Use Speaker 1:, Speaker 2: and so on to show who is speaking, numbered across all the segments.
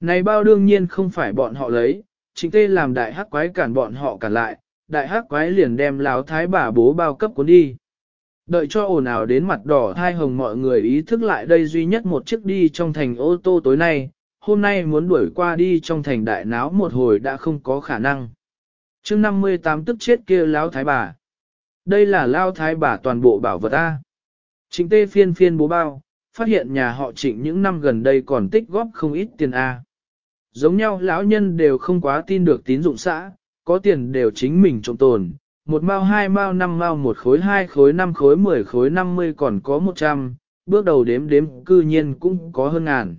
Speaker 1: Này bao đương nhiên không phải bọn họ lấy, chính tê làm đại hắc quái cản bọn họ cản lại, đại hắc quái liền đem láo thái bà bố bao cấp cuốn đi. Đợi cho ồn ào đến mặt đỏ thai hồng mọi người ý thức lại đây duy nhất một chiếc đi trong thành ô tô tối nay, hôm nay muốn đuổi qua đi trong thành đại náo một hồi đã không có khả năng. chương 58 tức chết kia lão thái bà. Đây là lao thái bà toàn bộ bảo vật A. Trịnh tê phiên phiên bố bao, phát hiện nhà họ trịnh những năm gần đây còn tích góp không ít tiền A. Giống nhau lão nhân đều không quá tin được tín dụng xã, có tiền đều chính mình trộm tồn, một mao hai mao năm mao một khối hai khối năm khối mười khối năm mươi còn có một trăm, bước đầu đếm đếm cư nhiên cũng có hơn ngàn.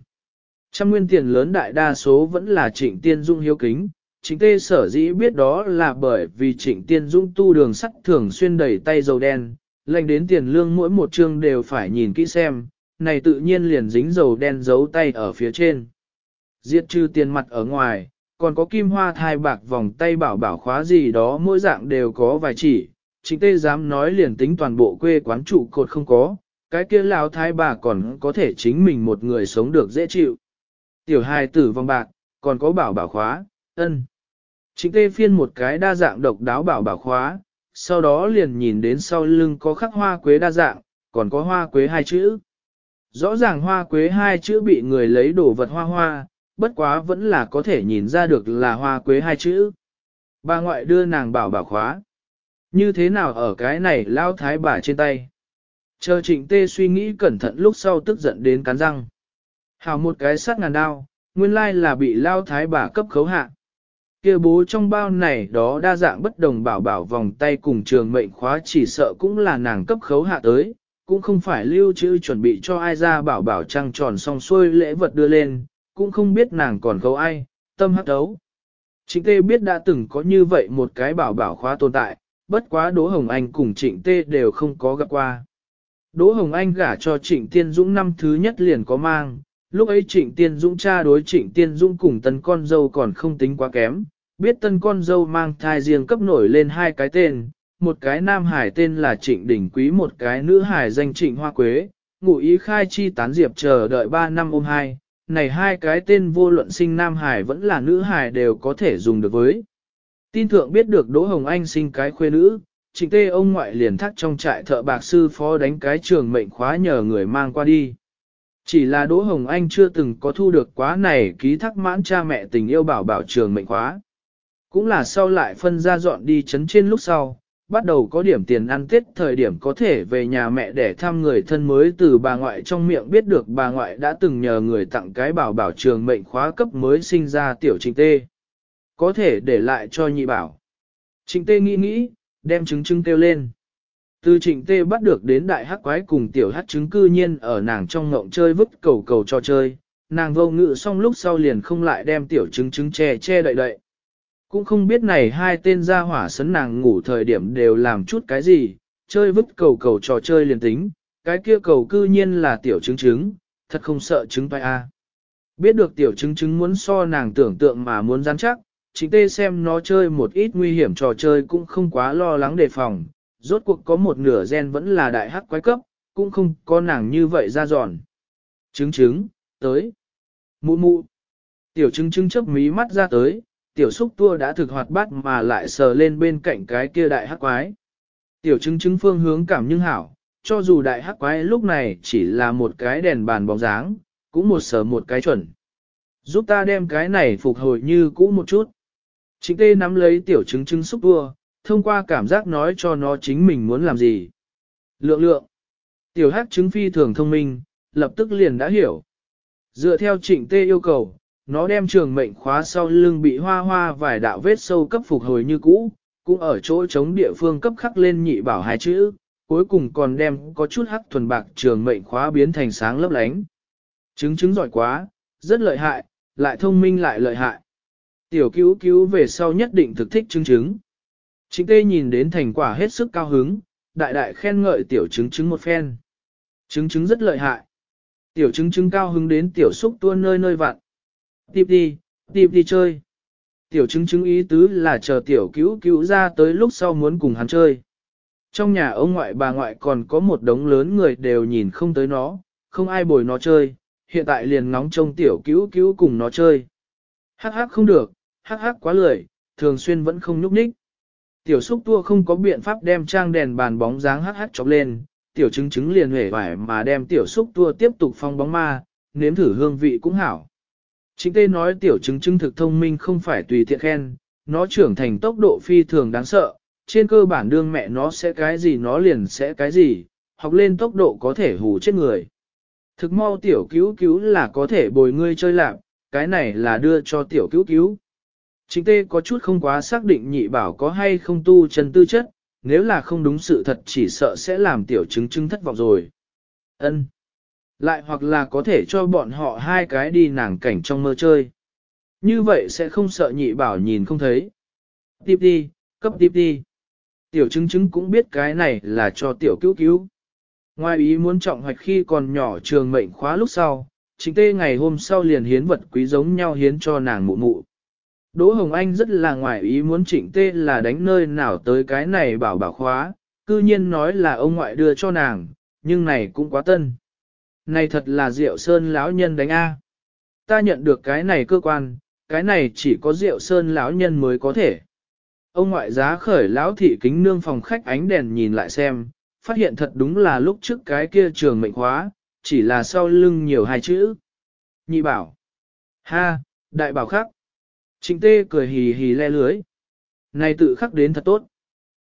Speaker 1: Trăm nguyên tiền lớn đại đa số vẫn là trịnh tiên dung hiếu kính, chính tê sở dĩ biết đó là bởi vì trịnh tiên dung tu đường sắt thường xuyên đẩy tay dầu đen, lệnh đến tiền lương mỗi một chương đều phải nhìn kỹ xem, này tự nhiên liền dính dầu đen giấu tay ở phía trên. Diệt trừ tiền mặt ở ngoài, còn có kim hoa thai bạc vòng tay bảo bảo khóa gì đó mỗi dạng đều có vài chỉ, chính tê dám nói liền tính toàn bộ quê quán trụ cột không có, cái kia lão thái bà còn có thể chính mình một người sống được dễ chịu. Tiểu hài tử vòng bạc, còn có bảo bảo khóa, ân. Chính tê phiên một cái đa dạng độc đáo bảo bảo khóa, sau đó liền nhìn đến sau lưng có khắc hoa quế đa dạng, còn có hoa quế hai chữ. Rõ ràng hoa quế hai chữ bị người lấy đổ vật hoa hoa, bất quá vẫn là có thể nhìn ra được là hoa quế hai chữ. Bà ngoại đưa nàng bảo bảo khóa. Như thế nào ở cái này lao thái bà trên tay. Chờ trịnh tê suy nghĩ cẩn thận lúc sau tức giận đến cắn răng. Hào một cái sát ngàn đao, nguyên lai là bị lao thái bà cấp khấu hạ. kia bố trong bao này đó đa dạng bất đồng bảo bảo vòng tay cùng trường mệnh khóa chỉ sợ cũng là nàng cấp khấu hạ tới, cũng không phải lưu trữ chuẩn bị cho ai ra bảo bảo trăng tròn xong xuôi lễ vật đưa lên, cũng không biết nàng còn khấu ai, tâm hắc đấu. Trịnh Tê biết đã từng có như vậy một cái bảo bảo khóa tồn tại, bất quá Đỗ Hồng Anh cùng Trịnh Tê đều không có gặp qua. Đỗ Hồng Anh gả cho Trịnh Tiên Dũng năm thứ nhất liền có mang, lúc ấy Trịnh Tiên Dũng cha đối Trịnh Tiên Dũng cùng tân con dâu còn không tính quá kém, biết tân con dâu mang thai riêng cấp nổi lên hai cái tên, một cái nam hải tên là Trịnh Đình Quý một cái nữ hải danh Trịnh Hoa Quế, ngụ ý khai chi tán diệp chờ đợi ba năm ôm hai, này hai cái tên vô luận sinh nam hải vẫn là nữ hải đều có thể dùng được với. Tin thượng biết được Đỗ Hồng Anh sinh cái khuê nữ, trịnh tê ông ngoại liền thắt trong trại thợ bạc sư phó đánh cái trường mệnh khóa nhờ người mang qua đi. Chỉ là Đỗ Hồng Anh chưa từng có thu được quá này ký thắc mãn cha mẹ tình yêu bảo bảo trường mệnh khóa. Cũng là sau lại phân ra dọn đi chấn trên lúc sau, bắt đầu có điểm tiền ăn tết thời điểm có thể về nhà mẹ để thăm người thân mới từ bà ngoại trong miệng biết được bà ngoại đã từng nhờ người tặng cái bảo bảo trường mệnh khóa cấp mới sinh ra tiểu trình tê. Có thể để lại cho nhị bảo. trình tê nghĩ nghĩ, đem trứng trứng kêu lên. Từ trịnh tê bắt được đến đại hắc quái cùng tiểu hắc trứng cư nhiên ở nàng trong ngộng chơi vứt cầu cầu cho chơi, nàng vô ngự xong lúc sau liền không lại đem tiểu trứng trứng che che đậy đậy. Cũng không biết này hai tên gia hỏa sấn nàng ngủ thời điểm đều làm chút cái gì, chơi vứt cầu cầu trò chơi liền tính, cái kia cầu cư nhiên là tiểu trứng trứng, thật không sợ trứng toai a. Biết được tiểu trứng trứng muốn so nàng tưởng tượng mà muốn rắn chắc, chính tê xem nó chơi một ít nguy hiểm trò chơi cũng không quá lo lắng đề phòng, rốt cuộc có một nửa gen vẫn là đại hắc quái cấp, cũng không có nàng như vậy ra giòn. Trứng trứng, tới. Mụ mụ. Tiểu trứng trứng chớp mí mắt ra tới, tiểu xúc tua đã thực hoạt bát mà lại sờ lên bên cạnh cái kia đại hắc quái. Tiểu chứng chứng phương hướng cảm nhưng hảo, cho dù đại hắc quái lúc này chỉ là một cái đèn bàn bóng dáng, cũng một sờ một cái chuẩn. Giúp ta đem cái này phục hồi như cũ một chút. Chính tê nắm lấy tiểu chứng chứng xúc tua, thông qua cảm giác nói cho nó chính mình muốn làm gì. Lượng lượng. Tiểu hắc chứng phi thường thông minh, lập tức liền đã hiểu. Dựa theo trịnh tê yêu cầu, nó đem trường mệnh khóa sau lưng bị hoa hoa vài đạo vết sâu cấp phục hồi như cũ, cũng ở chỗ chống địa phương cấp khắc lên nhị bảo hai chữ, cuối cùng còn đem có chút hắc thuần bạc trường mệnh khóa biến thành sáng lấp lánh. Chứng chứng giỏi quá, rất lợi hại, lại thông minh lại lợi hại. Tiểu cứu cứu về sau nhất định thực thích chứng chứng. Chính tê nhìn đến thành quả hết sức cao hứng, đại đại khen ngợi tiểu chứng chứng một phen. Chứng chứng rất lợi hại. Tiểu chứng chứng cao hứng đến tiểu xúc tua nơi nơi vặn. Tiếp đi, tiếp đi chơi. Tiểu chứng chứng ý tứ là chờ tiểu cứu cứu ra tới lúc sau muốn cùng hắn chơi. Trong nhà ông ngoại bà ngoại còn có một đống lớn người đều nhìn không tới nó, không ai bồi nó chơi, hiện tại liền ngóng trông tiểu cứu cứu cùng nó chơi. Hắc hắc không được, hắc hắc quá lười, thường xuyên vẫn không nhúc nhích. Tiểu xúc tua không có biện pháp đem trang đèn bàn bóng dáng hắc hắc chọc lên, tiểu chứng chứng liền hể vải mà đem tiểu xúc tua tiếp tục phong bóng ma, nếm thử hương vị cũng hảo. Chính tê nói tiểu chứng chứng thực thông minh không phải tùy tiện khen, nó trưởng thành tốc độ phi thường đáng sợ, trên cơ bản đương mẹ nó sẽ cái gì nó liền sẽ cái gì, học lên tốc độ có thể hù chết người. Thực mau tiểu cứu cứu là có thể bồi ngươi chơi lạc, cái này là đưa cho tiểu cứu cứu. Chính tê có chút không quá xác định nhị bảo có hay không tu chân tư chất, nếu là không đúng sự thật chỉ sợ sẽ làm tiểu chứng chứng thất vọng rồi. Ân. Lại hoặc là có thể cho bọn họ hai cái đi nàng cảnh trong mơ chơi. Như vậy sẽ không sợ nhị bảo nhìn không thấy. Tiếp đi, cấp tiếp đi. Tiểu chứng chứng cũng biết cái này là cho tiểu cứu cứu. Ngoài ý muốn trọng hoạch khi còn nhỏ trường mệnh khóa lúc sau, chính tê ngày hôm sau liền hiến vật quý giống nhau hiến cho nàng mụ mụ. Đỗ Hồng Anh rất là ngoài ý muốn trịnh tê là đánh nơi nào tới cái này bảo bảo khóa, cư nhiên nói là ông ngoại đưa cho nàng, nhưng này cũng quá tân. Này thật là Diệu Sơn lão nhân đánh A. Ta nhận được cái này cơ quan, cái này chỉ có Diệu Sơn lão nhân mới có thể. Ông ngoại giá khởi lão thị kính nương phòng khách ánh đèn nhìn lại xem, phát hiện thật đúng là lúc trước cái kia trường mệnh khóa, chỉ là sau lưng nhiều hai chữ. Nhị bảo. Ha, đại bảo khắc. Trịnh tê cười hì hì le lưới. Này tự khắc đến thật tốt.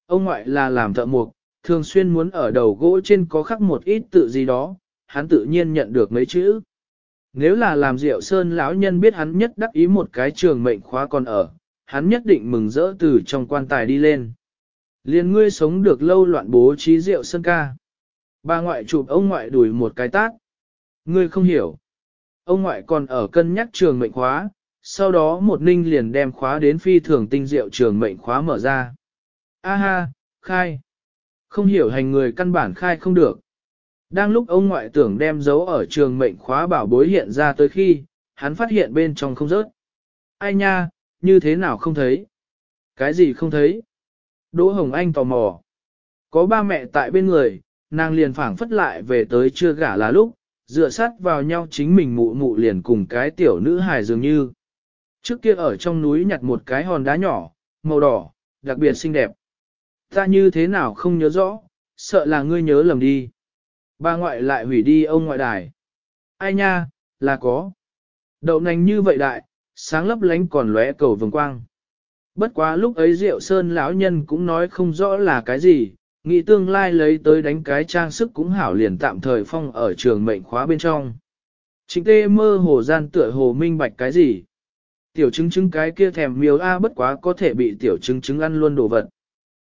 Speaker 1: Ông ngoại là làm thợ mộc, thường xuyên muốn ở đầu gỗ trên có khắc một ít tự gì đó, hắn tự nhiên nhận được mấy chữ. Nếu là làm rượu sơn lão nhân biết hắn nhất đắc ý một cái trường mệnh khóa còn ở, hắn nhất định mừng rỡ từ trong quan tài đi lên. Liên ngươi sống được lâu loạn bố trí rượu sơn ca. Bà ngoại chụp ông ngoại đuổi một cái tát. Ngươi không hiểu. Ông ngoại còn ở cân nhắc trường mệnh khóa, sau đó một ninh liền đem khóa đến phi thường tinh diệu trường mệnh khóa mở ra. A ha, khai. Không hiểu hành người căn bản khai không được. Đang lúc ông ngoại tưởng đem dấu ở trường mệnh khóa bảo bối hiện ra tới khi, hắn phát hiện bên trong không rớt. Ai nha, như thế nào không thấy? Cái gì không thấy? Đỗ Hồng Anh tò mò. Có ba mẹ tại bên người, nàng liền phảng phất lại về tới chưa gả là lúc, dựa sát vào nhau chính mình mụ mụ liền cùng cái tiểu nữ hài dường như. Trước kia ở trong núi nhặt một cái hòn đá nhỏ, màu đỏ, đặc biệt xinh đẹp. Ta như thế nào không nhớ rõ, sợ là ngươi nhớ lầm đi. Ba ngoại lại hủy đi ông ngoại đài. Ai nha, là có. Đậu nành như vậy đại, sáng lấp lánh còn lóe cầu vồng quang. Bất quá lúc ấy Diệu Sơn lão nhân cũng nói không rõ là cái gì, nghĩ tương lai lấy tới đánh cái trang sức cũng hảo liền tạm thời phong ở trường mệnh khóa bên trong. Chính tê mơ hồ gian tựa hồ minh bạch cái gì. Tiểu chứng chứng cái kia thèm miêu A bất quá có thể bị tiểu chứng chứng ăn luôn đồ vật.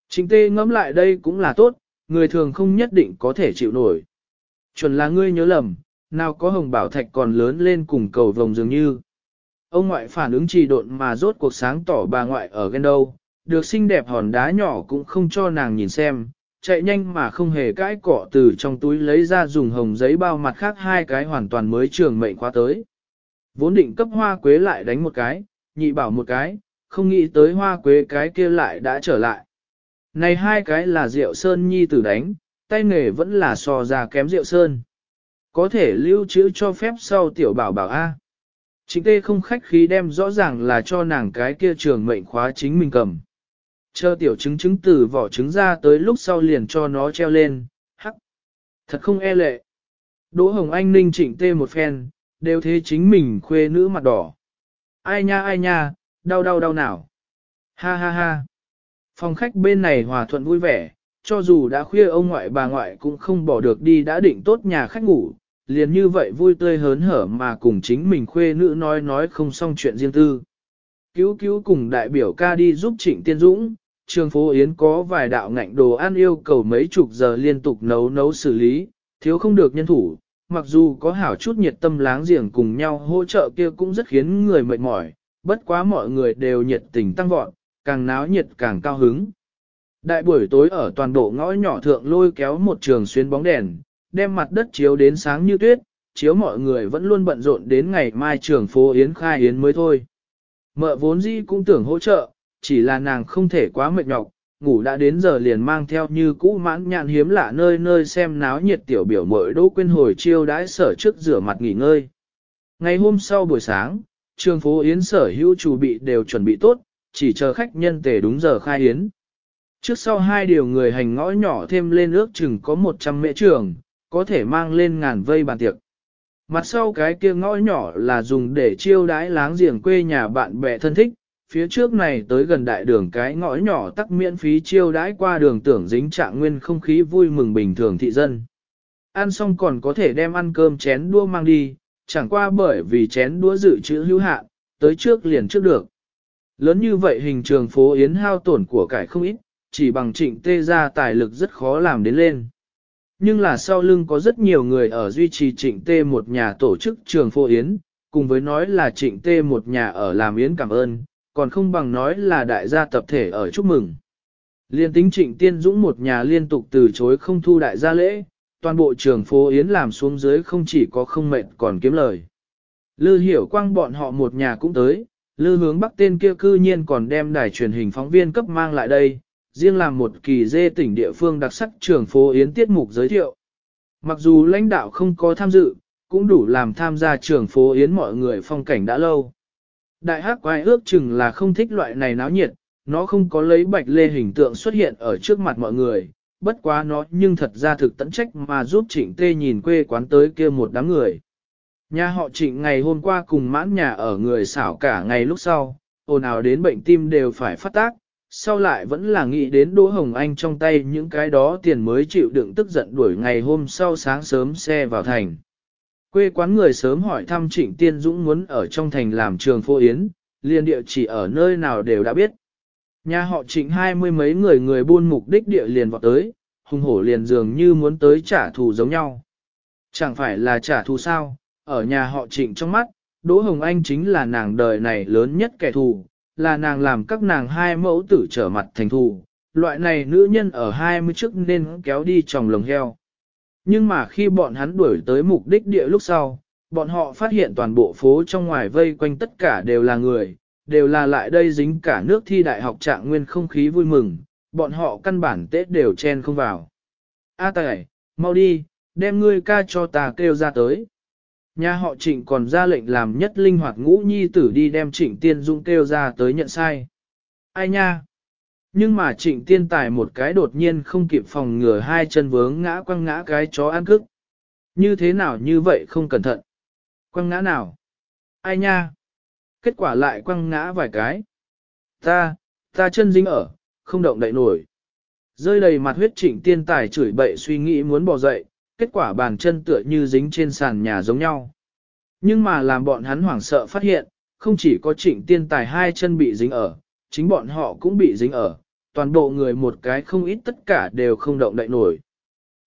Speaker 1: Chính tê ngẫm lại đây cũng là tốt, người thường không nhất định có thể chịu nổi. Chuẩn là ngươi nhớ lầm, nào có hồng bảo thạch còn lớn lên cùng cầu vồng dường như. Ông ngoại phản ứng trì độn mà rốt cuộc sáng tỏ bà ngoại ở ghen đâu, được xinh đẹp hòn đá nhỏ cũng không cho nàng nhìn xem, chạy nhanh mà không hề cãi cọ từ trong túi lấy ra dùng hồng giấy bao mặt khác hai cái hoàn toàn mới trường mệnh khóa tới. Vốn định cấp hoa quế lại đánh một cái, nhị bảo một cái, không nghĩ tới hoa quế cái kia lại đã trở lại. Này hai cái là rượu sơn nhi tử đánh, tay nghề vẫn là so ra kém rượu sơn. Có thể lưu trữ cho phép sau tiểu bảo bảo A. Chính tê không khách khí đem rõ ràng là cho nàng cái kia trường mệnh khóa chính mình cầm. Chờ tiểu trứng trứng từ vỏ trứng ra tới lúc sau liền cho nó treo lên, hắc. Thật không e lệ. Đỗ Hồng Anh ninh chỉnh tê một phen, đều thế chính mình khuê nữ mặt đỏ. Ai nha ai nha, đau đau đau nào. Ha ha ha. Phòng khách bên này hòa thuận vui vẻ, cho dù đã khuya ông ngoại bà ngoại cũng không bỏ được đi đã định tốt nhà khách ngủ, liền như vậy vui tươi hớn hở mà cùng chính mình khuê nữ nói nói không xong chuyện riêng tư. Cứu cứu cùng đại biểu ca đi giúp trịnh tiên dũng, trường phố Yến có vài đạo ngạnh đồ ăn yêu cầu mấy chục giờ liên tục nấu nấu xử lý, thiếu không được nhân thủ, mặc dù có hảo chút nhiệt tâm láng giềng cùng nhau hỗ trợ kia cũng rất khiến người mệt mỏi, bất quá mọi người đều nhiệt tình tăng vọt, càng náo nhiệt càng cao hứng. Đại buổi tối ở toàn bộ ngõ nhỏ thượng lôi kéo một trường xuyên bóng đèn, đem mặt đất chiếu đến sáng như tuyết, chiếu mọi người vẫn luôn bận rộn đến ngày mai trường phố Yến khai Yến mới thôi. Mợ vốn dĩ cũng tưởng hỗ trợ, chỉ là nàng không thể quá mệt nhọc, ngủ đã đến giờ liền mang theo như cũ mãn nhạn hiếm lạ nơi nơi xem náo nhiệt tiểu biểu mội đỗ quên hồi chiêu đãi sở trước rửa mặt nghỉ ngơi, Ngày hôm sau buổi sáng, trường phố Yến sở hữu chủ bị đều chuẩn bị tốt, chỉ chờ khách nhân tề đúng giờ khai Yến. Trước sau hai điều người hành ngõ nhỏ thêm lên ước chừng có 100 mễ trường, có thể mang lên ngàn vây bàn tiệc. Mặt sau cái kia ngõ nhỏ là dùng để chiêu đãi láng giềng quê nhà bạn bè thân thích, phía trước này tới gần đại đường cái ngõ nhỏ tắc miễn phí chiêu đãi qua đường tưởng dính trạng nguyên không khí vui mừng bình thường thị dân. Ăn xong còn có thể đem ăn cơm chén đua mang đi, chẳng qua bởi vì chén đua dự trữ hữu hạn, tới trước liền trước được. Lớn như vậy hình trường phố Yến hao tổn của cải không ít, chỉ bằng trịnh tê ra tài lực rất khó làm đến lên. Nhưng là sau lưng có rất nhiều người ở duy trì trịnh tê một nhà tổ chức trường phô Yến, cùng với nói là trịnh tê một nhà ở làm Yến cảm ơn, còn không bằng nói là đại gia tập thể ở chúc mừng. Liên tính trịnh tiên dũng một nhà liên tục từ chối không thu đại gia lễ, toàn bộ trường phố Yến làm xuống dưới không chỉ có không mệt còn kiếm lời. Lư hiểu quang bọn họ một nhà cũng tới, lư hướng bắc tên kia cư nhiên còn đem đài truyền hình phóng viên cấp mang lại đây, riêng làm một kỳ dê tỉnh địa phương đặc sắc trường phố Yến tiết mục giới thiệu. Mặc dù lãnh đạo không có tham dự, cũng đủ làm tham gia trường phố Yến mọi người phong cảnh đã lâu. Đại hắc quái ước chừng là không thích loại này náo nhiệt, nó không có lấy bạch lê hình tượng xuất hiện ở trước mặt mọi người, bất quá nó nhưng thật ra thực tận trách mà giúp trịnh tê nhìn quê quán tới kia một đám người. Nhà họ trịnh ngày hôm qua cùng mãn nhà ở người xảo cả ngày lúc sau, ồn ào đến bệnh tim đều phải phát tác, sau lại vẫn là nghĩ đến Đỗ Hồng Anh trong tay những cái đó tiền mới chịu đựng tức giận đuổi ngày hôm sau sáng sớm xe vào thành. Quê quán người sớm hỏi thăm Trịnh Tiên Dũng muốn ở trong thành làm trường phô yến, liền địa chỉ ở nơi nào đều đã biết. Nhà họ trịnh hai mươi mấy người người buôn mục đích địa liền vọt tới, hung hổ liền dường như muốn tới trả thù giống nhau. Chẳng phải là trả thù sao, ở nhà họ trịnh trong mắt, Đỗ Hồng Anh chính là nàng đời này lớn nhất kẻ thù, là nàng làm các nàng hai mẫu tử trở mặt thành thù. Loại này nữ nhân ở hai mươi trước nên kéo đi tròng lồng heo. Nhưng mà khi bọn hắn đuổi tới mục đích địa lúc sau, bọn họ phát hiện toàn bộ phố trong ngoài vây quanh tất cả đều là người, đều là lại đây dính cả nước thi đại học trạng nguyên không khí vui mừng, bọn họ căn bản Tết đều chen không vào. A tài, mau đi, đem ngươi ca cho ta kêu ra tới. Nhà họ trịnh còn ra lệnh làm nhất linh hoạt ngũ nhi tử đi đem trịnh tiên dung kêu ra tới nhận sai. Ai nha? Nhưng mà trịnh tiên tài một cái đột nhiên không kịp phòng ngừa hai chân vướng ngã quăng ngã cái chó ăn cức. Như thế nào như vậy không cẩn thận? Quăng ngã nào? Ai nha? Kết quả lại quăng ngã vài cái. Ta, ta chân dính ở, không động đậy nổi. Rơi đầy mặt huyết trịnh tiên tài chửi bậy suy nghĩ muốn bỏ dậy, kết quả bàn chân tựa như dính trên sàn nhà giống nhau. Nhưng mà làm bọn hắn hoảng sợ phát hiện, không chỉ có trịnh tiên tài hai chân bị dính ở, chính bọn họ cũng bị dính ở, toàn bộ người một cái không ít tất cả đều không động đậy nổi.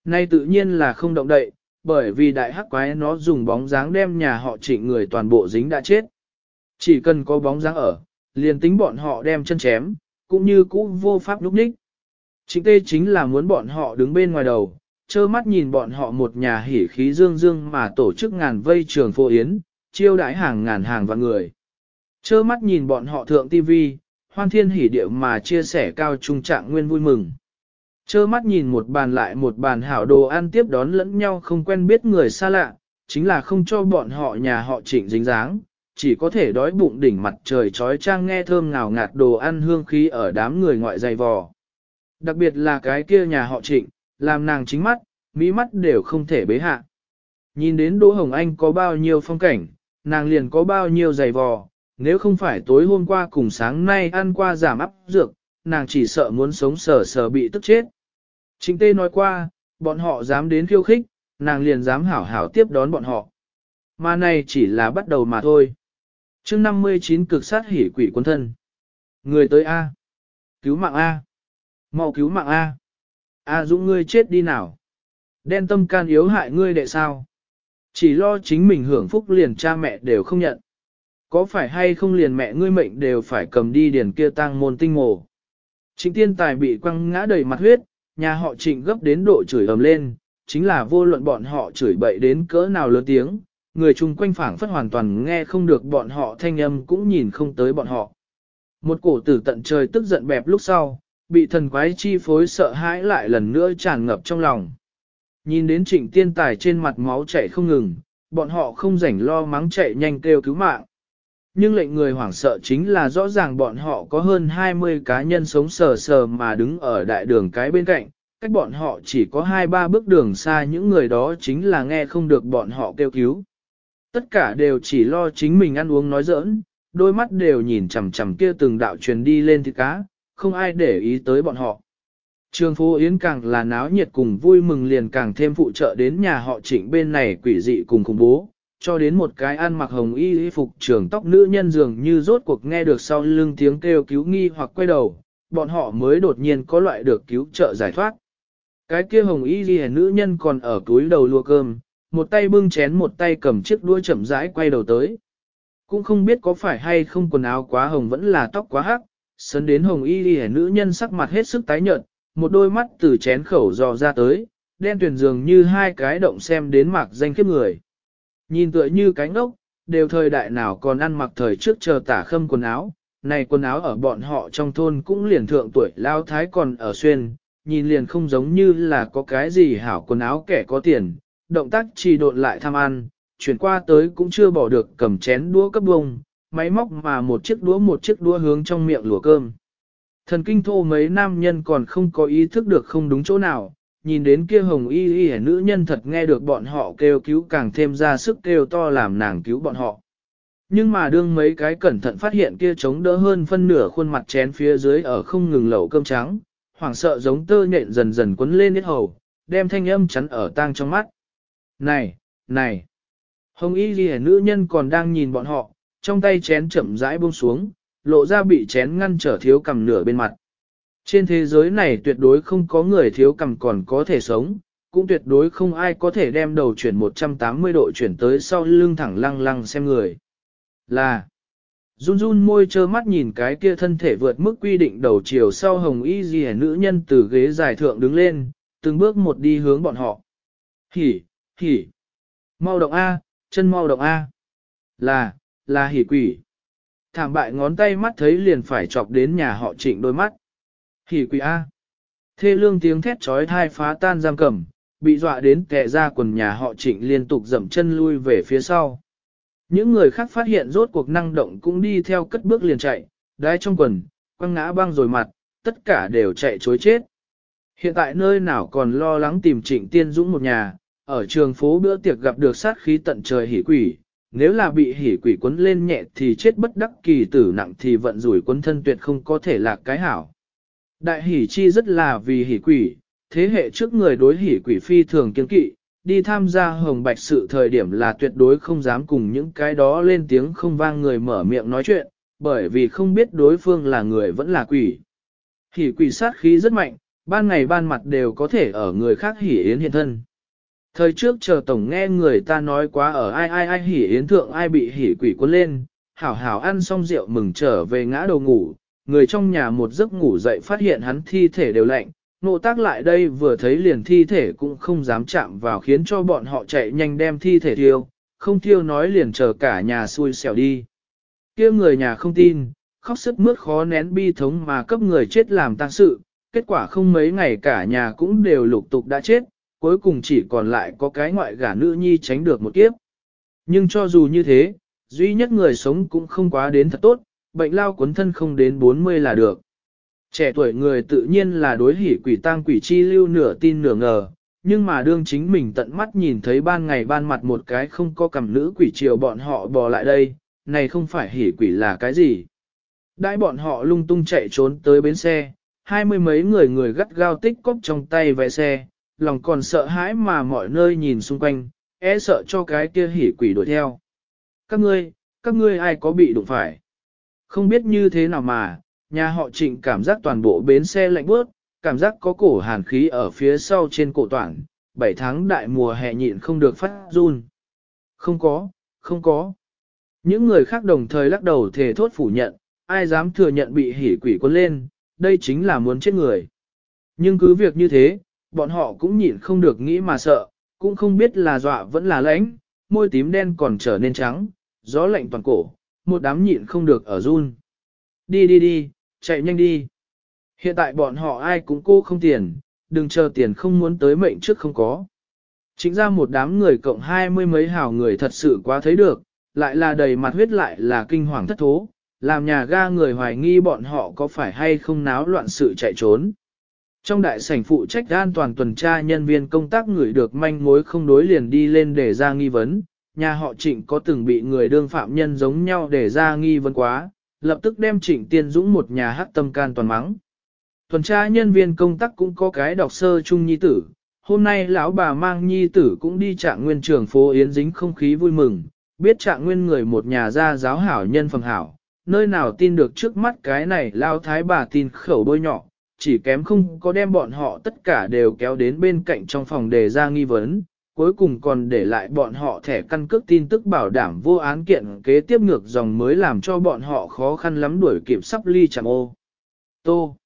Speaker 1: Nay tự nhiên là không động đậy, bởi vì đại hắc quái nó dùng bóng dáng đem nhà họ trịnh người toàn bộ dính đã chết. Chỉ cần có bóng dáng ở, liền tính bọn họ đem chân chém, cũng như cũ vô pháp lúc ních. Trịnh tê chính là muốn bọn họ đứng bên ngoài đầu, trơ mắt nhìn bọn họ một nhà hỉ khí dương dương mà tổ chức ngàn vây trường phô yến, chiêu đãi hàng ngàn hàng vạn người. Trơ mắt nhìn bọn họ thượng tivi, hoan thiên hỉ điệu mà chia sẻ cao trung trạng nguyên vui mừng. Trơ mắt nhìn một bàn lại một bàn hảo đồ ăn tiếp đón lẫn nhau không quen biết người xa lạ, chính là không cho bọn họ nhà họ trịnh dính dáng, chỉ có thể đói bụng đỉnh mặt trời trói trang nghe thơm ngào ngạt đồ ăn hương khí ở đám người ngoại dày vò. Đặc biệt là cái kia nhà họ trịnh, làm nàng chính mắt, mỹ mắt đều không thể bế hạ. Nhìn đến Đỗ Hồng Anh có bao nhiêu phong cảnh, nàng liền có bao nhiêu dày vò, nếu không phải tối hôm qua cùng sáng nay ăn qua giảm áp dược, nàng chỉ sợ muốn sống sờ sờ bị tức chết. Chính Tê nói qua, bọn họ dám đến khiêu khích, nàng liền dám hảo hảo tiếp đón bọn họ. Mà này chỉ là bắt đầu mà thôi chương 59 cực sát hỉ quỷ quân thân. Người tới A. Cứu mạng A. mau cứu mạng A. A dũng ngươi chết đi nào. Đen tâm can yếu hại ngươi đệ sao. Chỉ lo chính mình hưởng phúc liền cha mẹ đều không nhận. Có phải hay không liền mẹ ngươi mệnh đều phải cầm đi điền kia tang môn tinh mồ. Trịnh tiên tài bị quăng ngã đầy mặt huyết, nhà họ trịnh gấp đến độ chửi ầm lên, chính là vô luận bọn họ chửi bậy đến cỡ nào lớn tiếng, người chung quanh phảng phất hoàn toàn nghe không được bọn họ thanh âm cũng nhìn không tới bọn họ. Một cổ tử tận trời tức giận bẹp lúc sau, bị thần quái chi phối sợ hãi lại lần nữa tràn ngập trong lòng. Nhìn đến trịnh tiên tài trên mặt máu chảy không ngừng, bọn họ không rảnh lo mắng chạy nhanh kêu cứu mạng. Nhưng lệnh người hoảng sợ chính là rõ ràng bọn họ có hơn 20 cá nhân sống sờ sờ mà đứng ở đại đường cái bên cạnh, cách bọn họ chỉ có 2-3 bước đường xa những người đó chính là nghe không được bọn họ kêu cứu. Tất cả đều chỉ lo chính mình ăn uống nói giỡn, đôi mắt đều nhìn chằm chằm kia từng đạo truyền đi lên thịt cá, không ai để ý tới bọn họ. Trường phố Yến càng là náo nhiệt cùng vui mừng liền càng thêm phụ trợ đến nhà họ trịnh bên này quỷ dị cùng khủng bố, cho đến một cái ăn mặc hồng y y phục trường tóc nữ nhân dường như rốt cuộc nghe được sau lưng tiếng kêu cứu nghi hoặc quay đầu, bọn họ mới đột nhiên có loại được cứu trợ giải thoát. Cái kia hồng y y nữ nhân còn ở túi đầu lua cơm, một tay bưng chén một tay cầm chiếc đuôi chậm rãi quay đầu tới. Cũng không biết có phải hay không quần áo quá hồng vẫn là tóc quá hắc, sấn đến hồng y y nữ nhân sắc mặt hết sức tái nhợt, một đôi mắt từ chén khẩu dò ra tới, đen tuyển dường như hai cái động xem đến mạc danh khiếp người. Nhìn tựa như cánh ốc, đều thời đại nào còn ăn mặc thời trước chờ tả khâm quần áo, này quần áo ở bọn họ trong thôn cũng liền thượng tuổi lao thái còn ở xuyên, nhìn liền không giống như là có cái gì hảo quần áo kẻ có tiền, động tác chỉ độn lại tham ăn, chuyển qua tới cũng chưa bỏ được cầm chén đũa cấp bông, máy móc mà một chiếc đũa một chiếc đũa hướng trong miệng lùa cơm. Thần kinh thô mấy nam nhân còn không có ý thức được không đúng chỗ nào, nhìn đến kia hồng y y nữ nhân thật nghe được bọn họ kêu cứu càng thêm ra sức kêu to làm nàng cứu bọn họ. Nhưng mà đương mấy cái cẩn thận phát hiện kia chống đỡ hơn phân nửa khuôn mặt chén phía dưới ở không ngừng lẩu cơm trắng, hoảng sợ giống tơ nhện dần dần quấn lên hết hầu, đem thanh âm chắn ở tang trong mắt. Này, này! Hồng y ghi nữ nhân còn đang nhìn bọn họ, trong tay chén chậm rãi buông xuống, lộ ra bị chén ngăn trở thiếu cầm nửa bên mặt. Trên thế giới này tuyệt đối không có người thiếu cầm còn có thể sống, cũng tuyệt đối không ai có thể đem đầu chuyển 180 độ chuyển tới sau lưng thẳng lăng lăng xem người. Là, run run môi trơ mắt nhìn cái kia thân thể vượt mức quy định đầu chiều sau hồng y gì nữ nhân từ ghế dài thượng đứng lên, từng bước một đi hướng bọn họ. Hỉ, hỉ, mau động A, chân mau động A. Là, là hỉ quỷ. Thảm bại ngón tay mắt thấy liền phải chọc đến nhà họ trịnh đôi mắt. Hỉ quỷ A. Thê lương tiếng thét trói thai phá tan giam cầm, bị dọa đến tệ ra quần nhà họ trịnh liên tục dậm chân lui về phía sau. Những người khác phát hiện rốt cuộc năng động cũng đi theo cất bước liền chạy, đai trong quần, quăng ngã băng rồi mặt, tất cả đều chạy chối chết. Hiện tại nơi nào còn lo lắng tìm trịnh tiên dũng một nhà, ở trường phố bữa tiệc gặp được sát khí tận trời hỉ quỷ, nếu là bị hỉ quỷ quấn lên nhẹ thì chết bất đắc kỳ tử nặng thì vận rủi quân thân tuyệt không có thể là cái hảo. Đại hỉ chi rất là vì hỉ quỷ, thế hệ trước người đối hỉ quỷ phi thường kiên kỵ, đi tham gia hồng bạch sự thời điểm là tuyệt đối không dám cùng những cái đó lên tiếng không vang người mở miệng nói chuyện, bởi vì không biết đối phương là người vẫn là quỷ. Hỉ quỷ sát khí rất mạnh, ban ngày ban mặt đều có thể ở người khác hỉ yến hiện thân. Thời trước chờ tổng nghe người ta nói quá ở ai ai ai hỉ yến thượng ai bị hỉ quỷ cuốn lên, hảo hảo ăn xong rượu mừng trở về ngã đầu ngủ, người trong nhà một giấc ngủ dậy phát hiện hắn thi thể đều lạnh, nộ tác lại đây vừa thấy liền thi thể cũng không dám chạm vào khiến cho bọn họ chạy nhanh đem thi thể thiêu, không thiêu nói liền chờ cả nhà xui xẻo đi. kia người nhà không tin, khóc sức mướt khó nén bi thống mà cấp người chết làm tang sự, kết quả không mấy ngày cả nhà cũng đều lục tục đã chết, cuối cùng chỉ còn lại có cái ngoại gả nữ nhi tránh được một kiếp. Nhưng cho dù như thế, duy nhất người sống cũng không quá đến thật tốt, bệnh lao cuốn thân không đến 40 là được. Trẻ tuổi người tự nhiên là đối hỉ quỷ tang quỷ chi lưu nửa tin nửa ngờ, nhưng mà đương chính mình tận mắt nhìn thấy ban ngày ban mặt một cái không có cầm nữ quỷ chiều bọn họ bò lại đây, này không phải hỉ quỷ là cái gì. Đãi bọn họ lung tung chạy trốn tới bến xe, hai mươi mấy người người gắt gao tích cốc trong tay vẽ xe, lòng còn sợ hãi mà mọi nơi nhìn xung quanh, e sợ cho cái kia hỉ quỷ đuổi theo. Các ngươi, các ngươi ai có bị đụng phải? Không biết như thế nào mà, nhà họ trịnh cảm giác toàn bộ bến xe lạnh bớt, cảm giác có cổ hàn khí ở phía sau trên cổ toàn, bảy tháng đại mùa hè nhịn không được phát run. Không có, không có. Những người khác đồng thời lắc đầu thề thốt phủ nhận, ai dám thừa nhận bị hỉ quỷ quân lên, đây chính là muốn chết người. Nhưng cứ việc như thế, bọn họ cũng nhịn không được nghĩ mà sợ, cũng không biết là dọa vẫn là lãnh, môi tím đen còn trở nên trắng, gió lạnh toàn cổ, một đám nhịn không được ở run. Đi đi đi, chạy nhanh đi. Hiện tại bọn họ ai cũng cô không tiền, đừng chờ tiền không muốn tới mệnh trước không có. Chính ra một đám người cộng hai mươi mấy hào người thật sự quá thấy được, lại là đầy mặt huyết lại là kinh hoàng thất thố, làm nhà ga người hoài nghi bọn họ có phải hay không náo loạn sự chạy trốn. Trong đại sảnh phụ trách an toàn tuần tra nhân viên công tác người được manh mối không đối liền đi lên để ra nghi vấn, nhà họ trịnh có từng bị người đương phạm nhân giống nhau để ra nghi vấn quá, lập tức đem trịnh tiên dũng một nhà hát tâm can toàn mắng. Tuần tra nhân viên công tác cũng có cái đọc sơ Chung nhi tử, hôm nay lão bà mang nhi tử cũng đi trạng nguyên trường phố Yến dính không khí vui mừng, biết trạng nguyên người một nhà gia giáo hảo nhân phẩm hảo, nơi nào tin được trước mắt cái này lao thái bà tin khẩu bôi nhỏ, chỉ kém không có đem bọn họ tất cả đều kéo đến bên cạnh trong phòng đề ra nghi vấn, cuối cùng còn để lại bọn họ thẻ căn cước tin tức bảo đảm vô án kiện kế tiếp ngược dòng mới làm cho bọn họ khó khăn lắm đuổi kịp sắp ly chẳng ô. Tô.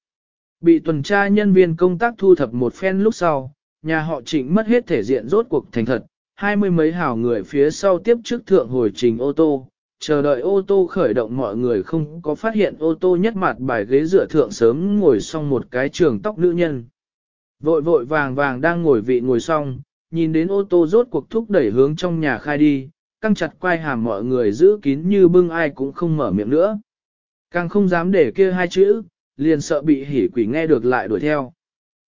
Speaker 1: Bị tuần tra nhân viên công tác thu thập một phen lúc sau, nhà họ trịnh mất hết thể diện rốt cuộc thành thật, hai mươi mấy hào người phía sau tiếp trước thượng hồi trình ô tô, chờ đợi ô tô khởi động mọi người không có phát hiện ô tô nhất mặt bài ghế dựa thượng sớm ngồi xong một cái trường tóc nữ nhân. Vội vội vàng vàng đang ngồi vị ngồi xong, nhìn đến ô tô rốt cuộc thúc đẩy hướng trong nhà khai đi, căng chặt quay hàm mọi người giữ kín như bưng ai cũng không mở miệng nữa. Càng không dám để kia hai chữ, liền sợ bị hỉ quỷ nghe được lại đuổi theo.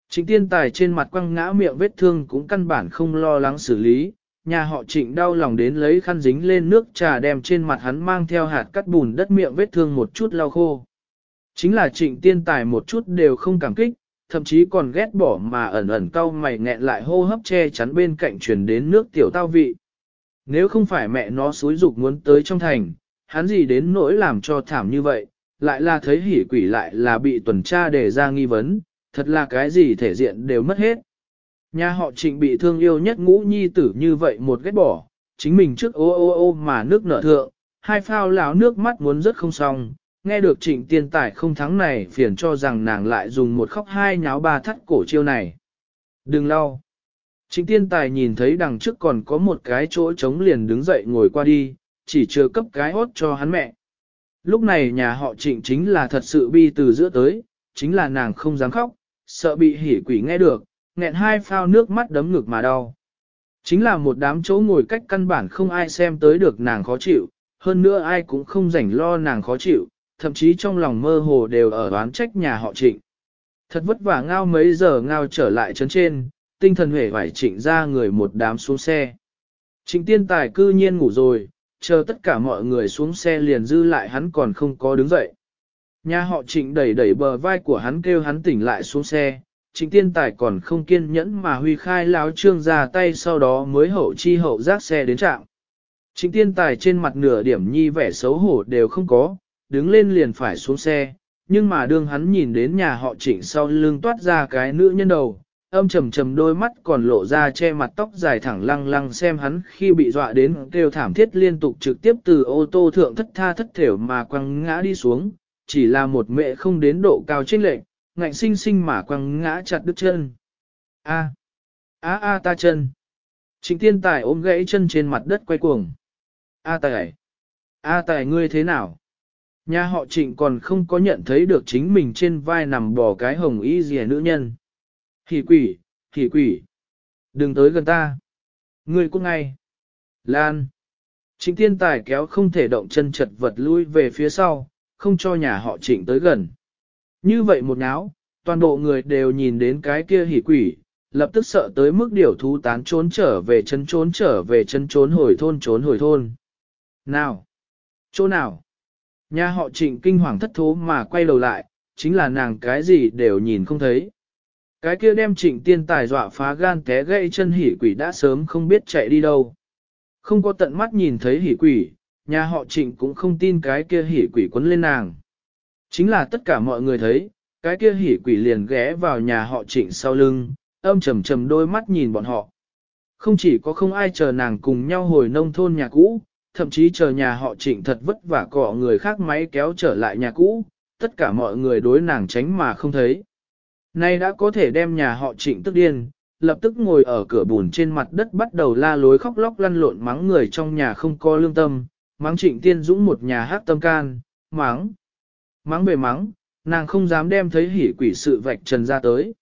Speaker 1: chính tiên tài trên mặt quăng ngã miệng vết thương cũng căn bản không lo lắng xử lý, nhà họ trịnh đau lòng đến lấy khăn dính lên nước trà đem trên mặt hắn mang theo hạt cắt bùn đất miệng vết thương một chút lau khô. Chính là trịnh tiên tài một chút đều không cảm kích, thậm chí còn ghét bỏ mà ẩn ẩn cau mày nghẹn lại hô hấp che chắn bên cạnh truyền đến nước tiểu tao vị. Nếu không phải mẹ nó xúi dục muốn tới trong thành, hắn gì đến nỗi làm cho thảm như vậy, lại là thấy hỉ quỷ lại là bị tuần tra đề ra nghi vấn, thật là cái gì thể diện đều mất hết. Nhà họ trịnh bị thương yêu nhất ngũ nhi tử như vậy một ghét bỏ, chính mình trước ô ô ô mà nước nở thượng, hai phao lão nước mắt muốn rất không xong, nghe được trịnh tiên tài không thắng này phiền cho rằng nàng lại dùng một khóc hai nháo ba thắt cổ chiêu này. Đừng lau. Trịnh tiên tài nhìn thấy đằng trước còn có một cái chỗ trống liền đứng dậy ngồi qua đi, chỉ chưa cấp cái hốt cho hắn mẹ. Lúc này nhà họ trịnh chính là thật sự bi từ giữa tới, chính là nàng không dám khóc, sợ bị hỉ quỷ nghe được, nghẹn hai phao nước mắt đấm ngực mà đau. Chính là một đám chỗ ngồi cách căn bản không ai xem tới được nàng khó chịu, hơn nữa ai cũng không rảnh lo nàng khó chịu, thậm chí trong lòng mơ hồ đều ở đoán trách nhà họ trịnh. Thật vất vả ngao mấy giờ ngao trở lại trấn trên, tinh thần hể phải trịnh ra người một đám xuống xe. Trịnh tiên tài cư nhiên ngủ rồi, chờ tất cả mọi người xuống xe liền dư lại hắn còn không có đứng dậy. Nhà họ trịnh đẩy đẩy bờ vai của hắn kêu hắn tỉnh lại xuống xe, trịnh tiên tài còn không kiên nhẫn mà huy khai láo trương ra tay sau đó mới hậu chi hậu giác xe đến trạm. Trịnh tiên tài trên mặt nửa điểm nhi vẻ xấu hổ đều không có, đứng lên liền phải xuống xe, nhưng mà đương hắn nhìn đến nhà họ trịnh sau lưng toát ra cái nữ nhân đầu, âm trầm trầm đôi mắt còn lộ ra che mặt tóc dài thẳng lăng lăng xem hắn khi bị dọa đến kêu thảm thiết liên tục trực tiếp từ ô tô thượng thất tha thất thểu mà quăng ngã đi xuống, chỉ là một mẹ không đến độ cao trên lệnh, ngạnh sinh sinh mà quăng ngã chặt đứt chân. A, a a ta chân. Trịnh tiên tài ôm gãy chân trên mặt đất quay cuồng. A tài, a tài ngươi thế nào? Nhà họ trịnh còn không có nhận thấy được chính mình trên vai nằm bò cái hồng y rìa nữ nhân. Hỉ quỷ, hỉ quỷ. Đừng tới gần ta. Ngươi cũng ngay. Lan. Trịnh tiên tài kéo không thể động chân chật vật lui về phía sau, không cho nhà họ trịnh tới gần. Như vậy một náo, toàn bộ người đều nhìn đến cái kia hỉ quỷ, lập tức sợ tới mức điều thú tán trốn trở về chân trốn trở về chân trốn hồi thôn trốn hồi thôn. Nào? Chỗ nào? Nhà họ trịnh kinh hoàng thất thố mà quay đầu lại, chính là nàng cái gì đều nhìn không thấy. Cái kia đem trịnh tiên tài dọa phá gan té gãy chân hỉ quỷ đã sớm không biết chạy đi đâu. Không có tận mắt nhìn thấy hỉ quỷ, nhà họ trịnh cũng không tin cái kia hỉ quỷ quấn lên nàng. Chính là tất cả mọi người thấy, cái kia hỉ quỷ liền ghé vào nhà họ trịnh sau lưng, âm trầm trầm đôi mắt nhìn bọn họ. Không chỉ có không ai chờ nàng cùng nhau hồi nông thôn nhà cũ, thậm chí chờ nhà họ trịnh thật vất vả cọ người khác máy kéo trở lại nhà cũ, tất cả mọi người đối nàng tránh mà không thấy. Nay đã có thể đem nhà họ trịnh tức điên, lập tức ngồi ở cửa bùn trên mặt đất bắt đầu la lối khóc lóc lăn lộn mắng người trong nhà không có lương tâm, mắng trịnh tiên dũng một nhà hát tâm can, mắng. Mắng về mắng, nàng không dám đem thấy hỉ quỷ sự vạch trần ra tới.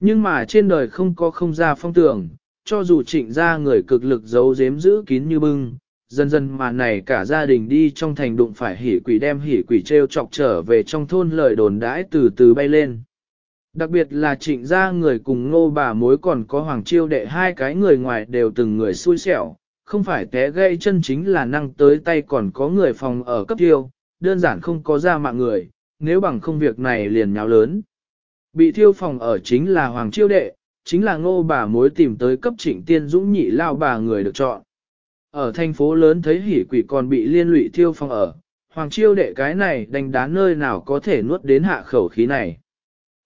Speaker 1: Nhưng mà trên đời không có không ra phong tưởng, cho dù trịnh ra người cực lực giấu giếm giữ kín như bưng, dần dần mà này cả gia đình đi trong thành đụng phải hỉ quỷ đem hỉ quỷ treo chọc trở về trong thôn lời đồn đãi từ từ bay lên. Đặc biệt là trịnh gia người cùng ngô bà mối còn có hoàng chiêu đệ hai cái người ngoài đều từng người xui xẻo, không phải té gây chân chính là năng tới tay còn có người phòng ở cấp tiêu, đơn giản không có ra mạng người, nếu bằng không việc này liền nháo lớn. Bị thiêu phòng ở chính là hoàng chiêu đệ, chính là ngô bà mối tìm tới cấp trịnh tiên dũng nhị lao bà người được chọn. Ở thành phố lớn thấy hỉ quỷ còn bị liên lụy thiêu phòng ở, hoàng chiêu đệ cái này đánh đá nơi nào có thể nuốt đến hạ khẩu khí này.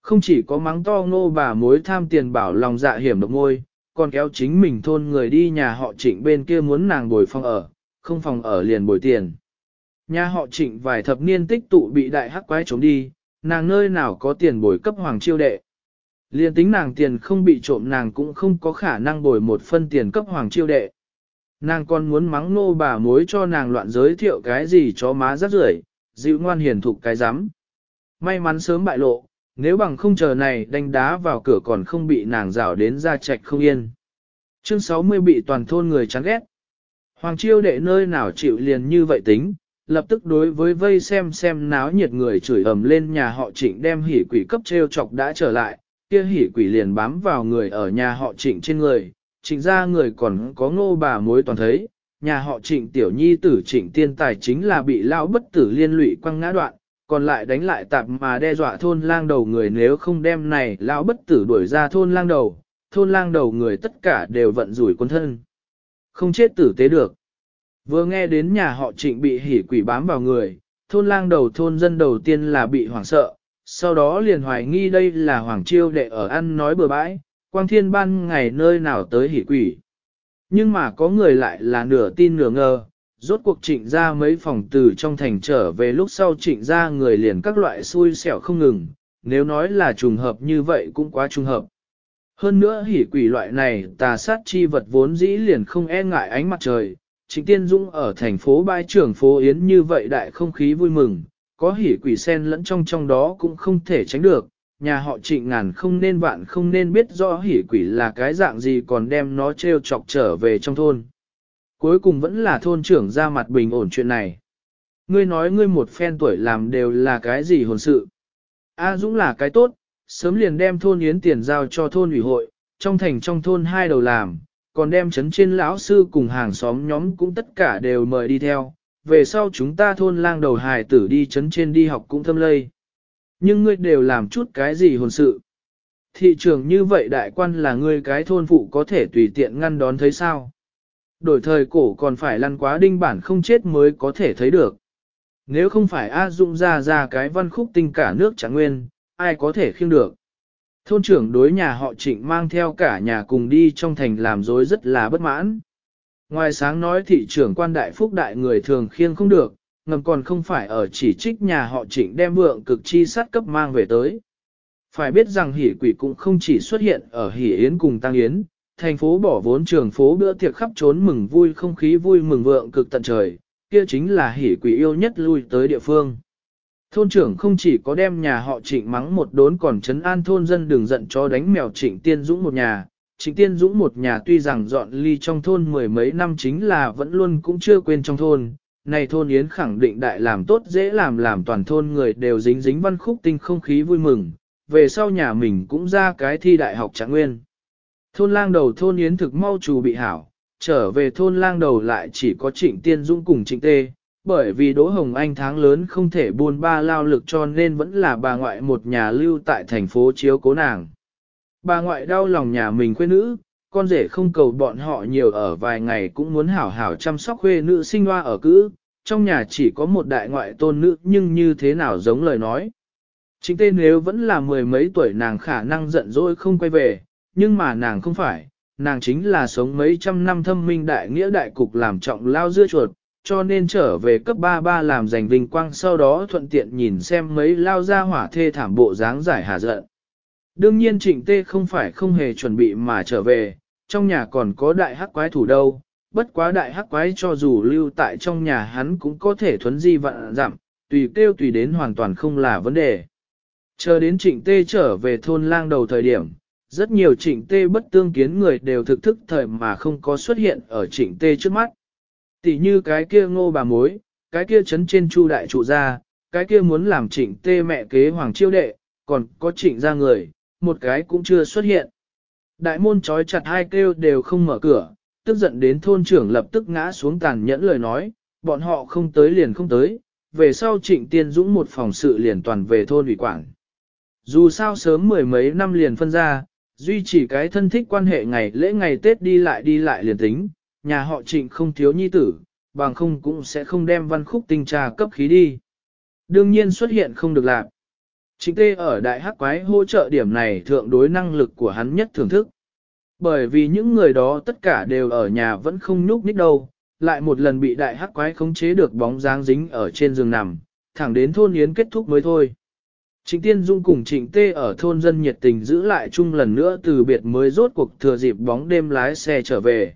Speaker 1: Không chỉ có mắng to ngô bà mối tham tiền bảo lòng dạ hiểm độc môi, còn kéo chính mình thôn người đi nhà họ trịnh bên kia muốn nàng bồi phòng ở, không phòng ở liền bồi tiền. Nhà họ trịnh vài thập niên tích tụ bị đại hắc quái trốn đi, nàng nơi nào có tiền bồi cấp hoàng chiêu đệ. Liên tính nàng tiền không bị trộm nàng cũng không có khả năng bồi một phân tiền cấp hoàng chiêu đệ. Nàng còn muốn mắng nô bà mối cho nàng loạn giới thiệu cái gì cho má rắc rưởi, dịu ngoan hiền thục cái rắm May mắn sớm bại lộ, nếu bằng không chờ này đánh đá vào cửa còn không bị nàng rảo đến ra trạch không yên. Chương 60 bị toàn thôn người chán ghét. Hoàng chiêu đệ nơi nào chịu liền như vậy tính, lập tức đối với vây xem xem náo nhiệt người chửi ầm lên nhà họ trịnh đem hỉ quỷ cấp treo chọc đã trở lại, kia hỉ quỷ liền bám vào người ở nhà họ trịnh trên người, trịnh ra người còn có ngô bà mối toàn thấy, nhà họ trịnh tiểu nhi tử trịnh tiên tài chính là bị lão bất tử liên lụy quăng ngã đoạn, còn lại đánh lại tạp mà đe dọa thôn lang đầu người nếu không đem này lão bất tử đuổi ra thôn lang đầu, thôn lang đầu người tất cả đều vận rủi quân thân. Không chết tử tế được. Vừa nghe đến nhà họ trịnh bị hỉ quỷ bám vào người, thôn lang đầu thôn dân đầu tiên là bị hoảng sợ, sau đó liền hoài nghi đây là hoàng chiêu đệ ở ăn nói bừa bãi, quang thiên ban ngày nơi nào tới hỉ quỷ. Nhưng mà có người lại là nửa tin nửa ngờ, rốt cuộc trịnh ra mấy phòng từ trong thành trở về lúc sau trịnh ra người liền các loại xui xẻo không ngừng, nếu nói là trùng hợp như vậy cũng quá trùng hợp. Hơn nữa hỉ quỷ loại này tà sát chi vật vốn dĩ liền không e ngại ánh mặt trời, trịnh tiên dũng ở thành phố bãi trưởng phố Yến như vậy đại không khí vui mừng, có hỉ quỷ sen lẫn trong trong đó cũng không thể tránh được, nhà họ trịnh ngàn không nên vạn không nên biết rõ hỉ quỷ là cái dạng gì còn đem nó treo chọc trở về trong thôn. Cuối cùng vẫn là thôn trưởng ra mặt bình ổn chuyện này. Ngươi nói ngươi một phen tuổi làm đều là cái gì hồn sự. A Dũng là cái tốt, sớm liền đem thôn yến tiền giao cho thôn ủy hội, trong thành trong thôn hai đầu làm, còn đem chấn trên lão sư cùng hàng xóm nhóm cũng tất cả đều mời đi theo. Về sau chúng ta thôn lang đầu hài tử đi chấn trên đi học cũng thâm lây. Nhưng ngươi đều làm chút cái gì hồn sự. Thị trường như vậy đại quan là ngươi cái thôn phụ có thể tùy tiện ngăn đón thấy sao. Đổi thời cổ còn phải lăn quá đinh bản không chết mới có thể thấy được. Nếu không phải A Dụng ra ra cái văn khúc tinh cả nước chẳng nguyên, ai có thể khiêng được. Thôn trưởng đối nhà họ trịnh mang theo cả nhà cùng đi trong thành làm dối rất là bất mãn. Ngoài sáng nói thị trưởng quan đại phúc đại người thường khiêng không được, ngầm còn không phải ở chỉ trích nhà họ trịnh đem vượng cực chi sát cấp mang về tới. Phải biết rằng hỉ quỷ cũng không chỉ xuất hiện ở hỉ yến cùng tăng yến, thành phố bỏ vốn trường phố bữa tiệc khắp trốn mừng vui không khí vui mừng vượng cực tận trời, kia chính là hỉ quỷ yêu nhất lui tới địa phương. Thôn trưởng không chỉ có đem nhà họ trịnh mắng một đốn còn chấn an thôn dân đừng giận cho đánh mèo trịnh tiên dũng một nhà. Trịnh tiên dũng một nhà tuy rằng dọn ly trong thôn mười mấy năm chính là vẫn luôn cũng chưa quên trong thôn. Này thôn Yến khẳng định đại làm tốt dễ làm làm toàn thôn người đều dính dính văn khúc tinh không khí vui mừng, về sau nhà mình cũng ra cái thi đại học trạng nguyên. Thôn lang đầu thôn Yến thực mau trù bị hảo, trở về thôn lang đầu lại chỉ có trịnh tiên dũng cùng trịnh tê, bởi vì Đỗ Hồng Anh tháng lớn không thể buôn ba lao lực cho nên vẫn là bà ngoại một nhà lưu tại thành phố chiếu cố nàng. Bà ngoại đau lòng nhà mình quê nữ, con rể không cầu bọn họ nhiều ở vài ngày cũng muốn hảo hảo chăm sóc quê nữ sinh hoa ở cữ, trong nhà chỉ có một đại ngoại tôn nữ nhưng như thế nào giống lời nói. Chính tên nếu vẫn là mười mấy tuổi nàng khả năng giận dỗi không quay về, nhưng mà nàng không phải, nàng chính là sống mấy trăm năm thâm minh đại nghĩa đại cục làm trọng lao dưa chuột, cho nên trở về cấp 33 làm giành vinh quang sau đó thuận tiện nhìn xem mấy lao ra hỏa thê thảm bộ dáng giải hà giận. Đương nhiên trịnh tê không phải không hề chuẩn bị mà trở về, trong nhà còn có đại hắc quái thủ đâu, bất quá đại hắc quái cho dù lưu tại trong nhà hắn cũng có thể thuấn di vạn giảm, tùy kêu tùy đến hoàn toàn không là vấn đề. Chờ đến trịnh tê trở về thôn lang đầu thời điểm, rất nhiều trịnh tê bất tương kiến người đều thực thức thời mà không có xuất hiện ở trịnh tê trước mắt. Tỷ như cái kia ngô bà mối, cái kia chấn trên chu đại trụ gia, cái kia muốn làm trịnh tê mẹ kế hoàng chiêu đệ, còn có trịnh ra người, một cái cũng chưa xuất hiện. Đại môn trói chặt hai kêu đều không mở cửa, tức giận đến thôn trưởng lập tức ngã xuống tàn nhẫn lời nói, bọn họ không tới liền không tới, về sau trịnh tiên dũng một phòng sự liền toàn về thôn ủy quản. Dù sao sớm mười mấy năm liền phân ra, duy trì cái thân thích quan hệ ngày lễ ngày Tết đi lại đi lại liền tính, nhà họ trịnh không thiếu nhi tử, bằng không cũng sẽ không đem văn khúc tinh trà cấp khí đi. Đương nhiên xuất hiện không được làm. Trịnh tê ở đại hắc quái hỗ trợ điểm này thượng đối năng lực của hắn nhất thưởng thức. Bởi vì những người đó tất cả đều ở nhà vẫn không nhúc nhích đâu, lại một lần bị đại hắc quái khống chế được bóng dáng dính ở trên giường nằm, thẳng đến thôn yến kết thúc mới thôi. Trịnh Tiên Dung cùng Trịnh Tê ở thôn dân nhiệt tình giữ lại chung lần nữa từ biệt mới rốt cuộc thừa dịp bóng đêm lái xe trở về.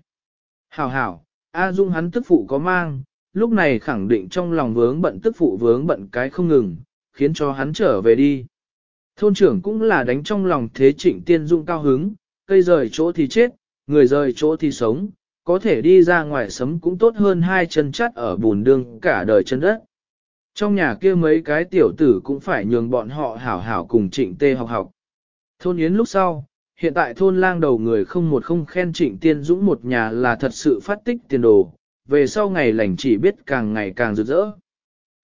Speaker 1: Hảo hảo, A Dung hắn tức phụ có mang, lúc này khẳng định trong lòng vướng bận tức phụ vướng bận cái không ngừng, khiến cho hắn trở về đi. Thôn trưởng cũng là đánh trong lòng thế Trịnh Tiên Dung cao hứng, cây rời chỗ thì chết, người rời chỗ thì sống, có thể đi ra ngoài sấm cũng tốt hơn hai chân chắt ở bùn đương cả đời chân đất. Trong nhà kia mấy cái tiểu tử cũng phải nhường bọn họ hảo hảo cùng trịnh tê học học. Thôn Yến lúc sau, hiện tại thôn lang đầu người không một không khen trịnh tiên dũng một nhà là thật sự phát tích tiền đồ, về sau ngày lành chỉ biết càng ngày càng rực rỡ.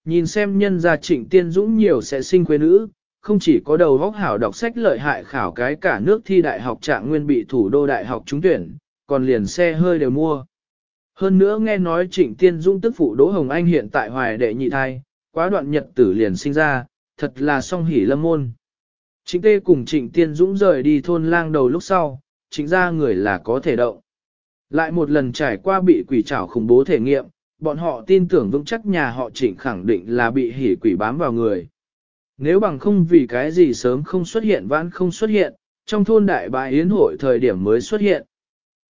Speaker 1: Nhìn xem nhân gia trịnh tiên dũng nhiều sẽ sinh quê nữ, không chỉ có đầu góc hảo đọc sách lợi hại khảo cái cả nước thi đại học trạng nguyên bị thủ đô đại học trúng tuyển, còn liền xe hơi đều mua. Hơn nữa nghe nói trịnh tiên dũng tức phụ Đỗ Hồng Anh hiện tại hoài đệ nhị thai, quá đoạn nhật tử liền sinh ra, thật là song hỉ lâm môn. Trịnh Tê cùng Trịnh Tiên Dũng rời đi thôn lang đầu lúc sau, chính ra người là có thể động. Lại một lần trải qua bị quỷ trảo khủng bố thể nghiệm, bọn họ tin tưởng vững chắc nhà họ Trịnh khẳng định là bị hỉ quỷ bám vào người. Nếu bằng không vì cái gì sớm không xuất hiện vãn không xuất hiện, trong thôn đại bại yến hội thời điểm mới xuất hiện.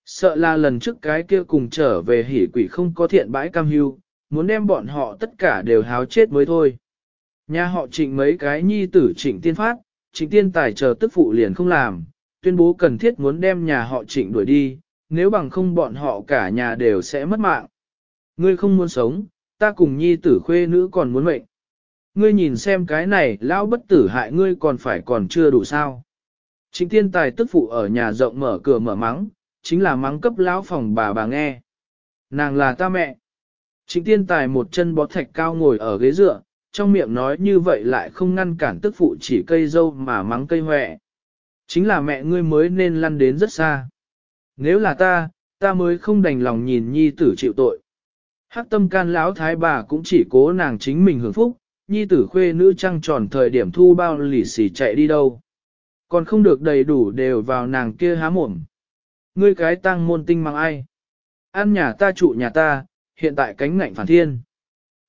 Speaker 1: Sợ là lần trước cái kia cùng trở về hỉ quỷ không có thiện bãi cam hưu, muốn đem bọn họ tất cả đều háo chết mới thôi. Nhà họ trịnh mấy cái nhi tử trịnh tiên phát, trịnh tiên tài chờ tức phụ liền không làm, tuyên bố cần thiết muốn đem nhà họ trịnh đuổi đi, nếu bằng không bọn họ cả nhà đều sẽ mất mạng. Ngươi không muốn sống, ta cùng nhi tử khuê nữ còn muốn mệnh. Ngươi nhìn xem cái này, lão bất tử hại ngươi còn phải còn chưa đủ sao. Trịnh tiên tài tức phụ ở nhà rộng mở cửa mở mắng, chính là mắng cấp lão phòng bà bà nghe. Nàng là ta mẹ. Trịnh tiên tài một chân bó thạch cao ngồi ở ghế dựa, trong miệng nói như vậy lại không ngăn cản tức phụ chỉ cây dâu mà mắng cây hoẹ. Chính là mẹ ngươi mới nên lăn đến rất xa. Nếu là ta, ta mới không đành lòng nhìn nhi tử chịu tội. Hắc tâm can lão thái bà cũng chỉ cố nàng chính mình hưởng phúc, nhi tử khuê nữ trăng tròn thời điểm thu bao lì xì chạy đi đâu. Còn không được đầy đủ đều vào nàng kia há mồm. Ngươi cái tăng môn tinh mang ai? Ăn nhà ta trụ nhà ta, hiện tại cánh ngạnh phản thiên.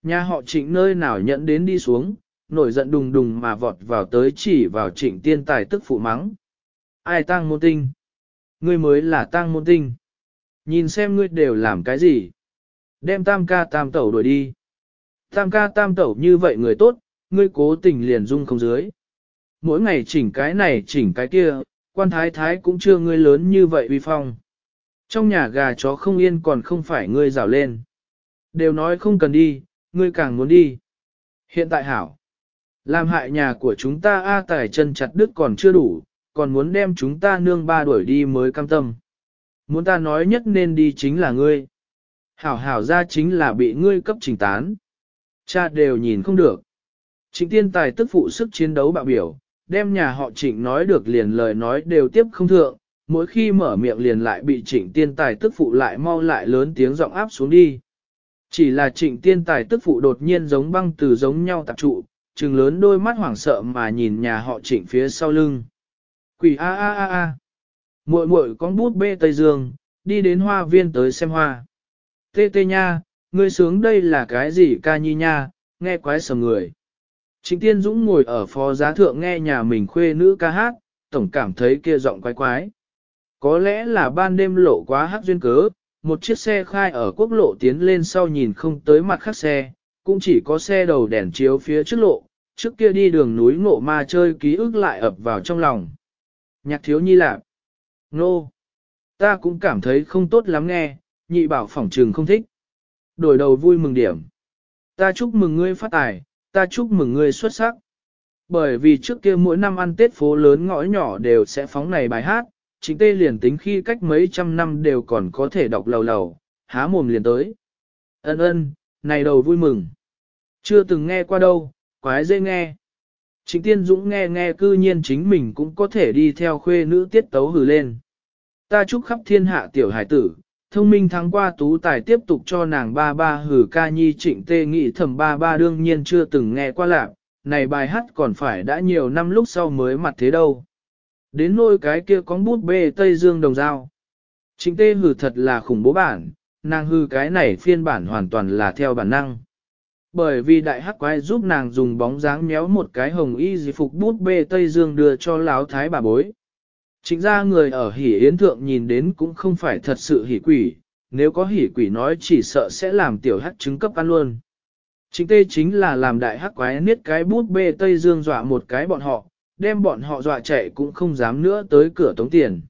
Speaker 1: Nhà họ trịnh nơi nào nhận đến đi xuống, nổi giận đùng đùng mà vọt vào tới chỉ vào trịnh tiên tài tức phụ mắng. Ai tăng môn tinh? Ngươi mới là tăng môn tinh. Nhìn xem ngươi đều làm cái gì? Đem tam ca tam tẩu đuổi đi. Tam ca tam tẩu như vậy người tốt, ngươi cố tình liền dung không dưới. Mỗi ngày chỉnh cái này chỉnh cái kia, quan thái thái cũng chưa ngươi lớn như vậy uy phong. Trong nhà gà chó không yên còn không phải ngươi rào lên. Đều nói không cần đi, ngươi càng muốn đi. Hiện tại hảo, làm hại nhà của chúng ta A tài chân chặt đứt còn chưa đủ, còn muốn đem chúng ta nương ba đuổi đi mới cam tâm. Muốn ta nói nhất nên đi chính là ngươi. Hảo hảo ra chính là bị ngươi cấp trình tán. Cha đều nhìn không được. Trịnh tiên tài tức phụ sức chiến đấu bạo biểu, đem nhà họ trịnh nói được liền lời nói đều tiếp không thượng, mỗi khi mở miệng liền lại bị trịnh tiên tài tức phụ lại mau lại lớn tiếng giọng áp xuống đi. Chỉ là trịnh tiên tài tức phụ đột nhiên giống băng từ giống nhau tạp trụ, trừng lớn đôi mắt hoảng sợ mà nhìn nhà họ trịnh phía sau lưng. Quỷ a a a a. Muội muội con bút bê Tây Dương, đi đến hoa viên tới xem hoa. Tê tê nha, ngươi sướng đây là cái gì ca nhi nha, nghe quái sầm người. Trịnh Tiên Dũng ngồi ở phó giá thượng nghe nhà mình khuê nữ ca hát, tổng cảm thấy kia giọng quái quái. Có lẽ là ban đêm lộ quá hát duyên cớ, một chiếc xe khai ở quốc lộ tiến lên sau nhìn không tới mặt khác xe, cũng chỉ có xe đầu đèn chiếu phía trước lộ, trước kia đi đường núi ngộ ma chơi ký ức lại ập vào trong lòng. Nhạc thiếu nhi lạc. Nô. Ta cũng cảm thấy không tốt lắm nghe, nhị bảo phỏng trường không thích. Đổi đầu vui mừng điểm. Ta chúc mừng ngươi phát tài, ta chúc mừng ngươi xuất sắc. Bởi vì trước kia mỗi năm ăn Tết phố lớn ngõ nhỏ đều sẽ phóng này bài hát, chính tê liền tính khi cách mấy trăm năm đều còn có thể đọc lầu lầu, há mồm liền tới. Ân ân, này đầu vui mừng. Chưa từng nghe qua đâu, quái dễ nghe. Chính Tiên Dũng nghe nghe cư nhiên chính mình cũng có thể đi theo khuê nữ tiết tấu hử lên. Ta chúc khắp thiên hạ tiểu hải tử, thông minh thắng qua tú tài tiếp tục cho nàng ba ba hử ca nhi trịnh tê nghị thầm ba ba đương nhiên chưa từng nghe qua lạc, này bài hát còn phải đã nhiều năm lúc sau mới mặt thế đâu. Đến nôi cái kia có bút bê Tây Dương đồng dao. Trịnh tê hử thật là khủng bố bản, nàng hư cái này phiên bản hoàn toàn là theo bản năng. Bởi vì đại hắc quái giúp nàng dùng bóng dáng méo một cái hồng y di phục bút bê Tây Dương đưa cho láo thái bà bối. Chính ra người ở hỉ yến thượng nhìn đến cũng không phải thật sự hỉ quỷ, nếu có hỉ quỷ nói chỉ sợ sẽ làm tiểu hắc trứng cấp ăn luôn. Chính tê chính là làm đại hắc quái niết cái bút bê Tây Dương dọa một cái bọn họ, đem bọn họ dọa chạy cũng không dám nữa tới cửa tống tiền.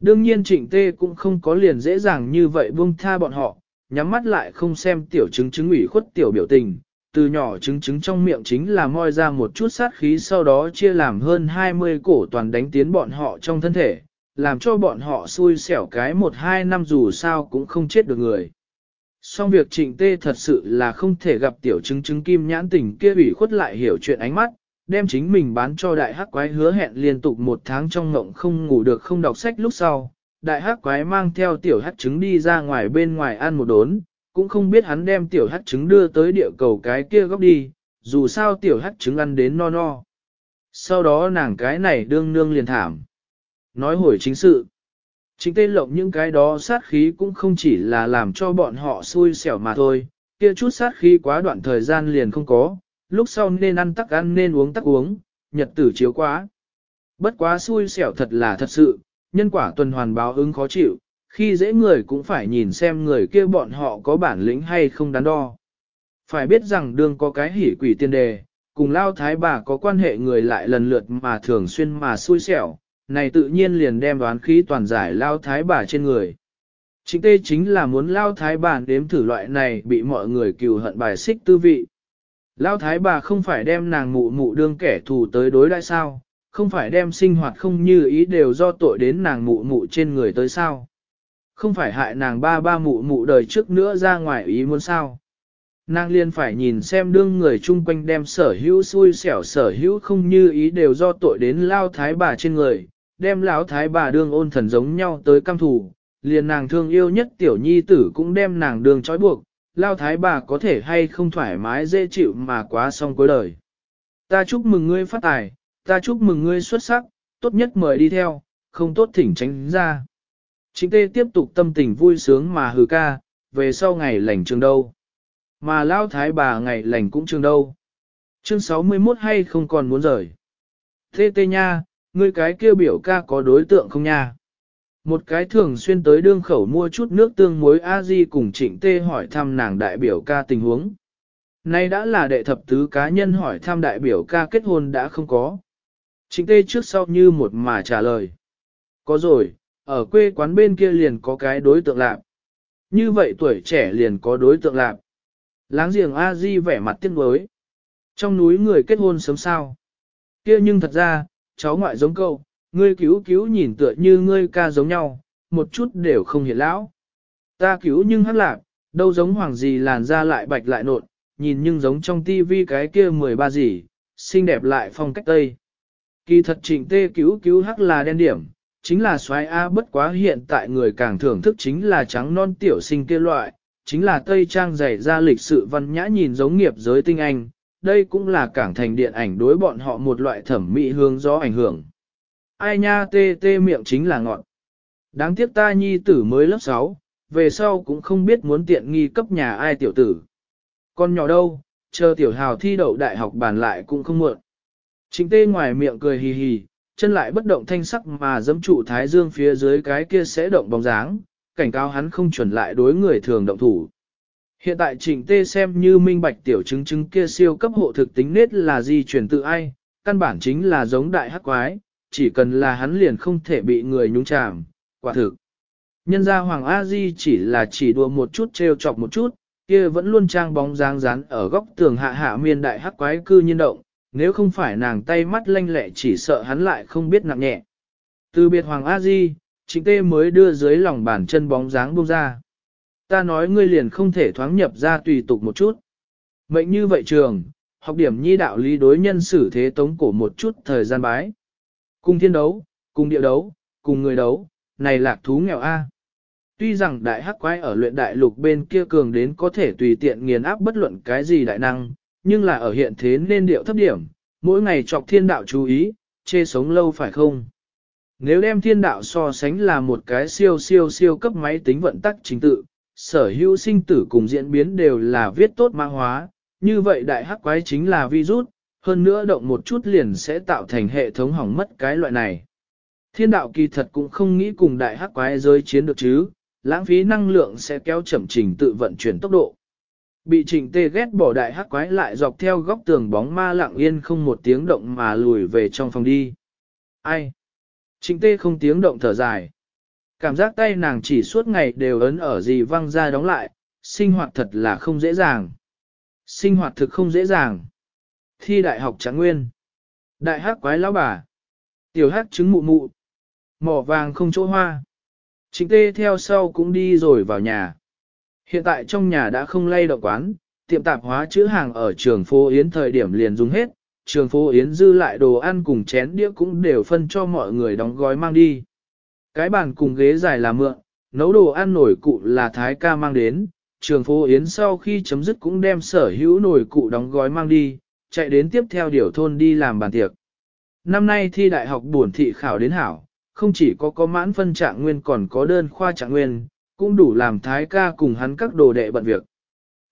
Speaker 1: Đương nhiên trịnh tê cũng không có liền dễ dàng như vậy buông tha bọn họ, nhắm mắt lại không xem tiểu chứng chứng ủy khuất tiểu biểu tình, từ nhỏ chứng chứng trong miệng chính là moi ra một chút sát khí sau đó chia làm hơn 20 cổ toàn đánh tiến bọn họ trong thân thể, làm cho bọn họ xui xẻo cái một hai năm dù sao cũng không chết được người. Song việc trịnh tê thật sự là không thể gặp tiểu chứng chứng kim nhãn tình kia ủy khuất lại hiểu chuyện ánh mắt, đem chính mình bán cho đại hắc quái hứa hẹn liên tục một tháng trong ngộng không ngủ được không đọc sách lúc sau. Đại hắc quái mang theo tiểu hắc trứng đi ra ngoài bên ngoài ăn một đốn, cũng không biết hắn đem tiểu hắc trứng đưa tới địa cầu cái kia góc đi, dù sao tiểu hắc trứng ăn đến no no. Sau đó nàng cái này đương nương liền thảm. Nói hồi chính sự. Chính tên lộng những cái đó sát khí cũng không chỉ là làm cho bọn họ xui xẻo mà thôi, kia chút sát khí quá đoạn thời gian liền không có, lúc sau nên ăn tắc ăn nên uống tắc uống, nhật tử chiếu quá. Bất quá xui xẻo thật là thật sự, nhân quả tuần hoàn báo ứng khó chịu, khi dễ người cũng phải nhìn xem người kia bọn họ có bản lĩnh hay không đắn đo. Phải biết rằng đương có cái hỉ quỷ tiên đề, cùng lao thái bà có quan hệ người lại lần lượt mà thường xuyên mà xui xẻo, này tự nhiên liền đem đoán khí toàn giải lao thái bà trên người. Chính tê chính là muốn lao thái bà đếm thử loại này bị mọi người cừu hận bài xích tư vị. Lao thái bà không phải đem nàng mụ mụ đương kẻ thù tới đối đại sao, không phải đem sinh hoạt không như ý đều do tội đến nàng mụ mụ trên người tới sao. Không phải hại nàng ba ba mụ mụ đời trước nữa ra ngoài ý muốn sao. Nàng liên phải nhìn xem đương người chung quanh đem sở hữu xui xẻo sở hữu không như ý đều do tội đến lao thái bà trên người, đem lão thái bà đương ôn thần giống nhau tới cam thủ, liền nàng thương yêu nhất tiểu nhi tử cũng đem nàng đường trói buộc, lao thái bà có thể hay không thoải mái dễ chịu mà quá xong cuối đời. Ta chúc mừng ngươi phát tài, ta chúc mừng ngươi xuất sắc, tốt nhất mời đi theo, không tốt thỉnh tránh ra. Chính tê tiếp tục tâm tình vui sướng mà hừ ca, về sau ngày lành trường đâu. Mà lao thái bà ngày lành cũng trường đâu. Chương 61 hay không còn muốn rời. Tê tê nha, ngươi cái kêu biểu ca có đối tượng không nha? Một cái thường xuyên tới đương khẩu mua chút nước tương muối a di cùng trịnh tê hỏi thăm nàng đại biểu ca tình huống. Nay đã là đệ thập tứ cá nhân hỏi thăm đại biểu ca kết hôn đã không có. Trịnh tê trước sau như một mà trả lời. Có rồi, ở quê quán bên kia liền có cái đối tượng lạc. Như vậy tuổi trẻ liền có đối tượng lạc. Láng giềng a di vẻ mặt tiếc nuối. Trong núi người kết hôn sớm sao. kia nhưng thật ra, cháu ngoại giống câu, ngươi cứu cứu nhìn tựa như ngươi ca giống nhau, một chút đều không hiện lão. Ta cứu nhưng hắc lạc, đâu giống hoàng gì làn da lại bạch lại nộn, nhìn nhưng giống trong tivi cái kia mười ba gì, xinh đẹp lại phong cách tây. Kỳ thật trịnh tê cứu cứu hắc là đen điểm, chính là xoái A bất quá hiện tại người càng thưởng thức chính là trắng non tiểu sinh kia loại, chính là tây trang dày ra lịch sự văn nhã nhìn giống nghiệp giới tinh anh, đây cũng là cảng thành điện ảnh đối bọn họ một loại thẩm mỹ hướng gió ảnh hưởng. Ai nha tê tê miệng chính là ngọn. Đáng tiếc ta nhi tử mới lớp 6, về sau cũng không biết muốn tiện nghi cấp nhà ai tiểu tử. Con nhỏ đâu, chờ tiểu hào thi đậu đại học bàn lại cũng không muộn. Chính tê ngoài miệng cười hì hì, chân lại bất động thanh sắc mà dẫm trụ thái dương phía dưới cái kia sẽ động bóng dáng, cảnh cáo hắn không chuẩn lại đối người thường động thủ. Hiện tại trịnh tê xem như minh bạch tiểu chứng chứng kia siêu cấp hộ thực tính nết là di chuyển tự ai, căn bản chính là giống đại hắc quái, chỉ cần là hắn liền không thể bị người nhúng chàm, quả thực. Nhân gia Hoàng A Di chỉ là chỉ đùa một chút trêu chọc một chút, kia vẫn luôn trang bóng dáng rán ở góc tường hạ hạ miên đại hắc quái cư nhiên động, nếu không phải nàng tay mắt lanh lẹ chỉ sợ hắn lại không biết nặng nhẹ. Từ biệt Hoàng A Di, chính tê mới đưa dưới lòng bàn chân bóng dáng buông ra. Ta nói ngươi liền không thể thoáng nhập ra tùy tục một chút. Mệnh như vậy trường, học điểm nhi đạo lý đối nhân xử thế tống cổ một chút thời gian bái. Cùng thiên đấu, cùng địa đấu, cùng người đấu, này lạc thú nghèo A. Tuy rằng đại hắc quái ở luyện đại lục bên kia cường đến có thể tùy tiện nghiền áp bất luận cái gì đại năng, nhưng là ở hiện thế nên điệu thấp điểm, mỗi ngày chọc thiên đạo chú ý, chê sống lâu phải không? Nếu đem thiên đạo so sánh là một cái siêu siêu siêu cấp máy tính vận tắc chính tự, sở hữu sinh tử cùng diễn biến đều là viết tốt mã hóa, như vậy đại hắc quái chính là virus, hơn nữa động một chút liền sẽ tạo thành hệ thống hỏng mất cái loại này. Thiên đạo kỳ thật cũng không nghĩ cùng đại hắc quái giới chiến được chứ, lãng phí năng lượng sẽ kéo chậm trình tự vận chuyển tốc độ. Bị trình tê ghét bỏ đại hắc quái lại dọc theo góc tường bóng ma lặng yên không một tiếng động mà lùi về trong phòng đi. Ai? Trình tê không tiếng động thở dài. Cảm giác tay nàng chỉ suốt ngày đều ấn ở gì văng ra đóng lại, sinh hoạt thật là không dễ dàng. Sinh hoạt thực không dễ dàng. Thi đại học tráng nguyên. Đại hát quái lão bà. Tiểu hát trứng mụ mụ. Mỏ vàng không chỗ hoa. Trịnh tê theo sau cũng đi rồi vào nhà. Hiện tại trong nhà đã không lay động quán, tiệm tạp hóa chữ hàng ở trường phố Yến thời điểm liền dùng hết, trường phố Yến dư lại đồ ăn cùng chén đĩa cũng đều phân cho mọi người đóng gói mang đi. Cái bàn cùng ghế dài là mượn, nấu đồ ăn nổi cụ là Thái ca mang đến, trường phố Yến sau khi chấm dứt cũng đem sở hữu nổi cụ đóng gói mang đi, chạy đến tiếp theo điều thôn đi làm bàn tiệc. Năm nay thi đại học buồn thị khảo đến hảo, không chỉ có có mãn phân trạng nguyên còn có đơn khoa trạng nguyên, cũng đủ làm thái ca cùng hắn các đồ đệ bận việc.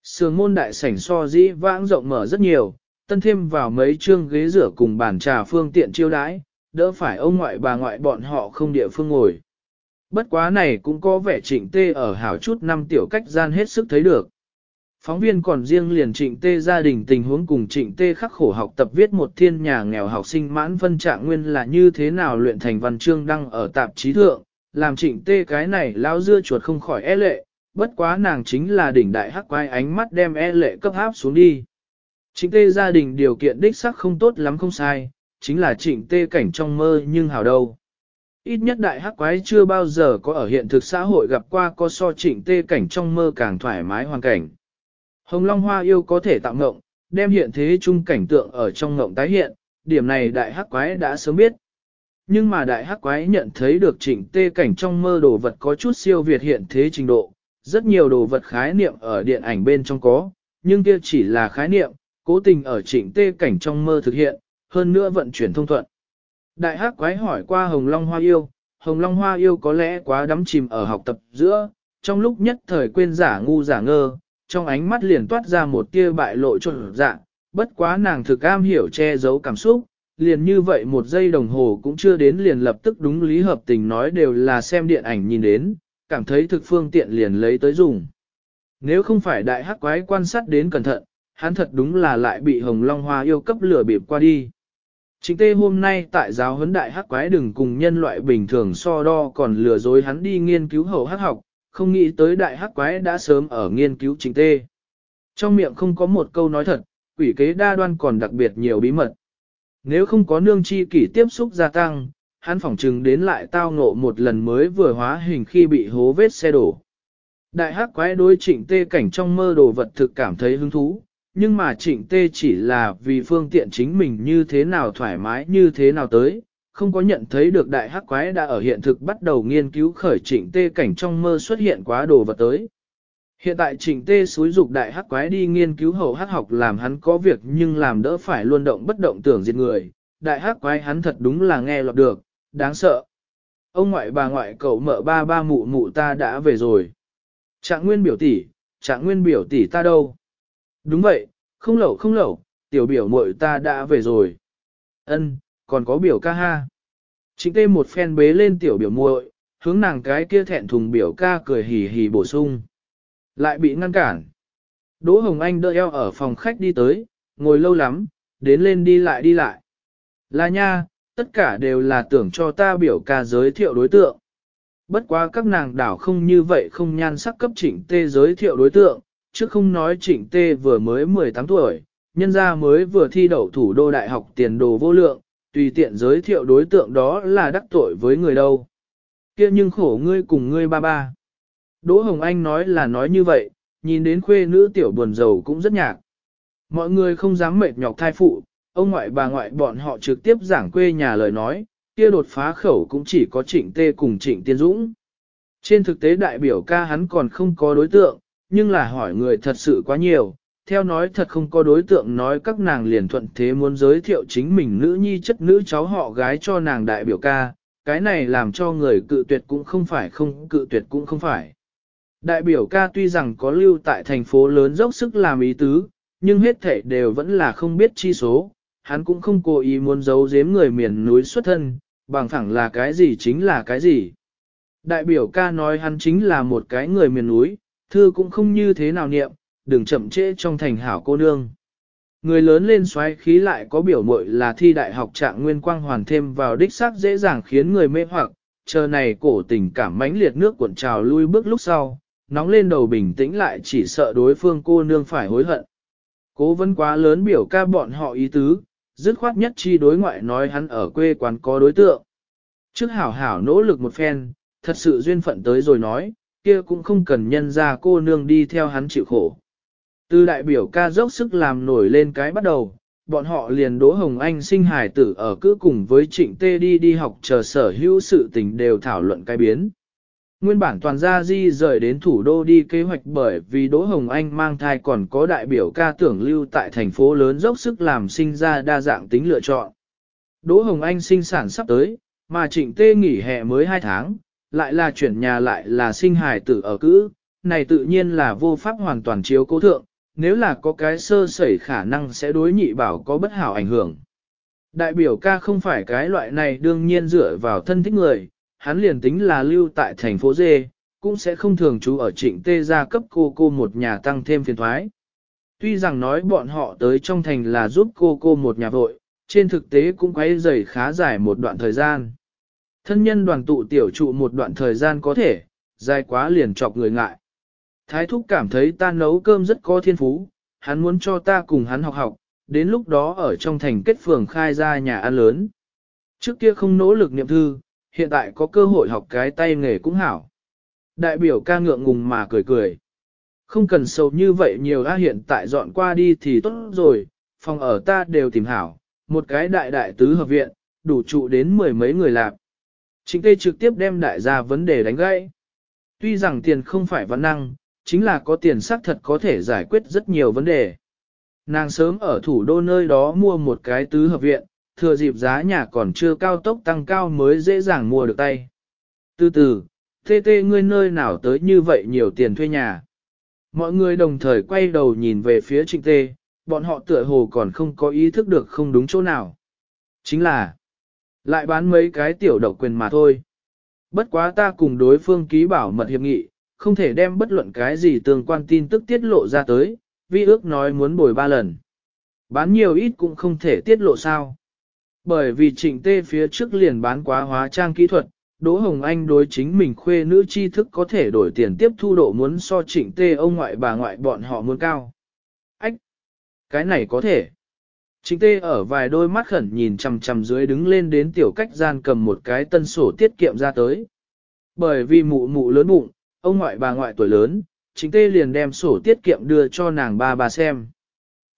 Speaker 1: Sườn môn đại sảnh so dĩ vãng rộng mở rất nhiều, tân thêm vào mấy chương ghế rửa cùng bàn trà phương tiện chiêu đãi, đỡ phải ông ngoại bà ngoại bọn họ không địa phương ngồi. Bất quá này cũng có vẻ trịnh tê ở hảo chút năm tiểu cách gian hết sức thấy được. Phóng viên còn riêng liền trịnh tê gia đình tình huống cùng trịnh tê khắc khổ học tập viết một thiên nhà nghèo học sinh mãn phân trạng nguyên là như thế nào luyện thành văn chương đăng ở tạp chí thượng, làm trịnh tê cái này lao dưa chuột không khỏi e lệ, bất quá nàng chính là đỉnh đại hắc quái ánh mắt đem e lệ cấp áp xuống đi. Trịnh tê gia đình điều kiện đích sắc không tốt lắm không sai, chính là trịnh tê cảnh trong mơ nhưng hào đâu. Ít nhất đại hắc quái chưa bao giờ có ở hiện thực xã hội gặp qua có so trịnh tê cảnh trong mơ càng thoải mái hoàn cảnh. Hồng Long Hoa yêu có thể tạo ngộng, đem hiện thế chung cảnh tượng ở trong ngộng tái hiện, điểm này đại hắc quái đã sớm biết. Nhưng mà đại hắc quái nhận thấy được trịnh tê cảnh trong mơ đồ vật có chút siêu việt hiện thế trình độ, rất nhiều đồ vật khái niệm ở điện ảnh bên trong có, nhưng kia chỉ là khái niệm, cố tình ở trịnh tê cảnh trong mơ thực hiện, hơn nữa vận chuyển thông thuận. Đại hắc quái hỏi qua Hồng Long Hoa yêu, Hồng Long Hoa yêu có lẽ quá đắm chìm ở học tập giữa, trong lúc nhất thời quên giả ngu giả ngơ, trong ánh mắt liền toát ra một tia bại lộ trộn dạng, bất quá nàng thực am hiểu che giấu cảm xúc, liền như vậy một giây đồng hồ cũng chưa đến liền lập tức đúng lý hợp tình nói đều là xem điện ảnh nhìn đến, cảm thấy thực phương tiện liền lấy tới dùng. Nếu không phải đại hắc quái quan sát đến cẩn thận, hắn thật đúng là lại bị hồng long hoa yêu cấp lửa bịp qua đi. Chính tê hôm nay tại giáo huấn đại hắc quái đừng cùng nhân loại bình thường so đo còn lừa dối hắn đi nghiên cứu hậu hắc học, không nghĩ tới đại hắc quái đã sớm ở nghiên cứu chính tê. Trong miệng không có một câu nói thật, quỷ kế đa đoan còn đặc biệt nhiều bí mật. Nếu không có nương chi kỷ tiếp xúc gia tăng, hắn phỏng chừng đến lại tao ngộ một lần mới vừa hóa hình khi bị hố vết xe đổ. Đại hắc quái đối trịnh tê cảnh trong mơ đồ vật thực cảm thấy hứng thú, nhưng mà trịnh tê chỉ là vì phương tiện chính mình như thế nào thoải mái như thế nào tới, không có nhận thấy được đại hắc quái đã ở hiện thực bắt đầu nghiên cứu khởi trịnh tê cảnh trong mơ xuất hiện quá đồ vật tới. Hiện tại trịnh tê xúi dục đại hắc quái đi nghiên cứu hậu hắc học làm hắn có việc nhưng làm đỡ phải luôn động bất động tưởng diệt người, đại hắc quái hắn thật đúng là nghe lọt được, đáng sợ. Ông ngoại bà ngoại cậu mợ ba ba mụ mụ ta đã về rồi. Trạng nguyên biểu tỷ, trạng nguyên biểu tỷ ta đâu? Đúng vậy, không lẩu không lẩu, tiểu biểu muội ta đã về rồi. Ân, còn có biểu ca ha. Trịnh tê một phen bế lên tiểu biểu muội, hướng nàng cái kia thẹn thùng biểu ca cười hì hì bổ sung. Lại bị ngăn cản. Đỗ Hồng Anh đỡ eo ở phòng khách đi tới, ngồi lâu lắm, đến lên đi lại đi lại. Là nha, tất cả đều là tưởng cho ta biểu ca giới thiệu đối tượng. Bất quá các nàng đảo không như vậy không nhan sắc cấp trịnh tê giới thiệu đối tượng, chứ không nói trịnh tê vừa mới 18 tuổi, nhân gia mới vừa thi đậu thủ đô đại học tiền đồ vô lượng, tùy tiện giới thiệu đối tượng đó là đắc tội với người đâu. kia nhưng khổ ngươi cùng ngươi ba ba. Đỗ Hồng Anh nói là nói như vậy, nhìn đến khuê nữ tiểu buồn giàu cũng rất nhạc. Mọi người không dám mệt nhọc thai phụ, ông ngoại bà ngoại bọn họ trực tiếp giảng quê nhà lời nói, kia đột phá khẩu cũng chỉ có trịnh tê cùng trịnh tiên dũng. Trên thực tế đại biểu ca hắn còn không có đối tượng, nhưng là hỏi người thật sự quá nhiều, theo nói thật không có đối tượng nói các nàng liền thuận thế muốn giới thiệu chính mình nữ nhi chất nữ cháu họ gái cho nàng đại biểu ca, cái này làm cho người cự tuyệt cũng không phải không cự tuyệt cũng không phải. Đại biểu ca tuy rằng có lưu tại thành phố lớn dốc sức làm ý tứ, nhưng hết thể đều vẫn là không biết chi số, hắn cũng không cố ý muốn giấu giếm người miền núi xuất thân, bằng thẳng là cái gì chính là cái gì. Đại biểu ca nói hắn chính là một cái người miền núi, thư cũng không như thế nào niệm, đừng chậm trễ trong thành hảo cô nương. Người lớn lên xoáy khí lại có biểu mội là thi đại học trạng nguyên quang hoàn thêm vào đích xác dễ dàng khiến người mê hoặc, chờ này cổ tình cảm mãnh liệt nước cuộn trào lui bước lúc sau, nóng lên đầu bình tĩnh lại chỉ sợ đối phương cô nương phải hối hận. Cố vấn quá lớn biểu ca bọn họ ý tứ, dứt khoát nhất chi đối ngoại nói hắn ở quê quán có đối tượng. Trước hảo hảo nỗ lực một phen, thật sự duyên phận tới rồi nói, kia cũng không cần nhân ra cô nương đi theo hắn chịu khổ. Từ đại biểu ca dốc sức làm nổi lên cái bắt đầu, bọn họ liền Đỗ Hồng Anh sinh hài tử ở cứ cùng với Trịnh Tê đi đi học chờ sở hữu sự tình đều thảo luận cái biến. Nguyên bản toàn gia di rời đến thủ đô đi kế hoạch bởi vì Đỗ Hồng Anh mang thai còn có đại biểu ca tưởng lưu tại thành phố lớn dốc sức làm sinh ra đa dạng tính lựa chọn. Đỗ Hồng Anh sinh sản sắp tới, mà trịnh tê nghỉ hè mới 2 tháng, lại là chuyển nhà lại là sinh hài tử ở cữ, này tự nhiên là vô pháp hoàn toàn chiếu cố thượng, nếu là có cái sơ sẩy khả năng sẽ đối nhị bảo có bất hảo ảnh hưởng. Đại biểu ca không phải cái loại này đương nhiên dựa vào thân thích người, hắn liền tính là lưu tại thành phố Dê, cũng sẽ không thường trú ở trịnh tê gia cấp cô cô một nhà tăng thêm phiền thoái. Tuy rằng nói bọn họ tới trong thành là giúp cô cô một nhà vội, trên thực tế cũng quay dày khá dài một đoạn thời gian. Thân nhân đoàn tụ tiểu trụ một đoạn thời gian có thể, dài quá liền chọc người ngại. Thái thúc cảm thấy ta nấu cơm rất có thiên phú, hắn muốn cho ta cùng hắn học học, đến lúc đó ở trong thành kết phường khai ra nhà ăn lớn. Trước kia không nỗ lực niệm thư, hiện tại có cơ hội học cái tay nghề cũng hảo. Đại biểu ca ngượng ngùng mà cười cười. Không cần sâu như vậy nhiều a hiện tại dọn qua đi thì tốt rồi, phòng ở ta đều tìm hảo, một cái đại đại tứ hợp viện, đủ trụ đến mười mấy người lạp. Chính tê trực tiếp đem đại gia vấn đề đánh gãy. Tuy rằng tiền không phải văn năng, chính là có tiền xác thật có thể giải quyết rất nhiều vấn đề. Nàng sớm ở thủ đô nơi đó mua một cái tứ hợp viện, thừa dịp giá nhà còn chưa cao tốc tăng cao mới dễ dàng mua được tay. Từ từ, tê tê ngươi nơi nào tới như vậy nhiều tiền thuê nhà. Mọi người đồng thời quay đầu nhìn về phía trịnh tê, bọn họ tựa hồ còn không có ý thức được không đúng chỗ nào. Chính là, lại bán mấy cái tiểu độc quyền mà thôi. Bất quá ta cùng đối phương ký bảo mật hiệp nghị, không thể đem bất luận cái gì tương quan tin tức tiết lộ ra tới, vi ước nói muốn bồi ba lần. Bán nhiều ít cũng không thể tiết lộ sao. Bởi vì trịnh tê phía trước liền bán quá hóa trang kỹ thuật, Đỗ Hồng Anh đối chính mình khuê nữ tri thức có thể đổi tiền tiếp thu độ muốn so trịnh tê ông ngoại bà ngoại bọn họ muốn cao. Ách! Cái này có thể. Trịnh tê ở vài đôi mắt khẩn nhìn chằm chằm dưới đứng lên đến tiểu cách gian cầm một cái tân sổ tiết kiệm ra tới. Bởi vì mụ mụ lớn bụng, ông ngoại bà ngoại tuổi lớn, chính tê liền đem sổ tiết kiệm đưa cho nàng ba bà xem.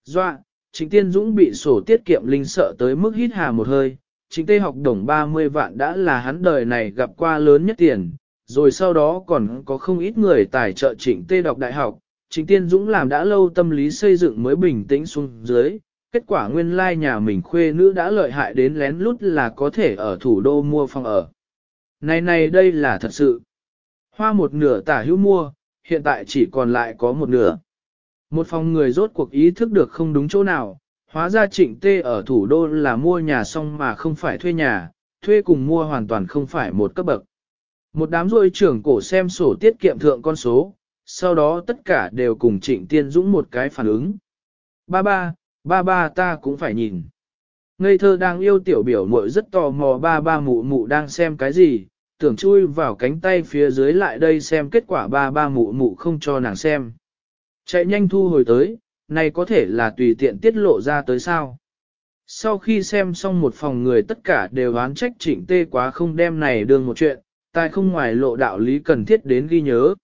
Speaker 1: Doa, chính Tiên Dũng bị sổ tiết kiệm linh sợ tới mức hít hà một hơi, chính Tê học đồng 30 vạn đã là hắn đời này gặp qua lớn nhất tiền, rồi sau đó còn có không ít người tài trợ Trịnh Tê đọc đại học, Trịnh Tiên Dũng làm đã lâu tâm lý xây dựng mới bình tĩnh xuống dưới, kết quả nguyên lai nhà mình khuê nữ đã lợi hại đến lén lút là có thể ở thủ đô mua phòng ở. Này này đây là thật sự. Hoa một nửa tả hữu mua, hiện tại chỉ còn lại có một nửa. Một phòng người rốt cuộc ý thức được không đúng chỗ nào, hóa ra trịnh tê ở thủ đô là mua nhà xong mà không phải thuê nhà, thuê cùng mua hoàn toàn không phải một cấp bậc. Một đám ruôi trưởng cổ xem sổ tiết kiệm thượng con số, sau đó tất cả đều cùng trịnh tiên dũng một cái phản ứng. Ba ba, ba ba ta cũng phải nhìn. Ngây thơ đang yêu tiểu biểu muội rất tò mò ba ba mụ mụ đang xem cái gì, tưởng chui vào cánh tay phía dưới lại đây xem kết quả ba ba mụ mụ không cho nàng xem. Chạy nhanh thu hồi tới, này có thể là tùy tiện tiết lộ ra tới sao. Sau khi xem xong một phòng người tất cả đều oán trách trịnh tê quá không đem này đương một chuyện, tài không ngoài lộ đạo lý cần thiết đến ghi nhớ.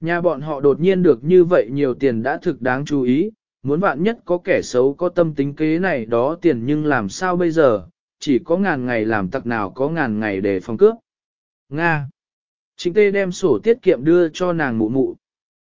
Speaker 1: Nhà bọn họ đột nhiên được như vậy nhiều tiền đã thực đáng chú ý, muốn bạn nhất có kẻ xấu có tâm tính kế này đó tiền nhưng làm sao bây giờ, chỉ có ngàn ngày làm tặc nào có ngàn ngày để phòng cướp. Nga. Trịnh tê đem sổ tiết kiệm đưa cho nàng mụ mụ.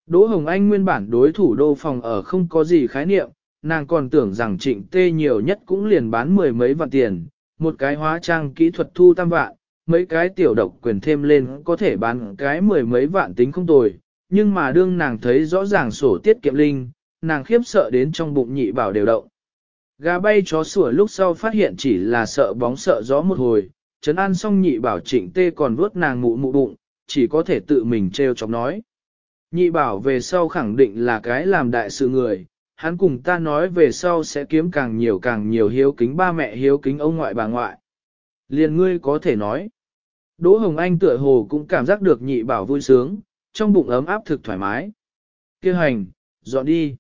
Speaker 1: Đỗ Hồng Anh nguyên bản đối thủ đô phòng ở không có gì khái niệm, nàng còn tưởng rằng trịnh tê nhiều nhất cũng liền bán mười mấy vạn tiền, một cái hóa trang kỹ thuật thu tam vạn, mấy cái tiểu độc quyền thêm lên có thể bán cái mười mấy vạn tính không tồi, nhưng mà đương nàng thấy rõ ràng sổ tiết kiệm linh, nàng khiếp sợ đến trong bụng nhị bảo đều động. Gà bay chó sủa lúc sau phát hiện chỉ là sợ bóng sợ gió một hồi, chấn an xong nhị bảo trịnh tê còn vuốt nàng mụ mụ bụng, chỉ có thể tự mình treo chọc nói. Nhị bảo về sau khẳng định là cái làm đại sự người, hắn cùng ta nói về sau sẽ kiếm càng nhiều càng nhiều hiếu kính ba mẹ hiếu kính ông ngoại bà ngoại. Liền ngươi có thể nói. Đỗ Hồng Anh tựa hồ cũng cảm giác được nhị bảo vui sướng, trong bụng ấm áp thực thoải mái. Kêu hành, dọn đi.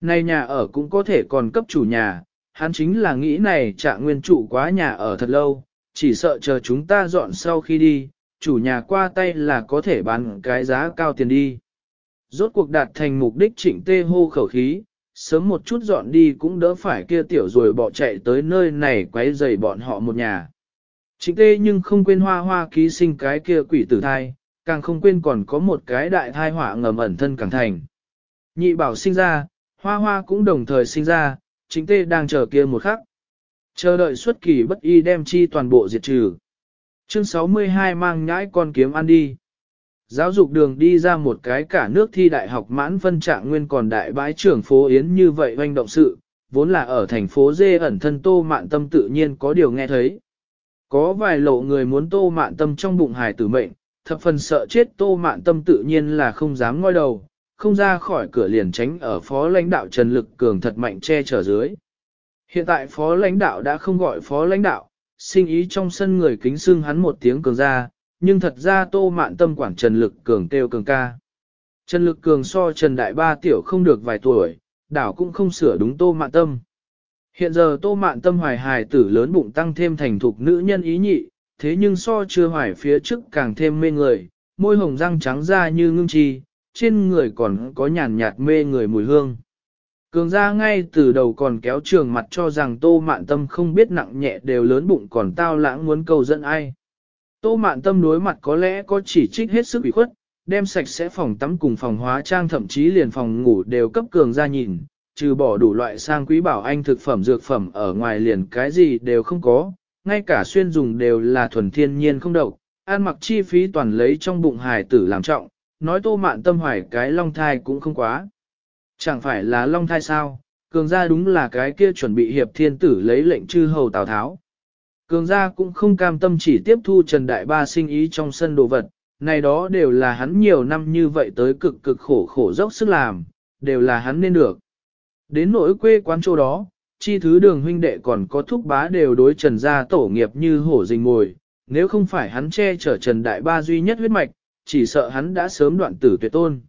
Speaker 1: Này nhà ở cũng có thể còn cấp chủ nhà, hắn chính là nghĩ này trạng nguyên trụ quá nhà ở thật lâu, chỉ sợ chờ chúng ta dọn sau khi đi, chủ nhà qua tay là có thể bán cái giá cao tiền đi. Rốt cuộc đạt thành mục đích trịnh tê hô khẩu khí, sớm một chút dọn đi cũng đỡ phải kia tiểu rồi bỏ chạy tới nơi này quấy rầy bọn họ một nhà. Trịnh tê nhưng không quên hoa hoa ký sinh cái kia quỷ tử thai, càng không quên còn có một cái đại thai họa ngầm ẩn thân càng thành. Nhị bảo sinh ra, hoa hoa cũng đồng thời sinh ra, chính tê đang chờ kia một khắc. Chờ đợi xuất kỳ bất y đem chi toàn bộ diệt trừ. Chương 62 mang nhãi con kiếm ăn đi. Giáo dục đường đi ra một cái cả nước thi đại học mãn phân trạng nguyên còn đại bãi trưởng phố Yến như vậy hoành động sự, vốn là ở thành phố Dê ẩn thân tô mạn tâm tự nhiên có điều nghe thấy. Có vài lộ người muốn tô mạn tâm trong bụng hài tử mệnh, thập phần sợ chết tô mạn tâm tự nhiên là không dám ngoi đầu, không ra khỏi cửa liền tránh ở phó lãnh đạo Trần Lực Cường thật mạnh che chở dưới. Hiện tại phó lãnh đạo đã không gọi phó lãnh đạo, sinh ý trong sân người kính xưng hắn một tiếng cường ra, nhưng thật ra tô mạn tâm quản Trần Lực Cường kêu cường ca. Trần Lực Cường so Trần Đại Ba tiểu không được vài tuổi, đảo cũng không sửa đúng tô mạn tâm. Hiện giờ tô mạn tâm hoài hài tử lớn bụng tăng thêm thành thục nữ nhân ý nhị, thế nhưng so chưa hoài phía trước càng thêm mê người, môi hồng răng trắng da như ngưng chi, trên người còn có nhàn nhạt mê người mùi hương. Cường ra ngay từ đầu còn kéo trường mặt cho rằng tô mạn tâm không biết nặng nhẹ đều lớn bụng còn tao lãng muốn cầu dẫn ai. Tô mạn tâm đối mặt có lẽ có chỉ trích hết sức bị khuất, đem sạch sẽ phòng tắm cùng phòng hóa trang thậm chí liền phòng ngủ đều cấp cường ra nhìn, trừ bỏ đủ loại sang quý bảo anh thực phẩm dược phẩm ở ngoài liền cái gì đều không có, ngay cả xuyên dùng đều là thuần thiên nhiên không độc, ăn mặc chi phí toàn lấy trong bụng hài tử làm trọng, nói tô mạn tâm hoài cái long thai cũng không quá. Chẳng phải là long thai sao, cường gia đúng là cái kia chuẩn bị hiệp thiên tử lấy lệnh chư hầu Tào Tháo. Cường gia cũng không cam tâm chỉ tiếp thu Trần Đại Ba sinh ý trong sân đồ vật, này đó đều là hắn nhiều năm như vậy tới cực cực khổ khổ dốc sức làm, đều là hắn nên được. Đến nỗi quê quán chỗ đó, chi thứ đường huynh đệ còn có thúc bá đều đối Trần gia tổ nghiệp như hổ rình ngồi, nếu không phải hắn che chở Trần Đại Ba duy nhất huyết mạch, chỉ sợ hắn đã sớm đoạn tử tuyệt tôn.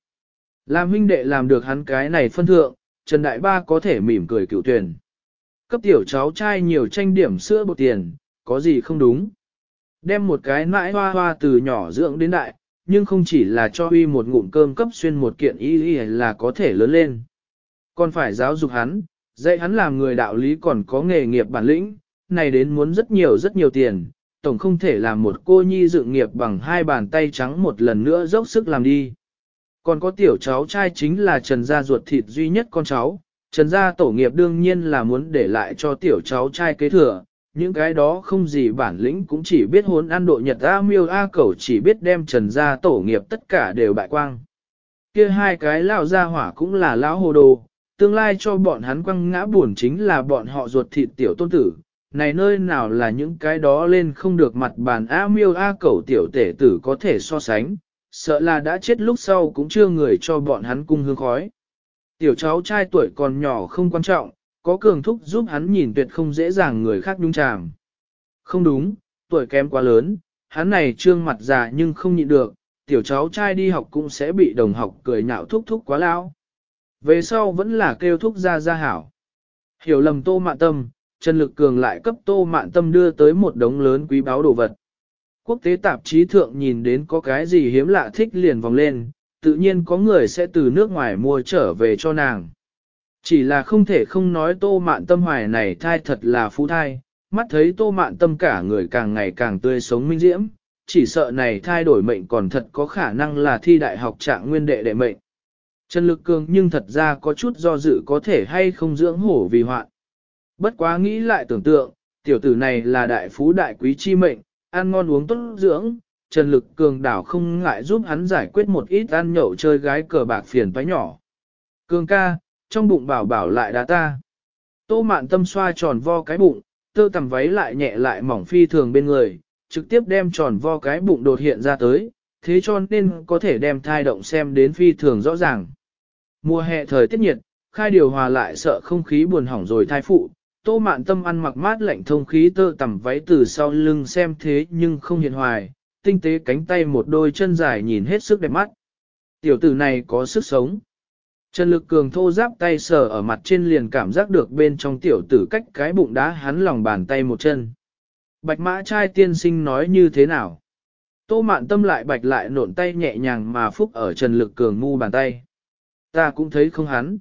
Speaker 1: Làm huynh đệ làm được hắn cái này phân thượng, Trần Đại Ba có thể mỉm cười cựu tuyển. Cấp tiểu cháu trai nhiều tranh điểm sữa bột tiền, có gì không đúng. Đem một cái nãi hoa hoa từ nhỏ dưỡng đến đại, nhưng không chỉ là cho uy một ngụm cơm cấp xuyên một kiện y y là có thể lớn lên. Còn phải giáo dục hắn, dạy hắn làm người đạo lý còn có nghề nghiệp bản lĩnh, này đến muốn rất nhiều rất nhiều tiền, tổng không thể làm một cô nhi dự nghiệp bằng hai bàn tay trắng một lần nữa dốc sức làm đi. Còn có tiểu cháu trai chính là Trần Gia ruột thịt duy nhất con cháu, Trần Gia tổ nghiệp đương nhiên là muốn để lại cho tiểu cháu trai kế thừa, những cái đó không gì bản lĩnh cũng chỉ biết hốn ăn độ nhật A miêu A cẩu chỉ biết đem Trần Gia tổ nghiệp tất cả đều bại quang. kia hai cái lao gia hỏa cũng là lão hồ đồ, tương lai cho bọn hắn quăng ngã buồn chính là bọn họ ruột thịt tiểu tôn tử, này nơi nào là những cái đó lên không được mặt bàn A miêu A cẩu tiểu tể tử có thể so sánh, sợ là đã chết lúc sau cũng chưa người cho bọn hắn cung hương khói. Tiểu cháu trai tuổi còn nhỏ không quan trọng, có cường thúc giúp hắn nhìn tuyệt không dễ dàng người khác nhung chàm. Không đúng, tuổi kém quá lớn, hắn này trương mặt già nhưng không nhịn được, tiểu cháu trai đi học cũng sẽ bị đồng học cười nhạo thúc thúc quá lao. Về sau vẫn là kêu thúc ra ra hảo. Hiểu lầm tô mạn tâm, Trần Lực Cường lại cấp tô mạn tâm đưa tới một đống lớn quý báu đồ vật. Quốc tế tạp chí thượng nhìn đến có cái gì hiếm lạ thích liền vòng lên, tự nhiên có người sẽ từ nước ngoài mua trở về cho nàng. Chỉ là không thể không nói tô mạn tâm hoài này thai thật là phú thai, mắt thấy tô mạn tâm cả người càng ngày càng tươi sống minh diễm, chỉ sợ này thay đổi mệnh còn thật có khả năng là thi đại học trạng nguyên đệ đệ mệnh. Trần Lực Cường nhưng thật ra có chút do dự có thể hay không dưỡng hổ vì hoạn. Bất quá nghĩ lại tưởng tượng, tiểu tử này là đại phú đại quý chi mệnh, ăn ngon uống tốt dưỡng, Trần Lực Cường đảo không ngại giúp hắn giải quyết một ít ăn nhậu chơi gái cờ bạc phiền toái nhỏ. Cường ca, trong bụng bảo bảo lại đá ta. Tô mạn tâm xoa tròn vo cái bụng, tơ tầm váy lại nhẹ lại mỏng phi thường bên người, trực tiếp đem tròn vo cái bụng đột hiện ra tới, thế cho nên có thể đem thai động xem đến phi thường rõ ràng. Mùa hè thời tiết nhiệt, khai điều hòa lại sợ không khí buồn hỏng rồi thai phụ, tô mạn tâm ăn mặc mát lạnh thông khí tơ tằm váy từ sau lưng xem thế nhưng không hiện hoài, tinh tế cánh tay một đôi chân dài nhìn hết sức đẹp mắt. Tiểu tử này có sức sống. Trần lực cường thô giáp tay sờ ở mặt trên liền cảm giác được bên trong tiểu tử cách cái bụng đá hắn lòng bàn tay một chân. Bạch mã trai tiên sinh nói như thế nào? Tô mạn tâm lại bạch lại nộn tay nhẹ nhàng mà phúc ở Trần Lực Cường mu bàn tay. Ta cũng thấy không hắn.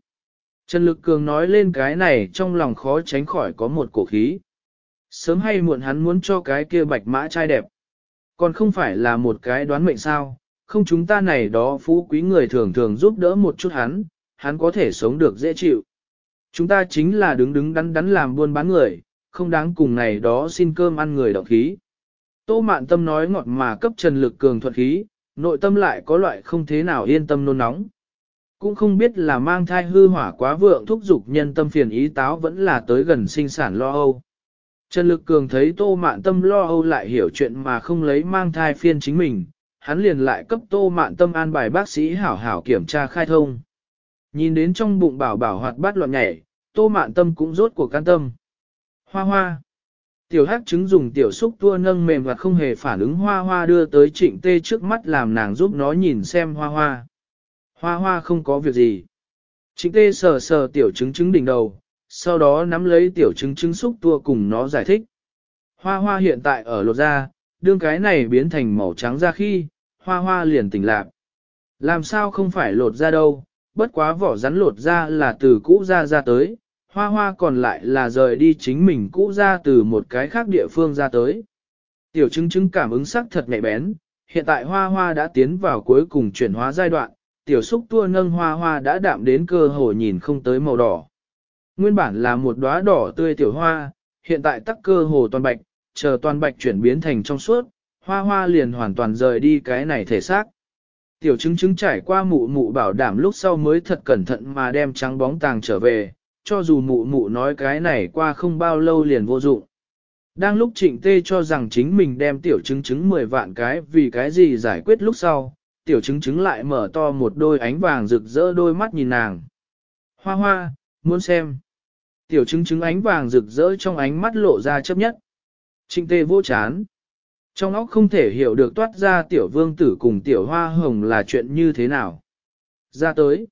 Speaker 1: Trần Lực Cường nói lên cái này trong lòng khó tránh khỏi có một cổ khí. Sớm hay muộn hắn muốn cho cái kia bạch mã trai đẹp. Còn không phải là một cái đoán mệnh sao, không chúng ta này đó phú quý người thường thường giúp đỡ một chút hắn, hắn có thể sống được dễ chịu. Chúng ta chính là đứng đứng đắn đắn làm buôn bán người, không đáng cùng này đó xin cơm ăn người đọc khí. Tô mạn tâm nói ngọt mà cấp trần lực cường thuật khí, nội tâm lại có loại không thế nào yên tâm nôn nóng. Cũng không biết là mang thai hư hỏa quá vượng thúc dục nhân tâm phiền ý táo vẫn là tới gần sinh sản lo âu. Trần Lực Cường thấy Tô Mạn Tâm lo âu lại hiểu chuyện mà không lấy mang thai phiên chính mình, hắn liền lại cấp Tô Mạn Tâm an bài bác sĩ hảo hảo kiểm tra khai thông. Nhìn đến trong bụng bảo bảo hoạt bát loạn nhảy, Tô Mạn Tâm cũng rốt cuộc can tâm. Hoa hoa. Tiểu hắc trứng dùng tiểu xúc tua nâng mềm và không hề phản ứng hoa hoa đưa tới trịnh tê trước mắt làm nàng giúp nó nhìn xem hoa hoa. Hoa hoa không có việc gì. Trịnh tê sờ sờ tiểu chứng chứng đỉnh đầu, sau đó nắm lấy tiểu chứng chứng xúc tua cùng nó giải thích. Hoa hoa hiện tại ở lột da, đương cái này biến thành màu trắng da khi, hoa hoa liền tỉnh lạc. Làm sao không phải lột da đâu, bất quá vỏ rắn lột da là từ cũ da ra tới, hoa hoa còn lại là rời đi chính mình cũ ra từ một cái khác địa phương ra tới. Tiểu chứng chứng cảm ứng sắc thật nhạy bén, hiện tại hoa hoa đã tiến vào cuối cùng chuyển hóa giai đoạn, tiểu xúc tua nâng hoa hoa đã đạm đến cơ hồ nhìn không tới màu đỏ. Nguyên bản là một đóa đỏ tươi tiểu hoa, hiện tại tắc cơ hồ toàn bạch, chờ toàn bạch chuyển biến thành trong suốt, hoa hoa liền hoàn toàn rời đi cái này thể xác. Tiểu chứng chứng trải qua mụ mụ bảo đảm lúc sau mới thật cẩn thận mà đem trắng bóng tàng trở về, cho dù mụ mụ nói cái này qua không bao lâu liền vô dụng. Đang lúc trịnh tê cho rằng chính mình đem tiểu chứng chứng 10 vạn cái vì cái gì giải quyết lúc sau, tiểu chứng chứng lại mở to một đôi ánh vàng rực rỡ đôi mắt nhìn nàng. Hoa hoa, muốn xem. Tiểu chứng chứng ánh vàng rực rỡ trong ánh mắt lộ ra chấp nhất. Trinh tê vô chán. Trong óc không thể hiểu được toát ra tiểu vương tử cùng tiểu hoa hồng là chuyện như thế nào. Ra tới.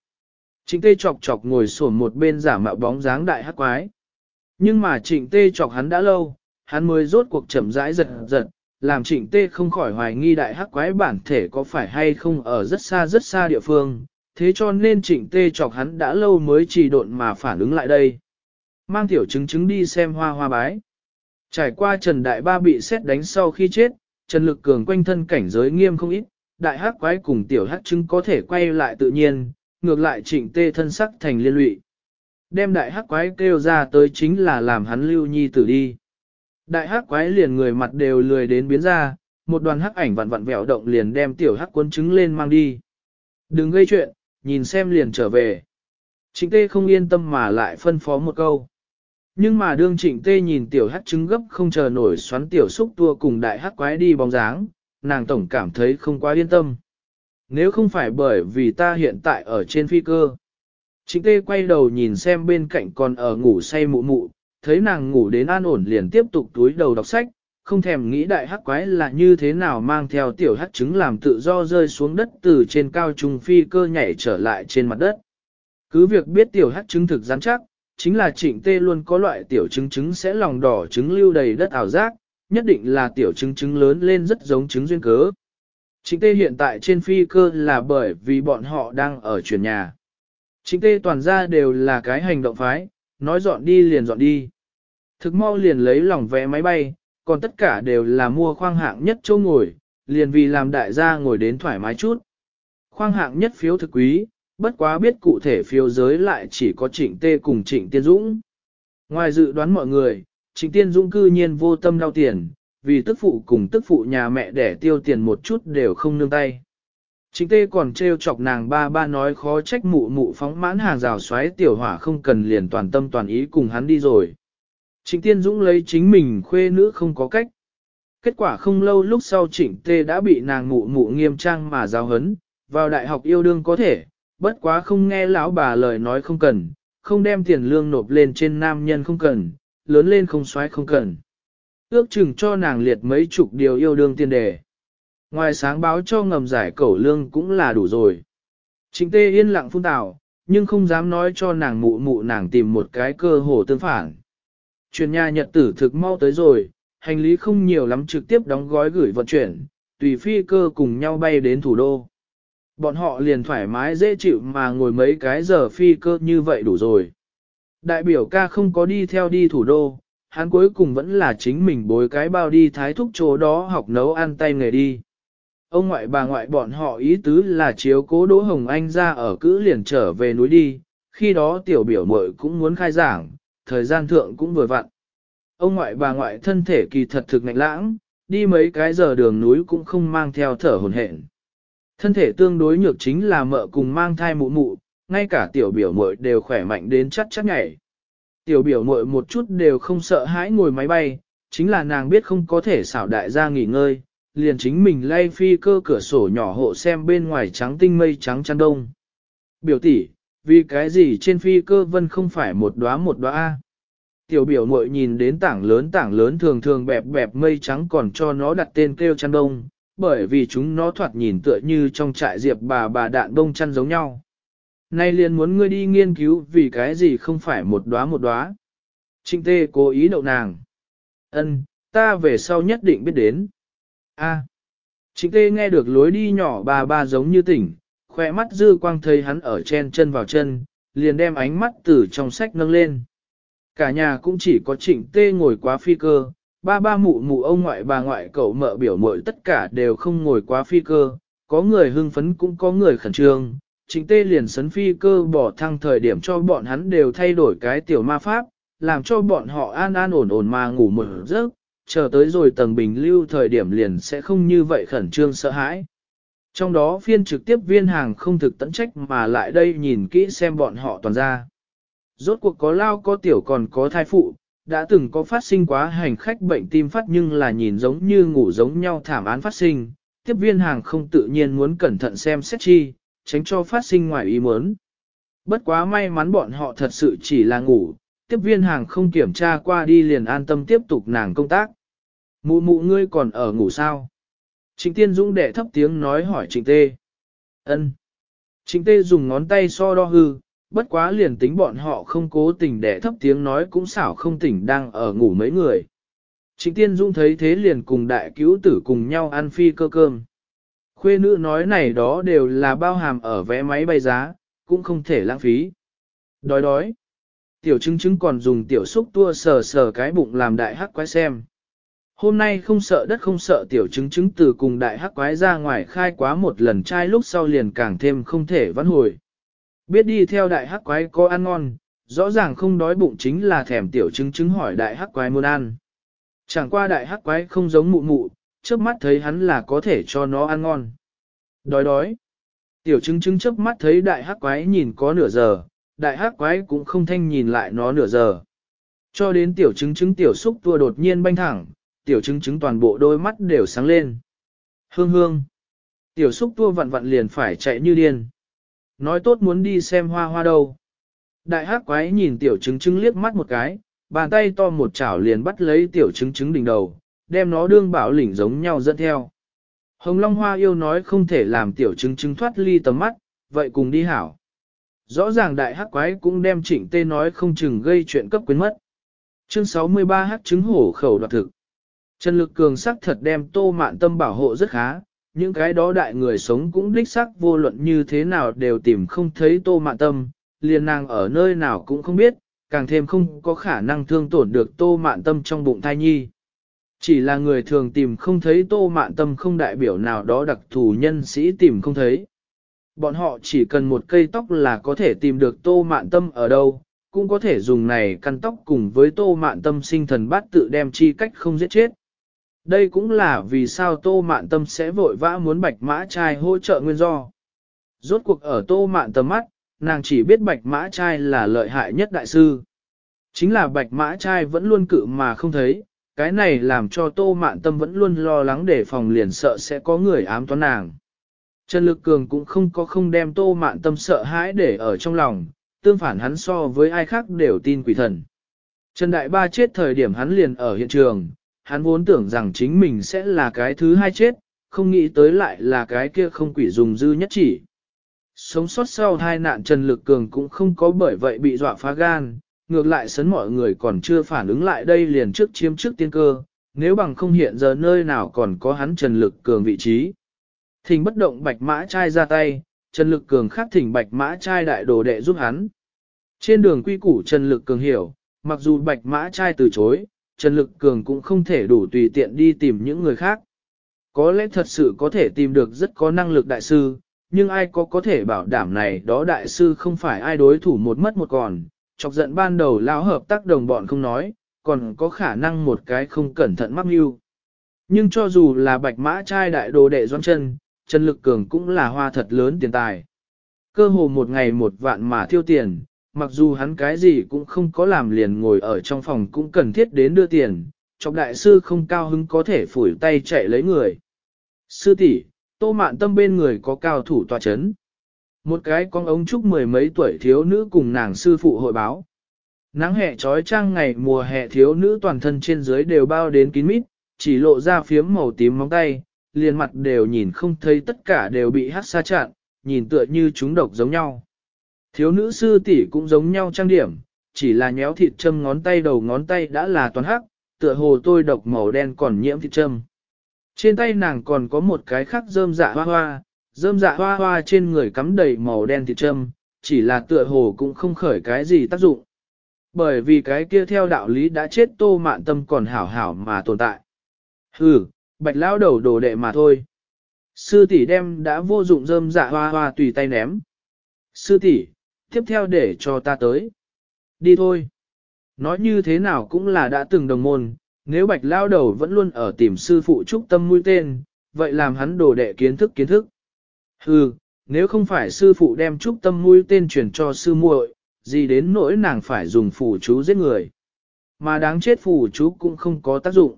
Speaker 1: Trịnh tê chọc chọc ngồi sổn một bên giả mạo bóng dáng đại hắc quái. Nhưng mà trịnh tê chọc hắn đã lâu, hắn mới rốt cuộc chậm rãi giật giật, làm trịnh tê không khỏi hoài nghi đại hắc quái bản thể có phải hay không ở rất xa rất xa địa phương, thế cho nên trịnh tê chọc hắn đã lâu mới trì độn mà phản ứng lại đây. Mang tiểu chứng chứng đi xem hoa hoa bái. Trải qua Trần Đại Ba bị xét đánh sau khi chết, Trần Lực Cường quanh thân cảnh giới nghiêm không ít, đại hắc quái cùng tiểu hắc chứng có thể quay lại tự nhiên, ngược lại trịnh tê thân sắc thành liên lụy. Đem đại hắc quái kêu ra tới chính là làm hắn lưu nhi tử đi. Đại hắc quái liền người mặt đều lười đến biến ra, một đoàn hắc ảnh vặn vặn vẹo động liền đem tiểu hắc quân trứng lên mang đi. Đừng gây chuyện, nhìn xem liền trở về. Trịnh tê không yên tâm mà lại phân phó một câu. Nhưng mà đương trịnh tê nhìn tiểu hắc trứng gấp không chờ nổi xoắn tiểu xúc tua cùng đại hắc quái đi bóng dáng, nàng tổng cảm thấy không quá yên tâm nếu không phải bởi vì ta hiện tại ở trên phi cơ. Trịnh tê quay đầu nhìn xem bên cạnh còn ở ngủ say mụ mụ, thấy nàng ngủ đến an ổn liền tiếp tục túi đầu đọc sách, không thèm nghĩ đại hắc quái là như thế nào mang theo tiểu hắc trứng làm tự do rơi xuống đất từ trên cao trung phi cơ nhảy trở lại trên mặt đất. Cứ việc biết tiểu hắc trứng thực rắn chắc, chính là trịnh tê luôn có loại tiểu trứng trứng sẽ lòng đỏ trứng lưu đầy đất ảo giác, nhất định là tiểu trứng trứng lớn lên rất giống trứng duyên cớ. Trịnh tê hiện tại trên phi cơ là bởi vì bọn họ đang ở chuyển nhà. Trịnh tê toàn ra đều là cái hành động phái, nói dọn đi liền dọn đi. Thực mau liền lấy lòng vé máy bay, còn tất cả đều là mua khoang hạng nhất chỗ ngồi, liền vì làm đại gia ngồi đến thoải mái chút. Khoang hạng nhất phiếu thực quý, bất quá biết cụ thể phiếu giới lại chỉ có trịnh tê cùng trịnh tiên dũng. Ngoài dự đoán mọi người, trịnh tiên dũng cư nhiên vô tâm đau tiền, vì tức phụ cùng tức phụ nhà mẹ để tiêu tiền một chút đều không nương tay. Trịnh tê còn trêu chọc nàng ba ba nói khó trách mụ mụ phóng mãn hàng rào xoáy tiểu hỏa không cần liền toàn tâm toàn ý cùng hắn đi rồi. Trịnh Tiên Dũng lấy chính mình khuê nữ không có cách. Kết quả không lâu lúc sau trịnh tê đã bị nàng mụ mụ nghiêm trang mà giáo hấn, vào đại học yêu đương có thể, bất quá không nghe lão bà lời nói không cần, không đem tiền lương nộp lên trên nam nhân không cần, lớn lên không xoáy không cần. Ước chừng cho nàng liệt mấy chục điều yêu đương tiền đề. Ngoài sáng báo cho ngầm giải cẩu lương cũng là đủ rồi. Trịnh tê yên lặng phun tào, nhưng không dám nói cho nàng mụ mụ nàng tìm một cái cơ hồ tương phản. Chuyển nhà nhật tử thực mau tới rồi, hành lý không nhiều lắm trực tiếp đóng gói gửi vận chuyển, tùy phi cơ cùng nhau bay đến thủ đô. Bọn họ liền thoải mái dễ chịu mà ngồi mấy cái giờ phi cơ như vậy đủ rồi. Đại biểu ca không có đi theo đi thủ đô, hắn cuối cùng vẫn là chính mình bối cái bao đi thái thúc chỗ đó học nấu ăn tay nghề đi. Ông ngoại bà ngoại bọn họ ý tứ là chiếu cố Đỗ Hồng Anh ra ở cữ liền trở về núi đi, khi đó tiểu biểu muội cũng muốn khai giảng, thời gian thượng cũng vừa vặn. Ông ngoại bà ngoại thân thể kỳ thật thực ngạnh lãng, đi mấy cái giờ đường núi cũng không mang theo thở hồn hển. Thân thể tương đối nhược chính là mợ cùng mang thai mụ mụ, ngay cả tiểu biểu muội đều khỏe mạnh đến chắc chắc nhảy. Tiểu biểu muội một chút đều không sợ hãi ngồi máy bay, chính là nàng biết không có thể xảo đại gia nghỉ ngơi, liền chính mình lay phi cơ cửa sổ nhỏ hộ xem bên ngoài trắng tinh mây trắng chăn đông. Biểu tỷ, vì cái gì trên phi cơ vân không phải một đóa một đóa A. Tiểu biểu muội nhìn đến tảng lớn tảng lớn thường thường bẹp bẹp mây trắng còn cho nó đặt tên kêu chăn đông, bởi vì chúng nó thoạt nhìn tựa như trong trại diệp bà bà đạn đông chăn giống nhau. Nay liền muốn ngươi đi nghiên cứu vì cái gì không phải một đóa một đóa. Trinh tê cố ý đậu nàng. Ân, ta về sau nhất định biết đến. A. Trịnh tê nghe được lối đi nhỏ bà ba giống như tỉnh, khoe mắt dư quang thấy hắn ở chen chân vào chân, liền đem ánh mắt từ trong sách nâng lên. Cả nhà cũng chỉ có trịnh tê ngồi quá phi cơ, ba ba mụ mụ ông ngoại bà ngoại cậu mợ biểu mội tất cả đều không ngồi quá phi cơ, có người hưng phấn cũng có người khẩn trương. Trịnh tê liền sấn phi cơ bỏ thăng thời điểm cho bọn hắn đều thay đổi cái tiểu ma pháp, làm cho bọn họ an an ổn ổn mà ngủ một giấc, chờ tới rồi tầng bình lưu thời điểm liền sẽ không như vậy khẩn trương sợ hãi. Trong đó phiên trực tiếp viên hàng không thực tận trách mà lại đây nhìn kỹ xem bọn họ toàn ra. Rốt cuộc có lao có tiểu còn có thai phụ, đã từng có phát sinh quá hành khách bệnh tim phát nhưng là nhìn giống như ngủ giống nhau thảm án phát sinh, tiếp viên hàng không tự nhiên muốn cẩn thận xem xét chi, tránh cho phát sinh ngoài ý muốn. Bất quá may mắn bọn họ thật sự chỉ là ngủ, tiếp viên hàng không kiểm tra qua đi liền an tâm tiếp tục nàng công tác. Mụ mụ ngươi còn ở ngủ sao? Trịnh Tiên Dũng đệ thấp tiếng nói hỏi Trịnh Tê. Ân. Trịnh Tê dùng ngón tay so đo hư, bất quá liền tính bọn họ không cố tình đệ thấp tiếng nói cũng xảo không tỉnh đang ở ngủ mấy người. Trịnh Tiên Dũng thấy thế liền cùng đại cứu tử cùng nhau ăn phi cơ cơm. Khuê nữ nói này đó đều là bao hàm ở vé máy bay giá, cũng không thể lãng phí. Đói đói. Tiểu chứng chứng còn dùng tiểu xúc tua sờ sờ cái bụng làm đại hắc quái xem. Hôm nay không sợ đất không sợ tiểu chứng chứng từ cùng đại hắc quái ra ngoài khai quá một lần trai lúc sau liền càng thêm không thể vãn hồi. Biết đi theo đại hắc quái có ăn ngon, rõ ràng không đói bụng chính là thèm tiểu chứng chứng hỏi đại hắc quái muốn ăn. Chẳng qua đại hắc quái không giống mụ mụ, trước mắt thấy hắn là có thể cho nó ăn ngon. Đói đói. Tiểu chứng chứng trước mắt thấy đại hắc quái nhìn có nửa giờ, đại hắc quái cũng không thanh nhìn lại nó nửa giờ. Cho đến tiểu chứng chứng tiểu xúc tua đột nhiên banh thẳng, tiểu chứng chứng toàn bộ đôi mắt đều sáng lên. Hương hương. Tiểu xúc tua vặn vặn liền phải chạy như điên. Nói tốt muốn đi xem hoa hoa đâu, Đại hắc quái nhìn tiểu chứng chứng liếc mắt một cái, bàn tay to một chảo liền bắt lấy tiểu chứng chứng đỉnh đầu, đem nó đương bảo lỉnh giống nhau dẫn theo. Hồng Long Hoa yêu nói không thể làm tiểu chứng chứng thoát ly tầm mắt, vậy cùng đi hảo. Rõ ràng đại hắc quái cũng đem trịnh tê nói không chừng gây chuyện cấp quyến mất. Chương 63 hắc chứng hổ khẩu đoạt thực. Trần Lực Cường sắc thật đem tô mạn tâm bảo hộ rất khá, những cái đó đại người sống cũng đích sắc vô luận như thế nào đều tìm không thấy tô mạn tâm, liền nàng ở nơi nào cũng không biết, càng thêm không có khả năng thương tổn được tô mạn tâm trong bụng thai nhi. Chỉ là người thường tìm không thấy tô mạn tâm không đại biểu nào đó đặc thù nhân sĩ tìm không thấy. Bọn họ chỉ cần một cây tóc là có thể tìm được tô mạn tâm ở đâu, cũng có thể dùng này căn tóc cùng với tô mạn tâm sinh thần bát tự đem chi cách không giết chết. Đây cũng là vì sao tô mạn tâm sẽ vội vã muốn bạch mã trai hỗ trợ nguyên do. Rốt cuộc ở tô mạn tâm mắt, nàng chỉ biết bạch mã trai là lợi hại nhất đại sư. Chính là bạch mã trai vẫn luôn cự mà không thấy, cái này làm cho tô mạn tâm vẫn luôn lo lắng để phòng liền sợ sẽ có người ám toán nàng. Trần Lực Cường cũng không có không đem tô mạn tâm sợ hãi để ở trong lòng, tương phản hắn so với ai khác đều tin quỷ thần. Trần Đại Ba chết thời điểm hắn liền ở hiện trường, hắn vốn tưởng rằng chính mình sẽ là cái thứ hai chết, không nghĩ tới lại là cái kia không quỷ dùng dư nhất chỉ. Sống sót sau hai nạn Trần Lực Cường cũng không có bởi vậy bị dọa phá gan, ngược lại sấn mọi người còn chưa phản ứng lại đây liền trước chiếm trước tiên cơ, nếu bằng không hiện giờ nơi nào còn có hắn Trần Lực Cường vị trí. Thỉnh bất động bạch mã trai ra tay, Trần Lực Cường khắc thỉnh bạch mã trai đại đồ đệ giúp hắn. Trên đường quy củ Trần Lực Cường hiểu, mặc dù bạch mã trai từ chối, Trần Lực Cường cũng không thể đủ tùy tiện đi tìm những người khác. Có lẽ thật sự có thể tìm được rất có năng lực đại sư, nhưng ai có có thể bảo đảm này đó đại sư không phải ai đối thủ một mất một còn, chọc giận ban đầu lão hợp tác đồng bọn không nói, còn có khả năng một cái không cẩn thận mắc mưu. Nhưng cho dù là bạch mã trai đại đồ đệ doan chân, Trần Lực Cường cũng là hoa thật lớn tiền tài. Cơ hồ một ngày một vạn mà thiêu tiền, mặc dù hắn cái gì cũng không có làm liền ngồi ở trong phòng cũng cần thiết đến đưa tiền, chọc đại sư không cao hứng có thể phủi tay chạy lấy người. Sư tỷ, tô mạn tâm bên người có cao thủ tòa chấn. Một cái con ống trúc mười mấy tuổi thiếu nữ cùng nàng sư phụ hội báo. Nắng hè trói trang ngày mùa hè thiếu nữ toàn thân trên dưới đều bao đến kín mít, chỉ lộ ra phiếm màu tím móng tay, liền mặt đều nhìn không thấy tất cả đều bị hát xa chặn, nhìn tựa như chúng độc giống nhau. Thiếu nữ sư tỷ cũng giống nhau trang điểm, chỉ là nhéo thịt châm ngón tay đầu ngón tay đã là toàn hắc, tựa hồ tôi độc màu đen còn nhiễm thịt châm. Trên tay nàng còn có một cái khắc rơm dạ hoa hoa, rơm dạ hoa hoa trên người cắm đầy màu đen thịt châm, chỉ là tựa hồ cũng không khởi cái gì tác dụng. Bởi vì cái kia theo đạo lý đã chết tô mạn tâm còn hảo hảo mà tồn tại. Hừ, bạch lão đầu đồ đệ mà thôi. Sư tỷ đem đã vô dụng rơm dạ hoa hoa tùy tay ném. Sư tỷ, tiếp theo để cho ta tới. Đi thôi. Nói như thế nào cũng là đã từng đồng môn, nếu bạch lao đầu vẫn luôn ở tìm sư phụ trúc tâm mũi tên, vậy làm hắn đồ đệ kiến thức kiến thức. Hừ, nếu không phải sư phụ đem trúc tâm mũi tên chuyển cho sư muội, gì đến nỗi nàng phải dùng phù chú giết người. Mà đáng chết phù chú cũng không có tác dụng.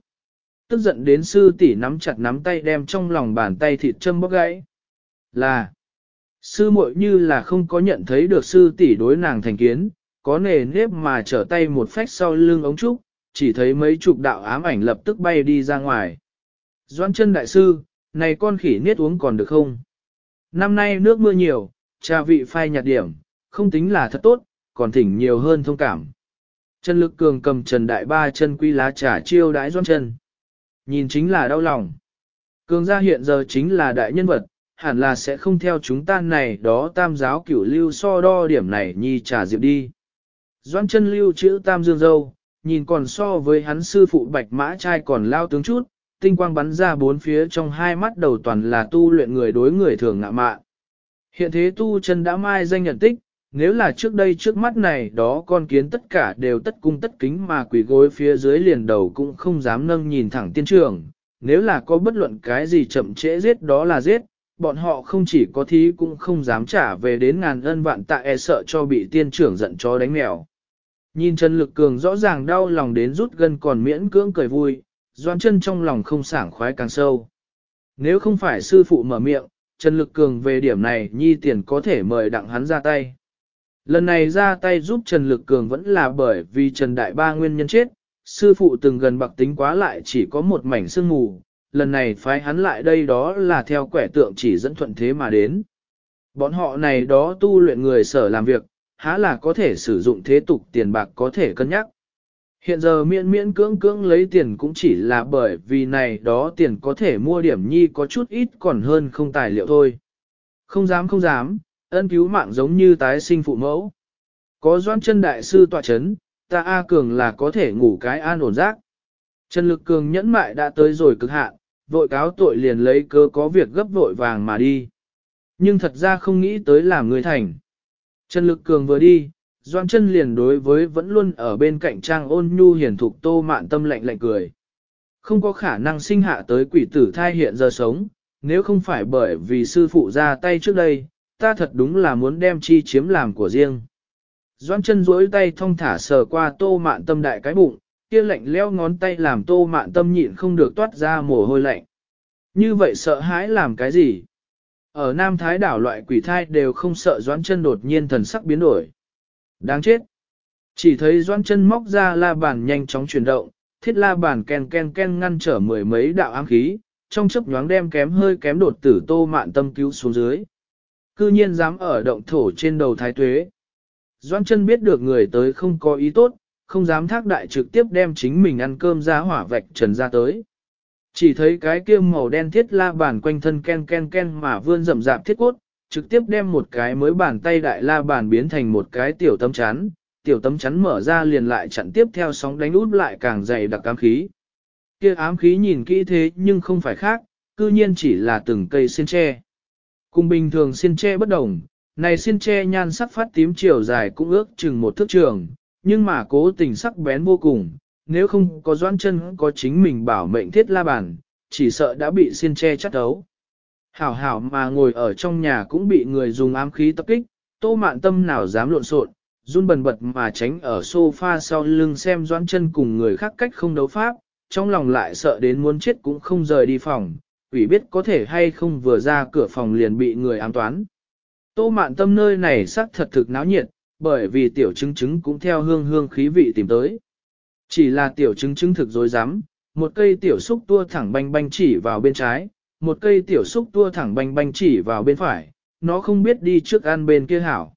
Speaker 1: Tức giận đến sư tỷ nắm chặt nắm tay đem trong lòng bàn tay thịt châm bóc gãy. Là, sư muội như là không có nhận thấy được sư tỷ đối nàng thành kiến, có nề nếp mà trở tay một phách sau lưng ống trúc, chỉ thấy mấy chục đạo ám ảnh lập tức bay đi ra ngoài. Doan chân đại sư, này con khỉ niết uống còn được không? Năm nay nước mưa nhiều, trà vị phai nhạt điểm, không tính là thật tốt, còn thỉnh nhiều hơn thông cảm. Trần lực cường cầm trần đại ba chân quy lá trà chiêu đãi doan chân. Nhìn chính là đau lòng. Cường gia hiện giờ chính là đại nhân vật, hẳn là sẽ không theo chúng ta này đó tam giáo cửu lưu so đo điểm này nhi trả diệp đi. Doan chân lưu chữ tam dương dâu, nhìn còn so với hắn sư phụ bạch mã trai còn lao tướng chút, tinh quang bắn ra bốn phía trong hai mắt đầu toàn là tu luyện người đối người thường ngạ mạ. Hiện thế tu chân đã mai danh nhận tích, nếu là trước đây trước mắt này đó con kiến tất cả đều tất cung tất kính mà quỷ gối phía dưới liền đầu cũng không dám nâng nhìn thẳng tiên trường, nếu là có bất luận cái gì chậm trễ giết đó là giết, bọn họ không chỉ có thí cũng không dám trả về đến ngàn ân vạn tạ e sợ cho bị tiên trưởng giận cho đánh mèo. Nhìn Trần Lực Cường rõ ràng đau lòng đến rút gân còn miễn cưỡng cười vui, doan chân trong lòng không sảng khoái càng sâu. Nếu không phải sư phụ mở miệng, Trần Lực Cường về điểm này nhi tiền có thể mời đặng hắn ra tay. Lần này ra tay giúp Trần Lực Cường vẫn là bởi vì Trần Đại Ba nguyên nhân chết, sư phụ từng gần bạc tính quá lại chỉ có một mảnh sương mù, lần này phái hắn lại đây đó là theo quẻ tượng chỉ dẫn thuận thế mà đến. Bọn họ này đó tu luyện người sở làm việc, há là có thể sử dụng thế tục tiền bạc có thể cân nhắc. Hiện giờ miễn miễn cưỡng cưỡng lấy tiền cũng chỉ là bởi vì này đó tiền có thể mua điểm nhi có chút ít còn hơn không tài liệu thôi. Không dám không dám, ân cứu mạng giống như tái sinh phụ mẫu. Có doan chân đại sư tọa chấn, ta A Cường là có thể ngủ cái an ổn giác. Trần Lực Cường nhẫn mại đã tới rồi cực hạn, vội cáo tội liền lấy cơ có việc gấp vội vàng mà đi. Nhưng thật ra không nghĩ tới làm người thành. Trần Lực Cường vừa đi, Doan chân liền đối với vẫn luôn ở bên cạnh trang ôn nhu hiền thục tô mạn tâm lạnh lạnh cười. Không có khả năng sinh hạ tới quỷ tử thai hiện giờ sống, nếu không phải bởi vì sư phụ ra tay trước đây, ta thật đúng là muốn đem chi chiếm làm của riêng. Doan chân duỗi tay thong thả sờ qua tô mạn tâm đại cái bụng, kia lạnh leo ngón tay làm tô mạn tâm nhịn không được toát ra mồ hôi lạnh. Như vậy sợ hãi làm cái gì? Ở Nam Thái đảo loại quỷ thai đều không sợ doãn chân đột nhiên thần sắc biến đổi. Đáng chết! Chỉ thấy doãn chân móc ra la bàn nhanh chóng chuyển động, thiết la bàn ken ken ken ngăn trở mười mấy đạo ám khí, trong chớp nhoáng đem kém hơi kém đột tử tô mạn tâm cứu xuống dưới. Cư nhiên dám ở động thổ trên đầu thái tuế. Doãn chân biết được người tới không có ý tốt, không dám thác đại trực tiếp đem chính mình ăn cơm ra hỏa vạch trần ra tới. Chỉ thấy cái kia màu đen thiết la bàn quanh thân ken ken ken mà vươn rậm rạp thiết cốt, trực tiếp đem một cái mới bàn tay đại la bàn biến thành một cái tiểu tấm chắn, tiểu tấm chắn mở ra liền lại chặn tiếp theo sóng đánh út lại càng dày đặc ám khí. Kia ám khí nhìn kỹ thế nhưng không phải khác, cư nhiên chỉ là từng cây xiên tre. Cùng bình thường xiên tre bất đồng, này xiên tre nhan sắc phát tím chiều dài cũng ước chừng một thước trường, nhưng mà cố tình sắc bén vô cùng, nếu không có doan chân có chính mình bảo mệnh thiết la bàn, chỉ sợ đã bị xiên che chắt đấu. Hảo hảo mà ngồi ở trong nhà cũng bị người dùng ám khí tập kích, tô mạn tâm nào dám lộn xộn, run bần bật mà tránh ở sofa sau lưng xem doan chân cùng người khác cách không đấu pháp, trong lòng lại sợ đến muốn chết cũng không rời đi phòng, ủy biết có thể hay không vừa ra cửa phòng liền bị người ám toán. Tô mạn tâm nơi này sắc thật thực náo nhiệt, bởi vì tiểu chứng chứng cũng theo hương hương khí vị tìm tới. Chỉ là tiểu chứng chứng thực dối rắm một cây tiểu xúc tua thẳng banh banh chỉ vào bên trái, một cây tiểu xúc tua thẳng banh banh chỉ vào bên phải, nó không biết đi trước ăn bên kia hảo.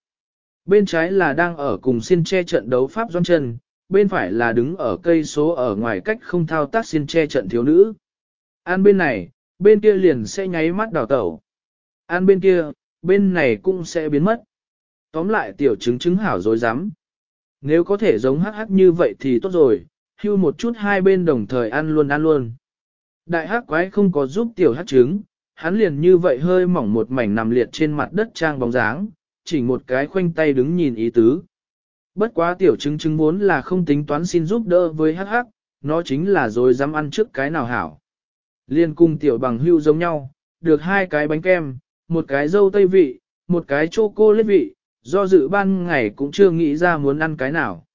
Speaker 1: Bên trái là đang ở cùng xin che trận đấu pháp doan chân, bên phải là đứng ở cây số ở ngoài cách không thao tác xin che trận thiếu nữ. An bên này, bên kia liền sẽ nháy mắt đào tẩu. An bên kia, bên này cũng sẽ biến mất. Tóm lại tiểu chứng chứng hảo dối rắm Nếu có thể giống hắc hắc như vậy thì tốt rồi, hưu một chút hai bên đồng thời ăn luôn ăn luôn. Đại hắc quái không có giúp tiểu hắc trứng, hắn liền như vậy hơi mỏng một mảnh nằm liệt trên mặt đất trang bóng dáng, chỉ một cái khoanh tay đứng nhìn ý tứ. Bất quá tiểu chứng chứng muốn là không tính toán xin giúp đỡ với hắc hắc, nó chính là rồi dám ăn trước cái nào hảo. Liên cung tiểu bằng hưu giống nhau, được hai cái bánh kem, một cái dâu tây vị, một cái chocolate vị, do dự ban ngày cũng chưa nghĩ ra muốn ăn cái nào.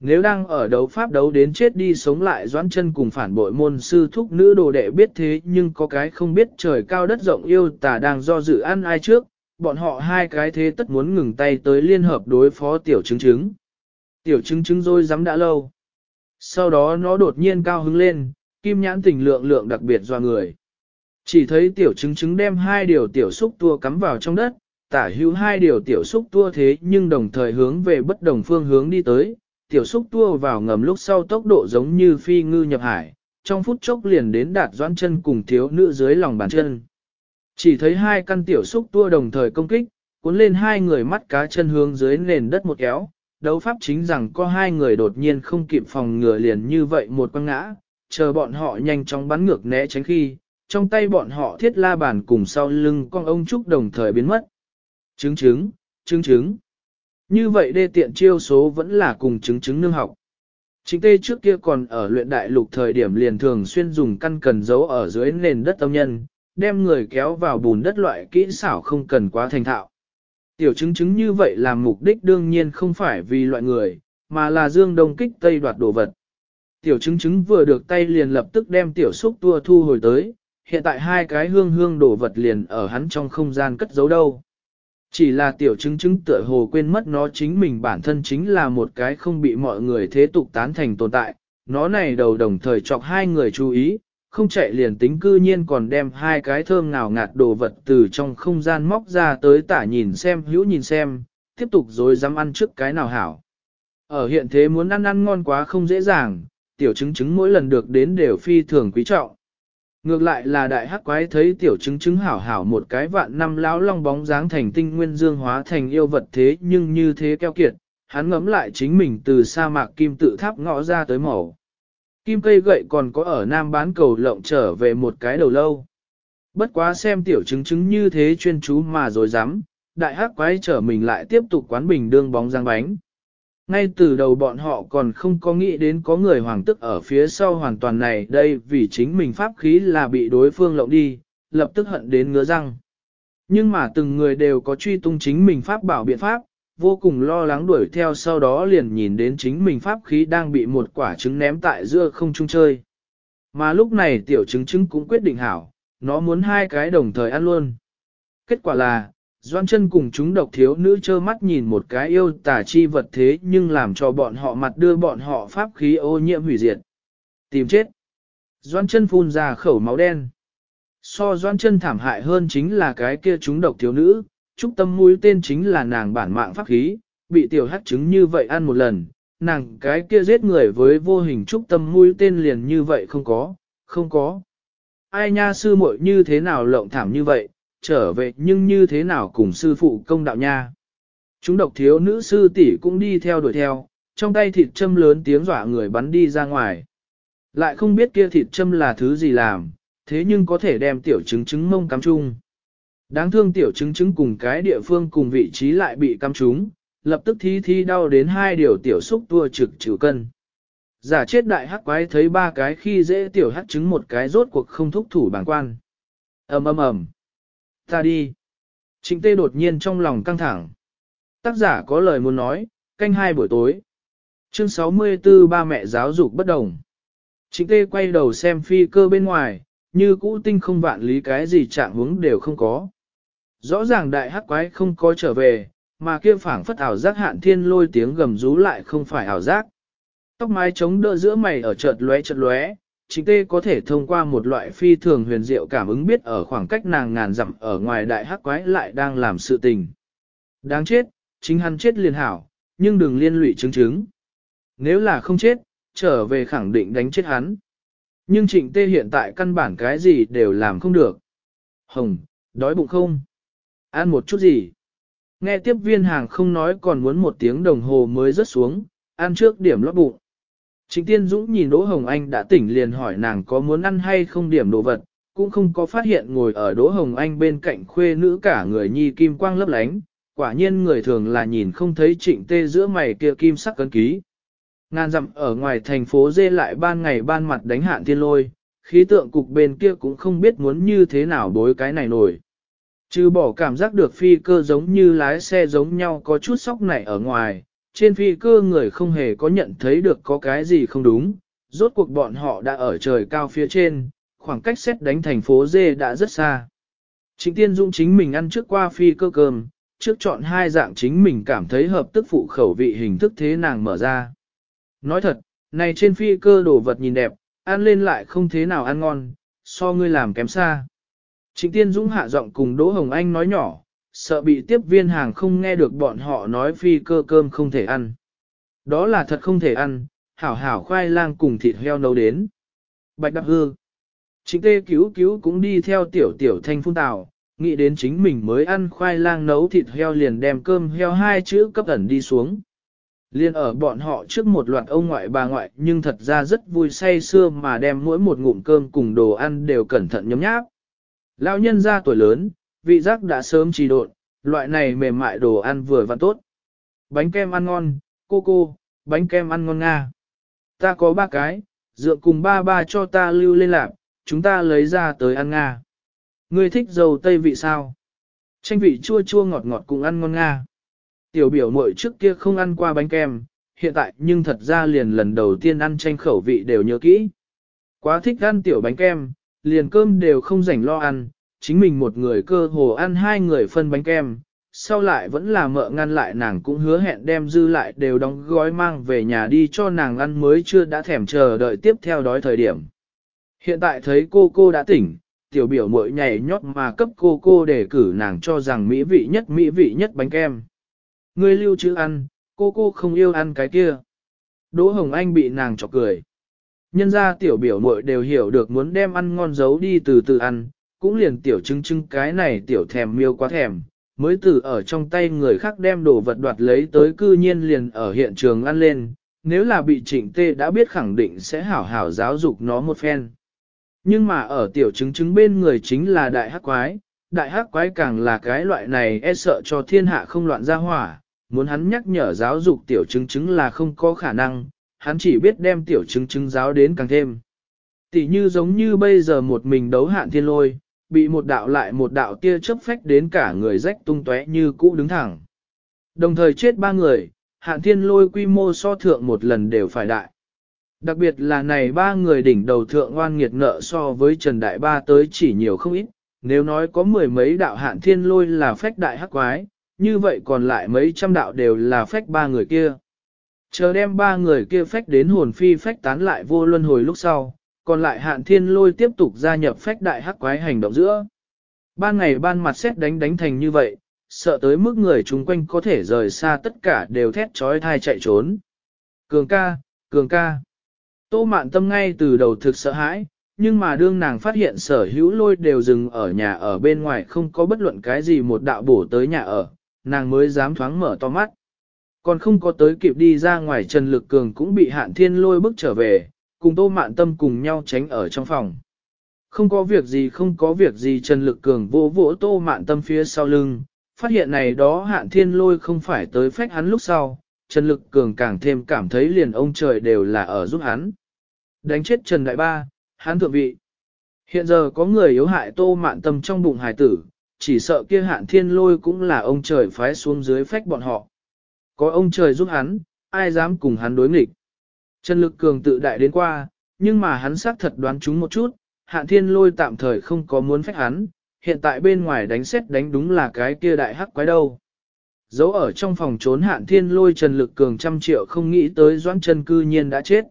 Speaker 1: Nếu đang ở đấu pháp đấu đến chết đi sống lại doãn chân cùng phản bội môn sư thúc nữ đồ đệ biết thế nhưng có cái không biết trời cao đất rộng yêu tà đang do dự ăn ai trước, bọn họ hai cái thế tất muốn ngừng tay tới liên hợp đối phó tiểu chứng chứng. Tiểu chứng chứng rồi dám đã lâu. Sau đó nó đột nhiên cao hứng lên, kim nhãn tình lượng lượng đặc biệt do người. Chỉ thấy tiểu chứng chứng đem hai điều tiểu xúc tua cắm vào trong đất, tả hữu hai điều tiểu xúc tua thế nhưng đồng thời hướng về bất đồng phương hướng đi tới, tiểu xúc tua vào ngầm lúc sau tốc độ giống như phi ngư nhập hải, trong phút chốc liền đến đạt doãn chân cùng thiếu nữ dưới lòng bàn chân. Chỉ thấy hai căn tiểu xúc tua đồng thời công kích, cuốn lên hai người mắt cá chân hướng dưới nền đất một kéo, đấu pháp chính rằng có hai người đột nhiên không kịp phòng ngừa liền như vậy một quăng ngã, chờ bọn họ nhanh chóng bắn ngược né tránh khi, trong tay bọn họ thiết la bàn cùng sau lưng con ông trúc đồng thời biến mất chứng chứng, chứng chứng. Như vậy đê tiện chiêu số vẫn là cùng chứng chứng nương học. Chính tê trước kia còn ở luyện đại lục thời điểm liền thường xuyên dùng căn cần giấu ở dưới nền đất tâm nhân, đem người kéo vào bùn đất loại kỹ xảo không cần quá thành thạo. Tiểu chứng chứng như vậy làm mục đích đương nhiên không phải vì loại người, mà là dương đông kích tây đoạt đồ vật. Tiểu chứng chứng vừa được tay liền lập tức đem tiểu xúc tua thu hồi tới, hiện tại hai cái hương hương đồ vật liền ở hắn trong không gian cất giấu đâu. Chỉ là tiểu chứng chứng tựa hồ quên mất nó chính mình bản thân chính là một cái không bị mọi người thế tục tán thành tồn tại, nó này đầu đồng thời chọc hai người chú ý, không chạy liền tính cư nhiên còn đem hai cái thơm ngào ngạt đồ vật từ trong không gian móc ra tới tả nhìn xem hữu nhìn xem, tiếp tục rồi dám ăn trước cái nào hảo. Ở hiện thế muốn ăn ăn ngon quá không dễ dàng, tiểu chứng chứng mỗi lần được đến đều phi thường quý trọng. Ngược lại là đại hắc quái thấy tiểu chứng chứng hảo hảo một cái vạn năm lão long bóng dáng thành tinh nguyên dương hóa thành yêu vật thế nhưng như thế keo kiệt, hắn ngấm lại chính mình từ sa mạc kim tự tháp ngõ ra tới màu. Kim cây gậy còn có ở nam bán cầu lộng trở về một cái đầu lâu. Bất quá xem tiểu chứng chứng như thế chuyên chú mà rồi dám, đại hắc quái trở mình lại tiếp tục quán bình đương bóng dáng bánh. Ngay từ đầu bọn họ còn không có nghĩ đến có người hoàng tức ở phía sau hoàn toàn này đây vì chính mình pháp khí là bị đối phương lộng đi, lập tức hận đến ngứa răng. Nhưng mà từng người đều có truy tung chính mình pháp bảo biện pháp, vô cùng lo lắng đuổi theo sau đó liền nhìn đến chính mình pháp khí đang bị một quả trứng ném tại giữa không trung chơi. Mà lúc này tiểu trứng trứng cũng quyết định hảo, nó muốn hai cái đồng thời ăn luôn. Kết quả là, Doan chân cùng chúng độc thiếu nữ trơ mắt nhìn một cái yêu tà chi vật thế nhưng làm cho bọn họ mặt đưa bọn họ pháp khí ô nhiễm hủy diệt. Tìm chết. Doan chân phun ra khẩu máu đen. So doan chân thảm hại hơn chính là cái kia chúng độc thiếu nữ, trúc tâm mũi tên chính là nàng bản mạng pháp khí, bị tiểu hắc trứng như vậy ăn một lần, nàng cái kia giết người với vô hình trúc tâm mũi tên liền như vậy không có, không có. Ai nha sư muội như thế nào lộng thảm như vậy, trở về nhưng như thế nào cùng sư phụ công đạo nha. Chúng độc thiếu nữ sư tỷ cũng đi theo đuổi theo, trong tay thịt châm lớn tiếng dọa người bắn đi ra ngoài. Lại không biết kia thịt châm là thứ gì làm, thế nhưng có thể đem tiểu chứng chứng mông cắm chung. Đáng thương tiểu chứng chứng cùng cái địa phương cùng vị trí lại bị cắm trúng, lập tức thi thi đau đến hai điều tiểu xúc tua trực trừ cân. Giả chết đại hắc quái thấy ba cái khi dễ tiểu hắc trứng một cái rốt cuộc không thúc thủ bàng quan. ầm ầm ầm Ta đi. Trịnh tê đột nhiên trong lòng căng thẳng. Tác giả có lời muốn nói, canh hai buổi tối. Chương 64 ba mẹ giáo dục bất đồng. Trịnh tê quay đầu xem phi cơ bên ngoài, như cũ tinh không vạn lý cái gì trạng hướng đều không có. Rõ ràng đại hắc quái không có trở về, mà kia phảng phất ảo giác hạn thiên lôi tiếng gầm rú lại không phải ảo giác. Tóc mái chống đỡ giữa mày ở chợt lóe chợt lóe, chính tê có thể thông qua một loại phi thường huyền diệu cảm ứng biết ở khoảng cách nàng ngàn dặm ở ngoài đại hắc quái lại đang làm sự tình. Đáng chết, chính hắn chết liền hảo, nhưng đừng liên lụy chứng chứng. Nếu là không chết, trở về khẳng định đánh chết hắn. Nhưng trịnh tê hiện tại căn bản cái gì đều làm không được. Hồng, đói bụng không? Ăn một chút gì? Nghe tiếp viên hàng không nói còn muốn một tiếng đồng hồ mới rớt xuống, ăn trước điểm lót bụng. Trịnh Tiên Dũng nhìn Đỗ Hồng Anh đã tỉnh liền hỏi nàng có muốn ăn hay không điểm đồ vật, cũng không có phát hiện ngồi ở Đỗ Hồng Anh bên cạnh khuê nữ cả người nhi kim quang lấp lánh, quả nhiên người thường là nhìn không thấy trịnh tê giữa mày kia kim sắc cấn ký. Ngàn dặm ở ngoài thành phố dê lại ban ngày ban mặt đánh hạn thiên lôi, khí tượng cục bên kia cũng không biết muốn như thế nào đối cái này nổi. Chứ bỏ cảm giác được phi cơ giống như lái xe giống nhau có chút sóc này ở ngoài, trên phi cơ người không hề có nhận thấy được có cái gì không đúng, rốt cuộc bọn họ đã ở trời cao phía trên, khoảng cách xét đánh thành phố dê đã rất xa. Trịnh Tiên Dung chính mình ăn trước qua phi cơ cơm, trước chọn hai dạng chính mình cảm thấy hợp tức phụ khẩu vị hình thức thế nàng mở ra. Nói thật, này trên phi cơ đồ vật nhìn đẹp, ăn lên lại không thế nào ăn ngon, so ngươi làm kém xa. Trịnh Tiên Dũng hạ giọng cùng Đỗ Hồng Anh nói nhỏ, sợ bị tiếp viên hàng không nghe được bọn họ nói phi cơ cơm không thể ăn. Đó là thật không thể ăn, hảo hảo khoai lang cùng thịt heo nấu đến. Bạch đạp hư. Chính tê cứu cứu cũng đi theo tiểu tiểu thanh phun tào, nghĩ đến chính mình mới ăn khoai lang nấu thịt heo liền đem cơm heo hai chữ cấp ẩn đi xuống. Liên ở bọn họ trước một loạt ông ngoại bà ngoại nhưng thật ra rất vui say sưa mà đem mỗi một ngụm cơm cùng đồ ăn đều cẩn thận nhấm nháp. Lão nhân ra tuổi lớn, vị giác đã sớm trì độn, loại này mềm mại đồ ăn vừa và tốt. Bánh kem ăn ngon, cô cô, bánh kem ăn ngon nga. Ta có ba cái, dựa cùng ba ba cho ta lưu lên lạc, chúng ta lấy ra tới ăn nga. Ngươi thích dầu tây vị sao? Tranh vị chua chua ngọt ngọt cũng ăn ngon nga. Tiểu biểu muội trước kia không ăn qua bánh kem, hiện tại nhưng thật ra liền lần đầu tiên ăn tranh khẩu vị đều nhớ kỹ. Quá thích ăn tiểu bánh kem, liền cơm đều không rảnh lo ăn, chính mình một người cơ hồ ăn hai người phân bánh kem, sau lại vẫn là mợ ngăn lại nàng cũng hứa hẹn đem dư lại đều đóng gói mang về nhà đi cho nàng ăn mới chưa đã thèm chờ đợi tiếp theo đói thời điểm. Hiện tại thấy cô cô đã tỉnh, tiểu biểu mội nhảy nhót mà cấp cô cô để cử nàng cho rằng mỹ vị nhất mỹ vị nhất bánh kem. Ngươi lưu chữ ăn, cô cô không yêu ăn cái kia. Đỗ Hồng Anh bị nàng chọc cười. Nhân ra tiểu biểu mội đều hiểu được muốn đem ăn ngon giấu đi từ từ ăn, cũng liền tiểu chứng chứng cái này tiểu thèm miêu quá thèm, mới từ ở trong tay người khác đem đồ vật đoạt lấy tới cư nhiên liền ở hiện trường ăn lên, nếu là bị trịnh tê đã biết khẳng định sẽ hảo hảo giáo dục nó một phen. Nhưng mà ở tiểu chứng chứng bên người chính là đại hắc quái, đại hắc quái càng là cái loại này e sợ cho thiên hạ không loạn ra hỏa, muốn hắn nhắc nhở giáo dục tiểu chứng chứng là không có khả năng, hắn chỉ biết đem tiểu chứng chứng giáo đến càng thêm. Tỷ như giống như bây giờ một mình đấu hạn thiên lôi, bị một đạo lại một đạo tia chớp phách đến cả người rách tung tóe như cũ đứng thẳng. Đồng thời chết ba người, hạn thiên lôi quy mô so thượng một lần đều phải đại. Đặc biệt là này ba người đỉnh đầu thượng oan nghiệt nợ so với Trần Đại Ba tới chỉ nhiều không ít, nếu nói có mười mấy đạo hạn thiên lôi là phách đại hắc quái, như vậy còn lại mấy trăm đạo đều là phách ba người kia. Chờ đem ba người kia phách đến hồn phi phách tán lại vô luân hồi lúc sau, còn lại hạn thiên lôi tiếp tục gia nhập phách đại hắc quái hành động giữa. Ban ngày ban mặt xét đánh đánh thành như vậy, sợ tới mức người chung quanh có thể rời xa tất cả đều thét trói thai chạy trốn. Cường ca, cường ca. Tô mạn tâm ngay từ đầu thực sợ hãi, nhưng mà đương nàng phát hiện sở hữu lôi đều dừng ở nhà ở bên ngoài không có bất luận cái gì một đạo bổ tới nhà ở, nàng mới dám thoáng mở to mắt. Còn không có tới kịp đi ra ngoài Trần Lực Cường cũng bị hạn thiên lôi bước trở về, cùng Tô Mạn Tâm cùng nhau tránh ở trong phòng. Không có việc gì không có việc gì Trần Lực Cường vỗ vỗ Tô Mạn Tâm phía sau lưng, phát hiện này đó hạn thiên lôi không phải tới phách hắn lúc sau, Trần Lực Cường càng thêm cảm thấy liền ông trời đều là ở giúp hắn. Đánh chết Trần Đại Ba, hắn thượng vị. Hiện giờ có người yếu hại Tô Mạn Tâm trong bụng hài tử, chỉ sợ kia hạn thiên lôi cũng là ông trời phái xuống dưới phách bọn họ. Có ông trời giúp hắn, ai dám cùng hắn đối nghịch. Trần Lực Cường tự đại đến qua, nhưng mà hắn xác thật đoán chúng một chút, hạn thiên lôi tạm thời không có muốn phách hắn, hiện tại bên ngoài đánh xét đánh đúng là cái kia đại hắc quái đâu. Giấu ở trong phòng trốn hạn thiên lôi Trần Lực Cường trăm triệu không nghĩ tới Doan chân cư nhiên đã chết.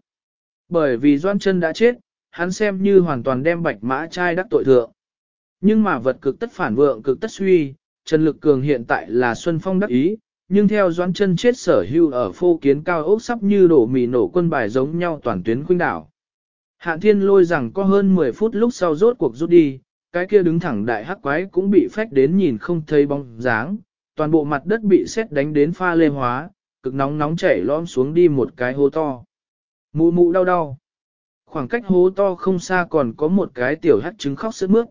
Speaker 1: Bởi vì Doan chân đã chết, hắn xem như hoàn toàn đem bạch mã trai đắc tội thượng. Nhưng mà vật cực tất phản vượng cực tất suy, Trần Lực Cường hiện tại là Xuân Phong đắc ý, nhưng theo doãn chân chết sở hưu ở phô kiến cao ốc sắp như đổ mì nổ quân bài giống nhau toàn tuyến khuynh đảo. Hạn thiên lôi rằng có hơn 10 phút lúc sau rốt cuộc rút đi, cái kia đứng thẳng đại hắc quái cũng bị phách đến nhìn không thấy bóng dáng, toàn bộ mặt đất bị xét đánh đến pha lê hóa, cực nóng nóng chảy lõm xuống đi một cái hố to. Mụ mụ đau đau. Khoảng cách hố to không xa còn có một cái tiểu hắc trứng khóc sướt mướt.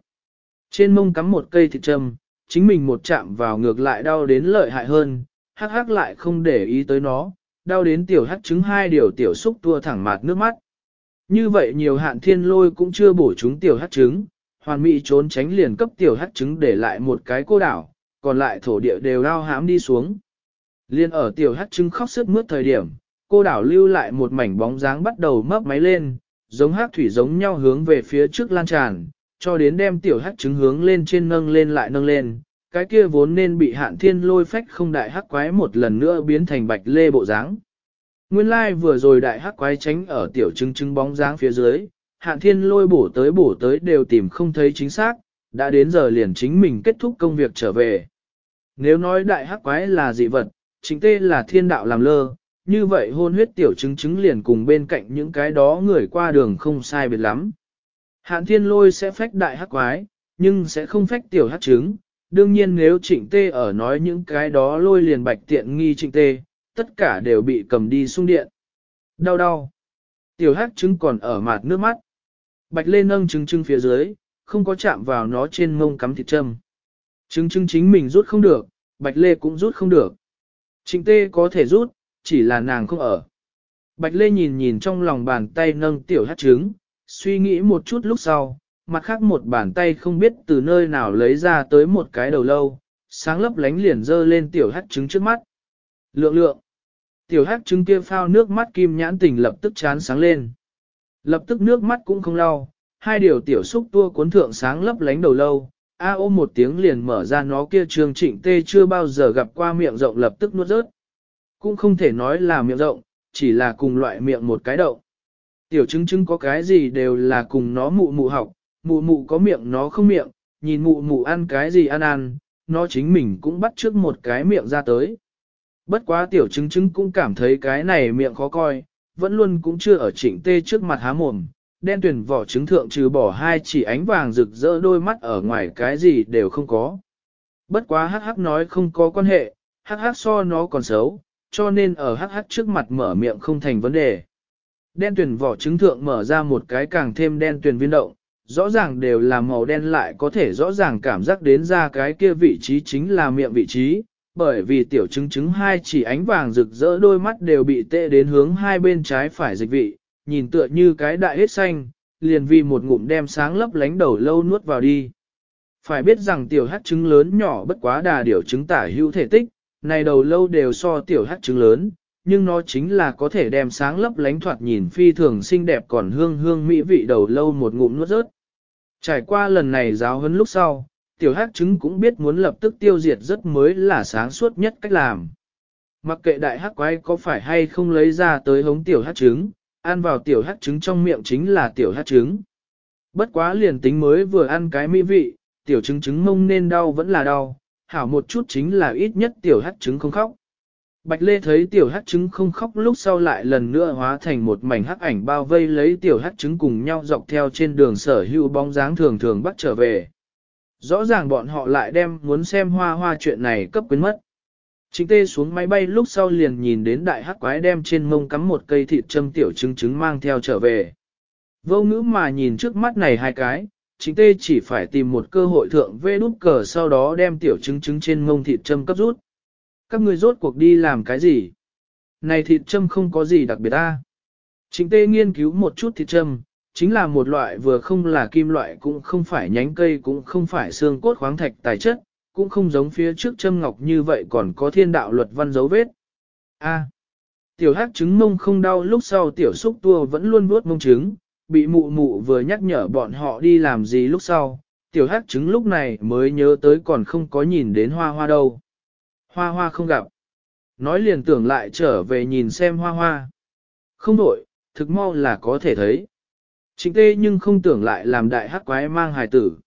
Speaker 1: Trên mông cắm một cây thịt trầm, chính mình một chạm vào ngược lại đau đến lợi hại hơn, hắc hắc lại không để ý tới nó, đau đến tiểu hắc trứng hai điều tiểu xúc tua thẳng mặt nước mắt. Như vậy nhiều hạn thiên lôi cũng chưa bổ chúng tiểu hắc trứng, hoàn mỹ trốn tránh liền cấp tiểu hắc trứng để lại một cái cô đảo, còn lại thổ địa đều đau hãm đi xuống. Liên ở tiểu hắc trứng khóc sức mướt thời điểm, cô đảo lưu lại một mảnh bóng dáng bắt đầu mấp máy lên, giống hắc thủy giống nhau hướng về phía trước lan tràn, cho đến đem tiểu hắc trứng hướng lên trên nâng lên lại nâng lên, cái kia vốn nên bị hạn thiên lôi phách không đại hắc quái một lần nữa biến thành bạch lê bộ dáng. Nguyên lai vừa rồi đại hắc quái tránh ở tiểu trứng trứng bóng dáng phía dưới, hạn thiên lôi bổ tới bổ tới đều tìm không thấy chính xác, đã đến giờ liền chính mình kết thúc công việc trở về. Nếu nói đại hắc quái là dị vật, chính tê là thiên đạo làm lơ, như vậy hôn huyết tiểu chứng chứng liền cùng bên cạnh những cái đó người qua đường không sai biệt lắm. Hạn thiên lôi sẽ phách đại hắc quái, nhưng sẽ không phách tiểu hắc trứng, đương nhiên nếu trịnh tê ở nói những cái đó lôi liền bạch tiện nghi trịnh tê, tất cả đều bị cầm đi sung điện. Đau đau. Tiểu hắc trứng còn ở mặt nước mắt. Bạch lê nâng trứng trứng phía dưới, không có chạm vào nó trên mông cắm thịt châm. Trứng trứng chính mình rút không được, bạch lê cũng rút không được. Trịnh tê có thể rút, chỉ là nàng không ở. Bạch lê nhìn nhìn trong lòng bàn tay nâng tiểu hắc trứng, suy nghĩ một chút lúc sau, mặt khác một bàn tay không biết từ nơi nào lấy ra tới một cái đầu lâu, sáng lấp lánh liền dơ lên tiểu hắc trứng trước mắt. Lượng lượng. Tiểu hắc trứng kia phao nước mắt kim nhãn tình lập tức chán sáng lên. Lập tức nước mắt cũng không lau, hai điều tiểu xúc tua cuốn thượng sáng lấp lánh đầu lâu, A ôm một tiếng liền mở ra nó kia trường trịnh tê chưa bao giờ gặp qua miệng rộng lập tức nuốt rớt. Cũng không thể nói là miệng rộng, chỉ là cùng loại miệng một cái đậu. Tiểu chứng chứng có cái gì đều là cùng nó mụ mụ học, mụ mụ có miệng nó không miệng, nhìn mụ mụ ăn cái gì ăn ăn, nó chính mình cũng bắt trước một cái miệng ra tới. Bất quá tiểu chứng chứng cũng cảm thấy cái này miệng khó coi, vẫn luôn cũng chưa ở chỉnh tê trước mặt há mồm, đen tuyển vỏ trứng thượng trừ bỏ hai chỉ ánh vàng rực rỡ đôi mắt ở ngoài cái gì đều không có. Bất quá hắc hắc nói không có quan hệ, hắc hắc so nó còn xấu, cho nên ở hắc hắc trước mặt mở miệng không thành vấn đề. Đen tuyển vỏ trứng thượng mở ra một cái càng thêm đen tuyển viên động, rõ ràng đều là màu đen lại có thể rõ ràng cảm giác đến ra cái kia vị trí chính là miệng vị trí, bởi vì tiểu chứng chứng hai chỉ ánh vàng rực rỡ đôi mắt đều bị tệ đến hướng hai bên trái phải dịch vị, nhìn tựa như cái đại hết xanh, liền vì một ngụm đem sáng lấp lánh đầu lâu nuốt vào đi. Phải biết rằng tiểu hát trứng lớn nhỏ bất quá đà điều chứng tả hữu thể tích, này đầu lâu đều so tiểu hát trứng lớn, nhưng nó chính là có thể đem sáng lấp lánh thoạt nhìn phi thường xinh đẹp còn hương hương mỹ vị đầu lâu một ngụm nuốt rớt. Trải qua lần này giáo huấn lúc sau, tiểu hắc trứng cũng biết muốn lập tức tiêu diệt rất mới là sáng suốt nhất cách làm. Mặc kệ đại hắc quái có phải hay không lấy ra tới hống tiểu hắc trứng, ăn vào tiểu hắc trứng trong miệng chính là tiểu hắc trứng. Bất quá liền tính mới vừa ăn cái mỹ vị, tiểu trứng trứng mông nên đau vẫn là đau, hảo một chút chính là ít nhất tiểu hắc trứng không khóc. Bạch Lê thấy tiểu hắc trứng không khóc lúc sau lại lần nữa hóa thành một mảnh hắc ảnh bao vây lấy tiểu hắc trứng cùng nhau dọc theo trên đường sở hữu bóng dáng thường thường bắt trở về. Rõ ràng bọn họ lại đem muốn xem hoa hoa chuyện này cấp quyến mất. Chính tê xuống máy bay lúc sau liền nhìn đến đại hắc quái đem trên mông cắm một cây thịt châm tiểu trứng trứng mang theo trở về. Vô ngữ mà nhìn trước mắt này hai cái, chính tê chỉ phải tìm một cơ hội thượng vê đút cờ sau đó đem tiểu trứng trứng trên mông thịt châm cấp rút. Các người rốt cuộc đi làm cái gì? Này thịt châm không có gì đặc biệt ta. Chính tê nghiên cứu một chút thịt châm, chính là một loại vừa không là kim loại cũng không phải nhánh cây cũng không phải xương cốt khoáng thạch tài chất, cũng không giống phía trước châm ngọc như vậy còn có thiên đạo luật văn dấu vết. A. tiểu hắc trứng mông không đau lúc sau tiểu xúc tua vẫn luôn vuốt mông trứng, bị mụ mụ vừa nhắc nhở bọn họ đi làm gì lúc sau, tiểu hắc trứng lúc này mới nhớ tới còn không có nhìn đến hoa hoa đâu. Hoa hoa không gặp. Nói liền tưởng lại trở về nhìn xem hoa hoa. Không đổi, thực mau là có thể thấy. Chính tê nhưng không tưởng lại làm đại hắc quái mang hài tử.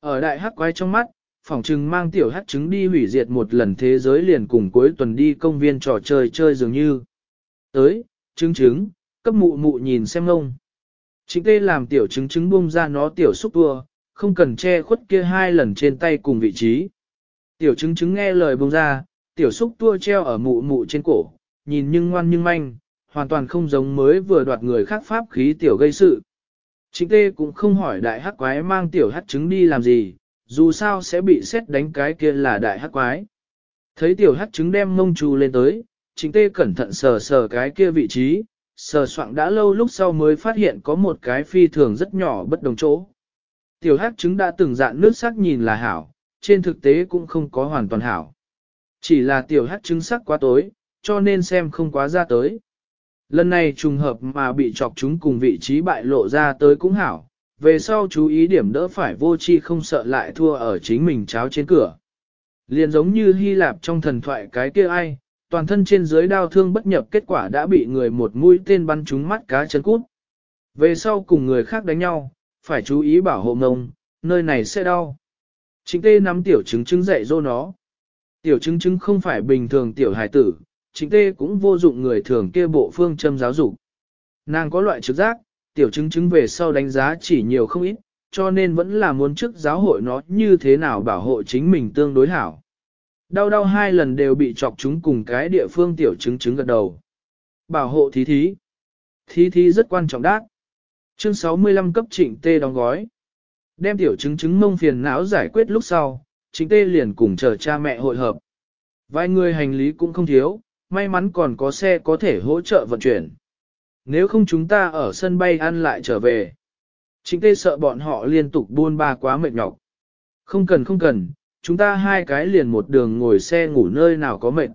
Speaker 1: Ở đại hắc quái trong mắt, phỏng trừng mang tiểu hắc trứng đi hủy diệt một lần thế giới liền cùng cuối tuần đi công viên trò chơi chơi dường như. Tới, trứng trứng, cấp mụ mụ nhìn xem ngông. Chính tê làm tiểu trứng trứng bung ra nó tiểu xúc tua, không cần che khuất kia hai lần trên tay cùng vị trí. Tiểu trứng trứng nghe lời bung ra, tiểu xúc tua treo ở mụ mụ trên cổ, nhìn nhưng ngoan nhưng manh, hoàn toàn không giống mới vừa đoạt người khác pháp khí tiểu gây sự. Chính tê cũng không hỏi đại hắc quái mang tiểu hắc trứng đi làm gì, dù sao sẽ bị xét đánh cái kia là đại hắc quái. Thấy tiểu hắc trứng đem mông trù lên tới, chính tê cẩn thận sờ sờ cái kia vị trí, sờ soạn đã lâu lúc sau mới phát hiện có một cái phi thường rất nhỏ bất đồng chỗ. Tiểu hắc trứng đã từng dạn nước sắc nhìn là hảo, trên thực tế cũng không có hoàn toàn hảo. Chỉ là tiểu hắc trứng sắc quá tối, cho nên xem không quá ra tới. Lần này trùng hợp mà bị chọc chúng cùng vị trí bại lộ ra tới cũng hảo, về sau chú ý điểm đỡ phải vô chi không sợ lại thua ở chính mình cháo trên cửa. Liền giống như Hy Lạp trong thần thoại cái kia ai, toàn thân trên dưới đau thương bất nhập kết quả đã bị người một mũi tên bắn trúng mắt cá chân cút. Về sau cùng người khác đánh nhau, phải chú ý bảo hộ ngông, nơi này sẽ đau. Chính tê nắm tiểu chứng chứng dạy dỗ nó. Tiểu chứng chứng không phải bình thường tiểu hài tử, chính tê cũng vô dụng người thường kia bộ phương châm giáo dục. Nàng có loại trực giác, tiểu chứng chứng về sau đánh giá chỉ nhiều không ít, cho nên vẫn là muốn trước giáo hội nó như thế nào bảo hộ chính mình tương đối hảo. Đau đau hai lần đều bị chọc chúng cùng cái địa phương tiểu chứng chứng gật đầu. Bảo hộ thí thí. Thí thí rất quan trọng đát. Chương 65 cấp trịnh tê đóng gói. Đem tiểu chứng chứng mông phiền não giải quyết lúc sau, chính tê liền cùng chờ cha mẹ hội hợp. Vài người hành lý cũng không thiếu, may mắn còn có xe có thể hỗ trợ vận chuyển. Nếu không chúng ta ở sân bay ăn lại trở về. Chính tê sợ bọn họ liên tục buôn ba quá mệt nhọc. Không cần không cần, chúng ta hai cái liền một đường ngồi xe ngủ nơi nào có mệt.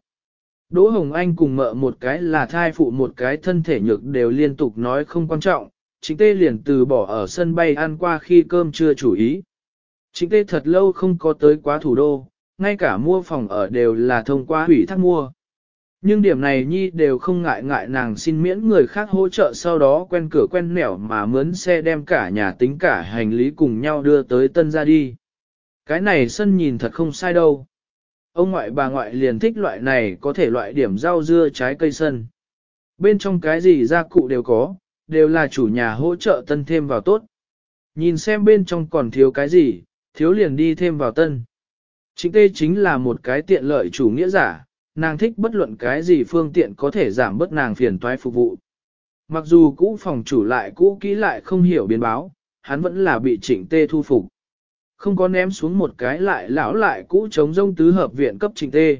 Speaker 1: Đỗ Hồng Anh cùng mợ một cái là thai phụ một cái thân thể nhược đều liên tục nói không quan trọng, chính tê liền từ bỏ ở sân bay ăn qua khi cơm chưa chủ ý. Chính tê thật lâu không có tới quá thủ đô, ngay cả mua phòng ở đều là thông qua hủy thác mua. Nhưng điểm này Nhi đều không ngại ngại nàng xin miễn người khác hỗ trợ sau đó quen cửa quen nẻo mà mướn xe đem cả nhà tính cả hành lý cùng nhau đưa tới tân ra đi. Cái này sân nhìn thật không sai đâu. Ông ngoại bà ngoại liền thích loại này có thể loại điểm rau dưa trái cây sân. Bên trong cái gì gia cụ đều có, đều là chủ nhà hỗ trợ tân thêm vào tốt. Nhìn xem bên trong còn thiếu cái gì, thiếu liền đi thêm vào tân. Chính tê chính là một cái tiện lợi chủ nghĩa giả, nàng thích bất luận cái gì phương tiện có thể giảm bớt nàng phiền toái phục vụ. Mặc dù cũ phòng chủ lại cũ kỹ lại không hiểu biến báo, hắn vẫn là bị trịnh tê thu phục. Không có ném xuống một cái lại lão lại cũ chống rông tứ hợp viện cấp trịnh tê.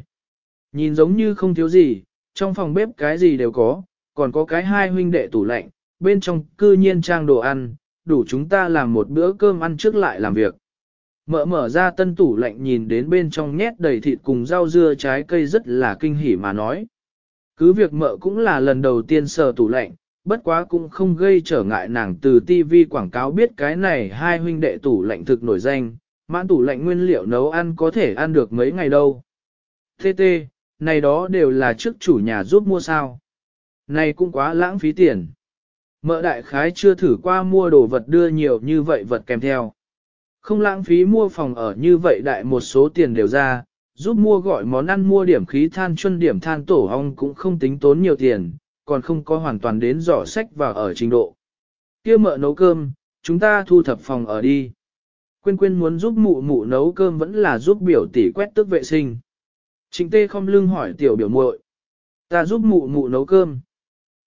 Speaker 1: Nhìn giống như không thiếu gì, trong phòng bếp cái gì đều có, còn có cái hai huynh đệ tủ lạnh, bên trong cư nhiên trang đồ ăn, đủ chúng ta làm một bữa cơm ăn trước lại làm việc. Mở mở ra tân tủ lạnh nhìn đến bên trong nhét đầy thịt cùng rau dưa trái cây rất là kinh hỉ mà nói. Cứ việc mợ cũng là lần đầu tiên sờ tủ lạnh, bất quá cũng không gây trở ngại nàng từ TV quảng cáo biết cái này hai huynh đệ tủ lạnh thực nổi danh, mãn tủ lạnh nguyên liệu nấu ăn có thể ăn được mấy ngày đâu. Tê tê, này đó đều là trước chủ nhà giúp mua sao. Này cũng quá lãng phí tiền. Mợ đại khái chưa thử qua mua đồ vật đưa nhiều như vậy vật kèm theo. Không lãng phí mua phòng ở như vậy đại một số tiền đều ra, giúp mua gọi món ăn mua điểm khí than chuân điểm than tổ ong cũng không tính tốn nhiều tiền, còn không có hoàn toàn đến giỏ sách và ở trình độ. kia mợ nấu cơm, chúng ta thu thập phòng ở đi. Quyên quyên muốn giúp mụ mụ nấu cơm vẫn là giúp biểu tỷ quét tước vệ sinh. Trịnh tê không lưng hỏi tiểu biểu muội Ta giúp mụ mụ nấu cơm.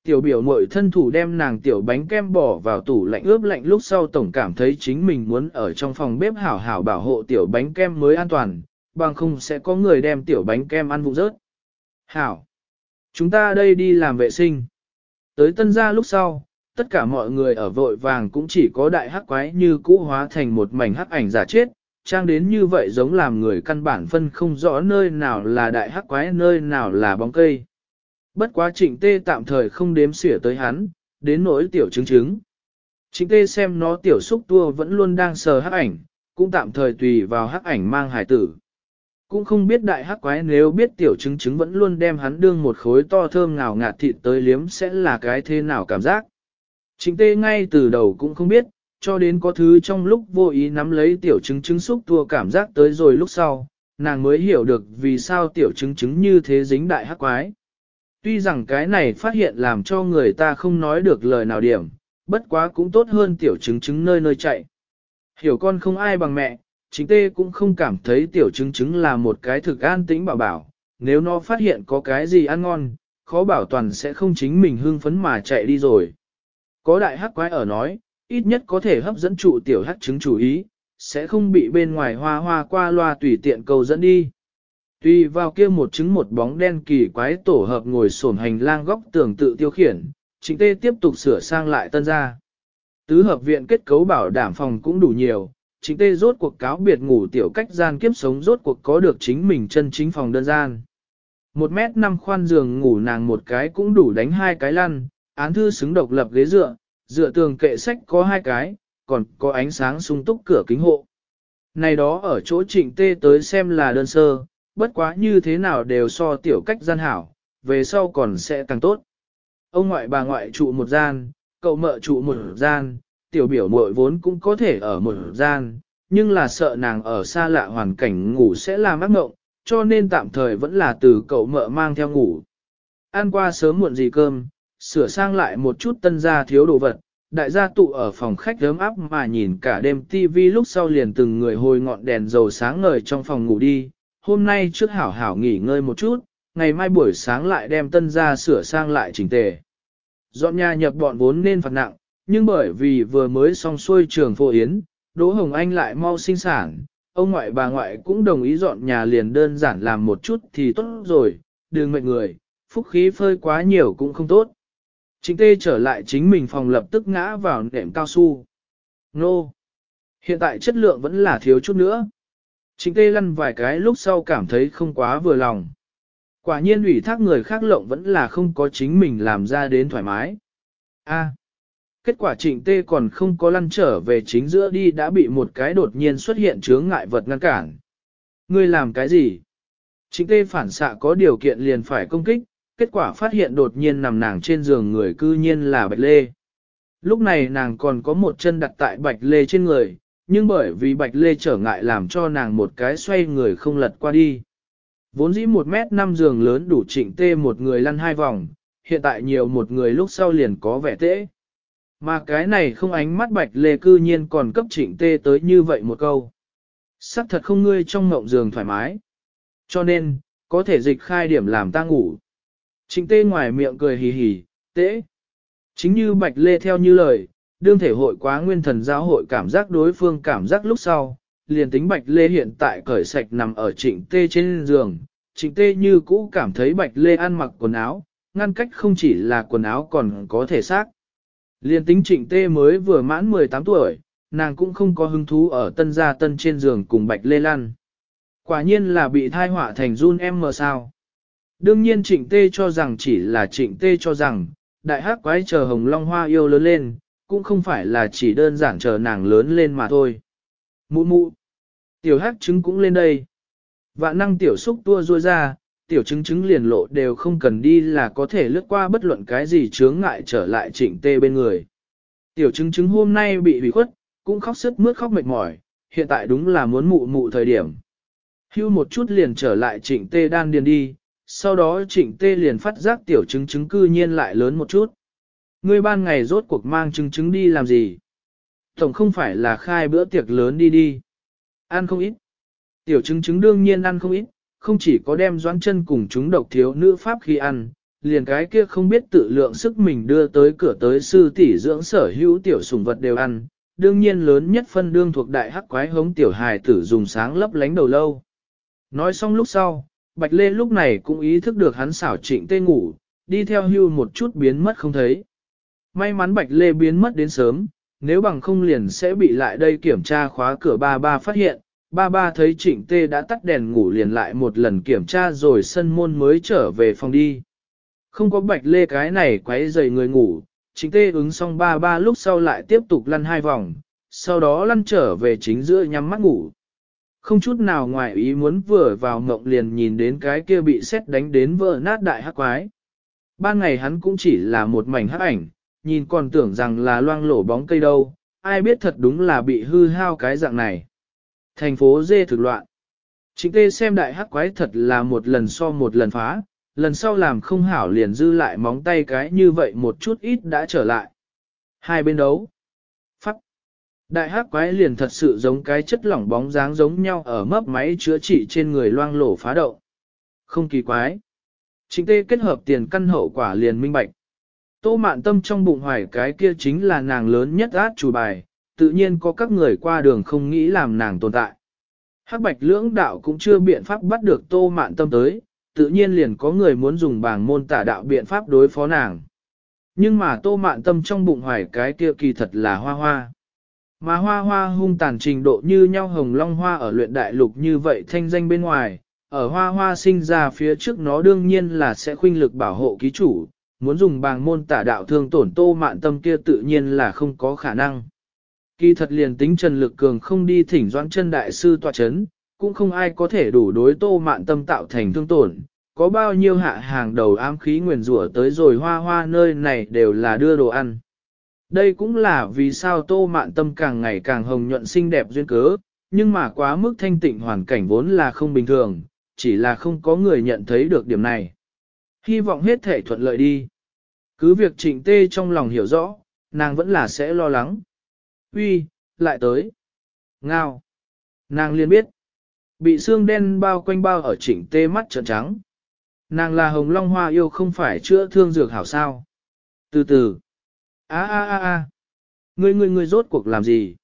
Speaker 1: Tiểu biểu muội thân thủ đem nàng tiểu bánh kem bỏ vào tủ lạnh ướp lạnh lúc sau tổng cảm thấy chính mình muốn ở trong phòng bếp hảo hảo bảo hộ tiểu bánh kem mới an toàn, bằng không sẽ có người đem tiểu bánh kem ăn vụ rớt. Hảo! Chúng ta đây đi làm vệ sinh. Tới tân gia lúc sau, tất cả mọi người ở vội vàng cũng chỉ có đại hắc quái như cũ hóa thành một mảnh hắc ảnh giả chết, trang đến như vậy giống làm người căn bản phân không rõ nơi nào là đại hắc quái nơi nào là bóng cây. Bất quá trịnh tê tạm thời không đếm xỉa tới hắn, đến nỗi tiểu chứng chứng. Trịnh tê xem nó tiểu xúc tua vẫn luôn đang sờ hắc ảnh, cũng tạm thời tùy vào hắc ảnh mang hải tử. Cũng không biết đại hắc quái nếu biết tiểu chứng chứng vẫn luôn đem hắn đương một khối to thơm ngào ngạt thịt tới liếm sẽ là cái thế nào cảm giác. Trịnh tê ngay từ đầu cũng không biết, cho đến có thứ trong lúc vô ý nắm lấy tiểu chứng chứng xúc tua cảm giác tới rồi lúc sau, nàng mới hiểu được vì sao tiểu chứng chứng như thế dính đại hắc quái. Tuy rằng cái này phát hiện làm cho người ta không nói được lời nào điểm, bất quá cũng tốt hơn tiểu chứng chứng nơi nơi chạy. Hiểu con không ai bằng mẹ, chính tê cũng không cảm thấy tiểu chứng chứng là một cái thực an tĩnh bảo bảo, nếu nó phát hiện có cái gì ăn ngon, khó bảo toàn sẽ không chính mình hưng phấn mà chạy đi rồi. Có đại hắc quái ở nói, ít nhất có thể hấp dẫn trụ tiểu hắc chứng chủ ý, sẽ không bị bên ngoài hoa hoa qua loa tùy tiện cầu dẫn đi. Tùy vào kia một trứng một bóng đen kỳ quái tổ hợp ngồi sổn hành lang góc tường tự tiêu khiển, chính tê tiếp tục sửa sang lại tân ra. Tứ hợp viện kết cấu bảo đảm phòng cũng đủ nhiều, chính tê rốt cuộc cáo biệt ngủ tiểu cách gian kiếp sống rốt cuộc có được chính mình chân chính phòng đơn gian. Một mét năm khoan giường ngủ nàng một cái cũng đủ đánh hai cái lăn, án thư xứng độc lập ghế dựa, dựa tường kệ sách có hai cái, còn có ánh sáng sung túc cửa kính hộ. Này đó ở chỗ trịnh tê tới xem là đơn sơ, bất quá như thế nào đều so tiểu cách gian hảo, về sau còn sẽ càng tốt. Ông ngoại bà ngoại trụ một gian, cậu mợ trụ một gian, tiểu biểu muội vốn cũng có thể ở một gian, nhưng là sợ nàng ở xa lạ hoàn cảnh ngủ sẽ làm ác mộng, cho nên tạm thời vẫn là từ cậu mợ mang theo ngủ. Ăn qua sớm muộn gì cơm, sửa sang lại một chút tân gia thiếu đồ vật, đại gia tụ ở phòng khách ấm áp mà nhìn cả đêm tivi lúc sau liền từng người hồi ngọn đèn dầu sáng ngời trong phòng ngủ đi, hôm nay trước hảo hảo nghỉ ngơi một chút, ngày mai buổi sáng lại đem tân ra sửa sang lại chỉnh tề. Dọn nhà nhập bọn vốn nên phạt nặng, nhưng bởi vì vừa mới xong xuôi trường phổ yến, Đỗ Hồng Anh lại mau sinh sản, ông ngoại bà ngoại cũng đồng ý dọn nhà liền đơn giản làm một chút thì tốt rồi, đừng mệt người, phúc khí phơi quá nhiều cũng không tốt. Chính tê trở lại chính mình phòng lập tức ngã vào nệm cao su. Nô! Hiện tại chất lượng vẫn là thiếu chút nữa. Trịnh tê lăn vài cái lúc sau cảm thấy không quá vừa lòng. Quả nhiên ủy thác người khác lộng vẫn là không có chính mình làm ra đến thoải mái. A. kết quả trịnh tê còn không có lăn trở về chính giữa đi đã bị một cái đột nhiên xuất hiện chướng ngại vật ngăn cản. Ngươi làm cái gì? Trịnh tê phản xạ có điều kiện liền phải công kích, kết quả phát hiện đột nhiên nằm nàng trên giường người cư nhiên là Bạch Lê. Lúc này nàng còn có một chân đặt tại Bạch Lê trên người, nhưng bởi vì Bạch Lê trở ngại làm cho nàng một cái xoay người không lật qua đi. Vốn dĩ một mét năm giường lớn đủ trịnh tê một người lăn hai vòng, hiện tại nhiều một người lúc sau liền có vẻ tễ. Mà cái này không ánh mắt Bạch Lê cư nhiên còn cấp trịnh tê tới như vậy một câu. Sắc thật không ngươi trong ngộng giường thoải mái. Cho nên, có thể dịch khai điểm làm ta ngủ. Trịnh tê ngoài miệng cười hì hì, tễ. Chính như Bạch Lê theo như lời, đương thể hội quá nguyên thần giáo hội cảm giác đối phương cảm giác lúc sau, liền tính Bạch Lê hiện tại cởi sạch nằm ở trịnh tê trên giường, trịnh tê như cũ cảm thấy Bạch Lê ăn mặc quần áo, ngăn cách không chỉ là quần áo còn có thể xác. Liền tính trịnh tê mới vừa mãn 18 tuổi, nàng cũng không có hứng thú ở tân gia tân trên giường cùng Bạch Lê Lan. Quả nhiên là bị thai họa thành run em mờ sao. Đương nhiên trịnh tê cho rằng chỉ là trịnh tê cho rằng, đại hắc quái chờ hồng long hoa yêu lớn lên, cũng không phải là chỉ đơn giản chờ nàng lớn lên mà thôi. Mụ mụ, tiểu hắc trứng cũng lên đây. Vạn năng tiểu xúc tua ruôi ra, tiểu trứng trứng liền lộ đều không cần đi là có thể lướt qua bất luận cái gì chướng ngại trở lại trịnh tê bên người. Tiểu trứng trứng hôm nay bị hủy khuất, cũng khóc sức mướt khóc mệt mỏi, hiện tại đúng là muốn mụ mụ thời điểm. Hưu một chút liền trở lại trịnh tê đan điền đi, sau đó trịnh tê liền phát giác tiểu trứng trứng cư nhiên lại lớn một chút. Ngươi ban ngày rốt cuộc mang trứng trứng đi làm gì? Tổng không phải là khai bữa tiệc lớn đi đi. Ăn không ít. Tiểu trứng trứng đương nhiên ăn không ít, không chỉ có đem doãn chân cùng chúng độc thiếu nữ pháp khi ăn, liền cái kia không biết tự lượng sức mình đưa tới cửa tới sư tỷ dưỡng sở hữu tiểu sủng vật đều ăn, đương nhiên lớn nhất phân đương thuộc đại hắc quái hống tiểu hài tử dùng sáng lấp lánh đầu lâu. Nói xong lúc sau, Bạch Lê lúc này cũng ý thức được hắn xảo trịnh tê ngủ, đi theo hưu một chút biến mất không thấy. May mắn Bạch Lê biến mất đến sớm, nếu bằng không liền sẽ bị lại đây kiểm tra khóa cửa ba ba phát hiện, ba ba thấy trịnh tê đã tắt đèn ngủ liền lại một lần kiểm tra rồi sân môn mới trở về phòng đi. Không có Bạch Lê cái này quấy dày người ngủ, trịnh tê ứng xong ba ba lúc sau lại tiếp tục lăn hai vòng, sau đó lăn trở về chính giữa nhắm mắt ngủ. Không chút nào ngoài ý muốn vừa vào mộng liền nhìn đến cái kia bị xét đánh đến vỡ nát đại hắc quái. Ban ngày hắn cũng chỉ là một mảnh hắc ảnh, nhìn còn tưởng rằng là loang lổ bóng cây đâu, ai biết thật đúng là bị hư hao cái dạng này. Thành phố dê thực loạn. Chính tê xem đại hắc quái thật là một lần so một lần phá, lần sau làm không hảo liền dư lại móng tay cái như vậy một chút ít đã trở lại. Hai bên đấu. Đại hắc quái liền thật sự giống cái chất lỏng bóng dáng giống nhau ở mấp máy chữa trị trên người loang lổ phá động. Không kỳ quái. Chính tê kết hợp tiền căn hậu quả liền minh bạch. Tô mạn tâm trong bụng hoài cái kia chính là nàng lớn nhất át chủ bài, tự nhiên có các người qua đường không nghĩ làm nàng tồn tại. Hắc bạch lưỡng đạo cũng chưa biện pháp bắt được tô mạn tâm tới, tự nhiên liền có người muốn dùng bảng môn tả đạo biện pháp đối phó nàng. Nhưng mà tô mạn tâm trong bụng hoài cái kia kỳ thật là hoa hoa. Mà hoa hoa hung tàn trình độ như nhau hồng long hoa ở luyện đại lục như vậy thanh danh bên ngoài, ở hoa hoa sinh ra phía trước nó đương nhiên là sẽ khuynh lực bảo hộ ký chủ, muốn dùng bàng môn tả đạo thương tổn tô mạn tâm kia tự nhiên là không có khả năng. Kỳ thật liền tính Trần Lực Cường không đi thỉnh doãn chân đại sư tòa chấn, cũng không ai có thể đủ đối tô mạn tâm tạo thành thương tổn, có bao nhiêu hạ hàng đầu ám khí nguyền rủa tới rồi hoa hoa nơi này đều là đưa đồ ăn. Đây cũng là vì sao tô mạn tâm càng ngày càng hồng nhuận xinh đẹp duyên cớ, nhưng mà quá mức thanh tịnh hoàn cảnh vốn là không bình thường, chỉ là không có người nhận thấy được điểm này. Hy vọng hết thể thuận lợi đi. Cứ việc trịnh tê trong lòng hiểu rõ, nàng vẫn là sẽ lo lắng. Uy, lại tới. Ngao. Nàng liền biết. Bị xương đen bao quanh bao ở trịnh tê mắt trợn trắng. Nàng là hồng long hoa yêu không phải chữa thương dược hảo sao. Từ từ. A a a a. Ngươi ngươi ngươi rốt cuộc làm gì?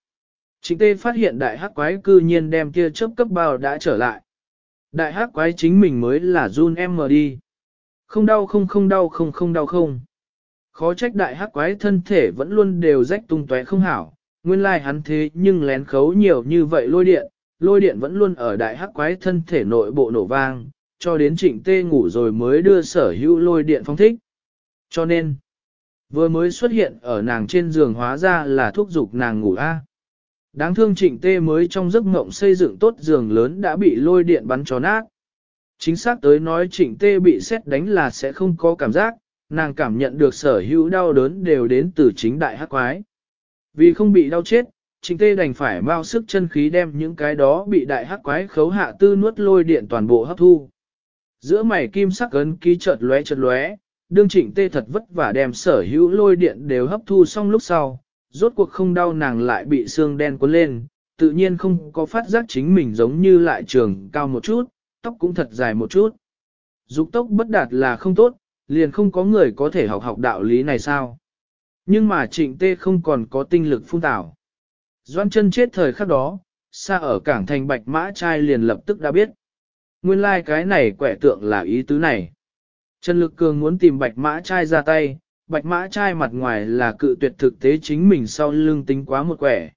Speaker 1: Trịnh tê phát hiện đại hắc quái cư nhiên đem kia chớp cấp bao đã trở lại. Đại hắc quái chính mình mới là run em mờ đi. Không đau không không đau không không đau không. Khó trách đại hắc quái thân thể vẫn luôn đều rách tung tóe không hảo, nguyên lai like hắn thế nhưng lén khấu nhiều như vậy lôi điện, lôi điện vẫn luôn ở đại hắc quái thân thể nội bộ nổ vang, cho đến trịnh tê ngủ rồi mới đưa sở hữu lôi điện phong thích. Cho nên, Vừa mới xuất hiện ở nàng trên giường hóa ra là thuốc dục nàng ngủ a. Đáng thương trịnh tê mới trong giấc mộng xây dựng tốt giường lớn đã bị lôi điện bắn cho nát. Chính xác tới nói trịnh tê bị xét đánh là sẽ không có cảm giác, nàng cảm nhận được sở hữu đau đớn đều đến từ chính đại hắc quái. Vì không bị đau chết, trịnh tê đành phải mau sức chân khí đem những cái đó bị đại hắc quái khấu hạ tư nuốt lôi điện toàn bộ hấp thu. Giữa mày kim sắc ấn ký chợt lóe chợt lóe, đương trịnh tê thật vất vả đem sở hữu lôi điện đều hấp thu xong lúc sau, rốt cuộc không đau nàng lại bị xương đen cuốn lên, tự nhiên không có phát giác chính mình giống như lại trường cao một chút, tóc cũng thật dài một chút. Dục tốc bất đạt là không tốt, liền không có người có thể học học đạo lý này sao. Nhưng mà trịnh tê không còn có tinh lực phun tảo. Doan chân chết thời khắc đó, xa ở cảng thành bạch mã trai liền lập tức đã biết. Nguyên lai like cái này quẻ tượng là ý tứ này. Trần Lực Cường muốn tìm bạch mã trai ra tay, bạch mã trai mặt ngoài là cự tuyệt thực tế chính mình sau lưng tính quá một quẻ.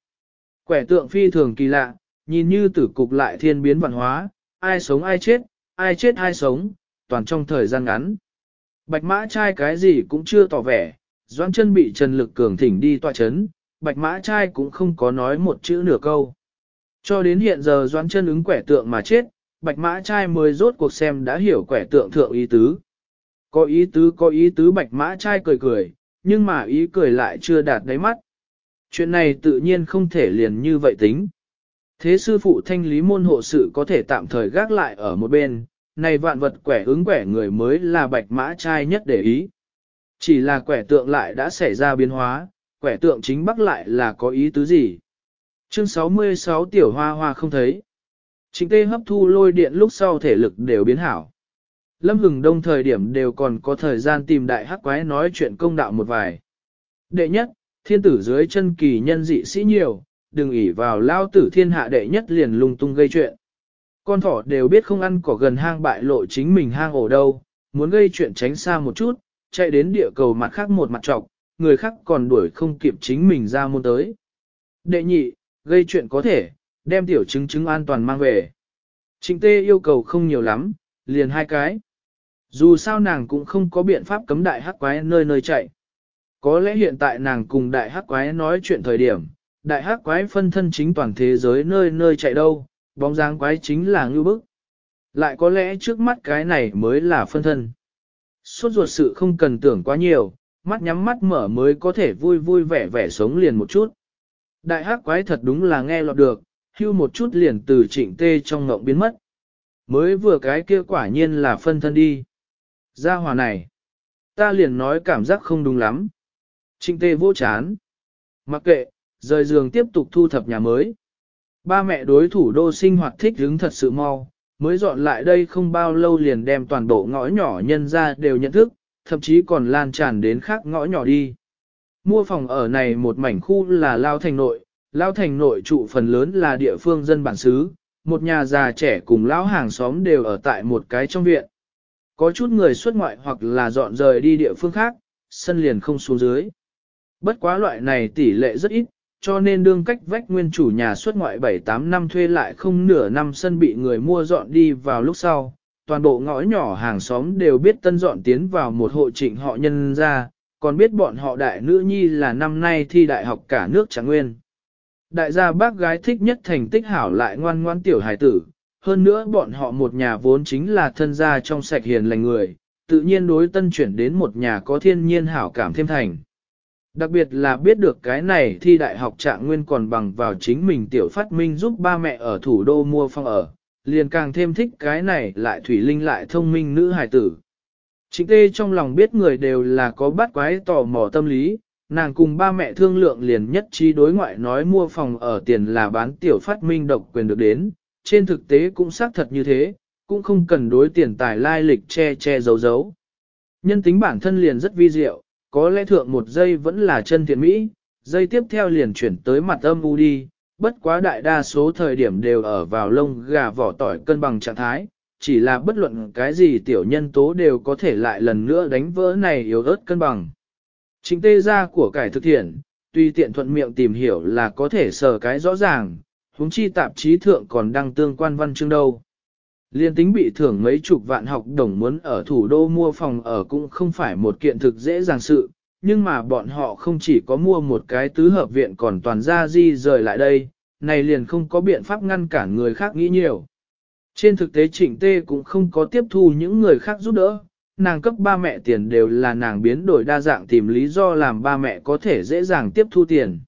Speaker 1: Quẻ tượng phi thường kỳ lạ, nhìn như tử cục lại thiên biến văn hóa, ai sống ai chết, ai chết ai sống, toàn trong thời gian ngắn. Bạch mã trai cái gì cũng chưa tỏ vẻ, doãn chân bị Trần Lực Cường thỉnh đi tọa chấn, bạch mã trai cũng không có nói một chữ nửa câu. Cho đến hiện giờ doãn chân ứng quẻ tượng mà chết, bạch mã trai mới rốt cuộc xem đã hiểu quẻ tượng thượng ý tứ. Có ý tứ có ý tứ bạch mã trai cười cười, nhưng mà ý cười lại chưa đạt đáy mắt. Chuyện này tự nhiên không thể liền như vậy tính. Thế sư phụ thanh lý môn hộ sự có thể tạm thời gác lại ở một bên, này vạn vật quẻ ứng quẻ người mới là bạch mã trai nhất để ý. Chỉ là quẻ tượng lại đã xảy ra biến hóa, quẻ tượng chính bắc lại là có ý tứ gì. Chương 66 tiểu hoa hoa không thấy. Chính tê hấp thu lôi điện lúc sau thể lực đều biến hảo. Lâm Hừng Đông thời điểm đều còn có thời gian tìm đại hắc quái nói chuyện công đạo một vài. Đệ nhất, thiên tử dưới chân kỳ nhân dị sĩ nhiều, đừng ỉ vào lao tử thiên hạ đệ nhất liền lung tung gây chuyện. Con thỏ đều biết không ăn cỏ gần hang bại lộ chính mình hang ổ đâu, muốn gây chuyện tránh xa một chút, chạy đến địa cầu mặt khác một mặt trọc, người khác còn đuổi không kịp chính mình ra môn tới. Đệ nhị, gây chuyện có thể, đem tiểu chứng chứng an toàn mang về. Trịnh tê yêu cầu không nhiều lắm, liền hai cái. Dù sao nàng cũng không có biện pháp cấm đại hắc quái nơi nơi chạy. Có lẽ hiện tại nàng cùng đại hắc quái nói chuyện thời điểm, đại hắc quái phân thân chính toàn thế giới nơi nơi chạy đâu, bóng dáng quái chính là ngưu bức. Lại có lẽ trước mắt cái này mới là phân thân. Suốt ruột sự không cần tưởng quá nhiều, mắt nhắm mắt mở mới có thể vui vui vẻ vẻ sống liền một chút. Đại hắc quái thật đúng là nghe lọt được, hưu một chút liền từ trịnh tê trong ngộng biến mất. Mới vừa cái kia quả nhiên là phân thân đi. Gia hòa này, ta liền nói cảm giác không đúng lắm. Trịnh tê vô chán. Mặc kệ, rời giường tiếp tục thu thập nhà mới. Ba mẹ đối thủ đô sinh hoạt thích hứng thật sự mau, mới dọn lại đây không bao lâu liền đem toàn bộ ngõ nhỏ nhân ra đều nhận thức, thậm chí còn lan tràn đến khác ngõ nhỏ đi. Mua phòng ở này một mảnh khu là Lao Thành Nội, Lao Thành Nội trụ phần lớn là địa phương dân bản xứ, một nhà già trẻ cùng lão hàng xóm đều ở tại một cái trong viện. Có chút người xuất ngoại hoặc là dọn rời đi địa phương khác, sân liền không xuống dưới. Bất quá loại này tỷ lệ rất ít, cho nên đương cách vách nguyên chủ nhà xuất ngoại 7-8 năm thuê lại không nửa năm sân bị người mua dọn đi vào lúc sau. Toàn bộ ngõ nhỏ hàng xóm đều biết tân dọn tiến vào một hộ trịnh họ nhân ra, còn biết bọn họ đại nữ nhi là năm nay thi đại học cả nước chẳng nguyên. Đại gia bác gái thích nhất thành tích hảo lại ngoan ngoan tiểu hài tử, hơn nữa bọn họ một nhà vốn chính là thân gia trong sạch hiền lành người, tự nhiên đối tân chuyển đến một nhà có thiên nhiên hảo cảm thêm thành. Đặc biệt là biết được cái này thi đại học trạng nguyên còn bằng vào chính mình tiểu phát minh giúp ba mẹ ở thủ đô mua phòng ở, liền càng thêm thích cái này lại thủy linh lại thông minh nữ hài tử. Chính tê trong lòng biết người đều là có bắt quái tò mò tâm lý, nàng cùng ba mẹ thương lượng liền nhất trí đối ngoại nói mua phòng ở tiền là bán tiểu phát minh độc quyền được đến, trên thực tế cũng xác thật như thế, cũng không cần đối tiền tài lai lịch che che giấu giấu. Nhân tính bản thân liền rất vi diệu, có lẽ thượng một giây vẫn là chân thiện mỹ, giây tiếp theo liền chuyển tới mặt âm u đi, bất quá đại đa số thời điểm đều ở vào lông gà vỏ tỏi cân bằng trạng thái, chỉ là bất luận cái gì tiểu nhân tố đều có thể lại lần nữa đánh vỡ này yếu ớt cân bằng. Chính tê ra của cải thực thiện, tuy tiện thuận miệng tìm hiểu là có thể sờ cái rõ ràng, huống chi tạp chí thượng còn đăng tương quan văn chương đâu. Liên tính bị thưởng mấy chục vạn học đồng muốn ở thủ đô mua phòng ở cũng không phải một kiện thực dễ dàng sự, nhưng mà bọn họ không chỉ có mua một cái tứ hợp viện còn toàn ra di rời lại đây, này liền không có biện pháp ngăn cản người khác nghĩ nhiều. Trên thực tế trịnh tê cũng không có tiếp thu những người khác giúp đỡ, nàng cấp ba mẹ tiền đều là nàng biến đổi đa dạng tìm lý do làm ba mẹ có thể dễ dàng tiếp thu tiền.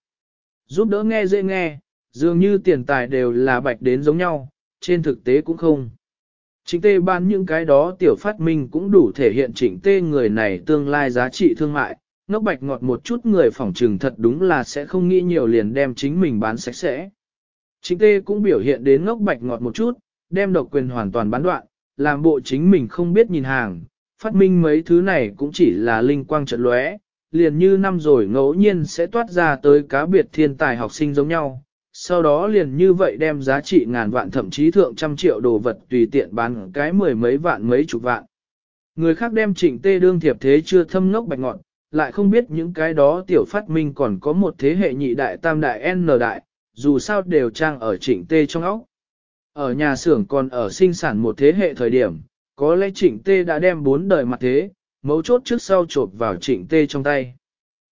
Speaker 1: Giúp đỡ nghe dễ nghe, dường như tiền tài đều là bạch đến giống nhau, trên thực tế cũng không. Trịnh tê ban những cái đó tiểu phát minh cũng đủ thể hiện trịnh tê người này tương lai giá trị thương mại, ngốc bạch ngọt một chút người phỏng trừng thật đúng là sẽ không nghĩ nhiều liền đem chính mình bán sạch sẽ. Trịnh tê cũng biểu hiện đến ngốc bạch ngọt một chút, đem độc quyền hoàn toàn bán đoạn, làm bộ chính mình không biết nhìn hàng, phát minh mấy thứ này cũng chỉ là linh quang trận lóe, liền như năm rồi ngẫu nhiên sẽ toát ra tới cá biệt thiên tài học sinh giống nhau. Sau đó liền như vậy đem giá trị ngàn vạn thậm chí thượng trăm triệu đồ vật tùy tiện bán cái mười mấy vạn mấy chục vạn. Người khác đem trịnh tê đương thiệp thế chưa thâm ngốc bạch ngọn, lại không biết những cái đó tiểu phát minh còn có một thế hệ nhị đại tam đại N đại, dù sao đều trang ở trịnh tê trong óc. Ở nhà xưởng còn ở sinh sản một thế hệ thời điểm, có lẽ trịnh tê đã đem bốn đời mặt thế, mấu chốt trước sau chộp vào trịnh tê trong tay.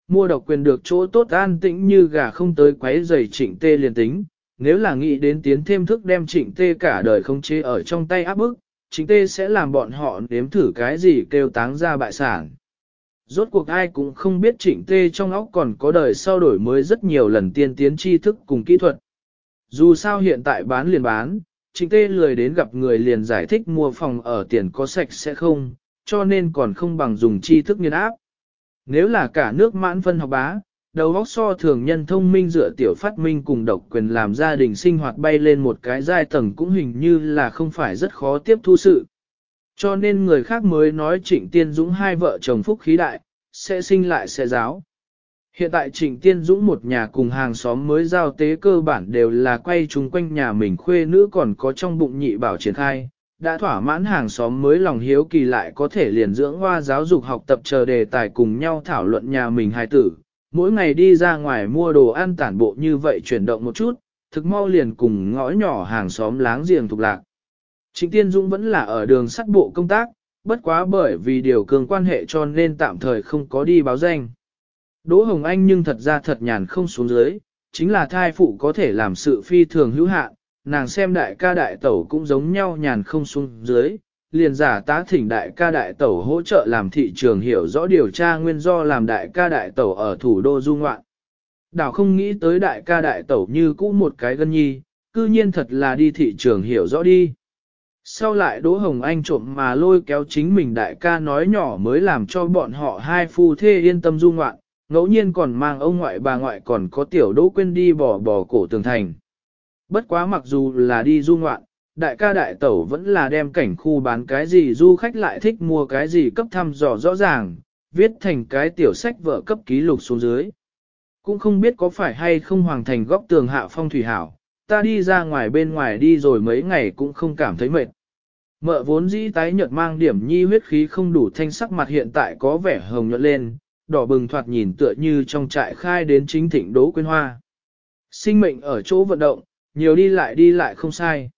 Speaker 1: Mua độc quyền được chỗ tốt an tĩnh như gà không tới quấy giày trịnh tê liền tính, nếu là nghĩ đến tiến thêm thức đem trịnh tê cả đời không chế ở trong tay áp bức, trịnh tê sẽ làm bọn họ nếm thử cái gì kêu táng ra bại sản. Rốt cuộc ai cũng không biết trịnh tê trong óc còn có đời sau đổi mới rất nhiều lần tiên tiến tri thức cùng kỹ thuật. Dù sao hiện tại bán liền bán, trịnh tê lười đến gặp người liền giải thích mua phòng ở tiền có sạch sẽ không, cho nên còn không bằng dùng tri thức nghiên áp. Nếu là cả nước mãn phân học bá, đầu óc so thường nhân thông minh dựa tiểu phát minh cùng độc quyền làm gia đình sinh hoạt bay lên một cái giai tầng cũng hình như là không phải rất khó tiếp thu sự. Cho nên người khác mới nói Trịnh Tiên Dũng hai vợ chồng phúc khí đại, sẽ sinh lại sẽ giáo. Hiện tại Trịnh Tiên Dũng một nhà cùng hàng xóm mới giao tế cơ bản đều là quay chung quanh nhà mình khuê nữ còn có trong bụng nhị bảo triển khai, đã thỏa mãn hàng xóm mới lòng hiếu kỳ lại có thể liền dưỡng hoa giáo dục học tập chờ đề tài cùng nhau thảo luận nhà mình hài tử. Mỗi ngày đi ra ngoài mua đồ ăn tản bộ như vậy chuyển động một chút, thực mau liền cùng ngõ nhỏ hàng xóm láng giềng thuộc lạc. Trịnh Tiên Dũng vẫn là ở đường sắt bộ công tác, bất quá bởi vì điều cường quan hệ cho nên tạm thời không có đi báo danh. Đỗ Hồng Anh nhưng thật ra thật nhàn không xuống dưới, chính là thai phụ có thể làm sự phi thường hữu hạn, nàng xem đại ca đại tẩu cũng giống nhau nhàn không xuống dưới, liền giả tá thỉnh đại ca đại tẩu hỗ trợ làm thị trường hiểu rõ điều tra nguyên do làm đại ca đại tẩu ở thủ đô du ngoạn. Đảo không nghĩ tới đại ca đại tẩu như cũ một cái gân nhi, cư nhiên thật là đi thị trường hiểu rõ đi. Sau lại Đỗ Hồng Anh trộm mà lôi kéo chính mình đại ca nói nhỏ mới làm cho bọn họ hai phu thê yên tâm du ngoạn, ngẫu nhiên còn mang ông ngoại bà ngoại còn có tiểu Đỗ quên đi bỏ bỏ cổ tường thành. Bất quá mặc dù là đi du ngoạn, đại ca đại tẩu vẫn là đem cảnh khu bán cái gì du khách lại thích mua cái gì cấp thăm dò rõ ràng, viết thành cái tiểu sách vợ cấp ký lục xuống dưới. Cũng không biết có phải hay không hoàng thành góc tường hạ phong thủy hảo, ta đi ra ngoài bên ngoài đi rồi mấy ngày cũng không cảm thấy mệt. Mợ vốn dĩ tái nhợt mang điểm nhi huyết khí không đủ thanh sắc mặt hiện tại có vẻ hồng nhuận lên, đỏ bừng thoạt nhìn tựa như trong trại khai đến chính thịnh đố quên hoa. Sinh mệnh ở chỗ vận động, nhiều đi lại đi lại không sai.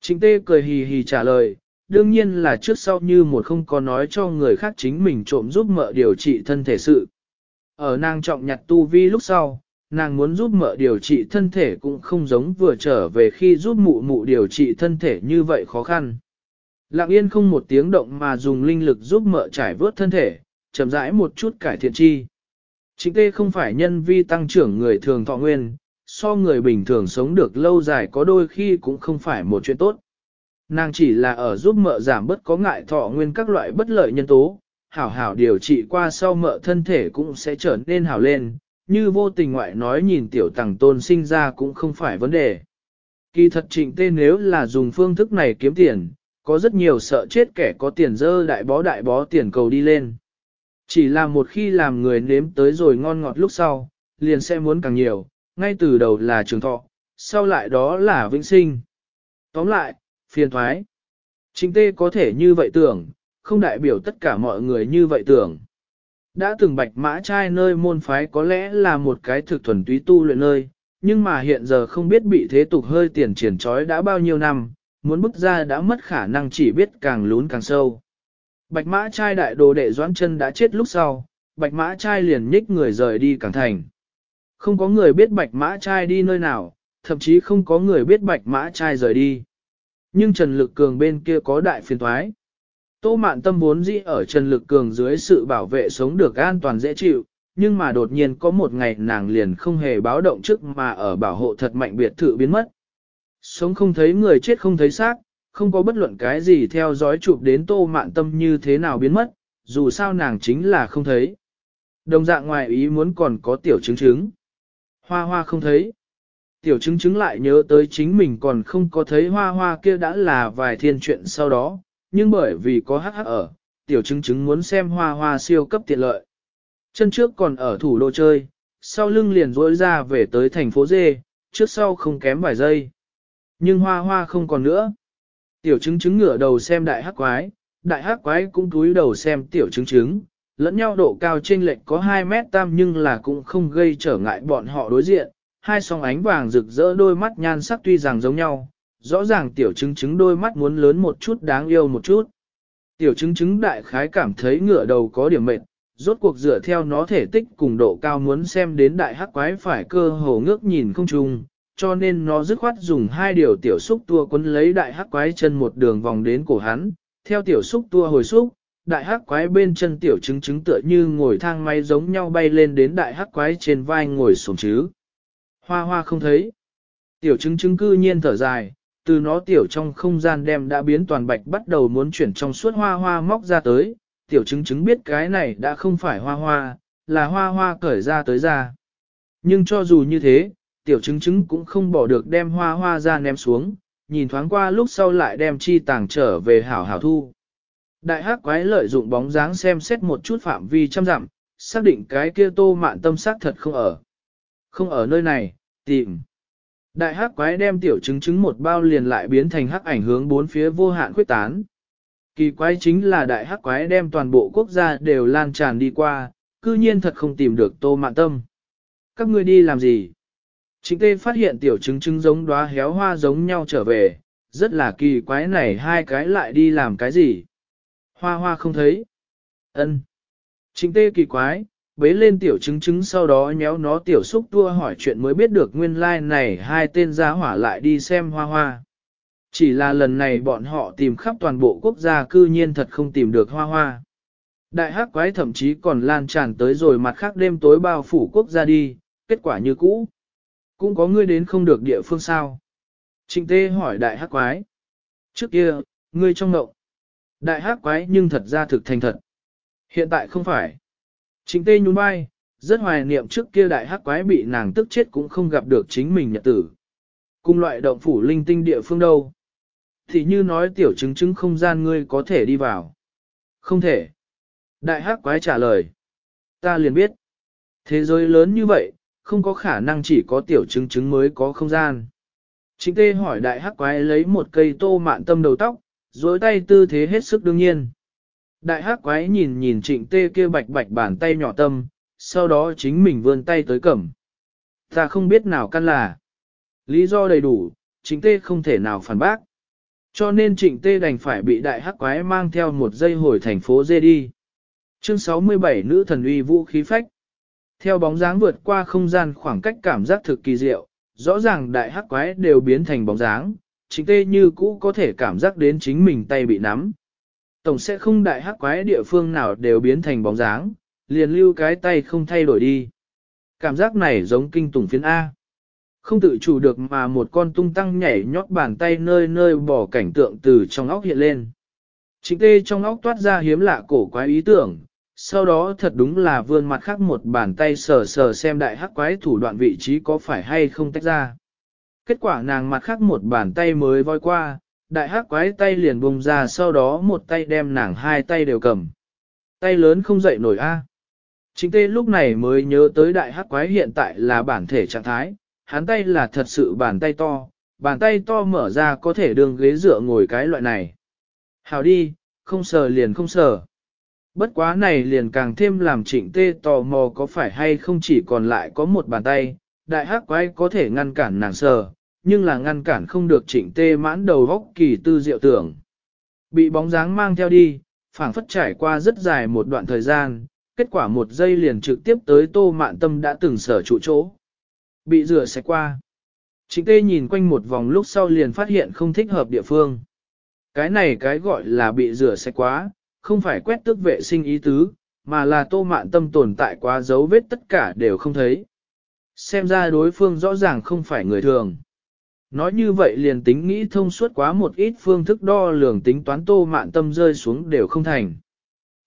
Speaker 1: Chính tê cười hì hì trả lời, đương nhiên là trước sau như một không có nói cho người khác chính mình trộm giúp mợ điều trị thân thể sự. Ở nàng trọng nhặt tu vi lúc sau, nàng muốn giúp mợ điều trị thân thể cũng không giống vừa trở về khi giúp mụ mụ điều trị thân thể như vậy khó khăn. Lặng yên không một tiếng động mà dùng linh lực giúp mợ trải vớt thân thể, chậm rãi một chút cải thiện chi. Chính tê không phải nhân vi tăng trưởng người thường thọ nguyên, so người bình thường sống được lâu dài có đôi khi cũng không phải một chuyện tốt. Nàng chỉ là ở giúp mợ giảm bớt có ngại thọ nguyên các loại bất lợi nhân tố, hảo hảo điều trị qua sau mợ thân thể cũng sẽ trở nên hảo lên, như vô tình ngoại nói nhìn tiểu tàng tôn sinh ra cũng không phải vấn đề. Kỳ thật trịnh tê nếu là dùng phương thức này kiếm tiền, có rất nhiều sợ chết kẻ có tiền dơ đại bó đại bó tiền cầu đi lên. Chỉ là một khi làm người nếm tới rồi ngon ngọt lúc sau, liền sẽ muốn càng nhiều, ngay từ đầu là trường thọ, sau lại đó là vĩnh sinh. Tóm lại, phiền thoái. Chính tê có thể như vậy tưởng, không đại biểu tất cả mọi người như vậy tưởng. Đã từng bạch mã trai nơi môn phái có lẽ là một cái thực thuần túy tu luyện nơi, nhưng mà hiện giờ không biết bị thế tục hơi tiền triển trói đã bao nhiêu năm, muốn bước ra đã mất khả năng chỉ biết càng lún càng sâu. Bạch mã trai đại đồ đệ doãn chân đã chết lúc sau, bạch mã trai liền nhích người rời đi càng thành. Không có người biết bạch mã trai đi nơi nào, thậm chí không có người biết bạch mã trai rời đi. Nhưng Trần Lực Cường bên kia có đại phiền thoái. Tô mạn tâm vốn dĩ ở Trần Lực Cường dưới sự bảo vệ sống được an toàn dễ chịu, nhưng mà đột nhiên có một ngày nàng liền không hề báo động trước mà ở bảo hộ thật mạnh biệt thự biến mất. Sống không thấy người chết không thấy xác, không có bất luận cái gì theo dõi chụp đến tô mạn tâm như thế nào biến mất, dù sao nàng chính là không thấy. Đồng dạng ngoài ý muốn còn có tiểu chứng chứng. Hoa hoa không thấy. Tiểu chứng chứng lại nhớ tới chính mình còn không có thấy hoa hoa kia đã là vài thiên chuyện sau đó, nhưng bởi vì có hắc hắc ở, tiểu chứng chứng muốn xem hoa hoa siêu cấp tiện lợi. Chân trước còn ở thủ đô chơi, sau lưng liền rỗi ra về tới thành phố dê, trước sau không kém vài giây. Nhưng hoa hoa không còn nữa. Tiểu chứng chứng ngửa đầu xem đại hắc quái, đại hắc quái cũng túi đầu xem tiểu chứng chứng, lẫn nhau độ cao trên lệch có 2 mét tam nhưng là cũng không gây trở ngại bọn họ đối diện, hai song ánh vàng rực rỡ đôi mắt nhan sắc tuy rằng giống nhau, rõ ràng tiểu chứng chứng đôi mắt muốn lớn một chút đáng yêu một chút. Tiểu chứng chứng đại khái cảm thấy ngựa đầu có điểm mệt, rốt cuộc dựa theo nó thể tích cùng độ cao muốn xem đến đại hắc quái phải cơ hồ ngước nhìn không trùng, cho nên nó dứt khoát dùng hai điều tiểu xúc tua quấn lấy đại hắc quái chân một đường vòng đến cổ hắn, theo tiểu xúc tua hồi xúc, đại hắc quái bên chân tiểu chứng chứng tựa như ngồi thang máy giống nhau bay lên đến đại hắc quái trên vai ngồi sổng chứ. Hoa hoa không thấy. Tiểu chứng chứng cư nhiên thở dài, từ nó tiểu trong không gian đem đã biến toàn bạch bắt đầu muốn chuyển trong suốt hoa hoa móc ra tới, tiểu chứng chứng biết cái này đã không phải hoa hoa, là hoa hoa cởi ra tới ra. Nhưng cho dù như thế, tiểu chứng chứng cũng không bỏ được đem hoa hoa ra ném xuống, nhìn thoáng qua lúc sau lại đem chi tàng trở về hảo hảo thu. Đại hắc quái lợi dụng bóng dáng xem xét một chút phạm vi trăm dặm, xác định cái kia tô mạn tâm xác thật không ở. Không ở nơi này, tìm. Đại hắc quái đem tiểu chứng chứng một bao liền lại biến thành hắc ảnh hướng bốn phía vô hạn khuyết tán. Kỳ quái chính là đại hắc quái đem toàn bộ quốc gia đều lan tràn đi qua, cư nhiên thật không tìm được tô mạn tâm. Các ngươi đi làm gì? Chính tê phát hiện tiểu chứng chứng giống đóa héo hoa giống nhau trở về, rất là kỳ quái này hai cái lại đi làm cái gì? Hoa hoa không thấy. ân Trịnh tê kỳ quái, bế lên tiểu chứng chứng sau đó nhéo nó tiểu xúc tua hỏi chuyện mới biết được nguyên lai like này hai tên gia hỏa lại đi xem hoa hoa. Chỉ là lần này bọn họ tìm khắp toàn bộ quốc gia cư nhiên thật không tìm được hoa hoa. Đại hắc quái thậm chí còn lan tràn tới rồi mặt khác đêm tối bao phủ quốc gia đi, kết quả như cũ. Cũng có ngươi đến không được địa phương sao. Trịnh tê hỏi đại hắc quái. Trước kia, ngươi trong ngộng. Đại hắc quái nhưng thật ra thực thành thật. Hiện tại không phải. Chính tê nhún vai, rất hoài niệm trước kia đại hắc quái bị nàng tức chết cũng không gặp được chính mình nhật tử. Cùng loại động phủ linh tinh địa phương đâu. Thì như nói tiểu chứng chứng không gian ngươi có thể đi vào. Không thể. Đại hắc quái trả lời. Ta liền biết. Thế giới lớn như vậy, không có khả năng chỉ có tiểu chứng chứng mới có không gian. Chính tê hỏi đại hắc quái lấy một cây tô mạn tâm đầu tóc, dối tay tư thế hết sức đương nhiên. Đại hắc quái nhìn nhìn trịnh tê kia bạch bạch bàn tay nhỏ tâm, sau đó chính mình vươn tay tới cầm. Ta không biết nào căn là. Lý do đầy đủ, trịnh tê không thể nào phản bác. Cho nên trịnh tê đành phải bị đại hắc quái mang theo một dây hồi thành phố dê đi. Chương 67 Nữ thần uy vũ khí phách. Theo bóng dáng vượt qua không gian khoảng cách cảm giác thực kỳ diệu, rõ ràng đại hắc quái đều biến thành bóng dáng, Chính tê như cũ có thể cảm giác đến chính mình tay bị nắm. Tổng sẽ không đại hắc quái địa phương nào đều biến thành bóng dáng, liền lưu cái tay không thay đổi đi. Cảm giác này giống kinh tùng phiến A. Không tự chủ được mà một con tung tăng nhảy nhót bàn tay nơi nơi bỏ cảnh tượng từ trong óc hiện lên. Chính tê trong óc toát ra hiếm lạ cổ quái ý tưởng, sau đó thật đúng là vươn mặt khác một bàn tay sờ sờ xem đại hắc quái thủ đoạn vị trí có phải hay không tách ra. Kết quả nàng mặt khác một bàn tay mới voi qua, đại hắc quái tay liền bùng ra sau đó một tay đem nàng hai tay đều cầm. Tay lớn không dậy nổi a. Chính tê lúc này mới nhớ tới đại hắc quái hiện tại là bản thể trạng thái, hắn tay là thật sự bàn tay to, bàn tay to mở ra có thể đường ghế dựa ngồi cái loại này. Hào đi, không sờ liền không sờ. Bất quá này liền càng thêm làm trịnh tê tò mò có phải hay không chỉ còn lại có một bàn tay, đại hắc quái có thể ngăn cản nàng sờ, nhưng là ngăn cản không được trịnh tê mãn đầu góc kỳ tư diệu tưởng. Bị bóng dáng mang theo đi, phảng phất trải qua rất dài một đoạn thời gian, kết quả một giây liền trực tiếp tới tô mạn tâm đã từng sở trụ chỗ. Bị rửa sạch qua. Trịnh tê nhìn quanh một vòng lúc sau liền phát hiện không thích hợp địa phương. Cái này cái gọi là bị rửa sạch quá, không phải quét tước vệ sinh ý tứ, mà là tô mạn tâm tồn tại quá dấu vết tất cả đều không thấy. Xem ra đối phương rõ ràng không phải người thường. Nói như vậy liền tính nghĩ thông suốt quá một ít phương thức đo lường tính toán tô mạn tâm rơi xuống đều không thành.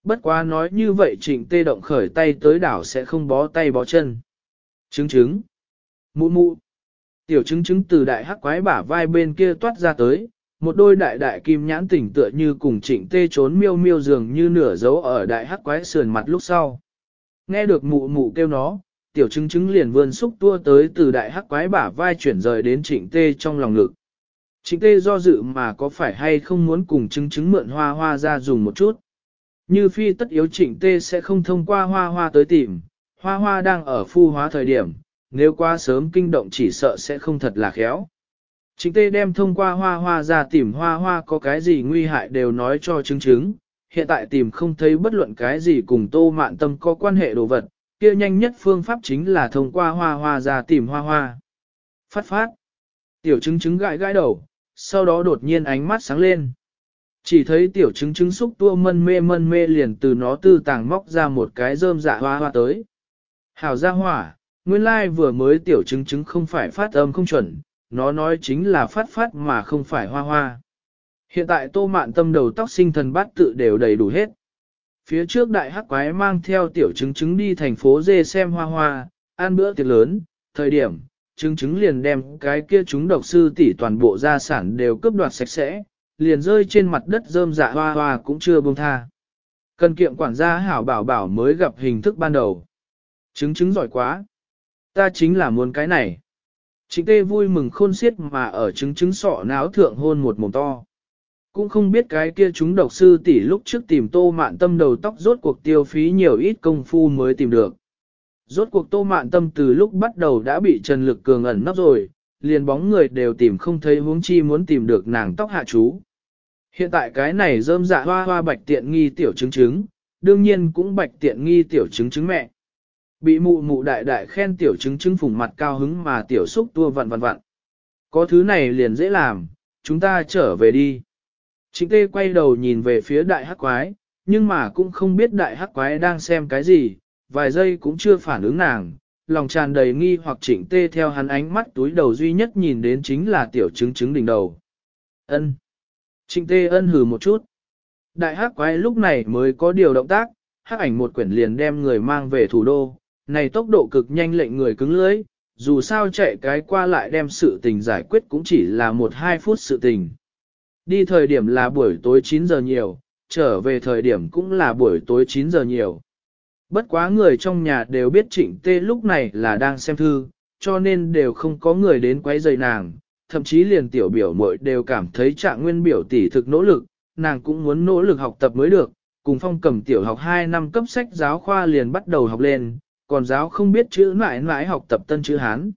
Speaker 1: Bất quá nói như vậy trịnh tê động khởi tay tới đảo sẽ không bó tay bó chân. Chứng chứng. Mụ mụ. Tiểu chứng chứng từ đại hắc quái bả vai bên kia toát ra tới, một đôi đại đại kim nhãn tỉnh tựa như cùng trịnh tê trốn miêu miêu dường như nửa dấu ở đại hắc quái sườn mặt lúc sau. Nghe được mụ mụ kêu nó, tiểu chứng chứng liền vươn xúc tua tới từ đại hắc quái bả vai chuyển rời đến trịnh tê trong lòng ngực. Trịnh tê do dự mà có phải hay không muốn cùng chứng chứng mượn hoa hoa ra dùng một chút. Như phi tất yếu trịnh tê sẽ không thông qua hoa hoa tới tìm, hoa hoa đang ở phu hóa thời điểm, nếu quá sớm kinh động chỉ sợ sẽ không thật là khéo. Trịnh tê đem thông qua hoa hoa ra tìm hoa hoa có cái gì nguy hại đều nói cho chứng chứng, hiện tại tìm không thấy bất luận cái gì cùng tô mạn tâm có quan hệ đồ vật, kia nhanh nhất phương pháp chính là thông qua hoa hoa ra tìm hoa hoa. Phát phát. Tiểu chứng chứng gãi gãi đầu, sau đó đột nhiên ánh mắt sáng lên. Chỉ thấy tiểu chứng chứng xúc tua mân mê mân mê liền từ nó tư tàng móc ra một cái rơm dạ hoa hoa tới. Hảo ra hỏa, nguyên lai vừa mới tiểu chứng chứng không phải phát âm không chuẩn, nó nói chính là phát phát mà không phải hoa hoa. Hiện tại tô mạn tâm đầu tóc sinh thần bát tự đều đầy đủ hết. Phía trước đại hắc quái mang theo tiểu chứng chứng đi thành phố dê xem hoa hoa, ăn bữa tiệc lớn, thời điểm, chứng chứng liền đem cái kia chúng độc sư tỷ toàn bộ gia sản đều cướp đoạt sạch sẽ, liền rơi trên mặt đất rơm dạ hoa hoa cũng chưa buông tha. Cần kiệm quản gia hảo bảo bảo mới gặp hình thức ban đầu. Chứng chứng giỏi quá. Ta chính là muốn cái này. chính tê vui mừng khôn xiết mà ở chứng chứng sọ náo thượng hôn một mồm to. Cũng không biết cái kia chúng độc sư tỷ lúc trước tìm tô mạn tâm đầu tóc rốt cuộc tiêu phí nhiều ít công phu mới tìm được. Rốt cuộc tô mạn tâm từ lúc bắt đầu đã bị Trần Lực Cường ẩn nấp rồi, liền bóng người đều tìm không thấy huống chi muốn tìm được nàng tóc hạ chú. Hiện tại cái này rơm dạ hoa hoa bạch tiện nghi tiểu chứng chứng, đương nhiên cũng bạch tiện nghi tiểu chứng chứng mẹ. Bị mụ mụ đại đại khen tiểu chứng chứng phùng mặt cao hứng mà tiểu xúc tua vặn vặn vặn. Có thứ này liền dễ làm, chúng ta trở về đi. Trịnh tê quay đầu nhìn về phía đại hắc quái, nhưng mà cũng không biết đại hắc quái đang xem cái gì, vài giây cũng chưa phản ứng nàng, lòng tràn đầy nghi hoặc trịnh tê theo hắn ánh mắt túi đầu duy nhất nhìn đến chính là tiểu chứng chứng đỉnh đầu. Ân. Trịnh tê ân hừ một chút. Đại hắc quái lúc này mới có điều động tác, hắc ảnh một quyển liền đem người mang về thủ đô, này tốc độ cực nhanh lệnh người cứng lưới, dù sao chạy cái qua lại đem sự tình giải quyết cũng chỉ là một hai phút sự tình. Đi thời điểm là buổi tối 9 giờ nhiều, trở về thời điểm cũng là buổi tối 9 giờ nhiều. Bất quá người trong nhà đều biết trịnh tê lúc này là đang xem thư, cho nên đều không có người đến quấy rầy nàng, thậm chí liền tiểu biểu muội đều cảm thấy trạng nguyên biểu tỷ thực nỗ lực, nàng cũng muốn nỗ lực học tập mới được, cùng phong cầm tiểu học 2 năm cấp sách giáo khoa liền bắt đầu học lên, còn giáo không biết chữ mãi mãi học tập tân chữ Hán.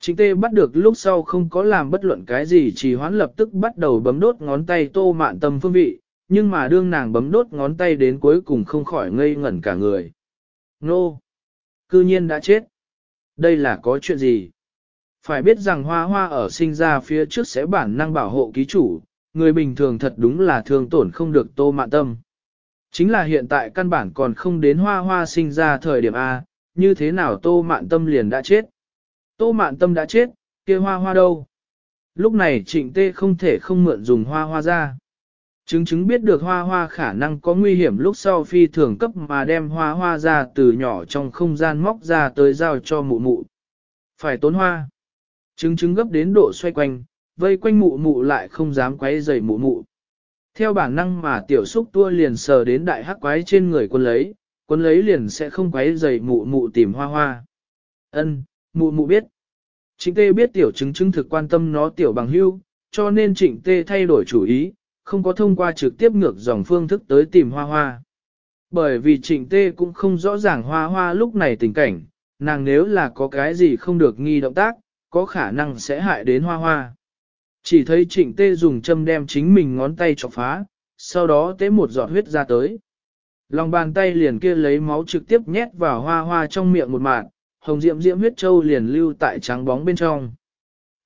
Speaker 1: Chính tê bắt được lúc sau không có làm bất luận cái gì chỉ hoán lập tức bắt đầu bấm đốt ngón tay tô mạn tâm phương vị, nhưng mà đương nàng bấm đốt ngón tay đến cuối cùng không khỏi ngây ngẩn cả người. Nô! Cư nhiên đã chết. Đây là có chuyện gì? Phải biết rằng hoa hoa ở sinh ra phía trước sẽ bản năng bảo hộ ký chủ, người bình thường thật đúng là thường tổn không được tô mạn tâm. Chính là hiện tại căn bản còn không đến hoa hoa sinh ra thời điểm A, như thế nào tô mạn tâm liền đã chết. Tô mạn tâm đã chết, kia hoa hoa đâu? Lúc này trịnh tê không thể không mượn dùng hoa hoa ra. Chứng chứng biết được hoa hoa khả năng có nguy hiểm lúc sau phi thường cấp mà đem hoa hoa ra từ nhỏ trong không gian móc ra tới giao cho mụ mụ. Phải tốn hoa. Chứng chứng gấp đến độ xoay quanh, vây quanh mụ mụ lại không dám quấy rầy mụ mụ. Theo bản năng mà tiểu xúc tua liền sờ đến đại hắc quái trên người quân lấy, quân lấy liền sẽ không quấy rầy mụ mụ tìm hoa hoa. Ân, mụ mụ biết. Trịnh tê biết tiểu chứng chứng thực quan tâm nó tiểu bằng hưu, cho nên trịnh tê thay đổi chủ ý, không có thông qua trực tiếp ngược dòng phương thức tới tìm hoa hoa. Bởi vì trịnh tê cũng không rõ ràng hoa hoa lúc này tình cảnh, nàng nếu là có cái gì không được nghi động tác, có khả năng sẽ hại đến hoa hoa. Chỉ thấy trịnh tê dùng châm đem chính mình ngón tay chọc phá, sau đó tế một giọt huyết ra tới. Lòng bàn tay liền kia lấy máu trực tiếp nhét vào hoa hoa trong miệng một mạng, hồng diễm diễm huyết châu liền lưu tại trắng bóng bên trong.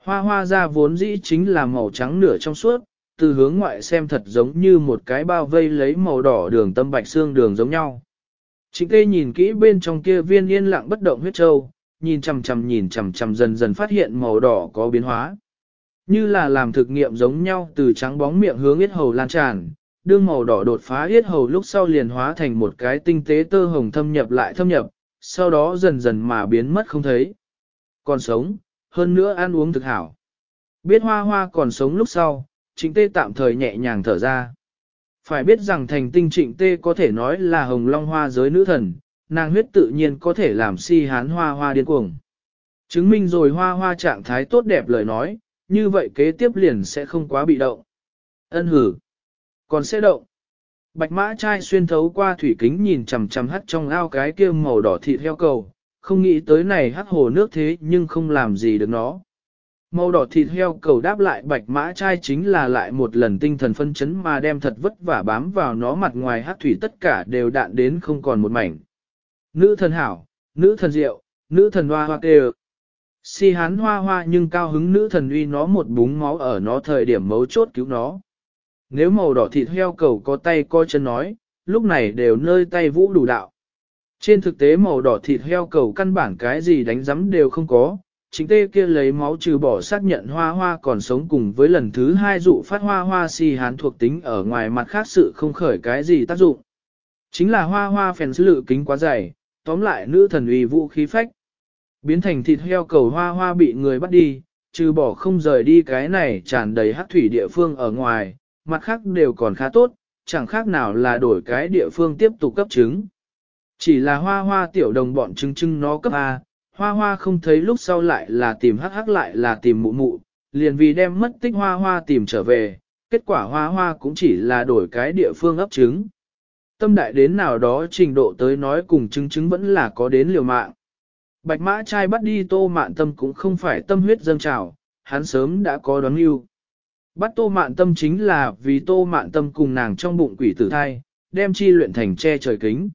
Speaker 1: Hoa hoa ra vốn dĩ chính là màu trắng nửa trong suốt, từ hướng ngoại xem thật giống như một cái bao vây lấy màu đỏ đường tâm bạch xương đường giống nhau. Chính tê nhìn kỹ bên trong kia viên yên lặng bất động huyết châu, nhìn chằm chằm nhìn chằm chằm dần dần phát hiện màu đỏ có biến hóa. Như là làm thực nghiệm giống nhau từ trắng bóng miệng hướng yết hầu lan tràn, đương màu đỏ đột phá yết hầu lúc sau liền hóa thành một cái tinh tế tơ hồng thâm nhập lại thâm nhập, sau đó dần dần mà biến mất không thấy. Còn sống, hơn nữa ăn uống thực hảo. Biết hoa hoa còn sống lúc sau, trịnh tê tạm thời nhẹ nhàng thở ra. Phải biết rằng thành tinh trịnh tê có thể nói là hồng long hoa giới nữ thần, nàng huyết tự nhiên có thể làm si hán hoa hoa điên cuồng. Chứng minh rồi hoa hoa trạng thái tốt đẹp lời nói, như vậy kế tiếp liền sẽ không quá bị động. Ân hử, còn sẽ động. Bạch mã trai xuyên thấu qua thủy kính nhìn chằm chằm hắt trong ao cái kia màu đỏ thịt heo cầu, không nghĩ tới này hắt hồ nước thế nhưng không làm gì được nó. Màu đỏ thịt heo cầu đáp lại bạch mã trai chính là lại một lần tinh thần phân chấn mà đem thật vất vả bám vào nó mặt ngoài hắc thủy tất cả đều đạn đến không còn một mảnh. Nữ thần hảo, nữ thần diệu, nữ thần hoa hoa kê Si hán hoa hoa nhưng cao hứng nữ thần uy nó một búng máu ở nó thời điểm mấu chốt cứu nó. Nếu màu đỏ thịt heo cầu có tay có chân nói, lúc này đều nơi tay vũ đủ đạo. Trên thực tế màu đỏ thịt heo cầu căn bản cái gì đánh giấm đều không có, chính tê kia lấy máu trừ bỏ xác nhận hoa hoa còn sống cùng với lần thứ hai dụ phát hoa hoa si hán thuộc tính ở ngoài mặt khác sự không khởi cái gì tác dụng. Chính là hoa hoa phèn sứ lự kính quá dày, tóm lại nữ thần uy vũ khí phách. Biến thành thịt heo cầu hoa hoa bị người bắt đi, trừ bỏ không rời đi cái này tràn đầy hắc thủy địa phương ở ngoài, mặt khác đều còn khá tốt, chẳng khác nào là đổi cái địa phương tiếp tục cấp trứng. Chỉ là hoa hoa tiểu đồng bọn trứng trứng nó cấp A, hoa hoa không thấy lúc sau lại là tìm hắc hắc lại là tìm mụ mụ, liền vì đem mất tích hoa hoa tìm trở về, kết quả hoa hoa cũng chỉ là đổi cái địa phương ấp trứng. Tâm đại đến nào đó trình độ tới nói cùng trứng trứng vẫn là có đến liều mạng. Bạch mã trai bắt đi tô mạn tâm cũng không phải tâm huyết dâng trào, hắn sớm đã có đoán lưu. Bắt tô mạn tâm chính là vì tô mạn tâm cùng nàng trong bụng quỷ tử thai, đem chi luyện thành che trời kính.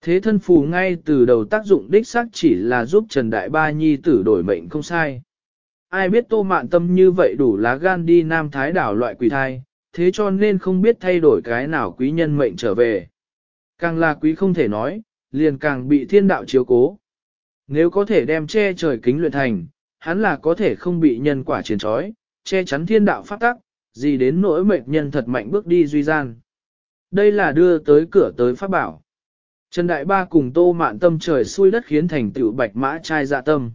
Speaker 1: Thế thân phù ngay từ đầu tác dụng đích xác chỉ là giúp Trần Đại Ba Nhi tử đổi mệnh không sai. Ai biết tô mạn tâm như vậy đủ lá gan đi Nam Thái đảo loại quỷ thai, thế cho nên không biết thay đổi cái nào quý nhân mệnh trở về. Càng là quý không thể nói, liền càng bị thiên đạo chiếu cố. Nếu có thể đem che trời kính luyện thành, hắn là có thể không bị nhân quả chiến trói, che chắn thiên đạo phát tắc, gì đến nỗi mệnh nhân thật mạnh bước đi duy gian. Đây là đưa tới cửa tới pháp bảo. Trần Đại Ba cùng Tô Mạn Tâm trời xui đất khiến thành tựu Bạch Mã Trai dạ tâm.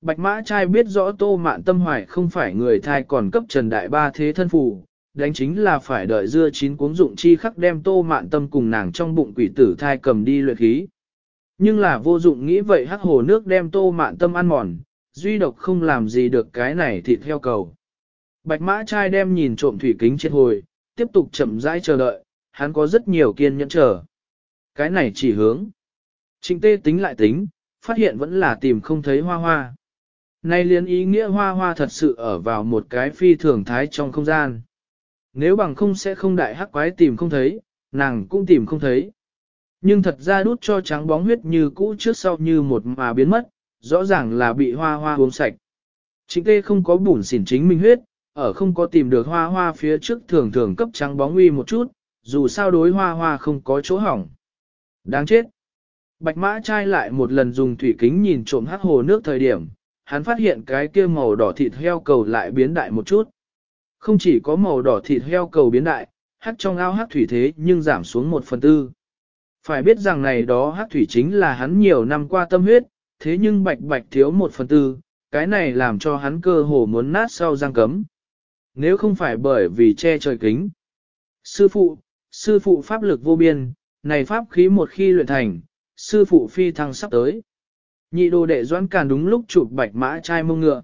Speaker 1: Bạch Mã Trai biết rõ Tô Mạn Tâm hoài không phải người thai còn cấp Trần Đại Ba thế thân phù, đánh chính là phải đợi dưa chín cuống dụng chi khắc đem Tô Mạn Tâm cùng nàng trong bụng quỷ tử thai cầm đi luyện khí. Nhưng là vô dụng nghĩ vậy hắc hồ nước đem Tô Mạn Tâm ăn mòn, duy độc không làm gì được cái này thịt heo cầu. Bạch Mã Trai đem nhìn trộm thủy kính chết hồi, tiếp tục chậm rãi chờ đợi, hắn có rất nhiều kiên nhẫn chờ. Cái này chỉ hướng. Trịnh tê tính lại tính, phát hiện vẫn là tìm không thấy hoa hoa. Nay liên ý nghĩa hoa hoa thật sự ở vào một cái phi thường thái trong không gian. Nếu bằng không sẽ không đại hắc quái tìm không thấy, nàng cũng tìm không thấy. Nhưng thật ra đút cho trắng bóng huyết như cũ trước sau như một mà biến mất, rõ ràng là bị hoa hoa uống sạch. Trịnh tê không có bùn xỉn chính minh huyết, ở không có tìm được hoa hoa phía trước thường thường cấp trắng bóng uy một chút, dù sao đối hoa hoa không có chỗ hỏng. Đáng chết! Bạch mã trai lại một lần dùng thủy kính nhìn trộm hắc hồ nước thời điểm, hắn phát hiện cái kia màu đỏ thịt heo cầu lại biến đại một chút. Không chỉ có màu đỏ thịt heo cầu biến đại, hắc trong ao hắc thủy thế nhưng giảm xuống một phần tư. Phải biết rằng này đó hắc thủy chính là hắn nhiều năm qua tâm huyết, thế nhưng bạch bạch thiếu một phần tư, cái này làm cho hắn cơ hồ muốn nát sau răng cấm. Nếu không phải bởi vì che trời kính. Sư phụ, sư phụ pháp lực vô biên, này pháp khí một khi luyện thành, sư phụ phi thăng sắp tới. Nhị đồ đệ doãn càn đúng lúc chụp bạch mã trai mông ngựa.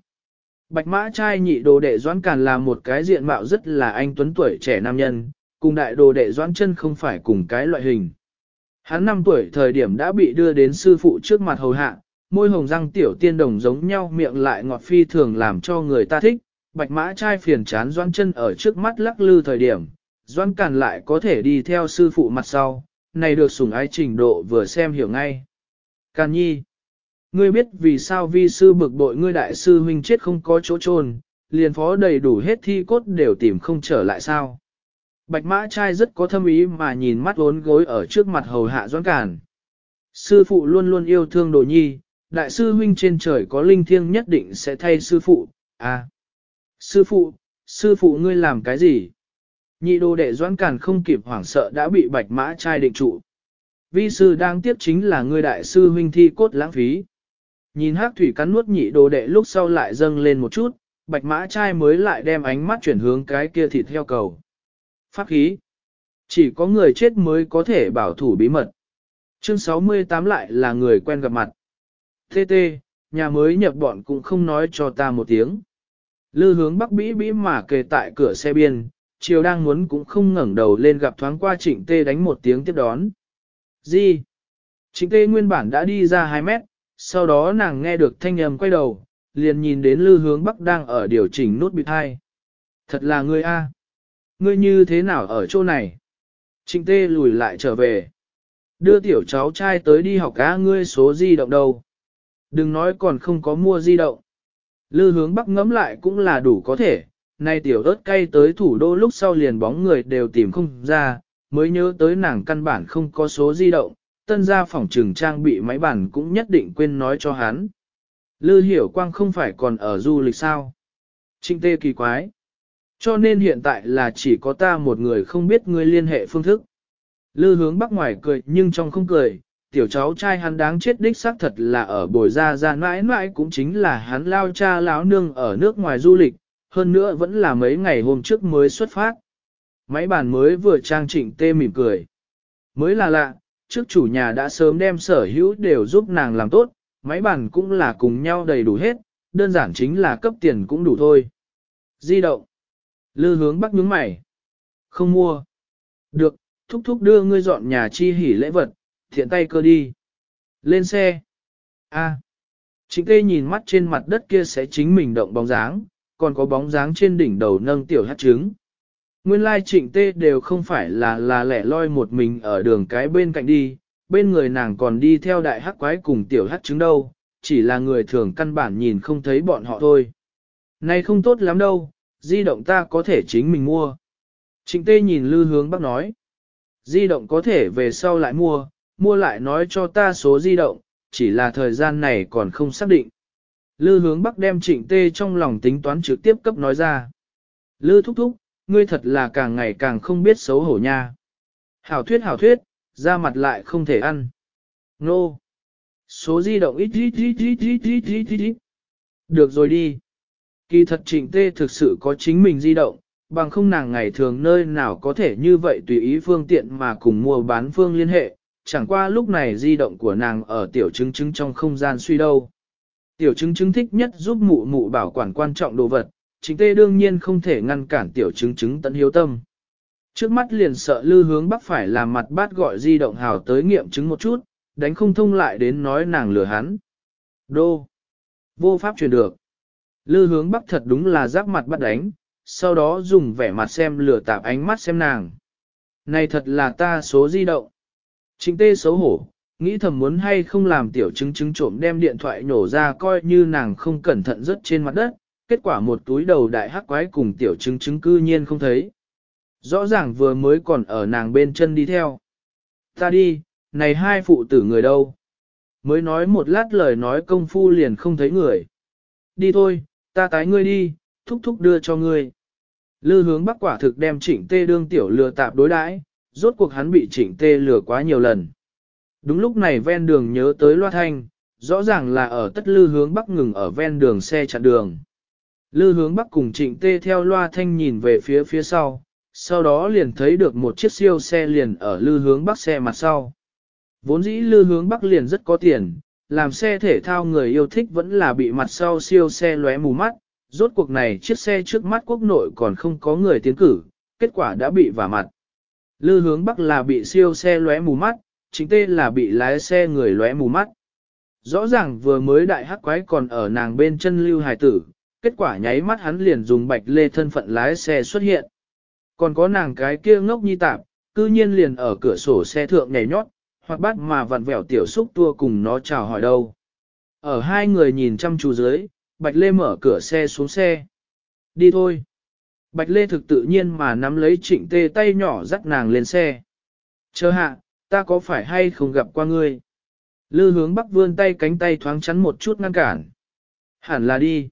Speaker 1: Bạch mã trai nhị đồ đệ doãn càn là một cái diện mạo rất là anh tuấn tuổi trẻ nam nhân, cùng đại đồ đệ doãn chân không phải cùng cái loại hình. Hắn năm tuổi thời điểm đã bị đưa đến sư phụ trước mặt hầu hạ, môi hồng răng tiểu tiên đồng giống nhau miệng lại ngọt phi thường làm cho người ta thích. Bạch mã trai phiền chán doãn chân ở trước mắt lắc lư thời điểm, doãn càn lại có thể đi theo sư phụ mặt sau, này được sủng ái trình độ vừa xem hiểu ngay. Càn nhi, ngươi biết vì sao vi sư bực bội ngươi đại sư huynh chết không có chỗ chôn liền phó đầy đủ hết thi cốt đều tìm không trở lại sao. Bạch mã trai rất có thâm ý mà nhìn mắt ốn gối ở trước mặt hầu hạ doãn càn. Sư phụ luôn luôn yêu thương đồ nhi, đại sư huynh trên trời có linh thiêng nhất định sẽ thay sư phụ, à. Sư phụ, sư phụ ngươi làm cái gì? Nhị đồ đệ doãn càn không kịp hoảng sợ đã bị bạch mã trai định trụ. Vi sư đang tiếp chính là ngươi đại sư huynh thi cốt lãng phí. Nhìn hắc thủy cắn nuốt nhị đồ đệ lúc sau lại dâng lên một chút, bạch mã trai mới lại đem ánh mắt chuyển hướng cái kia thịt heo cầu. Pháp khí. Chỉ có người chết mới có thể bảo thủ bí mật. Chương 68 lại là người quen gặp mặt. Tê tê, nhà mới nhập bọn cũng không nói cho ta một tiếng. Lư hướng bắc bĩ bĩ mà kề tại cửa xe biên, chiều đang muốn cũng không ngẩng đầu lên gặp thoáng qua trịnh tê đánh một tiếng tiếp đón. Gì? Trịnh tê nguyên bản đã đi ra 2 mét, sau đó nàng nghe được thanh âm quay đầu, liền nhìn đến lư hướng bắc đang ở điều chỉnh nút bịt hai. Thật là ngươi a, Ngươi như thế nào ở chỗ này? Trịnh tê lùi lại trở về. Đưa tiểu cháu trai tới đi học cá ngươi số di động đâu. Đừng nói còn không có mua di động. Lư hướng bắc ngẫm lại cũng là đủ có thể, nay tiểu ớt cay tới thủ đô lúc sau liền bóng người đều tìm không ra, mới nhớ tới nàng căn bản không có số di động, tân gia phòng trừng trang bị máy bản cũng nhất định quên nói cho hắn. Lư hiểu quang không phải còn ở du lịch sao? Trinh tê kỳ quái. Cho nên hiện tại là chỉ có ta một người không biết ngươi liên hệ phương thức. Lư hướng bắc ngoài cười nhưng trong không cười, tiểu cháu trai hắn đáng chết đích xác thật là ở bồi ra ra mãi mãi cũng chính là hắn lao cha lão nương ở nước ngoài du lịch, hơn nữa vẫn là mấy ngày hôm trước mới xuất phát. Máy bàn mới vừa trang trịnh tê mỉm cười. Mới là lạ, trước chủ nhà đã sớm đem sở hữu đều giúp nàng làm tốt, máy bàn cũng là cùng nhau đầy đủ hết, đơn giản chính là cấp tiền cũng đủ thôi. Di động. Lư hướng bắc nhướng mày. Không mua. Được, thúc thúc đưa ngươi dọn nhà chi hỉ lễ vật, thiện tay cơ đi. Lên xe. A. trịnh tê nhìn mắt trên mặt đất kia sẽ chính mình động bóng dáng, còn có bóng dáng trên đỉnh đầu nâng tiểu hát trứng. Nguyên lai trịnh tê đều không phải là là lẻ loi một mình ở đường cái bên cạnh đi, bên người nàng còn đi theo đại hắc quái cùng tiểu hắc trứng đâu, chỉ là người thường căn bản nhìn không thấy bọn họ thôi. Này không tốt lắm đâu, di động ta có thể chính mình mua. Trịnh tê nhìn lư hướng bác nói. Di động có thể về sau lại mua, mua lại nói cho ta số di động, chỉ là thời gian này còn không xác định. Lư hướng bắc đem trịnh tê trong lòng tính toán trực tiếp cấp nói ra. Lư thúc thúc, ngươi thật là càng ngày càng không biết xấu hổ nha. Hảo thuyết hảo thuyết, ra mặt lại không thể ăn. Nô. Số di động ít ít ít ít ít ít ít ít ít. Được rồi đi. Kỳ thật trịnh tê thực sự có chính mình di động, bằng không nàng ngày thường nơi nào có thể như vậy tùy ý phương tiện mà cùng mua bán phương liên hệ, chẳng qua lúc này di động của nàng ở tiểu chứng chứng trong không gian suy đâu. Tiểu chứng chứng thích nhất giúp mụ mụ bảo quản quan trọng đồ vật, chính tê đương nhiên không thể ngăn cản tiểu chứng chứng tận hiếu tâm. Trước mắt liền sợ lư hướng bắc phải làm mặt bát gọi di động hào tới nghiệm chứng một chút, đánh không thông lại đến nói nàng lừa hắn. Đô. Vô pháp truyền được. Lư hướng bắc thật đúng là giáp mặt bắt đánh, sau đó dùng vẻ mặt xem lừa tạp ánh mắt xem nàng. Này thật là ta số di động. Trịnh tê xấu hổ, nghĩ thầm muốn hay không làm tiểu chứng chứng trộm đem điện thoại nhổ ra coi như nàng không cẩn thận rớt trên mặt đất, kết quả một túi đầu đại hắc quái cùng tiểu chứng chứng cư nhiên không thấy. Rõ ràng vừa mới còn ở nàng bên chân đi theo. Ta đi, này hai phụ tử người đâu? Mới nói một lát lời nói công phu liền không thấy người. Đi thôi, ta tái ngươi đi, thúc thúc đưa cho ngươi. Lư hướng bắc quả thực đem trịnh tê đương tiểu lừa tạp đối đãi, rốt cuộc hắn bị trịnh tê lừa quá nhiều lần. Đúng lúc này ven đường nhớ tới loa thanh, rõ ràng là ở tất lư hướng bắc ngừng ở ven đường xe chặn đường. Lư hướng bắc cùng trịnh tê theo loa thanh nhìn về phía phía sau, sau đó liền thấy được một chiếc siêu xe liền ở lư hướng bắc xe mặt sau. Vốn dĩ lư hướng bắc liền rất có tiền, làm xe thể thao người yêu thích vẫn là bị mặt sau siêu xe lóe mù mắt, rốt cuộc này chiếc xe trước mắt quốc nội còn không có người tiến cử, kết quả đã bị vả mặt. Lư hướng bắc là bị siêu xe lóe mù mắt, chính tê là bị lái xe người lóe mù mắt. Rõ ràng vừa mới đại hắc quái còn ở nàng bên chân lưu hài tử, kết quả nháy mắt hắn liền dùng bạch lê thân phận lái xe xuất hiện. Còn có nàng cái kia ngốc nhi tạp, cư nhiên liền ở cửa sổ xe thượng nhảy nhót, hoặc bắt mà vặn vẹo tiểu xúc tua cùng nó chào hỏi đâu. Ở hai người nhìn chăm chú dưới, Bạch Lê mở cửa xe xuống xe. Đi thôi. Bạch Lê thực tự nhiên mà nắm lấy trịnh tê tay nhỏ dắt nàng lên xe. Chờ hạ, ta có phải hay không gặp qua ngươi? Lư hướng bắc vươn tay cánh tay thoáng chắn một chút ngăn cản. Hẳn là đi.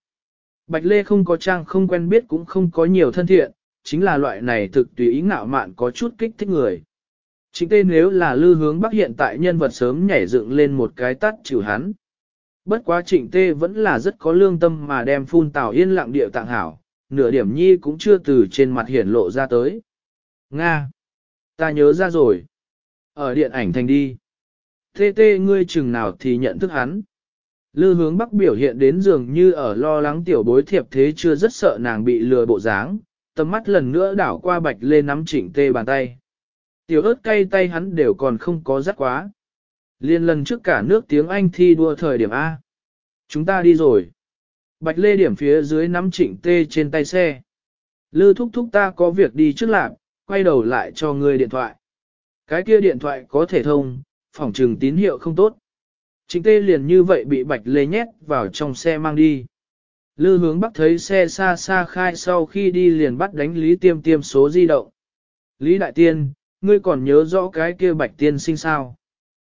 Speaker 1: Bạch Lê không có trang không quen biết cũng không có nhiều thân thiện, chính là loại này thực tùy ý ngạo mạn có chút kích thích người. Chính Tê nếu là lư hướng bắc hiện tại nhân vật sớm nhảy dựng lên một cái tắt chịu hắn. Bất quá trịnh tê vẫn là rất có lương tâm mà đem phun tào yên lặng địa tạng hảo, nửa điểm nhi cũng chưa từ trên mặt hiển lộ ra tới. Nga! Ta nhớ ra rồi. Ở điện ảnh thành đi. Tê tê ngươi chừng nào thì nhận thức hắn. Lư hướng bắc biểu hiện đến dường như ở lo lắng tiểu bối thiệp thế chưa rất sợ nàng bị lừa bộ dáng, tầm mắt lần nữa đảo qua bạch lê nắm chỉnh tê bàn tay. Tiểu ớt cay tay hắn đều còn không có rắc quá. Liên lần trước cả nước tiếng Anh thi đua thời điểm A. Chúng ta đi rồi. Bạch lê điểm phía dưới nắm Trịnh tê trên tay xe. Lư thúc thúc ta có việc đi trước lạc, quay đầu lại cho ngươi điện thoại. Cái kia điện thoại có thể thông, phòng trừng tín hiệu không tốt. Trịnh tê liền như vậy bị bạch lê nhét vào trong xe mang đi. Lư hướng bắc thấy xe xa xa khai sau khi đi liền bắt đánh Lý Tiêm Tiêm số di động. Lý Đại Tiên, ngươi còn nhớ rõ cái kia bạch tiên sinh sao?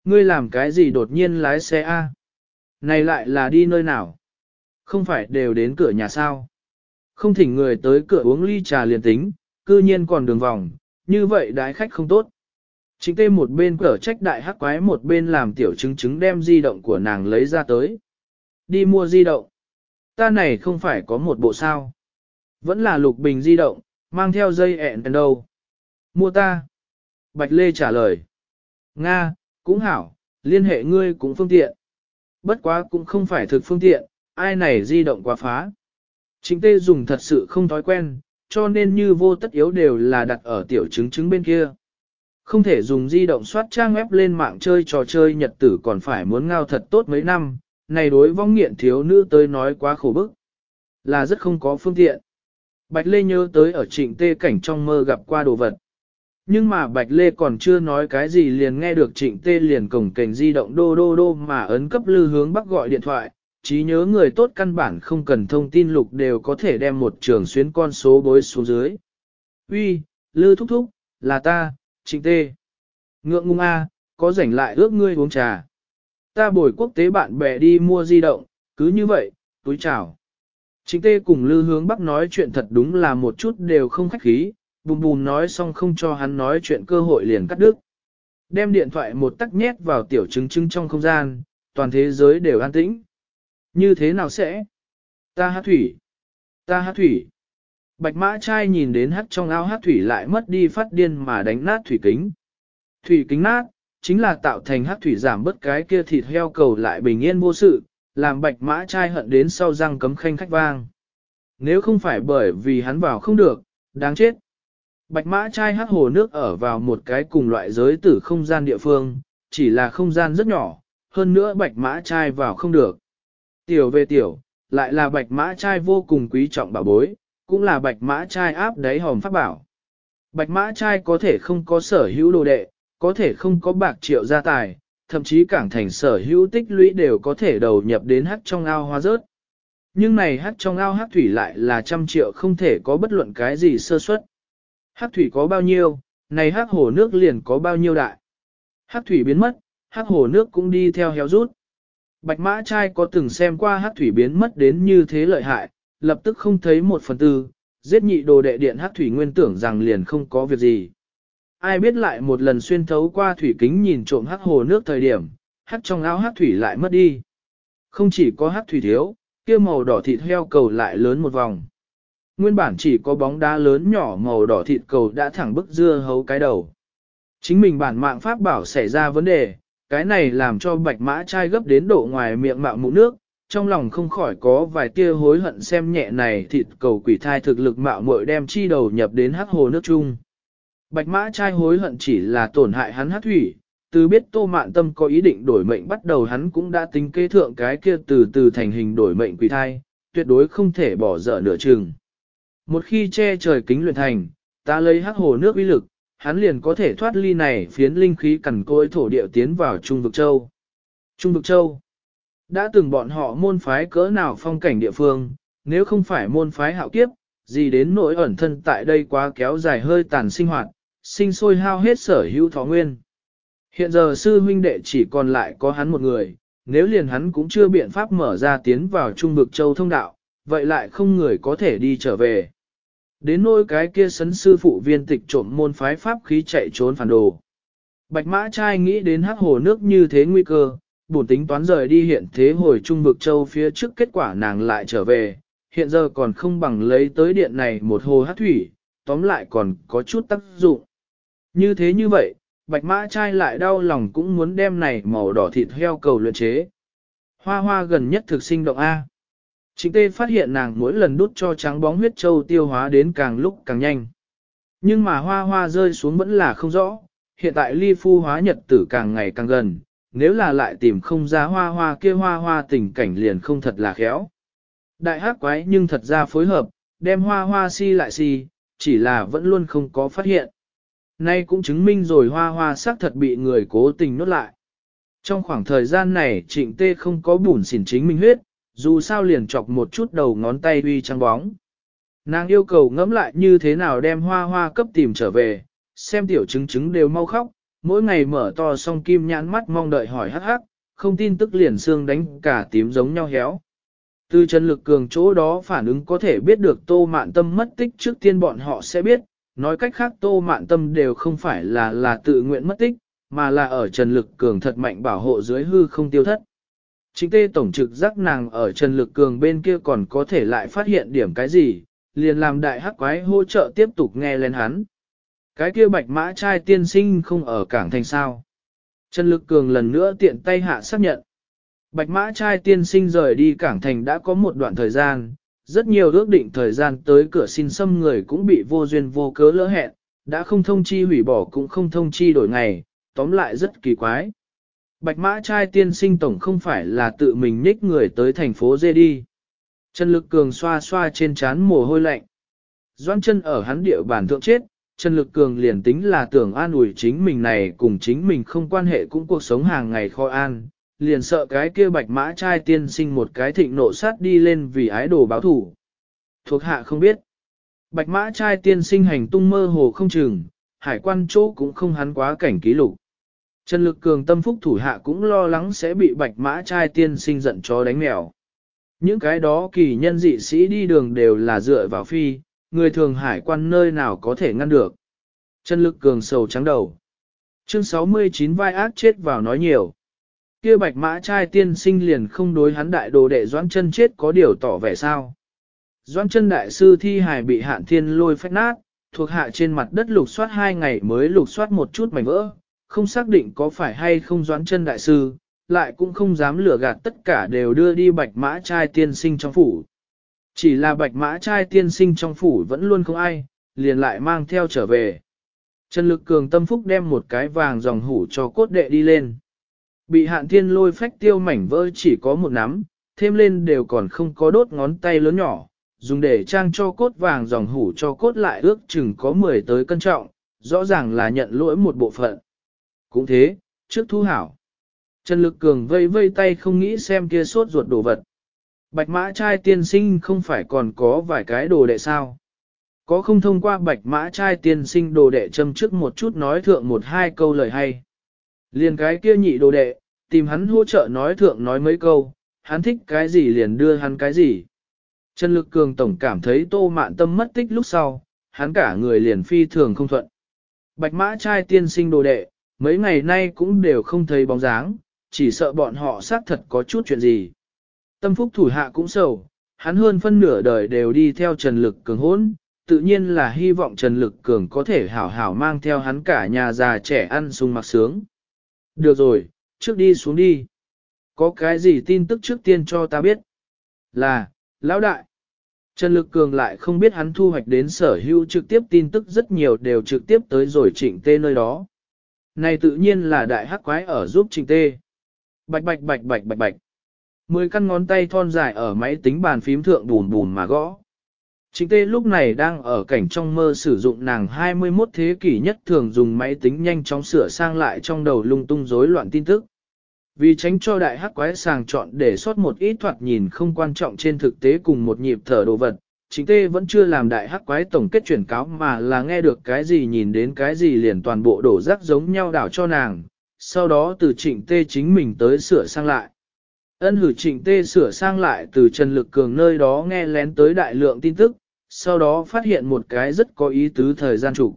Speaker 1: Ngươi làm cái gì đột nhiên lái xe A? Này lại là đi nơi nào? Không phải đều đến cửa nhà sao? Không thỉnh người tới cửa uống ly trà liền tính, cư nhiên còn đường vòng, như vậy đái khách không tốt. Chính tê một bên cở trách đại hắc quái một bên làm tiểu chứng chứng đem di động của nàng lấy ra tới. Đi mua di động. Ta này không phải có một bộ sao. Vẫn là lục bình di động, mang theo dây ẹn đâu. Mua ta. Bạch Lê trả lời. Nga, cũng hảo, liên hệ ngươi cũng phương tiện. Bất quá cũng không phải thực phương tiện, ai này di động quá phá. Chính tê dùng thật sự không thói quen, cho nên như vô tất yếu đều là đặt ở tiểu chứng chứng bên kia. Không thể dùng di động soát trang web lên mạng chơi trò chơi nhật tử còn phải muốn ngao thật tốt mấy năm, này đối vong nghiện thiếu nữ tới nói quá khổ bức. Là rất không có phương tiện. Bạch Lê nhớ tới ở trịnh tê cảnh trong mơ gặp qua đồ vật. Nhưng mà Bạch Lê còn chưa nói cái gì liền nghe được trịnh tê liền cổng cảnh di động đô đô đô mà ấn cấp lư hướng bắc gọi điện thoại. Chí nhớ người tốt căn bản không cần thông tin lục đều có thể đem một trường xuyến con số bối xuống dưới. Uy, lư thúc thúc, là ta, trịnh tê. Ngượng ngung a, có rảnh lại ước ngươi uống trà. Ta bồi quốc tế bạn bè đi mua di động, cứ như vậy, túi chào. Trịnh tê cùng lư hướng bắc nói chuyện thật đúng là một chút đều không khách khí, bùm bùm nói xong không cho hắn nói chuyện cơ hội liền cắt đứt. Đem điện thoại một tắc nhét vào tiểu chứng chứng trong không gian, toàn thế giới đều an tĩnh. Như thế nào sẽ? Ta hát thủy. Ta hát thủy. Bạch mã trai nhìn đến hát trong áo hát thủy lại mất đi phát điên mà đánh nát thủy kính. Thủy kính nát, chính là tạo thành hát thủy giảm bớt cái kia thịt heo cầu lại bình yên vô sự, làm bạch mã trai hận đến sau răng cấm khanh khách vang. Nếu không phải bởi vì hắn vào không được, đáng chết. Bạch mã trai hát hồ nước ở vào một cái cùng loại giới tử không gian địa phương, chỉ là không gian rất nhỏ, hơn nữa bạch mã trai vào không được. Tiểu về tiểu, lại là bạch mã trai vô cùng quý trọng bảo bối, cũng là bạch mã trai áp đáy hòm pháp bảo. Bạch mã trai có thể không có sở hữu đồ đệ, có thể không có bạc triệu gia tài, thậm chí cảng thành sở hữu tích lũy đều có thể đầu nhập đến hát trong ao hoa rớt. Nhưng này hát trong ao hát thủy lại là trăm triệu không thể có bất luận cái gì sơ suất. Hát thủy có bao nhiêu, này hát hồ nước liền có bao nhiêu đại. Hát thủy biến mất, hát hồ nước cũng đi theo héo rút. Bạch mã trai có từng xem qua hát thủy biến mất đến như thế lợi hại, lập tức không thấy một phần tư, giết nhị đồ đệ điện hát thủy nguyên tưởng rằng liền không có việc gì. Ai biết lại một lần xuyên thấu qua thủy kính nhìn trộm hắc hồ nước thời điểm, hắc trong áo hắc thủy lại mất đi. Không chỉ có hắc thủy thiếu, kia màu đỏ thịt heo cầu lại lớn một vòng. Nguyên bản chỉ có bóng đá lớn nhỏ màu đỏ thịt cầu đã thẳng bức dưa hấu cái đầu. Chính mình bản mạng pháp bảo xảy ra vấn đề, cái này làm cho bạch mã trai gấp đến độ ngoài miệng mạo mụ nước, trong lòng không khỏi có vài tia hối hận xem nhẹ này thịt cầu quỷ thai thực lực mạo muội đem chi đầu nhập đến hắc hồ nước chung. Bạch mã trai hối hận chỉ là tổn hại hắn hắc thủy, từ biết tô mạn tâm có ý định đổi mệnh bắt đầu hắn cũng đã tính kế thượng cái kia từ từ thành hình đổi mệnh quỷ thai, tuyệt đối không thể bỏ dở nửa chừng. Một khi che trời kính luyện thành, ta lấy hắc hồ nước uy lực, hắn liền có thể thoát ly này phiến linh khí cằn côi thổ địa tiến vào Trung vực châu. Trung vực châu đã từng bọn họ môn phái cỡ nào phong cảnh địa phương, nếu không phải môn phái hạo kiếp, gì đến nỗi ẩn thân tại đây quá kéo dài hơi tàn sinh hoạt, sinh sôi hao hết sở hữu thọ nguyên. Hiện giờ sư huynh đệ chỉ còn lại có hắn một người, nếu liền hắn cũng chưa biện pháp mở ra tiến vào trung vực châu thông đạo, vậy lại không người có thể đi trở về. Đến nỗi cái kia sấn sư phụ viên tịch trộm môn phái pháp khí chạy trốn phản đồ. Bạch mã trai nghĩ đến hắc hồ nước như thế nguy cơ, bổn tính toán rời đi hiện thế hồi trung vực châu phía trước kết quả nàng lại trở về, hiện giờ còn không bằng lấy tới điện này một hồ hát thủy, tóm lại còn có chút tác dụng. Như thế như vậy, bạch mã trai lại đau lòng cũng muốn đem này màu đỏ thịt heo cầu luyện chế. Hoa hoa gần nhất thực sinh động A. Trịnh tê phát hiện nàng mỗi lần đút cho trắng bóng huyết châu tiêu hóa đến càng lúc càng nhanh. Nhưng mà hoa hoa rơi xuống vẫn là không rõ, hiện tại ly phu hóa nhật tử càng ngày càng gần, nếu là lại tìm không ra hoa hoa kia hoa hoa tình cảnh liền không thật là khéo. Đại hắc quái nhưng thật ra phối hợp, đem hoa hoa si lại si, chỉ là vẫn luôn không có phát hiện. Nay cũng chứng minh rồi hoa hoa xác thật bị người cố tình nốt lại. Trong khoảng thời gian này trịnh tê không có bùn xỉn chính minh huyết, dù sao liền chọc một chút đầu ngón tay uy trăng bóng. Nàng yêu cầu ngẫm lại như thế nào đem hoa hoa cấp tìm trở về, xem tiểu chứng chứng đều mau khóc, mỗi ngày mở to song kim nhãn mắt mong đợi hỏi hắc hắc, không tin tức liền xương đánh cả tím giống nhau héo. Từ Trần Lực Cường chỗ đó phản ứng có thể biết được Tô Mạn Tâm mất tích trước tiên bọn họ sẽ biết, nói cách khác Tô Mạn Tâm đều không phải là là tự nguyện mất tích, mà là ở Trần Lực Cường thật mạnh bảo hộ dưới hư không tiêu thất. Chính tê tổng trực giác nàng ở Trần Lực Cường bên kia còn có thể lại phát hiện điểm cái gì, liền làm đại hắc quái hỗ trợ tiếp tục nghe lên hắn. Cái kia bạch mã trai tiên sinh không ở cảng thành sao. Trần Lực Cường lần nữa tiện tay hạ xác nhận. Bạch mã trai tiên sinh rời đi cảng thành đã có một đoạn thời gian, rất nhiều ước định thời gian tới cửa xin xâm người cũng bị vô duyên vô cớ lỡ hẹn, đã không thông chi hủy bỏ cũng không thông chi đổi ngày, tóm lại rất kỳ quái. Bạch mã trai tiên sinh tổng không phải là tự mình nhích người tới thành phố dê đi. Trần Lực Cường xoa xoa trên trán mồ hôi lạnh. Doan chân ở hắn địa bàn thượng chết, Trần Lực Cường liền tính là tưởng an ủi chính mình này cùng chính mình không quan hệ cũng cuộc sống hàng ngày khó an, liền sợ cái kia bạch mã trai tiên sinh một cái thịnh nộ sát đi lên vì ái đồ báo thủ. Thuộc hạ không biết. Bạch mã trai tiên sinh hành tung mơ hồ không chừng, hải quan chỗ cũng không hắn quá cảnh ký lục. Trần lực cường tâm phúc thủ hạ cũng lo lắng sẽ bị bạch mã trai tiên sinh giận chó đánh mèo. Những cái đó kỳ nhân dị sĩ đi đường đều là dựa vào phi, người thường hải quan nơi nào có thể ngăn được. Trần lực cường sầu trắng đầu. Chương 69 vai ác chết vào nói nhiều kia bạch mã trai tiên sinh liền không đối hắn đại đồ đệ doãn chân chết có điều tỏ vẻ sao. Doãn chân đại sư thi hài bị hạn thiên lôi phách nát, thuộc hạ trên mặt đất lục soát hai ngày mới lục soát một chút mảnh vỡ, không xác định có phải hay không doãn chân đại sư, lại cũng không dám lừa gạt tất cả đều đưa đi bạch mã trai tiên sinh trong phủ. Chỉ là bạch mã trai tiên sinh trong phủ vẫn luôn không ai, liền lại mang theo trở về. Trần lực cường tâm phúc đem một cái vàng dòng hủ cho cốt đệ đi lên. Bị hạn thiên lôi phách tiêu mảnh vỡ chỉ có một nắm, thêm lên đều còn không có đốt ngón tay lớn nhỏ, dùng để trang cho cốt vàng dòng hủ cho cốt lại ước chừng có 10 tới cân trọng, rõ ràng là nhận lỗi một bộ phận. Cũng thế, trước thu hảo. Trần Lực Cường vây vây tay không nghĩ xem kia sốt ruột đồ vật. Bạch mã trai tiên sinh không phải còn có vài cái đồ đệ sao. Có không thông qua bạch mã trai tiên sinh đồ đệ châm trước một chút nói thượng một hai câu lời hay. Liền cái kia nhị đồ đệ, tìm hắn hỗ trợ nói thượng nói mấy câu, hắn thích cái gì liền đưa hắn cái gì. Trần Lực Cường Tổng cảm thấy tô mạn tâm mất tích lúc sau, hắn cả người liền phi thường không thuận. Bạch mã trai tiên sinh đồ đệ, mấy ngày nay cũng đều không thấy bóng dáng, chỉ sợ bọn họ xác thật có chút chuyện gì. Tâm phúc thủ hạ cũng sầu, hắn hơn phân nửa đời đều đi theo Trần Lực Cường hôn, tự nhiên là hy vọng Trần Lực Cường có thể hảo hảo mang theo hắn cả nhà già trẻ ăn sung mặc sướng. Được rồi, trước đi xuống đi. Có cái gì tin tức trước tiên cho ta biết? Là, lão đại. Trần Lực Cường lại không biết hắn thu hoạch đến sở hữu trực tiếp tin tức rất nhiều đều trực tiếp tới rồi trịnh tê nơi đó. Này tự nhiên là đại hắc quái ở giúp Trình tê. Bạch bạch bạch bạch bạch bạch. Mười căn ngón tay thon dài ở máy tính bàn phím thượng bùn bùn mà gõ. Trình tê lúc này đang ở cảnh trong mơ sử dụng nàng 21 thế kỷ nhất thường dùng máy tính nhanh chóng sửa sang lại trong đầu lung tung rối loạn tin tức. Vì tránh cho đại hắc quái sàng chọn để sót một ít thoạt nhìn không quan trọng trên thực tế cùng một nhịp thở đồ vật, chính tê vẫn chưa làm đại hắc quái tổng kết chuyển cáo mà là nghe được cái gì nhìn đến cái gì liền toàn bộ đổ rác giống nhau đảo cho nàng, sau đó từ trịnh tê chính mình tới sửa sang lại. Ân hử trịnh tê sửa sang lại từ Trần Lực Cường nơi đó nghe lén tới đại lượng tin tức, sau đó phát hiện một cái rất có ý tứ thời gian trục.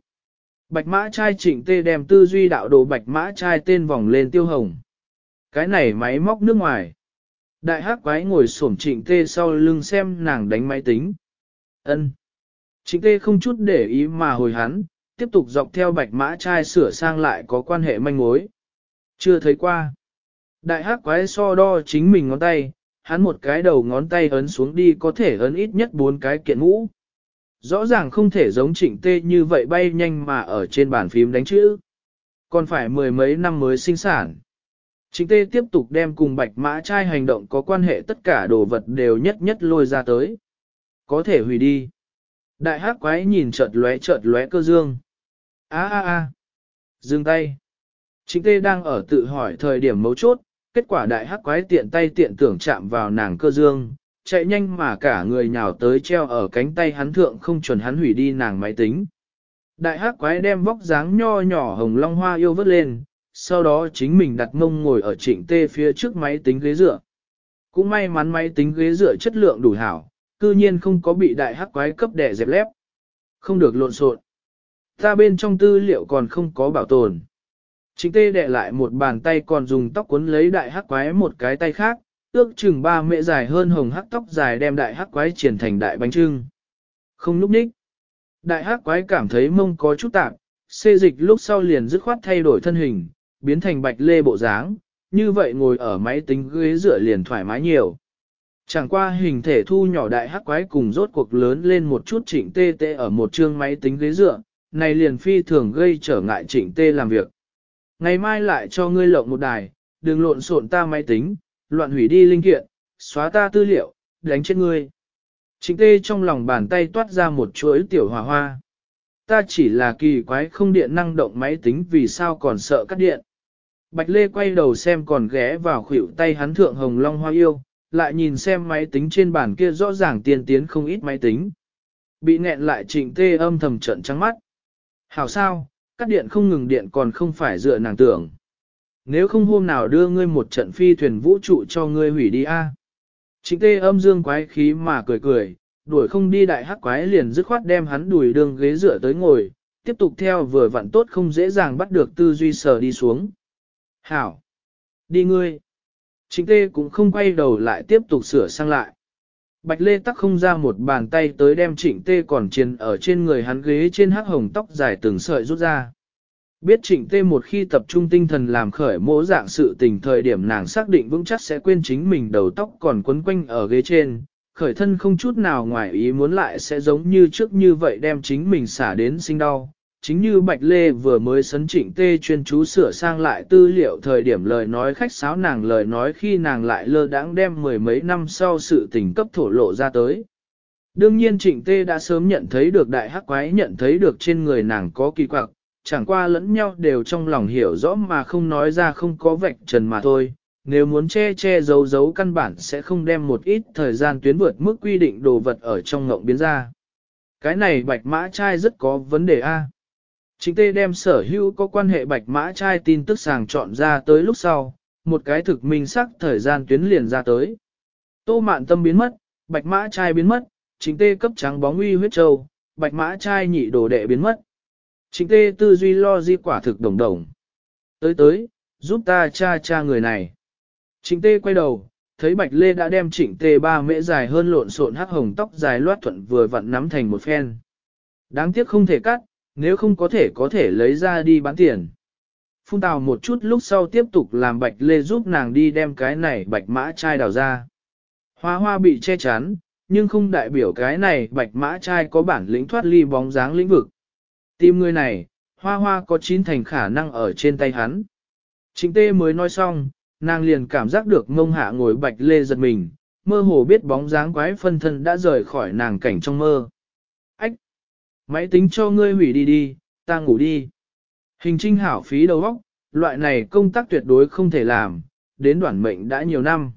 Speaker 1: Bạch mã trai trịnh tê đem tư duy đạo đồ bạch mã trai tên vòng lên tiêu hồng. Cái này máy móc nước ngoài. Đại hắc quái ngồi xổm trịnh tê sau lưng xem nàng đánh máy tính ân Trịnh tê không chút để ý mà hồi hắn, tiếp tục dọc theo bạch mã trai sửa sang lại có quan hệ manh mối. Chưa thấy qua. Đại hắc quái so đo chính mình ngón tay, hắn một cái đầu ngón tay ấn xuống đi có thể ấn ít nhất bốn cái kiện ngũ. Rõ ràng không thể giống trịnh tê như vậy bay nhanh mà ở trên bàn phím đánh chữ. Còn phải mười mấy năm mới sinh sản. Trịnh tê tiếp tục đem cùng bạch mã trai hành động có quan hệ tất cả đồ vật đều nhất nhất lôi ra tới. Có thể hủy đi. Đại hắc quái nhìn chợt lóe chợt lóe cơ dương. a a a Dừng tay. Trịnh tê đang ở tự hỏi thời điểm mấu chốt, kết quả đại hắc quái tiện tay tiện tưởng chạm vào nàng cơ dương, chạy nhanh mà cả người nhào tới treo ở cánh tay hắn thượng không chuẩn hắn hủy đi nàng máy tính. Đại hắc quái đem vóc dáng nho nhỏ hồng long hoa yêu vớt lên, sau đó chính mình đặt mông ngồi ở trịnh tê phía trước máy tính ghế dựa. Cũng may mắn máy tính ghế dựa chất lượng đủ hảo, cư nhiên không có bị đại hắc quái cấp đẻ dẹp lép. Không được lộn xộn. Ta bên trong tư liệu còn không có bảo tồn. chính tê đẻ lại một bàn tay còn dùng tóc cuốn lấy đại hắc quái một cái tay khác, ước chừng ba mẹ dài hơn hồng hắc tóc dài đem đại hắc quái triển thành đại bánh trưng. Không núp ních. Đại hắc quái cảm thấy mông có chút tạp, xê dịch lúc sau liền dứt khoát thay đổi thân hình, biến thành bạch lê bộ dáng, như vậy ngồi ở máy tính ghế dựa liền thoải mái nhiều. Chẳng qua hình thể thu nhỏ đại hắc quái cùng rốt cuộc lớn lên một chút chỉnh tê tê ở một chương máy tính ghế dựa, này liền phi thường gây trở ngại chỉnh tê làm việc. Ngày mai lại cho ngươi lộng một đài, đừng lộn xộn ta máy tính, loạn hủy đi linh kiện, xóa ta tư liệu, đánh chết ngươi. Trịnh tê trong lòng bàn tay toát ra một chuỗi tiểu hỏa hoa. Ta chỉ là kỳ quái không điện năng động máy tính vì sao còn sợ cắt điện. Bạch Lê quay đầu xem còn ghé vào khuỷu tay hắn thượng hồng long hoa yêu, lại nhìn xem máy tính trên bàn kia rõ ràng tiên tiến không ít máy tính. Bị nghẹn lại trịnh tê âm thầm trận trắng mắt. Hảo sao, cắt điện không ngừng điện còn không phải dựa nàng tưởng. Nếu không hôm nào đưa ngươi một trận phi thuyền vũ trụ cho ngươi hủy đi a. Trịnh tê âm dương quái khí mà cười cười, đuổi không đi đại hắc quái liền dứt khoát đem hắn đuổi đường ghế dựa tới ngồi, tiếp tục theo vừa vặn tốt không dễ dàng bắt được tư duy sở đi xuống. Hảo! Đi ngươi! Trịnh tê cũng không quay đầu lại tiếp tục sửa sang lại. Bạch Lê tắc không ra một bàn tay tới đem trịnh tê còn chiền ở trên người hắn ghế trên hắc hồng tóc dài từng sợi rút ra. Biết trịnh tê một khi tập trung tinh thần làm khởi mỗ dạng sự tình thời điểm nàng xác định vững chắc sẽ quên chính mình đầu tóc còn quấn quanh ở ghế trên, khởi thân không chút nào ngoài ý muốn lại sẽ giống như trước như vậy đem chính mình xả đến sinh đau. Chính như Bạch Lê vừa mới sấn trịnh tê chuyên chú sửa sang lại tư liệu thời điểm lời nói khách sáo nàng lời nói khi nàng lại lơ đãng đem mười mấy năm sau sự tình cấp thổ lộ ra tới. Đương nhiên trịnh tê đã sớm nhận thấy được đại hắc quái nhận thấy được trên người nàng có kỳ quặc, chẳng qua lẫn nhau đều trong lòng hiểu rõ mà không nói ra không có vạch trần mà thôi. Nếu muốn che che giấu giấu căn bản sẽ không đem một ít thời gian tuyến vượt mức quy định đồ vật ở trong ngộng biến ra. Cái này bạch mã trai rất có vấn đề A. Chính tê đem sở hữu có quan hệ bạch mã trai tin tức sàng chọn ra tới lúc sau, một cái thực minh sắc thời gian tuyến liền ra tới. Tô mạn tâm biến mất, bạch mã trai biến mất, chính tê cấp trắng bóng uy huyết châu, bạch mã trai nhị đồ đệ biến mất. Trịnh tê tư duy lo di quả thực đồng đồng. Tới tới, giúp ta cha cha người này. Trịnh tê quay đầu, thấy bạch lê đã đem trịnh tê ba mễ dài hơn lộn xộn hắc hồng tóc dài loát thuận vừa vặn nắm thành một phen. Đáng tiếc không thể cắt, nếu không có thể có thể lấy ra đi bán tiền. Phung tào một chút lúc sau tiếp tục làm bạch lê giúp nàng đi đem cái này bạch mã chai đào ra. Hoa hoa bị che chắn, nhưng không đại biểu cái này bạch mã chai có bản lĩnh thoát ly bóng dáng lĩnh vực. Tìm người này, hoa hoa có chín thành khả năng ở trên tay hắn. chính tê mới nói xong, nàng liền cảm giác được ngông hạ ngồi bạch lê giật mình, mơ hồ biết bóng dáng quái phân thân đã rời khỏi nàng cảnh trong mơ. Máy tính cho ngươi hủy đi đi, ta ngủ đi. Hình trinh hảo phí đầu óc, loại này công tác tuyệt đối không thể làm, đến đoạn mệnh đã nhiều năm.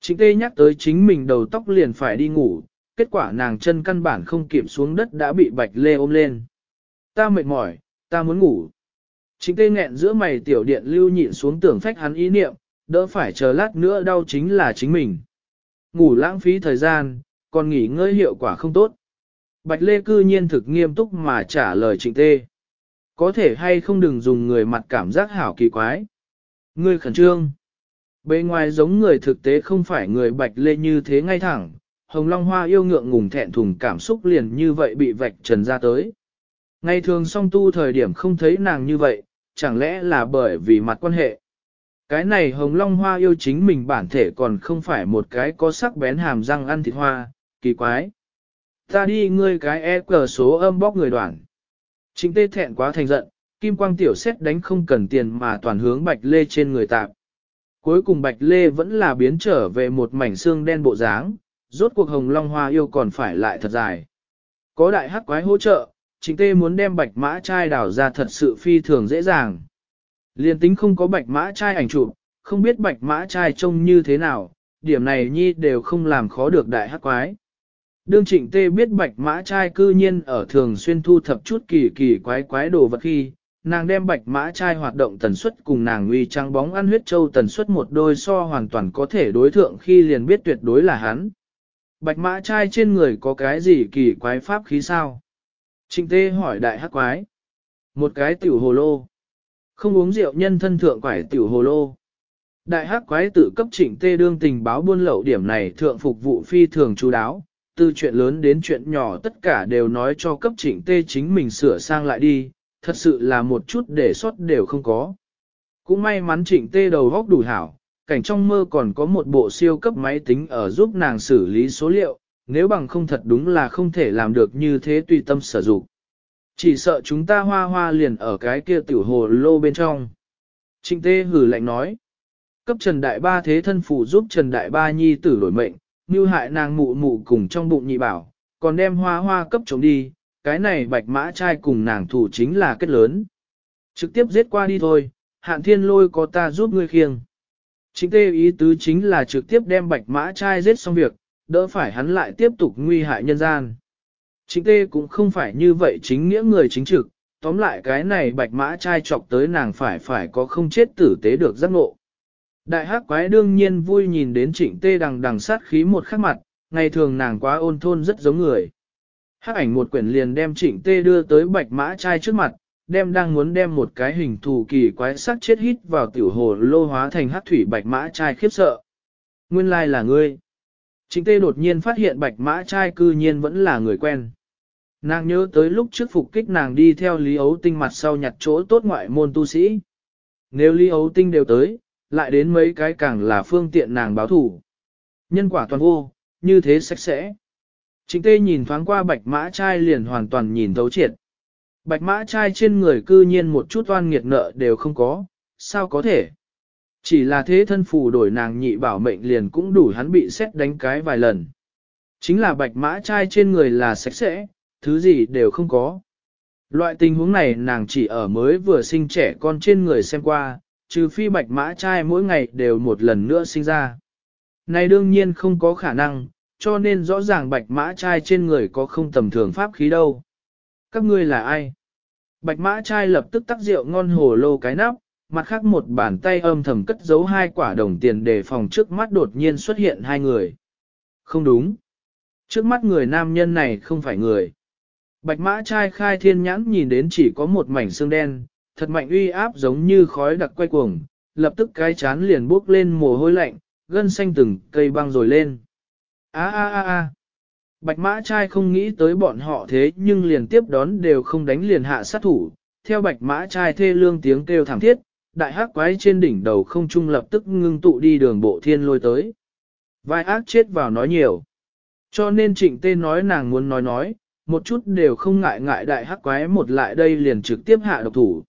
Speaker 1: Chính tê nhắc tới chính mình đầu tóc liền phải đi ngủ, kết quả nàng chân căn bản không kịp xuống đất đã bị bạch lê ôm lên. Ta mệt mỏi, ta muốn ngủ. Chính tê nghẹn giữa mày tiểu điện lưu nhịn xuống tưởng phách hắn ý niệm, đỡ phải chờ lát nữa đau chính là chính mình. Ngủ lãng phí thời gian, còn nghỉ ngơi hiệu quả không tốt. Bạch Lê cư nhiên thực nghiêm túc mà trả lời trịnh tê. Có thể hay không đừng dùng người mặt cảm giác hảo kỳ quái. Ngươi khẩn trương. Bề ngoài giống người thực tế không phải người Bạch Lê như thế ngay thẳng. Hồng Long Hoa yêu ngượng ngùng thẹn thùng cảm xúc liền như vậy bị vạch trần ra tới. Ngày thường song tu thời điểm không thấy nàng như vậy, chẳng lẽ là bởi vì mặt quan hệ. Cái này hồng long hoa yêu chính mình bản thể còn không phải một cái có sắc bén hàm răng ăn thịt hoa, kỳ quái. Ta đi ngươi cái e cờ số âm bóc người đoạn. Chính tê thẹn quá thành giận, kim quang tiểu xét đánh không cần tiền mà toàn hướng bạch lê trên người tạp. Cuối cùng bạch lê vẫn là biến trở về một mảnh xương đen bộ dáng, rốt cuộc hồng long hoa yêu còn phải lại thật dài. Có đại hắc quái hỗ trợ, chính tê muốn đem bạch mã trai đào ra thật sự phi thường dễ dàng. Liên tính không có bạch mã trai ảnh chụp, không biết bạch mã trai trông như thế nào, điểm này nhi đều không làm khó được đại hắc quái. Đương trịnh tê biết bạch mã trai cư nhiên ở thường xuyên thu thập chút kỳ kỳ quái quái đồ vật khi, nàng đem bạch mã trai hoạt động tần suất cùng nàng uy trăng bóng ăn huyết châu tần suất một đôi so hoàn toàn có thể đối thượng khi liền biết tuyệt đối là hắn. Bạch mã trai trên người có cái gì kỳ quái pháp khí sao? Trịnh tê hỏi đại hắc quái. Một cái tiểu hồ lô. Không uống rượu nhân thân thượng quải tiểu hồ lô. Đại hắc quái tự cấp trịnh tê đương tình báo buôn lậu điểm này thượng phục vụ phi thường chú đáo, từ chuyện lớn đến chuyện nhỏ tất cả đều nói cho cấp trịnh tê chính mình sửa sang lại đi, thật sự là một chút để sót đều không có. Cũng may mắn trịnh tê đầu góc đủ hảo, cảnh trong mơ còn có một bộ siêu cấp máy tính ở giúp nàng xử lý số liệu, nếu bằng không thật đúng là không thể làm được như thế tùy tâm sử dụng. Chỉ sợ chúng ta hoa hoa liền ở cái kia tiểu hồ lô bên trong. Trịnh tê hử lạnh nói. Cấp Trần Đại Ba thế thân phụ giúp Trần Đại Ba nhi tử đổi mệnh, như hại nàng mụ mụ cùng trong bụng nhị bảo, còn đem hoa hoa cấp chống đi, cái này bạch mã trai cùng nàng thủ chính là kết lớn. Trực tiếp giết qua đi thôi, hạn thiên lôi có ta giúp ngươi khiêng. Chính tê ý tứ chính là trực tiếp đem bạch mã trai giết xong việc, đỡ phải hắn lại tiếp tục nguy hại nhân gian. Chính tê cũng không phải như vậy chính nghĩa người chính trực, tóm lại cái này bạch mã trai chọc tới nàng phải phải có không chết tử tế được giác ngộ. Đại hắc quái đương nhiên vui nhìn đến trịnh tê đằng đằng sát khí một khắc mặt, ngày thường nàng quá ôn thôn rất giống người. Hắc ảnh một quyển liền đem trịnh tê đưa tới bạch mã trai trước mặt, đem đang muốn đem một cái hình thù kỳ quái sắc chết hít vào tiểu hồ lô hóa thành hắc thủy bạch mã trai khiếp sợ. Nguyên lai là ngươi. Trịnh tê đột nhiên phát hiện bạch mã trai cư nhiên vẫn là người quen. Nàng nhớ tới lúc trước phục kích nàng đi theo Lý Ấu Tinh mặt sau nhặt chỗ tốt ngoại môn tu sĩ. Nếu Lý Ấu Tinh đều tới, lại đến mấy cái càng là phương tiện nàng báo thủ. Nhân quả toàn vô, như thế sạch sẽ. Trịnh tê nhìn thoáng qua bạch mã trai liền hoàn toàn nhìn thấu triệt. Bạch mã trai trên người cư nhiên một chút oan nghiệt nợ đều không có, sao có thể? Chỉ là thế thân phù đổi nàng nhị bảo mệnh liền cũng đủ hắn bị xét đánh cái vài lần. Chính là bạch mã trai trên người là sạch sẽ, thứ gì đều không có. Loại tình huống này nàng chỉ ở mới vừa sinh trẻ con trên người xem qua, trừ phi bạch mã trai mỗi ngày đều một lần nữa sinh ra. Này đương nhiên không có khả năng, cho nên rõ ràng bạch mã trai trên người có không tầm thường pháp khí đâu. Các ngươi là ai? Bạch mã trai lập tức tắt rượu ngon hồ lô cái nắp, mặt khác một bàn tay âm thầm cất giấu hai quả đồng tiền để phòng trước mắt đột nhiên xuất hiện hai người. Không đúng. Trước mắt người nam nhân này không phải người. Bạch mã trai khai thiên nhãn nhìn đến chỉ có một mảnh xương đen, thật mạnh uy áp giống như khói đặc quay cuồng, lập tức cái chán liền bốc lên mồ hôi lạnh, gân xanh từng cây băng rồi lên. A a a a. Bạch mã trai không nghĩ tới bọn họ thế nhưng liền tiếp đón đều không đánh liền hạ sát thủ. Theo bạch mã trai thê lương tiếng kêu thảm thiết, đại hắc quái trên đỉnh đầu không trung lập tức ngưng tụ đi đường bộ thiên lôi tới. Vai ác chết vào nói nhiều. Cho nên trịnh tê nói nàng muốn nói nói, một chút đều không ngại ngại đại hắc quái một lại đây liền trực tiếp hạ độc thủ.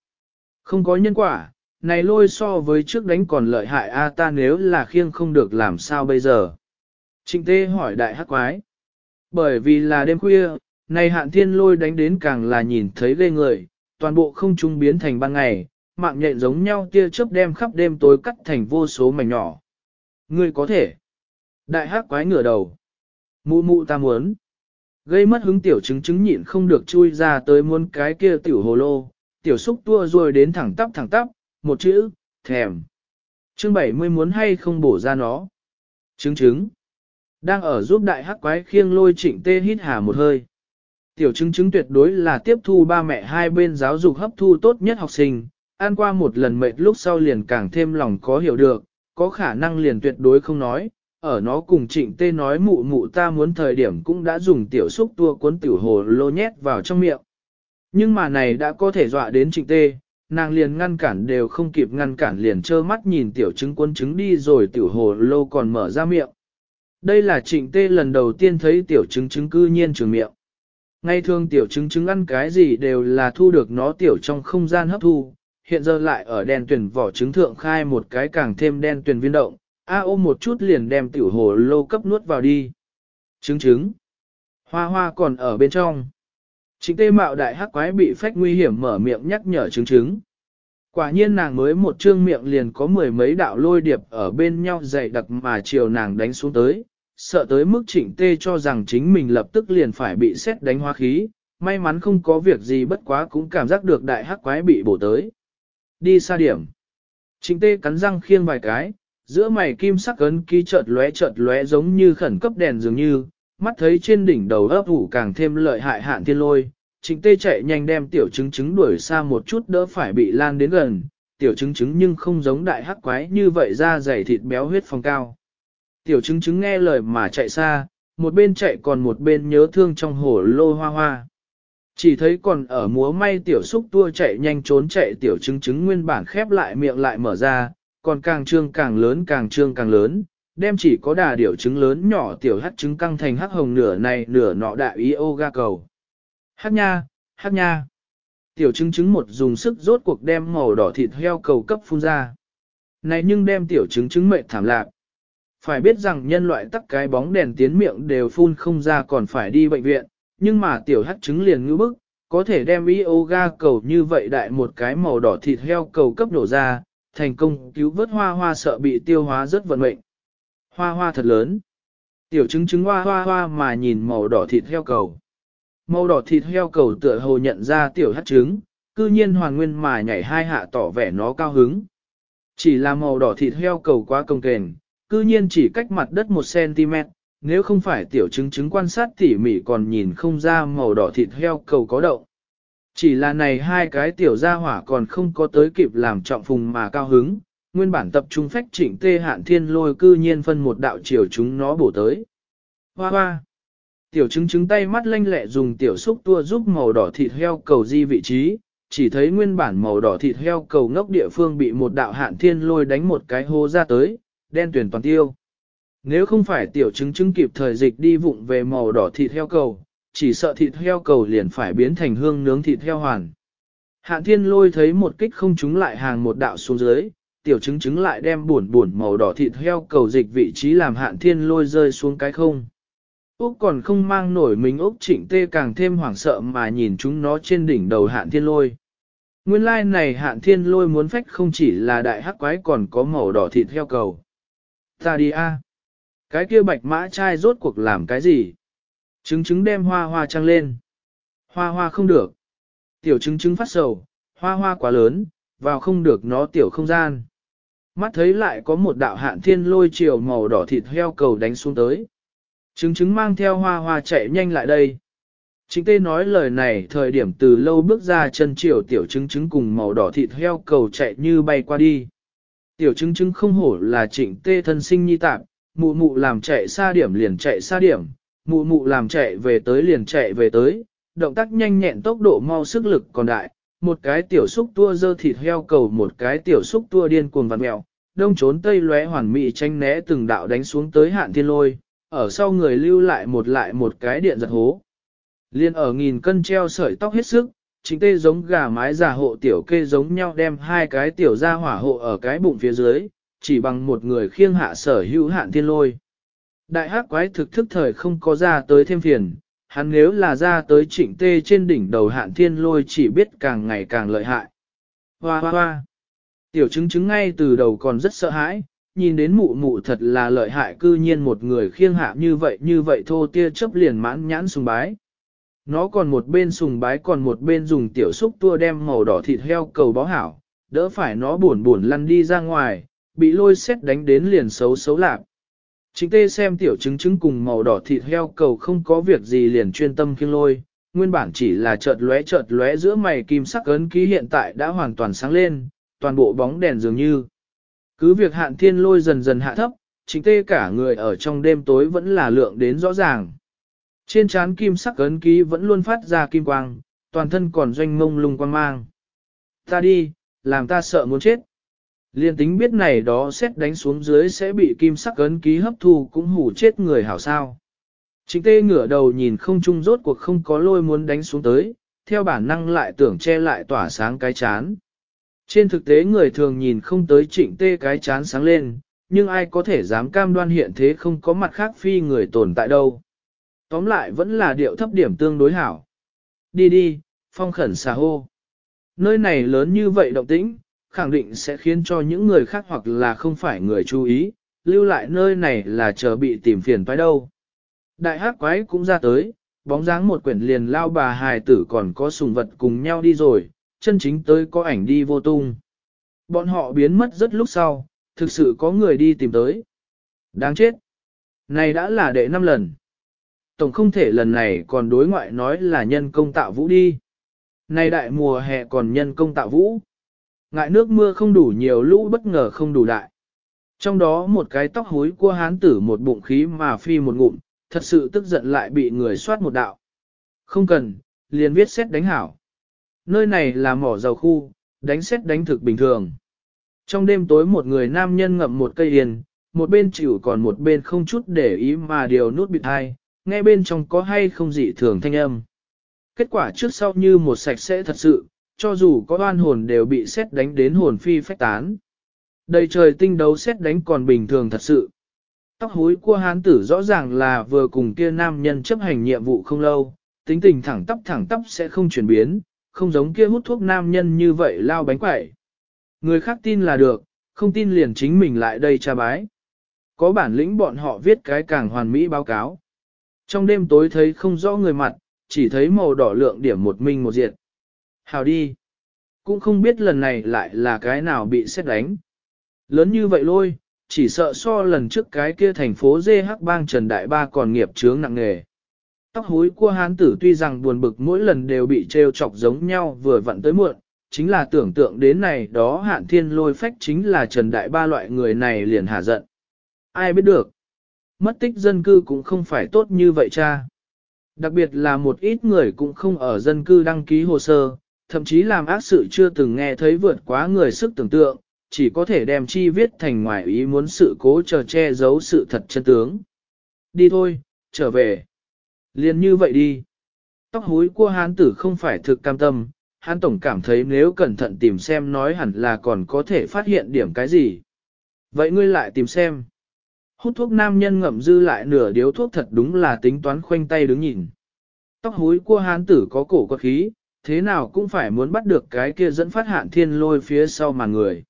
Speaker 1: Không có nhân quả, này lôi so với trước đánh còn lợi hại a ta nếu là khiêng không được làm sao bây giờ. Trịnh tê hỏi đại hắc quái. Bởi vì là đêm khuya, Này hạn thiên lôi đánh đến càng là nhìn thấy ghê người, toàn bộ không trung biến thành ban ngày, mạng nhện giống nhau tia chớp đem khắp đêm tối cắt thành vô số mảnh nhỏ. Ngươi có thể. Đại hắc quái ngửa đầu. Mụ mụ ta muốn. Gây mất hứng tiểu chứng chứng nhịn không được chui ra tới muôn cái kia tiểu hồ lô, tiểu xúc tua rồi đến thẳng tắp thẳng tắp, một chữ, thèm. Chương 70 muốn hay không bổ ra nó. Chứng chứng. Đang ở giúp đại hắc quái khiêng lôi trịnh tê hít hà một hơi. Tiểu chứng chứng tuyệt đối là tiếp thu ba mẹ hai bên giáo dục hấp thu tốt nhất học sinh, ăn qua một lần mệt lúc sau liền càng thêm lòng có hiểu được, có khả năng liền tuyệt đối không nói, ở nó cùng trịnh tê nói mụ mụ ta muốn thời điểm cũng đã dùng tiểu xúc tua cuốn tiểu hồ lô nhét vào trong miệng. Nhưng mà này đã có thể dọa đến trịnh tê, nàng liền ngăn cản đều không kịp ngăn cản liền trơ mắt nhìn tiểu trứng cuốn trứng đi rồi tiểu hồ lô còn mở ra miệng. Đây là trịnh tê lần đầu tiên thấy tiểu trứng trứng cư nhiên trường miệng. Ngay thường tiểu trứng trứng ăn cái gì đều là thu được nó tiểu trong không gian hấp thu, hiện giờ lại ở đen tuyển vỏ trứng thượng khai một cái càng thêm đen tuyển viên động, a ôm một chút liền đem tiểu hồ lô cấp nuốt vào đi. Trứng trứng. Hoa hoa còn ở bên trong. Chính tê mạo đại hắc quái bị phách nguy hiểm mở miệng nhắc nhở chứng chứng. Quả nhiên nàng mới một trương miệng liền có mười mấy đạo lôi điệp ở bên nhau dày đặc mà chiều nàng đánh xuống tới, sợ tới mức trịnh tê cho rằng chính mình lập tức liền phải bị xét đánh hoa khí, may mắn không có việc gì bất quá cũng cảm giác được đại hắc quái bị bổ tới. Đi xa điểm. Trịnh tê cắn răng khiêng vài cái, giữa mày kim sắc ấn ký chợt lóe chợt lóe giống như khẩn cấp đèn dường như, mắt thấy trên đỉnh đầu ấp ủ càng thêm lợi hại hạn thiên lôi. Trịnh tê chạy nhanh đem tiểu trứng trứng đuổi xa một chút đỡ phải bị lan đến gần, tiểu trứng trứng nhưng không giống đại hắc quái như vậy ra dày thịt béo huyết phong cao. Tiểu trứng trứng nghe lời mà chạy xa, một bên chạy còn một bên nhớ thương trong hồ lô hoa hoa. Chỉ thấy còn ở múa may tiểu xúc tua chạy nhanh trốn chạy tiểu trứng trứng nguyên bản khép lại miệng lại mở ra, còn càng trương càng lớn càng trương càng lớn, đem chỉ có đà điểu trứng lớn nhỏ tiểu hắt trứng căng thành hắc hồng nửa này nửa nọ đại ý ô ga cầu. Hắc nha, hắc nha. Tiểu trứng trứng một dùng sức rốt cuộc đem màu đỏ thịt heo cầu cấp phun ra. Này nhưng đem tiểu trứng trứng mệt thảm lạc. Phải biết rằng nhân loại tắc cái bóng đèn tiến miệng đều phun không ra còn phải đi bệnh viện, nhưng mà tiểu hắc trứng liền ngữ bức, có thể đem yoga cầu như vậy đại một cái màu đỏ thịt heo cầu cấp nổ ra, thành công cứu vớt hoa hoa sợ bị tiêu hóa rất vận mệnh. Hoa hoa thật lớn. Tiểu trứng trứng hoa hoa hoa mà nhìn màu đỏ thịt heo cầu. Màu đỏ thịt heo cầu tựa hồ nhận ra tiểu hát trứng, cư nhiên hoàn nguyên mà nhảy hai hạ tỏ vẻ nó cao hứng. Chỉ là màu đỏ thịt heo cầu quá công kềnh, cư nhiên chỉ cách mặt đất 1cm, nếu không phải tiểu trứng trứng quan sát tỉ mỉ còn nhìn không ra màu đỏ thịt heo cầu có động. Chỉ là này hai cái tiểu gia hỏa còn không có tới kịp làm trọng phùng mà cao hứng, nguyên bản tập trung phách chỉnh tê hạn thiên lôi cư nhiên phân một đạo chiều chúng nó bổ tới. Hoa hoa! Tiểu chứng chứng tay mắt lanh lẹ dùng tiểu xúc tua giúp màu đỏ thịt heo cầu di vị trí, chỉ thấy nguyên bản màu đỏ thịt heo cầu ngốc địa phương bị một đạo hạn thiên lôi đánh một cái hô ra tới, đen tuyển toàn tiêu. Nếu không phải tiểu chứng chứng kịp thời dịch đi vụng về màu đỏ thịt heo cầu, chỉ sợ thịt heo cầu liền phải biến thành hương nướng thịt heo hoàn. Hạn thiên lôi thấy một kích không trúng lại hàng một đạo xuống dưới, tiểu trứng trứng lại đem buồn buồn màu đỏ thịt heo cầu dịch vị trí làm hạn thiên lôi rơi xuống cái không. Úc còn không mang nổi mình Úc trịnh tê càng thêm hoảng sợ mà nhìn chúng nó trên đỉnh đầu hạn thiên lôi. Nguyên lai like này hạn thiên lôi muốn phách không chỉ là đại hắc quái còn có màu đỏ thịt heo cầu. Ta đi a. Cái kia bạch mã trai rốt cuộc làm cái gì? Trứng trứng đem hoa hoa trăng lên. Hoa hoa không được. Tiểu trứng trứng phát sầu, hoa hoa quá lớn, vào không được nó tiểu không gian. Mắt thấy lại có một đạo hạn thiên lôi chiều màu đỏ thịt heo cầu đánh xuống tới. Trứng trứng mang theo hoa hoa chạy nhanh lại đây. Chính tê nói lời này thời điểm từ lâu bước ra chân chiều tiểu trứng trứng cùng màu đỏ thịt heo cầu chạy như bay qua đi. Tiểu trứng trứng không hổ là trịnh tê thân sinh nhi tạp, mụ mụ làm chạy xa điểm liền chạy xa điểm, mụ mụ làm chạy về tới liền chạy về tới, động tác nhanh nhẹn tốc độ mau sức lực còn đại, một cái tiểu xúc tua dơ thịt heo cầu một cái tiểu xúc tua điên cuồng vặn mèo, đông trốn tây lóe hoàn mỹ tranh né từng đạo đánh xuống tới hạn thiên lôi, ở sau người lưu lại một lại một cái điện giật hố. Liên ở nghìn cân treo sợi tóc hết sức, chính tê giống gà mái giả hộ tiểu kê giống nhau đem hai cái tiểu ra hỏa hộ ở cái bụng phía dưới, chỉ bằng một người khiêng hạ sở hữu hạn thiên lôi. Đại hắc quái thực thức thời không có ra tới thêm phiền, hắn nếu là ra tới trịnh tê trên đỉnh đầu hạn thiên lôi chỉ biết càng ngày càng lợi hại. Hoa hoa hoa. Tiểu chứng chứng ngay từ đầu còn rất sợ hãi, nhìn đến mụ mụ thật là lợi hại cư nhiên một người khiêng hạ như vậy như vậy thô tia chấp liền mãn nhãn sùng bái. Nó còn một bên sùng bái còn một bên dùng tiểu xúc tua đem màu đỏ thịt heo cầu bó hảo, đỡ phải nó buồn buồn lăn đi ra ngoài, bị lôi xét đánh đến liền xấu xấu lạc. Chính tê xem tiểu trứng trứng cùng màu đỏ thịt heo cầu không có việc gì liền chuyên tâm kiêng lôi, nguyên bản chỉ là chợt lóe chợt lóe giữa mày kim sắc ấn ký hiện tại đã hoàn toàn sáng lên, toàn bộ bóng đèn dường như. Cứ việc hạn thiên lôi dần dần hạ thấp, chính tê cả người ở trong đêm tối vẫn là lượng đến rõ ràng. Trên trán kim sắc ấn ký vẫn luôn phát ra kim quang, toàn thân còn doanh mông lung quang mang. Ta đi, làm ta sợ muốn chết. Liên tính biết này đó xét đánh xuống dưới sẽ bị kim sắc ấn ký hấp thu cũng hủ chết người hảo sao. Chính tê ngửa đầu nhìn không trung rốt cuộc không có lôi muốn đánh xuống tới, theo bản năng lại tưởng che lại tỏa sáng cái chán. Trên thực tế người thường nhìn không tới trịnh tê cái chán sáng lên, nhưng ai có thể dám cam đoan hiện thế không có mặt khác phi người tồn tại đâu. Tóm lại vẫn là điệu thấp điểm tương đối hảo. Đi đi, phong khẩn xà hô. Nơi này lớn như vậy động tĩnh, khẳng định sẽ khiến cho những người khác hoặc là không phải người chú ý, lưu lại nơi này là chờ bị tìm phiền phải đâu. Đại hắc quái cũng ra tới, bóng dáng một quyển liền lao bà hài tử còn có sùng vật cùng nhau đi rồi, chân chính tới có ảnh đi vô tung. Bọn họ biến mất rất lúc sau, thực sự có người đi tìm tới. Đáng chết. Này đã là đệ năm lần. Tổng không thể lần này còn đối ngoại nói là nhân công tạo vũ đi. Này đại mùa hè còn nhân công tạo vũ. Ngại nước mưa không đủ nhiều lũ bất ngờ không đủ đại. Trong đó một cái tóc hối của hán tử một bụng khí mà phi một ngụm, thật sự tức giận lại bị người soát một đạo. Không cần, liền viết xét đánh hảo. Nơi này là mỏ dầu khu, đánh xét đánh thực bình thường. Trong đêm tối một người nam nhân ngậm một cây yên, một bên chịu còn một bên không chút để ý mà điều nút bịt hai, nghe bên trong có hay không dị thường thanh âm. Kết quả trước sau như một sạch sẽ thật sự, cho dù có oan hồn đều bị xét đánh đến hồn phi phách tán. Đầy trời tinh đấu xét đánh còn bình thường thật sự. Tóc hối của hán tử rõ ràng là vừa cùng kia nam nhân chấp hành nhiệm vụ không lâu, tính tình thẳng tóc thẳng tóc sẽ không chuyển biến, không giống kia hút thuốc nam nhân như vậy lao bánh quẩy. Người khác tin là được, không tin liền chính mình lại đây tra bái. Có bản lĩnh bọn họ viết cái càng hoàn mỹ báo cáo. Trong đêm tối thấy không rõ người mặt, chỉ thấy màu đỏ lượng điểm một minh một diệt. Hào đi. Cũng không biết lần này lại là cái nào bị xét đánh. Lớn như vậy lôi, chỉ sợ so lần trước cái kia thành phố dê hắc bang Trần Đại Ba còn nghiệp chướng nặng nghề. Tóc hối của hán tử tuy rằng buồn bực mỗi lần đều bị trêu chọc giống nhau vừa vặn tới muộn, chính là tưởng tượng đến này đó hạn thiên lôi phách chính là Trần Đại Ba loại người này liền hạ giận. Ai biết được. Mất tích dân cư cũng không phải tốt như vậy cha. Đặc biệt là một ít người cũng không ở dân cư đăng ký hồ sơ, thậm chí làm ác sự chưa từng nghe thấy vượt quá người sức tưởng tượng, chỉ có thể đem chi viết thành ngoài ý muốn sự cố chờ che giấu sự thật chân tướng. Đi thôi, trở về. Liên như vậy đi. Tóc húi của hán tử không phải thực cam tâm, hán tổng cảm thấy nếu cẩn thận tìm xem nói hẳn là còn có thể phát hiện điểm cái gì. Vậy ngươi lại tìm xem. Hút thuốc nam nhân ngậm dư lại nửa điếu thuốc thật đúng là tính toán khoanh tay đứng nhìn. Tóc húi của hán tử có cổ có khí, thế nào cũng phải muốn bắt được cái kia dẫn phát hạn thiên lôi phía sau mà người.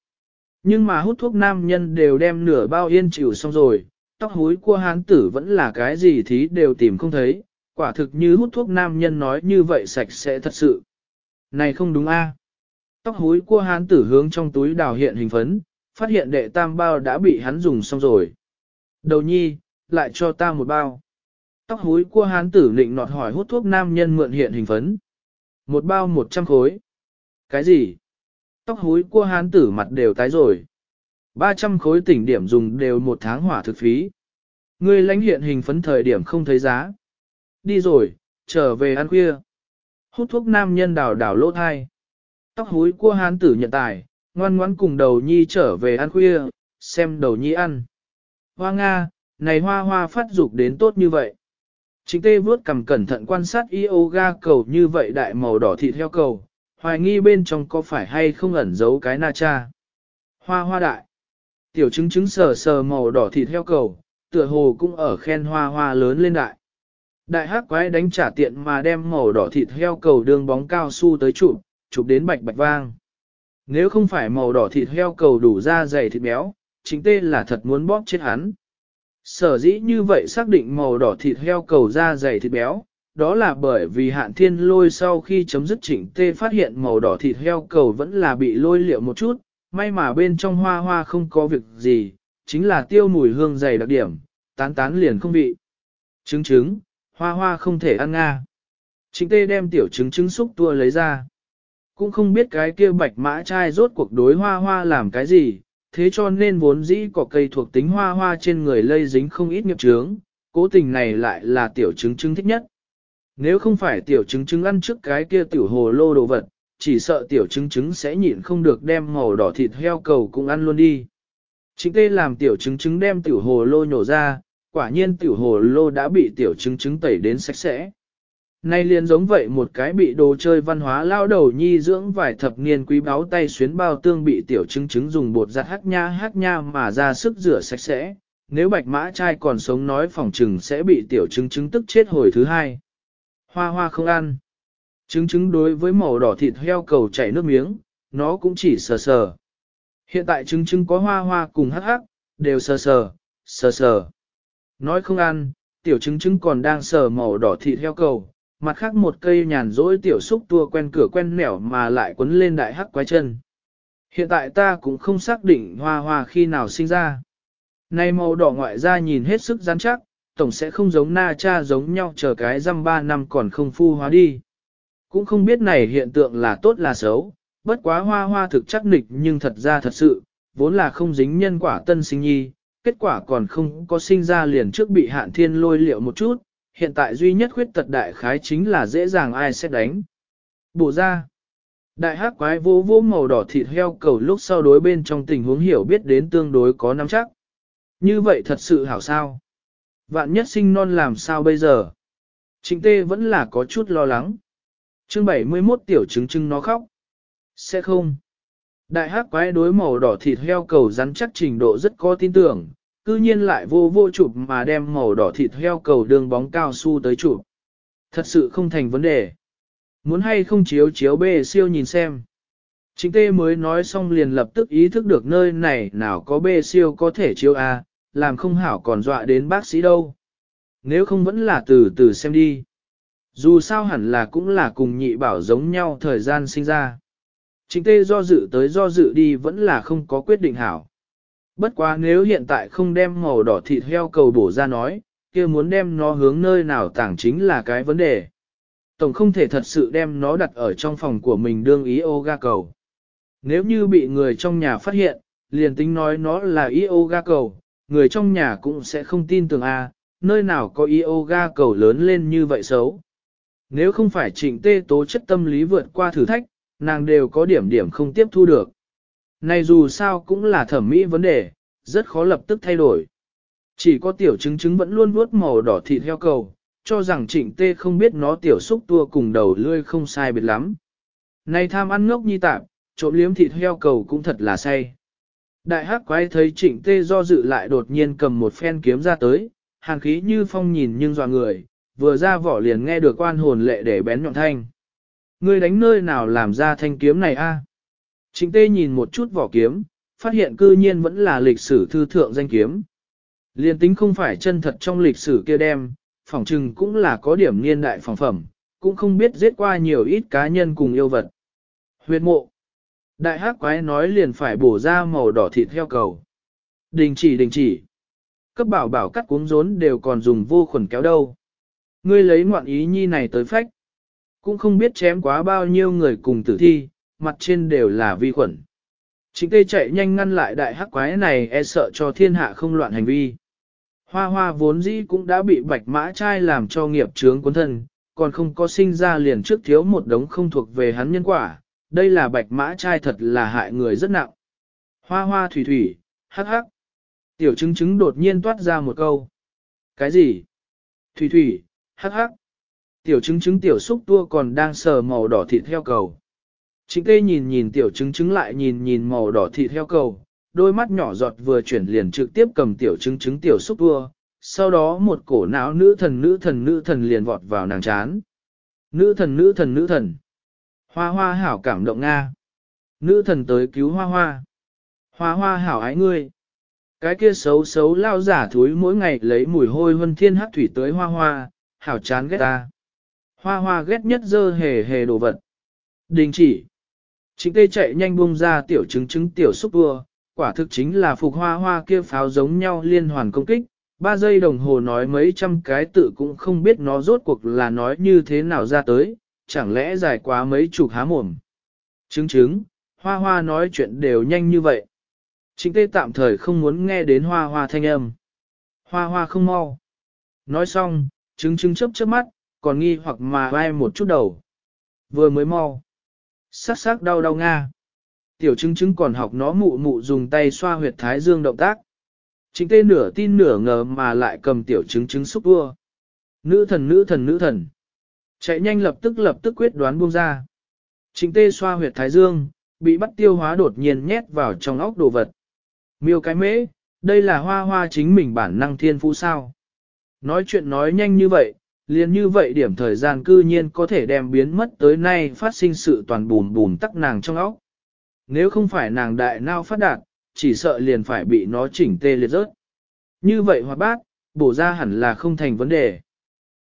Speaker 1: Nhưng mà hút thuốc nam nhân đều đem nửa bao yên chịu xong rồi, tóc húi của hán tử vẫn là cái gì thí đều tìm không thấy, quả thực như hút thuốc nam nhân nói như vậy sạch sẽ thật sự. Này không đúng a Tóc húi của hán tử hướng trong túi đào hiện hình phấn, phát hiện đệ tam bao đã bị hắn dùng xong rồi. Đầu nhi, lại cho ta một bao. Tóc húi của hán tử định nọt hỏi hút thuốc nam nhân mượn hiện hình phấn. Một bao một trăm khối. Cái gì? Tóc húi của hán tử mặt đều tái rồi. Ba trăm khối tỉnh điểm dùng đều một tháng hỏa thực phí. Ngươi lãnh hiện hình phấn thời điểm không thấy giá. Đi rồi, trở về ăn khuya. Hút thuốc nam nhân đào đào lỗ thai. Tóc húi của hán tử nhận tài, ngoan ngoãn cùng đầu nhi trở về ăn khuya, xem đầu nhi ăn. Hoa Nga, này hoa hoa phát dục đến tốt như vậy. Chính tê vuốt cầm cẩn thận quan sát yoga cầu như vậy đại màu đỏ thịt heo cầu, hoài nghi bên trong có phải hay không ẩn giấu cái na cha. Hoa hoa đại. Tiểu trứng trứng sờ sờ màu đỏ thịt heo cầu, tựa hồ cũng ở khen hoa hoa lớn lên đại. Đại hắc quái đánh trả tiện mà đem màu đỏ thịt heo cầu đường bóng cao su tới chụp, chụp đến bạch bạch vang. Nếu không phải màu đỏ thịt heo cầu đủ da dày thịt béo, chính tê là thật muốn bóp chết hắn. Sở dĩ như vậy xác định màu đỏ thịt heo cầu da dày thịt béo, đó là bởi vì hạn thiên lôi sau khi chấm dứt chỉnh tê phát hiện màu đỏ thịt heo cầu vẫn là bị lôi liệu một chút, may mà bên trong hoa hoa không có việc gì, chính là tiêu mùi hương dày đặc điểm, tán tán liền không bị. Trứng trứng, hoa hoa không thể ăn nga. Trịnh tê đem tiểu trứng trứng xúc tua lấy ra. Cũng không biết cái kia bạch mã trai rốt cuộc đối hoa hoa làm cái gì, thế cho nên vốn dĩ có cây thuộc tính hoa hoa trên người lây dính không ít nghiệp trướng, cố tình này lại là tiểu trứng trứng thích nhất. Nếu không phải tiểu trứng trứng ăn trước cái kia tiểu hồ lô đồ vật, chỉ sợ tiểu trứng trứng sẽ nhịn không được đem màu đỏ thịt heo cầu cũng ăn luôn đi. Chính tê làm tiểu trứng trứng đem tiểu hồ lô nhổ ra, quả nhiên tiểu hồ lô đã bị tiểu trứng trứng tẩy đến sạch sẽ. Nay liền giống vậy một cái bị đồ chơi văn hóa lao đầu nhi dưỡng vài thập niên quý báo tay xuyến bao tương bị tiểu trứng trứng dùng bột giặt hát nha hát nha mà ra sức rửa sạch sẽ. Nếu bạch mã trai còn sống nói phòng trừng sẽ bị tiểu trứng trứng tức chết hồi thứ hai. Hoa hoa không ăn. Trứng trứng đối với màu đỏ thịt heo cầu chảy nước miếng, nó cũng chỉ sờ sờ. Hiện tại trứng trứng có hoa hoa cùng hắc hắc, đều sờ sờ, sờ sờ. Nói không ăn, tiểu trứng trứng còn đang sờ màu đỏ thịt heo cầu, mặt khác một cây nhàn rỗi tiểu xúc tua quen cửa quen nẻo mà lại quấn lên đại hắc quái chân. Hiện tại ta cũng không xác định hoa hoa khi nào sinh ra. Này màu đỏ ngoại ra nhìn hết sức rắn chắc, tổng sẽ không giống na cha giống nhau chờ cái răm ba năm còn không phu hóa đi. Cũng không biết này hiện tượng là tốt là xấu, bất quá hoa hoa thực chắc nịch nhưng thật ra thật sự, vốn là không dính nhân quả tân sinh nhi, kết quả còn không có sinh ra liền trước bị hạn thiên lôi liệu một chút, hiện tại duy nhất khuyết tật đại khái chính là dễ dàng ai sẽ đánh. Bổ ra, đại hắc quái vô vô màu đỏ thịt heo cầu lúc sau đối bên trong tình huống hiểu biết đến tương đối có nắm chắc. Như vậy thật sự hảo sao? Vạn nhất sinh non làm sao bây giờ? Trịnh tê vẫn là có chút lo lắng. chương 71 tiểu chứng chứng nó khóc. Sẽ không. Đại hắc quái đối màu đỏ thịt heo cầu rắn chắc trình độ rất có tin tưởng, cư nhiên lại vô vô chụp mà đem màu đỏ thịt heo cầu đường bóng cao su tới chụp. Thật sự không thành vấn đề. Muốn hay không chiếu chiếu bê siêu nhìn xem. Chính tê mới nói xong liền lập tức ý thức được nơi này nào có bê siêu có thể chiếu A, làm không hảo còn dọa đến bác sĩ đâu. Nếu không vẫn là từ từ xem đi. Dù sao hẳn là cũng là cùng nhị bảo giống nhau thời gian sinh ra. Chính tê do dự tới do dự đi vẫn là không có quyết định hảo. Bất quá nếu hiện tại không đem màu đỏ thịt heo cầu bổ ra nói, kia muốn đem nó hướng nơi nào tảng chính là cái vấn đề. Tổng không thể thật sự đem nó đặt ở trong phòng của mình đương ý ô ga cầu. Nếu như bị người trong nhà phát hiện, liền tính nói nó là ý ô ga cầu, người trong nhà cũng sẽ không tin tưởng a nơi nào có ý ô ga cầu lớn lên như vậy xấu. Nếu không phải trịnh tê tố chất tâm lý vượt qua thử thách, nàng đều có điểm điểm không tiếp thu được. Này dù sao cũng là thẩm mỹ vấn đề, rất khó lập tức thay đổi. Chỉ có tiểu chứng chứng vẫn luôn vuốt màu đỏ thịt heo cầu, cho rằng trịnh tê không biết nó tiểu xúc tua cùng đầu lươi không sai biệt lắm. Này tham ăn ngốc nhi tạm, trộm liếm thịt heo cầu cũng thật là say. Đại hắc quái thấy trịnh tê do dự lại đột nhiên cầm một phen kiếm ra tới, hàn khí như phong nhìn nhưng dọa người, vừa ra vỏ liền nghe được quan hồn lệ để bén nhọn thanh. Ngươi đánh nơi nào làm ra thanh kiếm này a? Trịnh tê nhìn một chút vỏ kiếm, phát hiện cư nhiên vẫn là lịch sử thư thượng danh kiếm. Liên tính không phải chân thật trong lịch sử kia đem, phỏng trừng cũng là có điểm niên đại phỏng phẩm, cũng không biết giết qua nhiều ít cá nhân cùng yêu vật. Huyệt mộ. Đại hắc quái nói liền phải bổ ra màu đỏ thịt heo cầu. Đình chỉ đình chỉ. Cấp bảo bảo cắt cuống rốn đều còn dùng vô khuẩn kéo đâu. Ngươi lấy ngoạn ý nhi này tới phách. Cũng không biết chém quá bao nhiêu người cùng tử thi, mặt trên đều là vi khuẩn. Chính tê chạy nhanh ngăn lại đại hắc quái này e sợ cho thiên hạ không loạn hành vi. Hoa hoa vốn dĩ cũng đã bị bạch mã trai làm cho nghiệp chướng cuốn thân, còn không có sinh ra liền trước thiếu một đống không thuộc về hắn nhân quả, đây là bạch mã trai thật là hại người rất nặng. Hoa hoa thủy thủy, hắc hắc. Tiểu chứng chứng đột nhiên toát ra một câu. Cái gì? Thủy thủy, hắc hắc. Tiểu chứng chứng tiểu xúc tua còn đang sờ màu đỏ thịt heo cầu. Trịnh tê nhìn nhìn tiểu trứng trứng lại nhìn nhìn màu đỏ thịt heo cầu, đôi mắt nhỏ giọt vừa chuyển liền trực tiếp cầm tiểu trứng trứng tiểu xúc tua, sau đó một cổ não nữ thần nữ thần nữ thần liền vọt vào nàng chán. Nữ thần nữ thần nữ thần. Hoa hoa hảo cảm động Nga. Nữ thần tới cứu hoa hoa. Hoa hoa hảo ái ngươi. Cái kia xấu xấu lao giả thúi mỗi ngày lấy mùi hôi huân thiên hát thủy tới hoa hoa, hảo chán ghét ta. Hoa hoa ghét nhất dơ hề hề đồ vật. Đình chỉ. Chính tê chạy nhanh buông ra tiểu trứng trứng tiểu xúc vua, quả thực chính là phục hoa hoa kia pháo giống nhau liên hoàn công kích. Ba giây đồng hồ nói mấy trăm cái tự cũng không biết nó rốt cuộc là nói như thế nào ra tới, chẳng lẽ dài quá mấy chục há mồm. Trứng trứng, hoa hoa nói chuyện đều nhanh như vậy. Trịnh tê tạm thời không muốn nghe đến hoa hoa thanh âm. Hoa hoa không mau. Nói xong, trứng trứng chớp chớp mắt, còn nghi hoặc mà vai một chút đầu. Vừa mới mau. Sắc sắc đau đau nga. Tiểu chứng chứng còn học nó mụ mụ dùng tay xoa huyệt thái dương động tác. Chính tê nửa tin nửa ngờ mà lại cầm tiểu chứng chứng xúc vua. Nữ thần nữ thần nữ thần. Chạy nhanh lập tức lập tức quyết đoán buông ra. Chính tê xoa huyệt thái dương, bị bắt tiêu hóa đột nhiên nhét vào trong óc đồ vật. Miêu cái mễ, đây là hoa hoa chính mình bản năng thiên phú sao. Nói chuyện nói nhanh như vậy, liền như vậy điểm thời gian cư nhiên có thể đem biến mất tới nay phát sinh sự toàn bùn bùn tắc nàng trong óc. Nếu không phải nàng đại nao phát đạt, chỉ sợ liền phải bị nó chỉnh tê liệt rớt. Như vậy hoa bác, bổ ra hẳn là không thành vấn đề.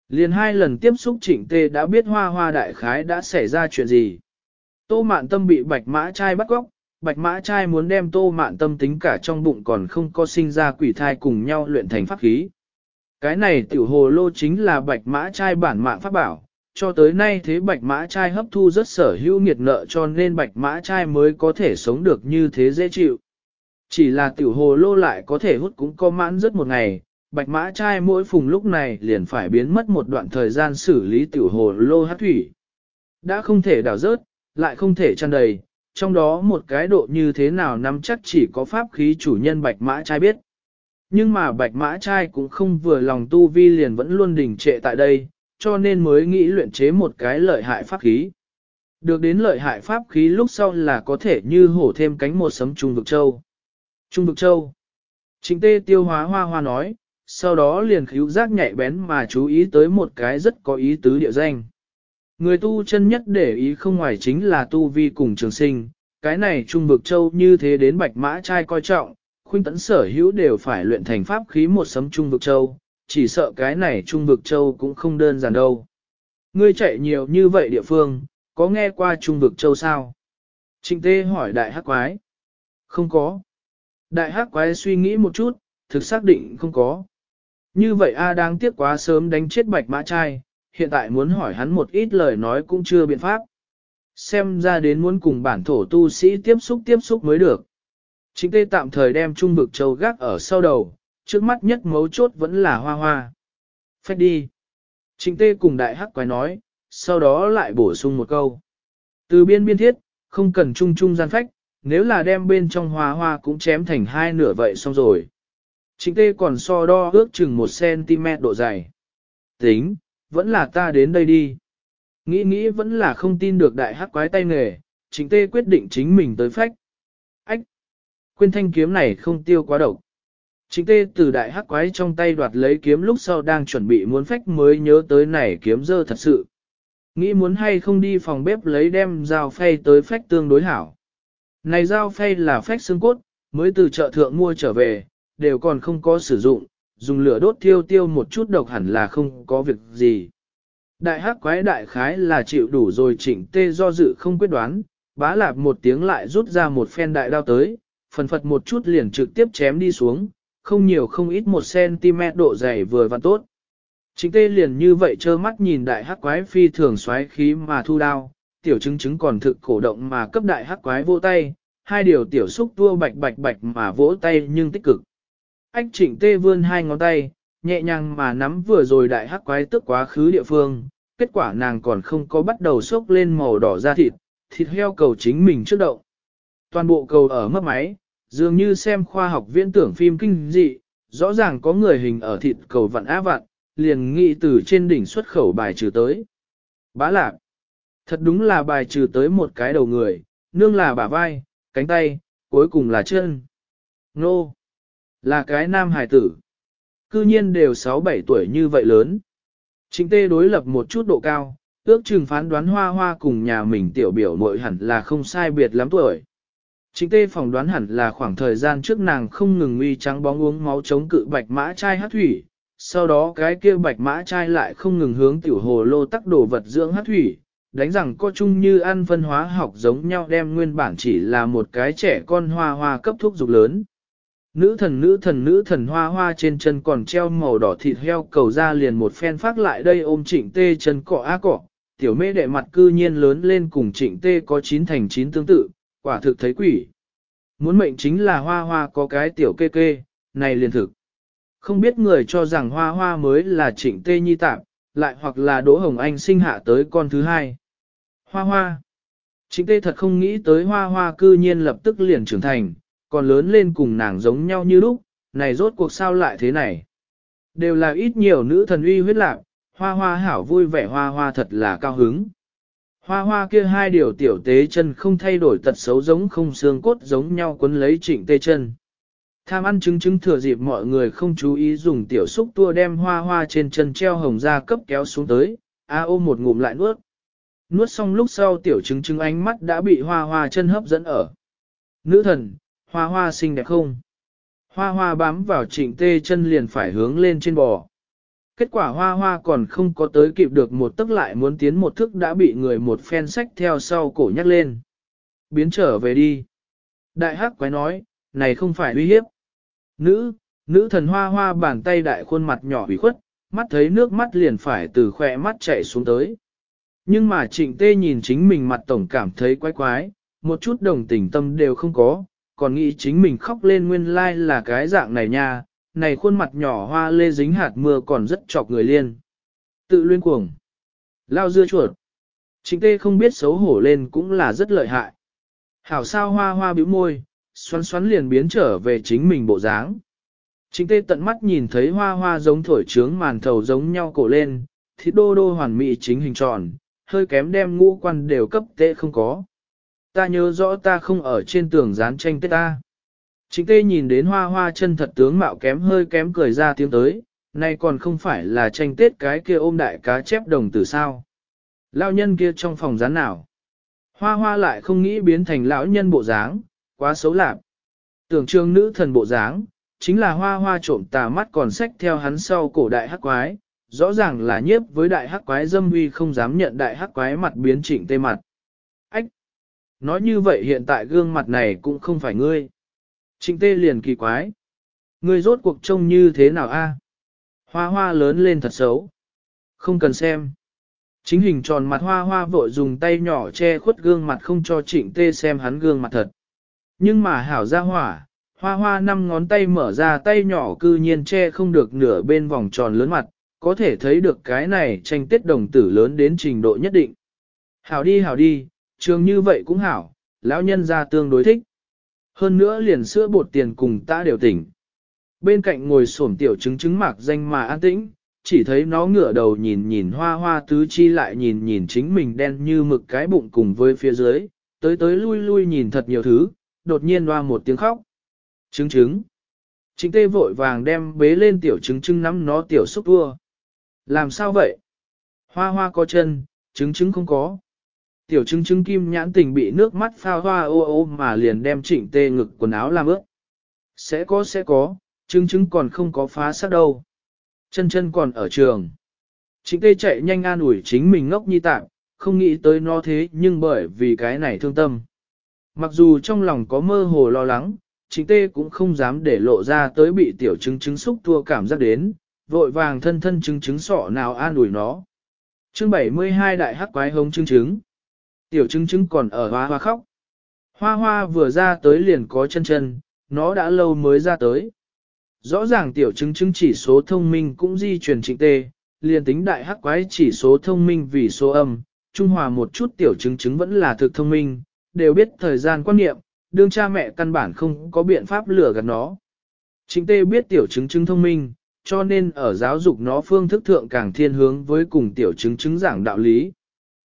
Speaker 1: Liền hai lần tiếp xúc chỉnh tê đã biết hoa hoa đại khái đã xảy ra chuyện gì. Tô mạn tâm bị bạch mã trai bắt góc, bạch mã trai muốn đem tô mạn tâm tính cả trong bụng còn không có sinh ra quỷ thai cùng nhau luyện thành pháp khí. Cái này tiểu hồ lô chính là bạch mã trai bản mạng pháp bảo, cho tới nay thế bạch mã trai hấp thu rất sở hữu nghiệt nợ cho nên bạch mã trai mới có thể sống được như thế dễ chịu. Chỉ là tiểu hồ lô lại có thể hút cũng có mãn rất một ngày, bạch mã trai mỗi phùng lúc này liền phải biến mất một đoạn thời gian xử lý tiểu hồ lô hát thủy. Đã không thể đảo rớt, lại không thể chăn đầy, trong đó một cái độ như thế nào nắm chắc chỉ có pháp khí chủ nhân bạch mã trai biết. Nhưng mà bạch mã trai cũng không vừa lòng tu vi liền vẫn luôn đình trệ tại đây, cho nên mới nghĩ luyện chế một cái lợi hại pháp khí. Được đến lợi hại pháp khí lúc sau là có thể như hổ thêm cánh một sấm trung vực châu. Trung vực châu. Chính tê tiêu hóa hoa hoa nói, sau đó liền khíu giác nhạy bén mà chú ý tới một cái rất có ý tứ địa danh. Người tu chân nhất để ý không ngoài chính là tu vi cùng trường sinh, cái này trung vực châu như thế đến bạch mã trai coi trọng, khuynh tấn sở hữu đều phải luyện thành pháp khí một sấm trung vực châu, chỉ sợ cái này trung vực châu cũng không đơn giản đâu. Ngươi chạy nhiều như vậy địa phương, có nghe qua trung vực châu sao? Trịnh tê hỏi đại hắc quái. Không có. Đại hắc quái suy nghĩ một chút, thực xác định không có. Như vậy A đang tiếc quá sớm đánh chết bạch mã trai, hiện tại muốn hỏi hắn một ít lời nói cũng chưa biện pháp. Xem ra đến muốn cùng bản thổ tu sĩ tiếp xúc tiếp xúc mới được. Chính tê tạm thời đem trung bực châu gác ở sau đầu, trước mắt nhất mấu chốt vẫn là hoa hoa. Phách đi. Trịnh tê cùng đại hắc quái nói, sau đó lại bổ sung một câu. Từ biên biên thiết, không cần chung chung gian phách, nếu là đem bên trong hoa hoa cũng chém thành hai nửa vậy xong rồi. Trịnh tê còn so đo ước chừng 1cm độ dày. Tính, vẫn là ta đến đây đi. Nghĩ nghĩ vẫn là không tin được đại hắc quái tay nghề, trịnh tê quyết định chính mình tới phách quên Quyên thanh kiếm này không tiêu quá độc. Trịnh tê từ đại hắc quái trong tay đoạt lấy kiếm lúc sau đang chuẩn bị muốn phách mới nhớ tới này kiếm dơ thật sự. Nghĩ muốn hay không đi phòng bếp lấy đem dao phay tới phách tương đối hảo. Này dao phay là phách xương cốt, mới từ chợ thượng mua trở về, đều còn không có sử dụng, dùng lửa đốt tiêu tiêu một chút độc hẳn là không có việc gì. Đại hắc quái đại khái là chịu đủ rồi trịnh tê do dự không quyết đoán, bá lạp một tiếng lại rút ra một phen đại đao tới, phần phật một chút liền trực tiếp chém đi xuống, không nhiều không ít một cm độ dày vừa và tốt. Trịnh tê liền như vậy trơ mắt nhìn đại hắc quái phi thường xoáy khí mà thu đao, tiểu chứng chứng còn thực cổ động mà cấp đại hắc quái vô tay, hai điều tiểu xúc tua bạch bạch bạch mà vỗ tay nhưng tích cực. Ách trịnh tê vươn hai ngón tay, nhẹ nhàng mà nắm vừa rồi đại hắc quái tức quá khứ địa phương, kết quả nàng còn không có bắt đầu sốc lên màu đỏ da thịt, thịt heo cầu chính mình trước động. Toàn bộ cầu ở mất máy, dường như xem khoa học viễn tưởng phim kinh dị, rõ ràng có người hình ở thịt cầu vặn á vặn, liền nghĩ từ trên đỉnh xuất khẩu bài trừ tới. Bá lạc, thật đúng là bài trừ tới một cái đầu người, nương là bả vai, cánh tay, cuối cùng là chân. Nô, là cái nam hài tử. cư nhiên đều 6-7 tuổi như vậy lớn. Chính tê đối lập một chút độ cao, ước chừng phán đoán hoa hoa cùng nhà mình tiểu biểu muội hẳn là không sai biệt lắm tuổi. Trịnh tê phỏng đoán hẳn là khoảng thời gian trước nàng không ngừng uy trắng bóng uống máu chống cự bạch mã chai hát thủy, sau đó cái kia bạch mã chai lại không ngừng hướng tiểu hồ lô tắc đồ vật dưỡng hát thủy, đánh rằng có chung như ăn phân hóa học giống nhau đem nguyên bản chỉ là một cái trẻ con hoa hoa cấp thuốc dục lớn. Nữ thần nữ thần nữ thần hoa hoa trên chân còn treo màu đỏ thịt heo cầu ra liền một phen phát lại đây ôm trịnh tê chân cọ á cọ, tiểu mê đệ mặt cư nhiên lớn lên cùng trịnh tê có chín thành chín tương tự, quả thực thấy quỷ. Muốn mệnh chính là hoa hoa có cái tiểu kê kê, này liền thực. Không biết người cho rằng hoa hoa mới là trịnh tê nhi tạm, lại hoặc là Đỗ Hồng Anh sinh hạ tới con thứ hai. Hoa hoa. Trịnh tê thật không nghĩ tới hoa hoa cư nhiên lập tức liền trưởng thành, còn lớn lên cùng nàng giống nhau như lúc, này rốt cuộc sao lại thế này. Đều là ít nhiều nữ thần uy huyết lạc, hoa hoa hảo vui vẻ hoa hoa thật là cao hứng. Hoa hoa kia hai điều tiểu tế chân không thay đổi tật xấu giống không xương cốt giống nhau quấn lấy trịnh tê chân. Tham ăn trứng trứng thừa dịp mọi người không chú ý dùng tiểu xúc tua đem hoa hoa trên chân treo hồng ra cấp kéo xuống tới, a ôm một ngụm lại nuốt. Nuốt xong lúc sau tiểu trứng trứng ánh mắt đã bị hoa hoa chân hấp dẫn ở. Nữ thần, hoa hoa xinh đẹp không? Hoa hoa bám vào trịnh tê chân liền phải hướng lên trên bò. Kết quả hoa hoa còn không có tới kịp được một tức lại muốn tiến một thức đã bị người một phen sách theo sau cổ nhắc lên. Biến trở về đi. Đại hắc quái nói, này không phải uy hiếp. Nữ, nữ thần hoa hoa bàn tay đại khuôn mặt nhỏ ủy khuất, mắt thấy nước mắt liền phải từ khỏe mắt chảy xuống tới. Nhưng mà trịnh tê nhìn chính mình mặt tổng cảm thấy quái quái, một chút đồng tình tâm đều không có, còn nghĩ chính mình khóc lên nguyên lai like là cái dạng này nha, này khuôn mặt nhỏ hoa lê dính hạt mưa còn rất chọc người liên. Tự luyên cuồng. Lao dưa chuột. Trịnh tê không biết xấu hổ lên cũng là rất lợi hại. Hảo sao hoa hoa bĩu môi, xoắn xoắn liền biến trở về chính mình bộ dáng. Trịnh tê tận mắt nhìn thấy hoa hoa giống thổi trướng màn thầu giống nhau cổ lên, thịt đô đô hoàn mỹ chính hình tròn, hơi kém đem ngũ quan đều cấp tệ không có. Ta nhớ rõ ta không ở trên tường dán tranh tết ta. Trịnh tê nhìn đến hoa hoa chân thật tướng mạo kém hơi kém cười ra tiếng tới, nay còn không phải là tranh tết cái kia ôm đại cá chép đồng tử sao. Lão nhân kia trong phòng rán nào. Hoa hoa lại không nghĩ biến thành lão nhân bộ dáng, quá xấu lạc. Tưởng trương nữ thần bộ dáng, chính là hoa hoa trộm tà mắt còn sách theo hắn sau cổ đại hắc quái, rõ ràng là nhiếp với đại hắc quái dâm huy không dám nhận đại hắc quái mặt biến trịnh tê mặt. Ách! Nói như vậy hiện tại gương mặt này cũng không phải ngươi. Trịnh tê liền kỳ quái. Ngươi rốt cuộc trông như thế nào a? Hoa hoa lớn lên thật xấu. Không cần xem. Chính hình tròn mặt hoa hoa vội dùng tay nhỏ che khuất gương mặt không cho trịnh tê xem hắn gương mặt thật. Nhưng mà hảo ra hỏa, hoa hoa năm ngón tay mở ra tay nhỏ cư nhiên che không được nửa bên vòng tròn lớn mặt, có thể thấy được cái này tranh tiết đồng tử lớn đến trình độ nhất định. Hảo đi hảo đi, trường như vậy cũng hảo, lão nhân ra tương đối thích. Hơn nữa liền sữa bột tiền cùng ta đều tỉnh. Bên cạnh ngồi sổm tiểu trứng trứng mạc danh mà an tĩnh, chỉ thấy nó ngửa đầu nhìn nhìn hoa hoa tứ chi lại nhìn nhìn chính mình đen như mực cái bụng cùng với phía dưới, tới tới lui lui nhìn thật nhiều thứ, đột nhiên hoa một tiếng khóc. Trứng trứng. chính tê vội vàng đem bế lên tiểu trứng trứng nắm nó tiểu xúc vua. Làm sao vậy? Hoa hoa có chân, trứng trứng không có. Tiểu chứng chứng kim nhãn tình bị nước mắt phao hoa ô ô mà liền đem trịnh tê ngực quần áo làm ướt. Sẽ có sẽ có, chứng chứng còn không có phá sát đâu. Chân chân còn ở trường. Trịnh tê chạy nhanh an ủi chính mình ngốc như tạm, không nghĩ tới nó thế nhưng bởi vì cái này thương tâm. Mặc dù trong lòng có mơ hồ lo lắng, trịnh tê cũng không dám để lộ ra tới bị tiểu chứng chứng xúc thua cảm giác đến, vội vàng thân thân chứng chứng sọ nào an ủi nó. chương 72 đại hắc quái hống chứng chứng Tiểu chứng chứng còn ở hoa hoa khóc. Hoa hoa vừa ra tới liền có chân chân, nó đã lâu mới ra tới. Rõ ràng tiểu chứng chứng chỉ số thông minh cũng di truyền trịnh tê, liền tính đại hắc quái chỉ số thông minh vì số âm, trung hòa một chút tiểu chứng chứng vẫn là thực thông minh, đều biết thời gian quan niệm, đương cha mẹ căn bản không có biện pháp lừa gạt nó. Trịnh tê biết tiểu chứng chứng thông minh, cho nên ở giáo dục nó phương thức thượng càng thiên hướng với cùng tiểu chứng chứng giảng đạo lý.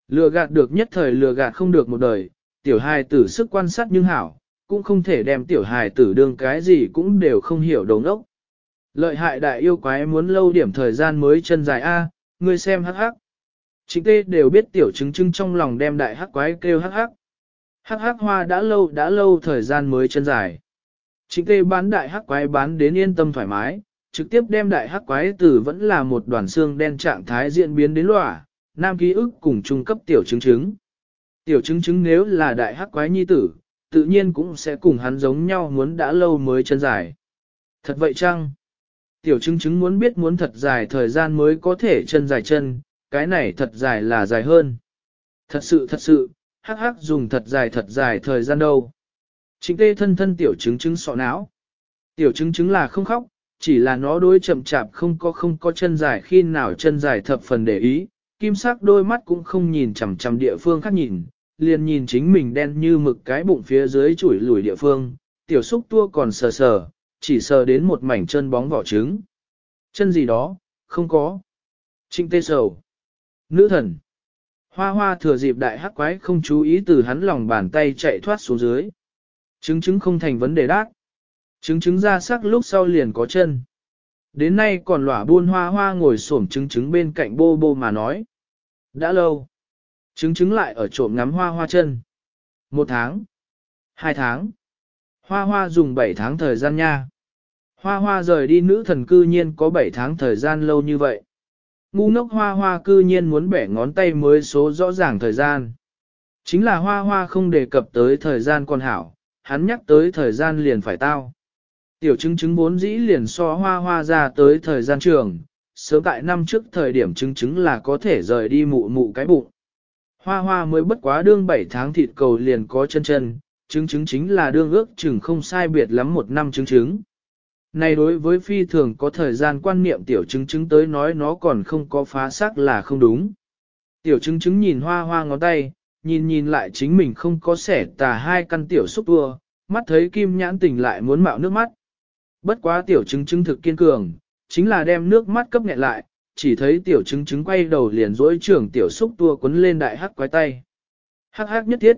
Speaker 1: Lừa gạt được nhất thời lừa gạt không được một đời, tiểu hài tử sức quan sát nhưng hảo, cũng không thể đem tiểu hài tử đương cái gì cũng đều không hiểu đồng ốc. Lợi hại đại yêu quái muốn lâu điểm thời gian mới chân dài A, ngươi xem hắc hắc. Chính tê đều biết tiểu chứng chứng trong lòng đem đại hắc quái kêu hắc hắc. Hắc hắc hoa đã lâu đã lâu thời gian mới chân dài. Chính tê bán đại hắc quái bán đến yên tâm thoải mái, trực tiếp đem đại hắc quái tử vẫn là một đoàn xương đen trạng thái diễn biến đến lỏa, nam ký ức cùng trung cấp tiểu chứng chứng. Tiểu chứng chứng nếu là đại hắc quái nhi tử, tự nhiên cũng sẽ cùng hắn giống nhau muốn đã lâu mới chân dài. Thật vậy chăng? Tiểu chứng chứng muốn biết muốn thật dài thời gian mới có thể chân dài chân, cái này thật dài là dài hơn. Thật sự thật sự, hắc hắc dùng thật dài thật dài thời gian đâu. Chính tê thân thân tiểu chứng chứng sọ não. Tiểu chứng chứng là không khóc, chỉ là nó đối chậm chạp không có không có chân dài khi nào chân dài thập phần để ý, kim sắc đôi mắt cũng không nhìn chằm chằm địa phương khác nhìn, liền nhìn chính mình đen như mực cái bụng phía dưới chủi lùi địa phương, tiểu xúc tua còn sờ sờ, chỉ sờ đến một mảnh chân bóng vỏ trứng. Chân gì đó, không có. Trinh tê sầu. Nữ thần. Hoa hoa thừa dịp đại hắc quái không chú ý từ hắn lòng bàn tay chạy thoát xuống dưới. Trứng trứng không thành vấn đề đát. Trứng trứng ra sắc lúc sau liền có chân. Đến nay còn lỏa buôn hoa hoa ngồi xổm trứng trứng bên cạnh bô bô mà nói. Đã lâu. Trứng trứng lại ở trộm ngắm hoa hoa chân. Một tháng. Hai tháng. Hoa hoa dùng bảy tháng thời gian nha. Hoa hoa rời đi nữ thần cư nhiên có bảy tháng thời gian lâu như vậy. Ngu ngốc hoa hoa cư nhiên muốn bẻ ngón tay mới số rõ ràng thời gian. Chính là hoa hoa không đề cập tới thời gian còn hảo, hắn nhắc tới thời gian liền phải tao. Tiểu chứng chứng vốn dĩ liền so hoa hoa ra tới thời gian trường, sớm tại năm trước thời điểm chứng chứng là có thể rời đi mụ mụ cái bụng. Hoa hoa mới bất quá đương 7 tháng thịt cầu liền có chân chân, chứng chứng chính là đương ước chừng không sai biệt lắm một năm chứng chứng. Này đối với phi thường có thời gian quan niệm tiểu chứng chứng tới nói nó còn không có phá xác là không đúng. Tiểu chứng chứng nhìn hoa hoa ngón tay, nhìn nhìn lại chính mình không có sẻ tà hai căn tiểu xúc tua, mắt thấy kim nhãn tỉnh lại muốn mạo nước mắt. Bất quá tiểu chứng chứng thực kiên cường, chính là đem nước mắt cấp nghẹn lại, chỉ thấy tiểu chứng chứng quay đầu liền dỗi trưởng tiểu xúc tua quấn lên đại hắc quái tay. Hắc hắc nhất thiết.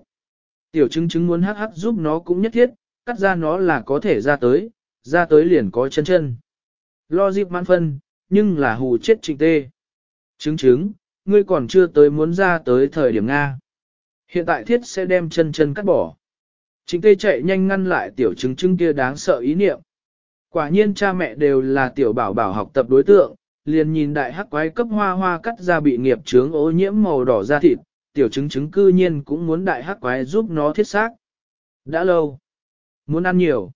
Speaker 1: Tiểu chứng chứng muốn hắc hắc giúp nó cũng nhất thiết, cắt ra nó là có thể ra tới, ra tới liền có chân chân. Lo dịp mãn phân, nhưng là hù chết trịnh tê. Chứng chứng, ngươi còn chưa tới muốn ra tới thời điểm Nga. Hiện tại thiết sẽ đem chân chân cắt bỏ. Trịnh tê chạy nhanh ngăn lại tiểu chứng chứng kia đáng sợ ý niệm. Quả nhiên cha mẹ đều là tiểu bảo bảo học tập đối tượng, liền nhìn đại hắc quái cấp hoa hoa cắt ra bị nghiệp chướng ô nhiễm màu đỏ da thịt, tiểu chứng chứng cư nhiên cũng muốn đại hắc quái giúp nó thiết xác. Đã lâu, muốn ăn nhiều.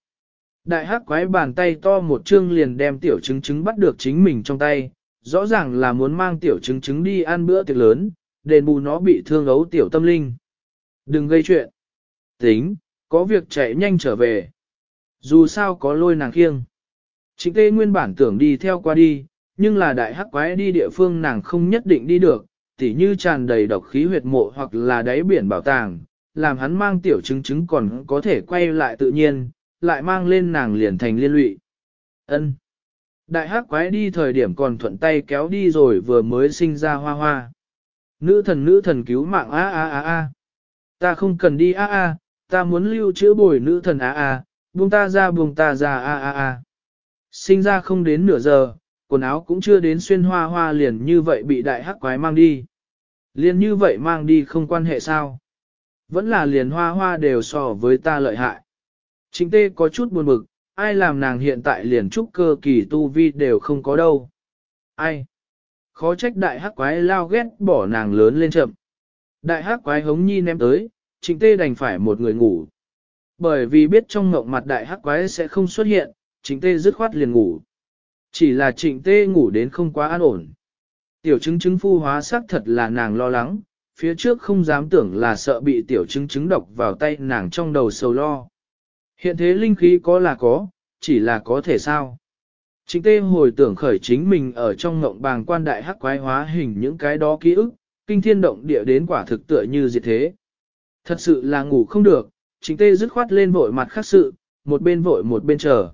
Speaker 1: Đại hắc quái bàn tay to một chương liền đem tiểu chứng chứng bắt được chính mình trong tay, rõ ràng là muốn mang tiểu chứng chứng đi ăn bữa tiệc lớn, đền bù nó bị thương ấu tiểu tâm linh. Đừng gây chuyện. Tính, có việc chạy nhanh trở về. Dù sao có lôi nàng khiêng. Trịnh tê nguyên bản tưởng đi theo qua đi, nhưng là đại hắc quái đi địa phương nàng không nhất định đi được, tỉ như tràn đầy độc khí huyệt mộ hoặc là đáy biển bảo tàng, làm hắn mang tiểu chứng chứng còn có thể quay lại tự nhiên, lại mang lên nàng liền thành liên lụy. Ân. Đại hắc quái đi thời điểm còn thuận tay kéo đi rồi vừa mới sinh ra hoa hoa. Nữ thần nữ thần cứu mạng a a a a. Ta không cần đi a a, ta muốn lưu chữa bồi nữ thần a a, buông ta ra buông ta ra a a a. Sinh ra không đến nửa giờ, quần áo cũng chưa đến xuyên hoa hoa liền như vậy bị đại hắc quái mang đi. Liền như vậy mang đi không quan hệ sao? Vẫn là liền hoa hoa đều so với ta lợi hại. Chính tê có chút buồn bực, ai làm nàng hiện tại liền trúc cơ kỳ tu vi đều không có đâu. Ai? Khó trách đại hắc quái lao ghét bỏ nàng lớn lên chậm. Đại hắc quái hống nhi ném tới, trịnh tê đành phải một người ngủ. Bởi vì biết trong ngộng mặt đại hắc quái sẽ không xuất hiện, trịnh tê dứt khoát liền ngủ. Chỉ là trịnh tê ngủ đến không quá an ổn. Tiểu chứng chứng phu hóa xác thật là nàng lo lắng, phía trước không dám tưởng là sợ bị tiểu chứng chứng độc vào tay nàng trong đầu sầu lo. Hiện thế linh khí có là có, chỉ là có thể sao. Trịnh tê hồi tưởng khởi chính mình ở trong ngộng bàng quan đại hắc quái hóa hình những cái đó ký ức, kinh thiên động địa đến quả thực tựa như diệt thế. Thật sự là ngủ không được, Chính tê dứt khoát lên vội mặt khác sự, một bên vội một bên chờ.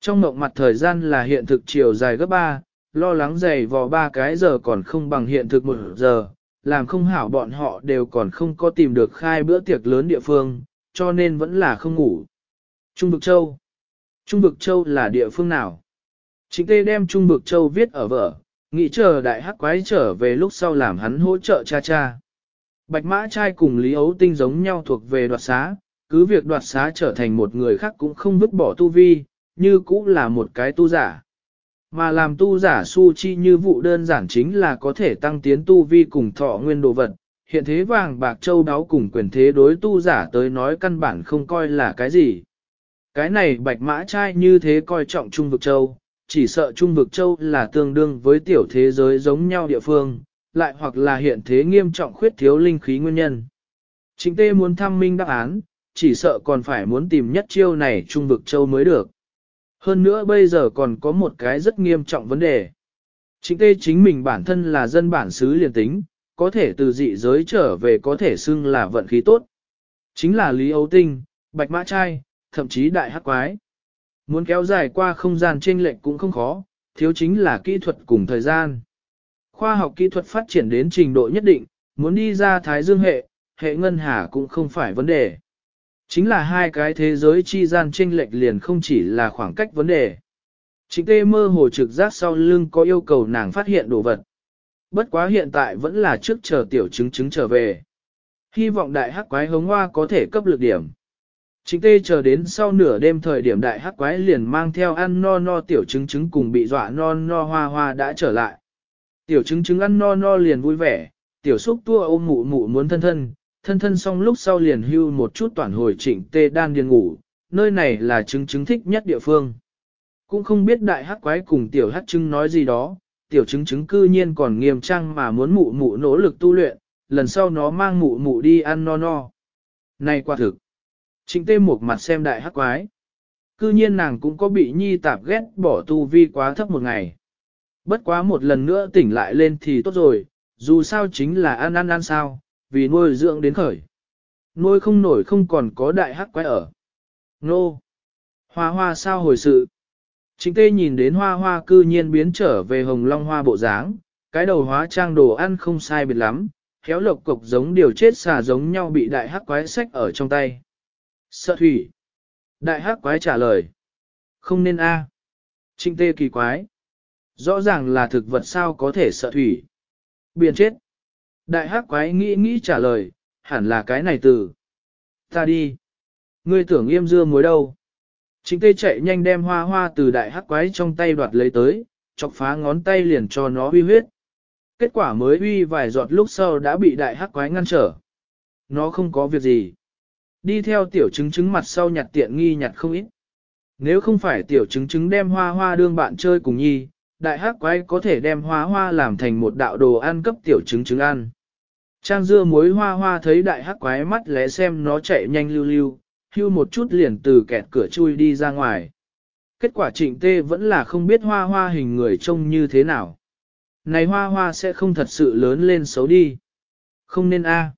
Speaker 1: Trong mộng mặt thời gian là hiện thực chiều dài gấp 3, lo lắng dày vò ba cái giờ còn không bằng hiện thực một giờ, làm không hảo bọn họ đều còn không có tìm được khai bữa tiệc lớn địa phương, cho nên vẫn là không ngủ. Trung vực châu. Trung vực châu là địa phương nào? Chính tê đem Trung Vực Châu viết ở vở, nghĩ chờ đại hắc quái trở về lúc sau làm hắn hỗ trợ cha cha. Bạch mã trai cùng Lý Ấu Tinh giống nhau thuộc về đoạt xá, cứ việc đoạt xá trở thành một người khác cũng không vứt bỏ tu vi, như cũng là một cái tu giả. Mà làm tu giả su chi như vụ đơn giản chính là có thể tăng tiến tu vi cùng thọ nguyên đồ vật. Hiện thế vàng bạc châu đáo cùng quyền thế đối tu giả tới nói căn bản không coi là cái gì. Cái này bạch mã trai như thế coi trọng trung vực châu, chỉ sợ trung vực châu là tương đương với tiểu thế giới giống nhau địa phương, lại hoặc là hiện thế nghiêm trọng khuyết thiếu linh khí nguyên nhân. Chính tê muốn thăm minh đáp án, chỉ sợ còn phải muốn tìm nhất chiêu này trung vực châu mới được. Hơn nữa bây giờ còn có một cái rất nghiêm trọng vấn đề. Chính tê chính mình bản thân là dân bản xứ liền tính, có thể từ dị giới trở về có thể xưng là vận khí tốt. Chính là Lý Âu Tinh, Bạch Mã Trai, thậm chí Đại Hắc Quái. Muốn kéo dài qua không gian trên lệnh cũng không khó, thiếu chính là kỹ thuật cùng thời gian. Khoa học kỹ thuật phát triển đến trình độ nhất định, muốn đi ra Thái Dương hệ, hệ ngân hà cũng không phải vấn đề. Chính là hai cái thế giới chi gian chênh lệch liền không chỉ là khoảng cách vấn đề. Chính tê mơ hồ trực giác sau lưng có yêu cầu nàng phát hiện đồ vật. Bất quá hiện tại vẫn là trước chờ tiểu chứng chứng trở về. Hy vọng đại hắc quái hống hoa có thể cấp lực điểm. Chính tê chờ đến sau nửa đêm thời điểm đại hắc quái liền mang theo ăn no no tiểu chứng chứng cùng bị dọa no no hoa hoa đã trở lại. Tiểu chứng chứng ăn no no liền vui vẻ, tiểu xúc tua ôm mụ mụ muốn thân thân, thân thân xong lúc sau liền hưu một chút toàn hồi trịnh tê đan điền ngủ, nơi này là chứng chứng thích nhất địa phương. Cũng không biết đại hắc quái cùng tiểu hắc chứng nói gì đó, tiểu chứng chứng cư nhiên còn nghiêm trang mà muốn mụ mụ nỗ lực tu luyện, lần sau nó mang mụ mụ đi ăn no no. Này quả thực, trịnh tê một mặt xem đại hắc quái. Cư nhiên nàng cũng có bị nhi tạp ghét bỏ tu vi quá thấp một ngày. Bất quá một lần nữa tỉnh lại lên thì tốt rồi, dù sao chính là ăn ăn ăn sao, vì nuôi dưỡng đến khởi. Nuôi không nổi không còn có đại hắc quái ở. Nô! Hoa hoa sao hồi sự? Chính tê nhìn đến hoa hoa cư nhiên biến trở về hồng long hoa bộ dáng, cái đầu hóa trang đồ ăn không sai biệt lắm, khéo lộc cục giống điều chết xà giống nhau bị đại hắc quái sách ở trong tay. Sợ thủy! Đại hắc quái trả lời. Không nên a. Trinh tê kỳ quái. Rõ ràng là thực vật sao có thể sợ thủy. Biển chết. Đại hắc quái nghĩ nghĩ trả lời, hẳn là cái này từ. Ta đi. Ngươi tưởng yêm dưa muối đâu. Chính tê chạy nhanh đem hoa hoa từ đại hắc quái trong tay đoạt lấy tới, chọc phá ngón tay liền cho nó huy huyết. Kết quả mới huy vài giọt lúc sau đã bị đại hắc quái ngăn trở. Nó không có việc gì. Đi theo tiểu chứng chứng mặt sau nhặt tiện nghi nhặt không ít. Nếu không phải tiểu chứng chứng đem hoa hoa đương bạn chơi cùng nhi, đại hắc quái có thể đem hoa hoa làm thành một đạo đồ ăn cấp tiểu chứng chứng ăn. Trang dưa muối hoa hoa thấy đại hắc quái mắt lé xem nó chạy nhanh lưu lưu, hưu một chút liền từ kẹt cửa chui đi ra ngoài. Kết quả trịnh tê vẫn là không biết hoa hoa hình người trông như thế nào. Này hoa hoa sẽ không thật sự lớn lên xấu đi. Không nên a.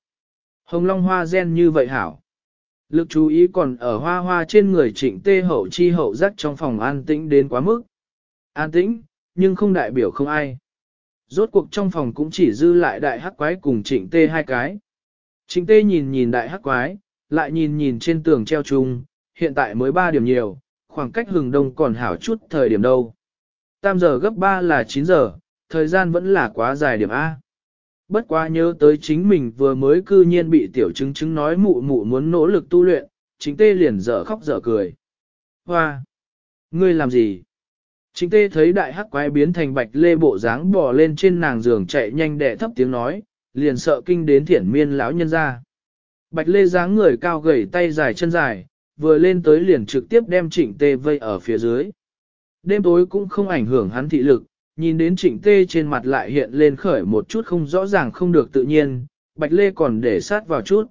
Speaker 1: Hồng long hoa gen như vậy hảo. Lực chú ý còn ở hoa hoa trên người trịnh tê hậu chi hậu giác trong phòng an tĩnh đến quá mức. An tĩnh, nhưng không đại biểu không ai. Rốt cuộc trong phòng cũng chỉ dư lại đại hắc quái cùng trịnh tê hai cái. Trịnh tê nhìn nhìn đại hắc quái, lại nhìn nhìn trên tường treo chung, hiện tại mới 3 điểm nhiều, khoảng cách hừng đông còn hảo chút thời điểm đâu. Tam giờ gấp 3 là 9 giờ, thời gian vẫn là quá dài điểm A. Bất quá nhớ tới chính mình vừa mới cư nhiên bị tiểu chứng chứng nói mụ mụ muốn nỗ lực tu luyện, chính tê liền dở khóc dở cười. Hoa! Ngươi làm gì? Chính tê thấy đại hắc quái biến thành bạch lê bộ dáng bò lên trên nàng giường chạy nhanh đẻ thấp tiếng nói, liền sợ kinh đến thiển miên lão nhân ra. Bạch lê dáng người cao gầy tay dài chân dài, vừa lên tới liền trực tiếp đem trịnh tê vây ở phía dưới. Đêm tối cũng không ảnh hưởng hắn thị lực, nhìn đến trịnh tê trên mặt lại hiện lên khởi một chút không rõ ràng không được tự nhiên, bạch lê còn để sát vào chút.